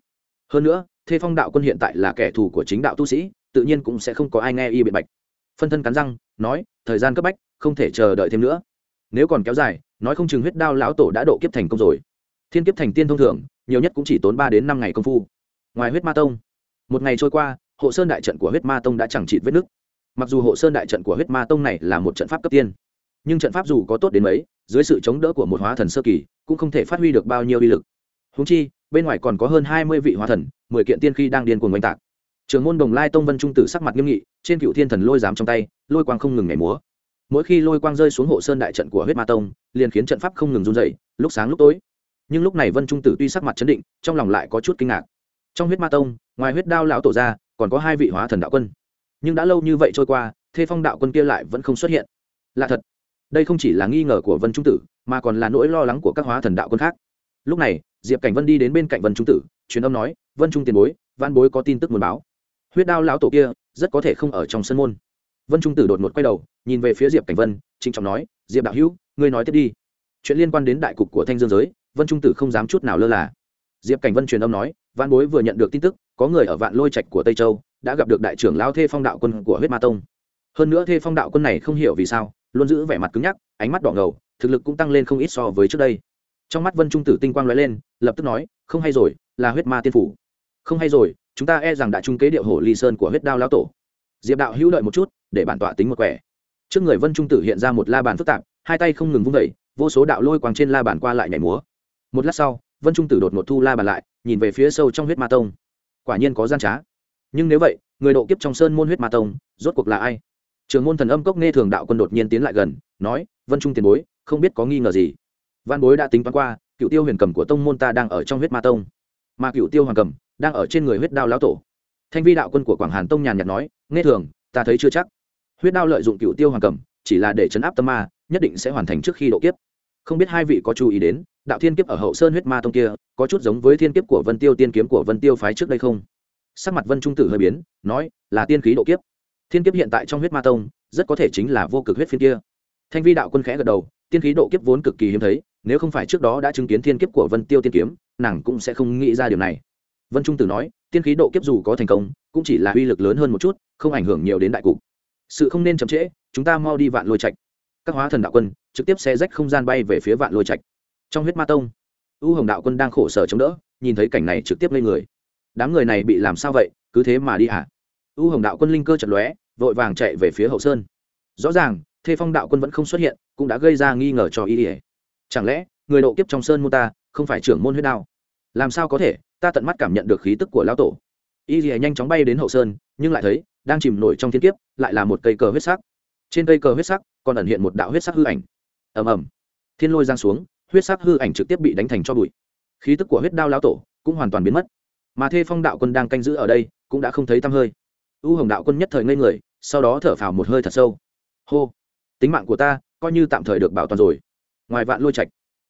Hơn nữa, thê phong đạo quân hiện tại là kẻ thù của chính đạo tu sĩ, tự nhiên cũng sẽ không có ai nghe y biện bạch. Phân thân cắn răng, nói, thời gian cấp bách, không thể chờ đợi thêm nữa. Nếu còn kéo dài, nói không chừng huyết đao lão tổ đã độ kiếp thành công rồi. Thiên kiếp thành tiên thông thường nhiều nhất cũng chỉ tốn ba đến năm ngày công phu. Ngoài huyết ma tông, một ngày trôi qua, hộ sơn đại trận của huyết ma tông đã chẳng chịt vết nứt. Mặc dù hộ sơn đại trận của huyết ma tông này là một trận pháp cấp tiên, nhưng trận pháp dù có tốt đến mấy, dưới sự chống đỡ của một hóa thần sơ kỳ, cũng không thể phát huy được bao nhiêu uy lực. Húng chi, bên ngoài còn có hơn hai mươi vị hóa thần, mười kiện tiên khi đang điên cuồng oanh tạc. Trường môn đồng lai tông vân trung tử sắc mặt nghiêm nghị, trên cựu thiên thần lôi giám trong tay, lôi quang không ngừng nhảy múa. Mỗi khi lôi quang rơi xuống hộ sơn đại trận của huyết ma tông, liền khiến trận pháp không ngừng run dày lúc sáng lúc tối nhưng lúc này vân trung tử tuy sắc mặt chấn định, trong lòng lại có chút kinh ngạc. Trong huyết ma tông, ngoài huyết đao lão tổ ra, còn có hai vị hóa thần đạo quân. Nhưng đã lâu như vậy trôi qua thê phong đạo quân kia lại vẫn không xuất hiện. Là thật, đây không chỉ là nghi ngờ của vân trung tử, mà còn là nỗi lo lắng của các hóa thần đạo quân khác. Lúc này, diệp cảnh vân đi đến bên cạnh vân trung tử, truyền âm nói, vân trung tiền bối văn bối có tin tức muốn báo. Huyết đao lão tổ kia, rất có thể không ở trong sân môn. Vân trung tử đột ngột quay đầu, nhìn về phía diệp cảnh vân, trịnh trọng nói, diệp đạo hữu, ngươi nói tiếp đi. Chuyện liên quan đến đại cục của thanh dương giới vân trung tử không dám chút nào lơ là. Diệp cảnh vân truyền âm nói văn bối vừa nhận được tin tức, có người ở vạn lôi trạch của tây châu đã gặp được đại trưởng lao thê phong đạo quân của huyết ma tông. Hơn nữa thê phong đạo quân này không hiểu vì sao, luôn giữ vẻ mặt cứng nhắc, ánh mắt đỏ ngầu, thực lực cũng tăng lên không ít so với trước đây. Trong mắt vân trung tử tinh quang lóe lên, lập tức nói, không hay rồi, là huyết ma tiên phủ. Không hay rồi, chúng ta e rằng đã trung kế điệu hổ ly sơn của huyết đao lao tổ. Diệp đạo hữu đợi một chút, để bản tọa tính một quẻ. Trước người vân trung tử hiện ra một la bàn phức tạp, hai tay không ngừng vung vẩy vô số đạo lôi quang trên la bàn qua lại nhảy múa một lát sau, vân trung tử đột một thu la bàn lại, nhìn về phía sâu trong huyết ma tông. Quả nhiên có gian trá. Nhưng nếu vậy, người độ kiếp trong sơn môn huyết ma tông, rốt cuộc là ai? Trường môn thần âm cốc nghe thường đạo quân đột nhiên tiến lại gần, nói, vân trung tiền bối, không biết có nghi ngờ gì. Văn bối đã tính toán qua, cựu tiêu huyền cầm của tông môn ta đang ở trong huyết ma tông. Mà cựu tiêu hoàng cầm, đang ở trên người huyết đao lão tổ. Thanh vi đạo quân của quảng hàn tông nhàn nhạt nói, nghe thường, ta thấy chưa chắc. Huyết đao lợi dụng cựu tiêu hoàng cầm, chỉ là để chấn áp tâm ma, nhất định sẽ hoàn thành trước khi độ kiếp. Không biết hai vị có chú ý đến đạo thiên kiếp ở hậu sơn huyết ma tông kia, có chút giống với thiên kiếp của vân tiêu, tiên kiếm của vân tiêu phái trước đây không? Sắc mặt vân trung tử hơi biến, nói, là tiên khí độ kiếp. Thiên kiếp hiện tại trong huyết ma tông, rất có thể chính là vô cực huyết phiên kia. Thanh vi đạo quân khẽ gật đầu, tiên khí độ kiếp vốn cực kỳ hiếm thấy, nếu không phải trước đó đã chứng kiến thiên kiếp của vân tiêu tiên kiếm, nàng cũng sẽ không nghĩ ra điều này. Vân trung tử nói, tiên khí độ kiếp dù có thành công, cũng chỉ là uy lực lớn hơn một chút, không ảnh hưởng nhiều đến đại cục. Sự không nên chậm trễ, chúng ta mau đi vạn lôi trạch. Các hóa thần đạo quân, trực tiếp xe rách không gian bay về phía vạn lôi trạch trong huyết ma tông, u hồng đạo quân đang khổ sở chống đỡ, nhìn thấy cảnh này trực tiếp lên người. Đám người này bị làm sao vậy? Cứ thế mà đi hả? U hồng đạo quân linh cơ chật lóe, vội vàng chạy về phía hậu sơn. Rõ ràng, thê phong đạo quân vẫn không xuất hiện, cũng đã gây ra nghi ngờ cho y ỉa chẳng lẽ, người độ kiếp trong sơn môn ta, không phải trưởng môn huyết đao? Làm sao có thể? Ta tận mắt cảm nhận được khí tức của lão tổ. Y ỉa nhanh chóng bay đến hậu sơn, nhưng lại thấy, đang chìm nổi trong thiên kiếp, lại là một cây cờ huyết sắc. Trên cây cờ huyết sắc, còn ẩn hiện một đạo huyết sắc hư ảnh. Ầm ầm. Thiên lôi giang xuống huyết sắc hư ảnh trực tiếp bị đánh thành cho bụi. Khí tức của huyết đao lão tổ cũng hoàn toàn biến mất. Mà thê phong đạo quân đang canh giữ ở đây cũng đã không thấy tăm hơi. U hồng đạo quân nhất thời ngây người, sau đó thở phào một hơi thật sâu. Hô, tính mạng của ta coi như tạm thời được bảo toàn rồi. Ngoài vạn lôi trạch,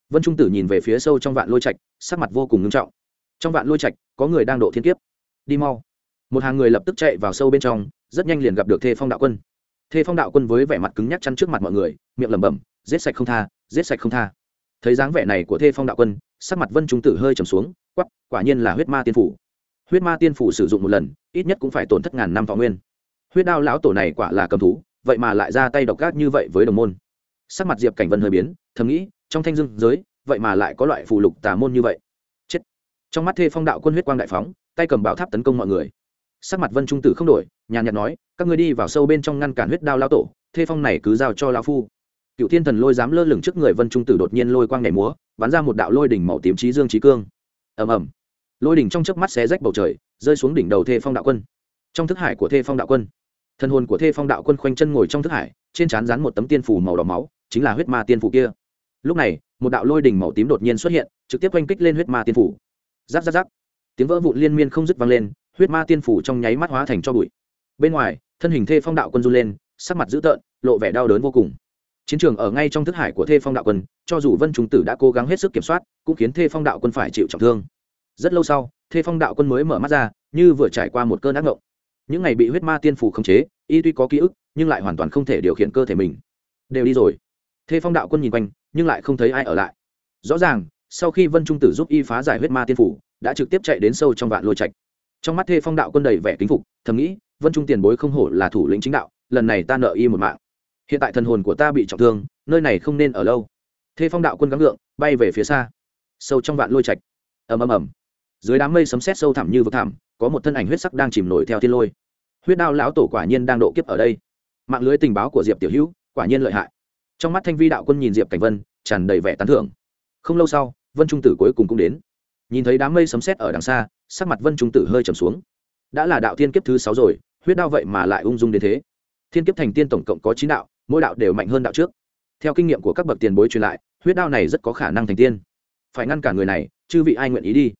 vân trung tử nhìn về phía sâu trong vạn lôi trạch, sắc mặt vô cùng nghiêm trọng. Trong vạn lôi trạch, có người đang độ thiên kiếp. Đi mau. Một hàng người lập tức chạy vào sâu bên trong, rất nhanh liền gặp được thê phong đạo quân. Thê phong đạo quân với vẻ mặt cứng nhắc chắn trước mặt mọi người, miệng lẩm bẩm, giết sạch không tha, giết sạch không tha thấy dáng vẻ này của thê phong đạo quân, sắc mặt vân trung tử hơi trầm xuống quắp quả nhiên là huyết ma tiên phủ. Huyết ma tiên phủ sử dụng một lần, ít nhất cũng phải tổn thất ngàn năm võ nguyên. Huyết đao lão tổ này quả là cầm thú, vậy mà lại ra tay độc ác như vậy với đồng môn. Sắc mặt diệp cảnh vân hơi biến, thầm nghĩ, trong thanh dương giới, vậy mà lại có loại phù lục tà môn như vậy. Chết. Trong mắt thê phong đạo quân huyết quang đại phóng, tay cầm bảo tháp tấn công mọi người. Sắc mặt vân trung tử không đổi, nhàn nhạt nói, các ngươi đi vào sâu bên trong ngăn cản huyết đao lao tổ, thê phong này cứ giao cho lao phu cựu thiên thần lôi dám lơ lửng trước người vân trung tử đột nhiên lôi quang nhảy múa, bắn ra một đạo lôi đỉnh màu tím trí dương trí cương. Ầm ầm. Lôi đỉnh trong chớp mắt xé rách bầu trời, rơi xuống đỉnh đầu thê phong đạo quân. Trong thức hải của thê phong đạo quân thân hồn của thê phong đạo quân khoanh chân ngồi trong thức hải, trên trán dán một tấm tiên phủ màu đỏ máu, chính là huyết ma tiên phủ kia. Lúc này, một đạo lôi đỉnh màu tím đột nhiên xuất hiện, trực tiếp oanh kích lên huyết ma tiên phủ giáp giáp giáp tiếng vỡ vụn liên miên không dứt vang lên, huyết ma tiên phủ trong nháy mắt hóa thành cho bụi. Bên ngoài, thân hình thê phong đạo quân run lên, sắc mặt dữ tợn, lộ vẻ đau đớn vô cùng chiến trường ở ngay trong thức hải của thê phong đạo quân, cho dù vân trung tử đã cố gắng hết sức kiểm soát, cũng khiến thê phong đạo quân phải chịu trọng thương. Rất lâu sau, thê phong đạo quân mới mở mắt ra, như vừa trải qua một cơn ác ngộng những ngày bị huyết ma tiên phủ khống chế, y tuy có ký ức, nhưng lại hoàn toàn không thể điều khiển cơ thể mình. Đều đi rồi. Thê phong đạo quân nhìn quanh, nhưng lại không thấy ai ở lại. Rõ ràng, sau khi vân trung tử giúp y phá giải huyết ma tiên phủ, đã trực tiếp chạy đến sâu trong vạn lôi trạch. Trong mắt thê phong đạo quân đầy vẻ kính phục, thầm nghĩ, vân trung tiền bối không hổ là thủ lĩnh chính đạo, lần này ta nợ y một mạng hiện tại thần hồn của ta bị trọng thương, nơi này không nên ở lâu. Thê phong đạo quân gắng ngượng bay về phía xa. Sâu trong vạn lôi trạch. Ầm ầm ầm. Dưới đám mây sấm sét sâu thẳm như vực thẳm, có một thân ảnh huyết sắc đang chìm nổi theo thiên lôi. Huyết đao lão tổ quả nhiên đang độ kiếp ở đây. Mạng lưới tình báo của diệp tiểu hữu, quả nhiên lợi hại. Trong mắt thanh vi đạo quân nhìn diệp cảnh vân, tràn đầy vẻ tán thưởng. Không lâu sau, vân trung tử cuối cùng cũng đến. Nhìn thấy đám mây sấm sét ở đằng xa, sắc mặt vân trung tử hơi trầm xuống. Đã là đạo thiên kiếp thứ sáu rồi, huyết đao vậy mà lại ung dung đến thế. Thiên kiếp thành tiên tổng cộng có chín đạo mỗi đạo đều mạnh hơn đạo trước. Theo kinh nghiệm của các bậc tiền bối truyền lại, huyết đao này rất có khả năng thành tiên. Phải ngăn cả người này, chư vị ai nguyện ý đi?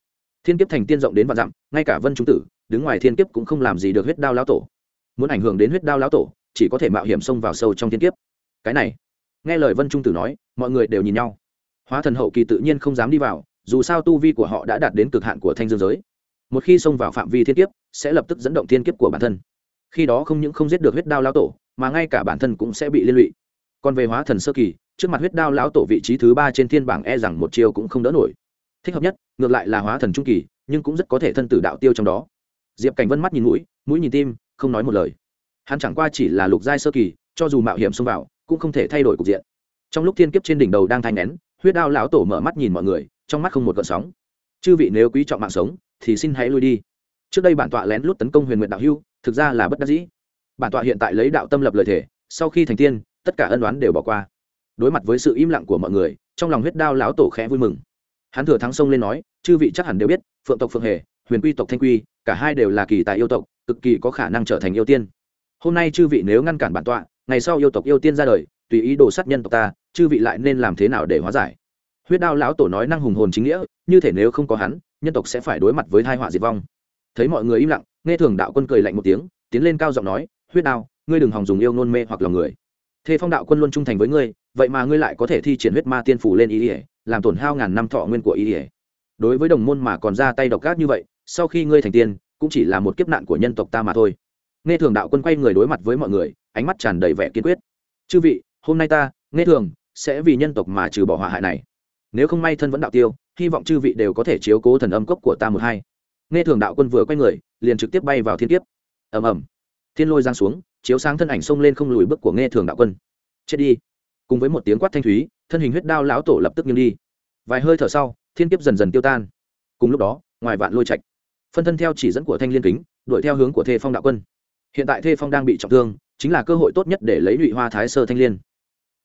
Thiên kiếp thành tiên rộng đến vạn dặm, ngay cả vân trung tử, đứng ngoài thiên kiếp cũng không làm gì được huyết đao lão tổ. Muốn ảnh hưởng đến huyết đao lão tổ, chỉ có thể mạo hiểm xông vào sâu trong thiên kiếp. Cái này, nghe lời vân trung tử nói, mọi người đều nhìn nhau. Hóa thần hậu kỳ tự nhiên không dám đi vào, dù sao tu vi của họ đã đạt đến cực hạn của thanh dương giới. Một khi xông vào phạm vi thiên kiếp, sẽ lập tức dẫn động thiên kiếp của bản thân. Khi đó không những không giết được huyết đao lão tổ mà ngay cả bản thân cũng sẽ bị liên lụy. Còn về hóa thần sơ kỳ, trước mặt huyết đao lão tổ vị trí thứ ba trên thiên bảng e rằng một chiêu cũng không đỡ nổi. Thích hợp nhất, ngược lại là hóa thần trung kỳ, nhưng cũng rất có thể thân tử đạo tiêu trong đó. Diệp cảnh vân mắt nhìn mũi mũi nhìn tim, không nói một lời. Hắn chẳng qua chỉ là lục giai sơ kỳ, cho dù mạo hiểm xông vào, cũng không thể thay đổi cục diện. Trong lúc thiên kiếp trên đỉnh đầu đang thay nén huyết đao lão tổ mở mắt nhìn mọi người, trong mắt không một gợn sóng. Chư vị nếu quý trọng mạng sống, thì xin hãy lui đi. Trước đây bản tọa lén lút tấn công huyền nguyện đạo hưu, thực ra là bất đắc dĩ bản tọa hiện tại lấy đạo tâm lập lời thể sau khi thành tiên, tất cả ân đoán đều bỏ qua. Đối mặt với sự im lặng của mọi người, trong lòng huyết đao lão tổ khẽ vui mừng. Hắn thừa thắng sông lên nói, chư vị chắc hẳn đều biết, phượng tộc phượng hề, huyền quy tộc thanh quy, cả hai đều là kỳ tài yêu tộc, cực kỳ có khả năng trở thành yêu tiên. Hôm nay chư vị nếu ngăn cản bản tọa, ngày sau yêu tộc yêu tiên ra đời, tùy ý đồ sát nhân tộc ta, chư vị lại nên làm thế nào để hóa giải? Huyết đao lão tổ nói năng hùng hồn chính nghĩa, như thể nếu không có hắn, nhân tộc sẽ phải đối mặt với thai họa diệt vong. Thấy mọi người im lặng, nghe thường đạo quân cười lạnh một tiếng, tiến lên cao giọng nói huyết đao, ngươi đừng hòng dùng yêu nôn mê hoặc lòng người. Thế phong đạo quân luôn trung thành với ngươi, vậy mà ngươi lại có thể thi triển huyết ma tiên phủ lên ý ỉa làm tổn hao ngàn năm thọ nguyên của ý ỉa đối với đồng môn mà còn ra tay độc ác như vậy, sau khi ngươi thành tiên, cũng chỉ là một kiếp nạn của nhân tộc ta mà thôi. Nghe thường đạo quân quay người đối mặt với mọi người, ánh mắt tràn đầy vẻ kiên quyết. Chư vị, hôm nay ta, nghe thường, sẽ vì nhân tộc mà trừ bỏ hỏa hại này. Nếu không may thân vẫn đạo tiêu, hy vọng chư vị đều có thể chiếu cố thần âm cốc của ta một hai. Nghe thường đạo quân vừa quay người, liền trực tiếp bay vào thiên kiếp. Ầm ầm thiên lôi giang xuống, chiếu sáng thân ảnh xông lên không lùi bước của nghe thường đạo quân. Chết đi. Cùng với một tiếng quát thanh thúy, thân hình huyết đao lão tổ lập tức nghiêng đi. Vài hơi thở sau, thiên kiếp dần dần tiêu tan. Cùng lúc đó, ngoài vạn lôi trạch, phân thân theo chỉ dẫn của thanh liên kính, đuổi theo hướng của thê phong đạo quân. Hiện tại thê phong đang bị trọng thương, chính là cơ hội tốt nhất để lấy nhụy hoa thái sơ thanh liên.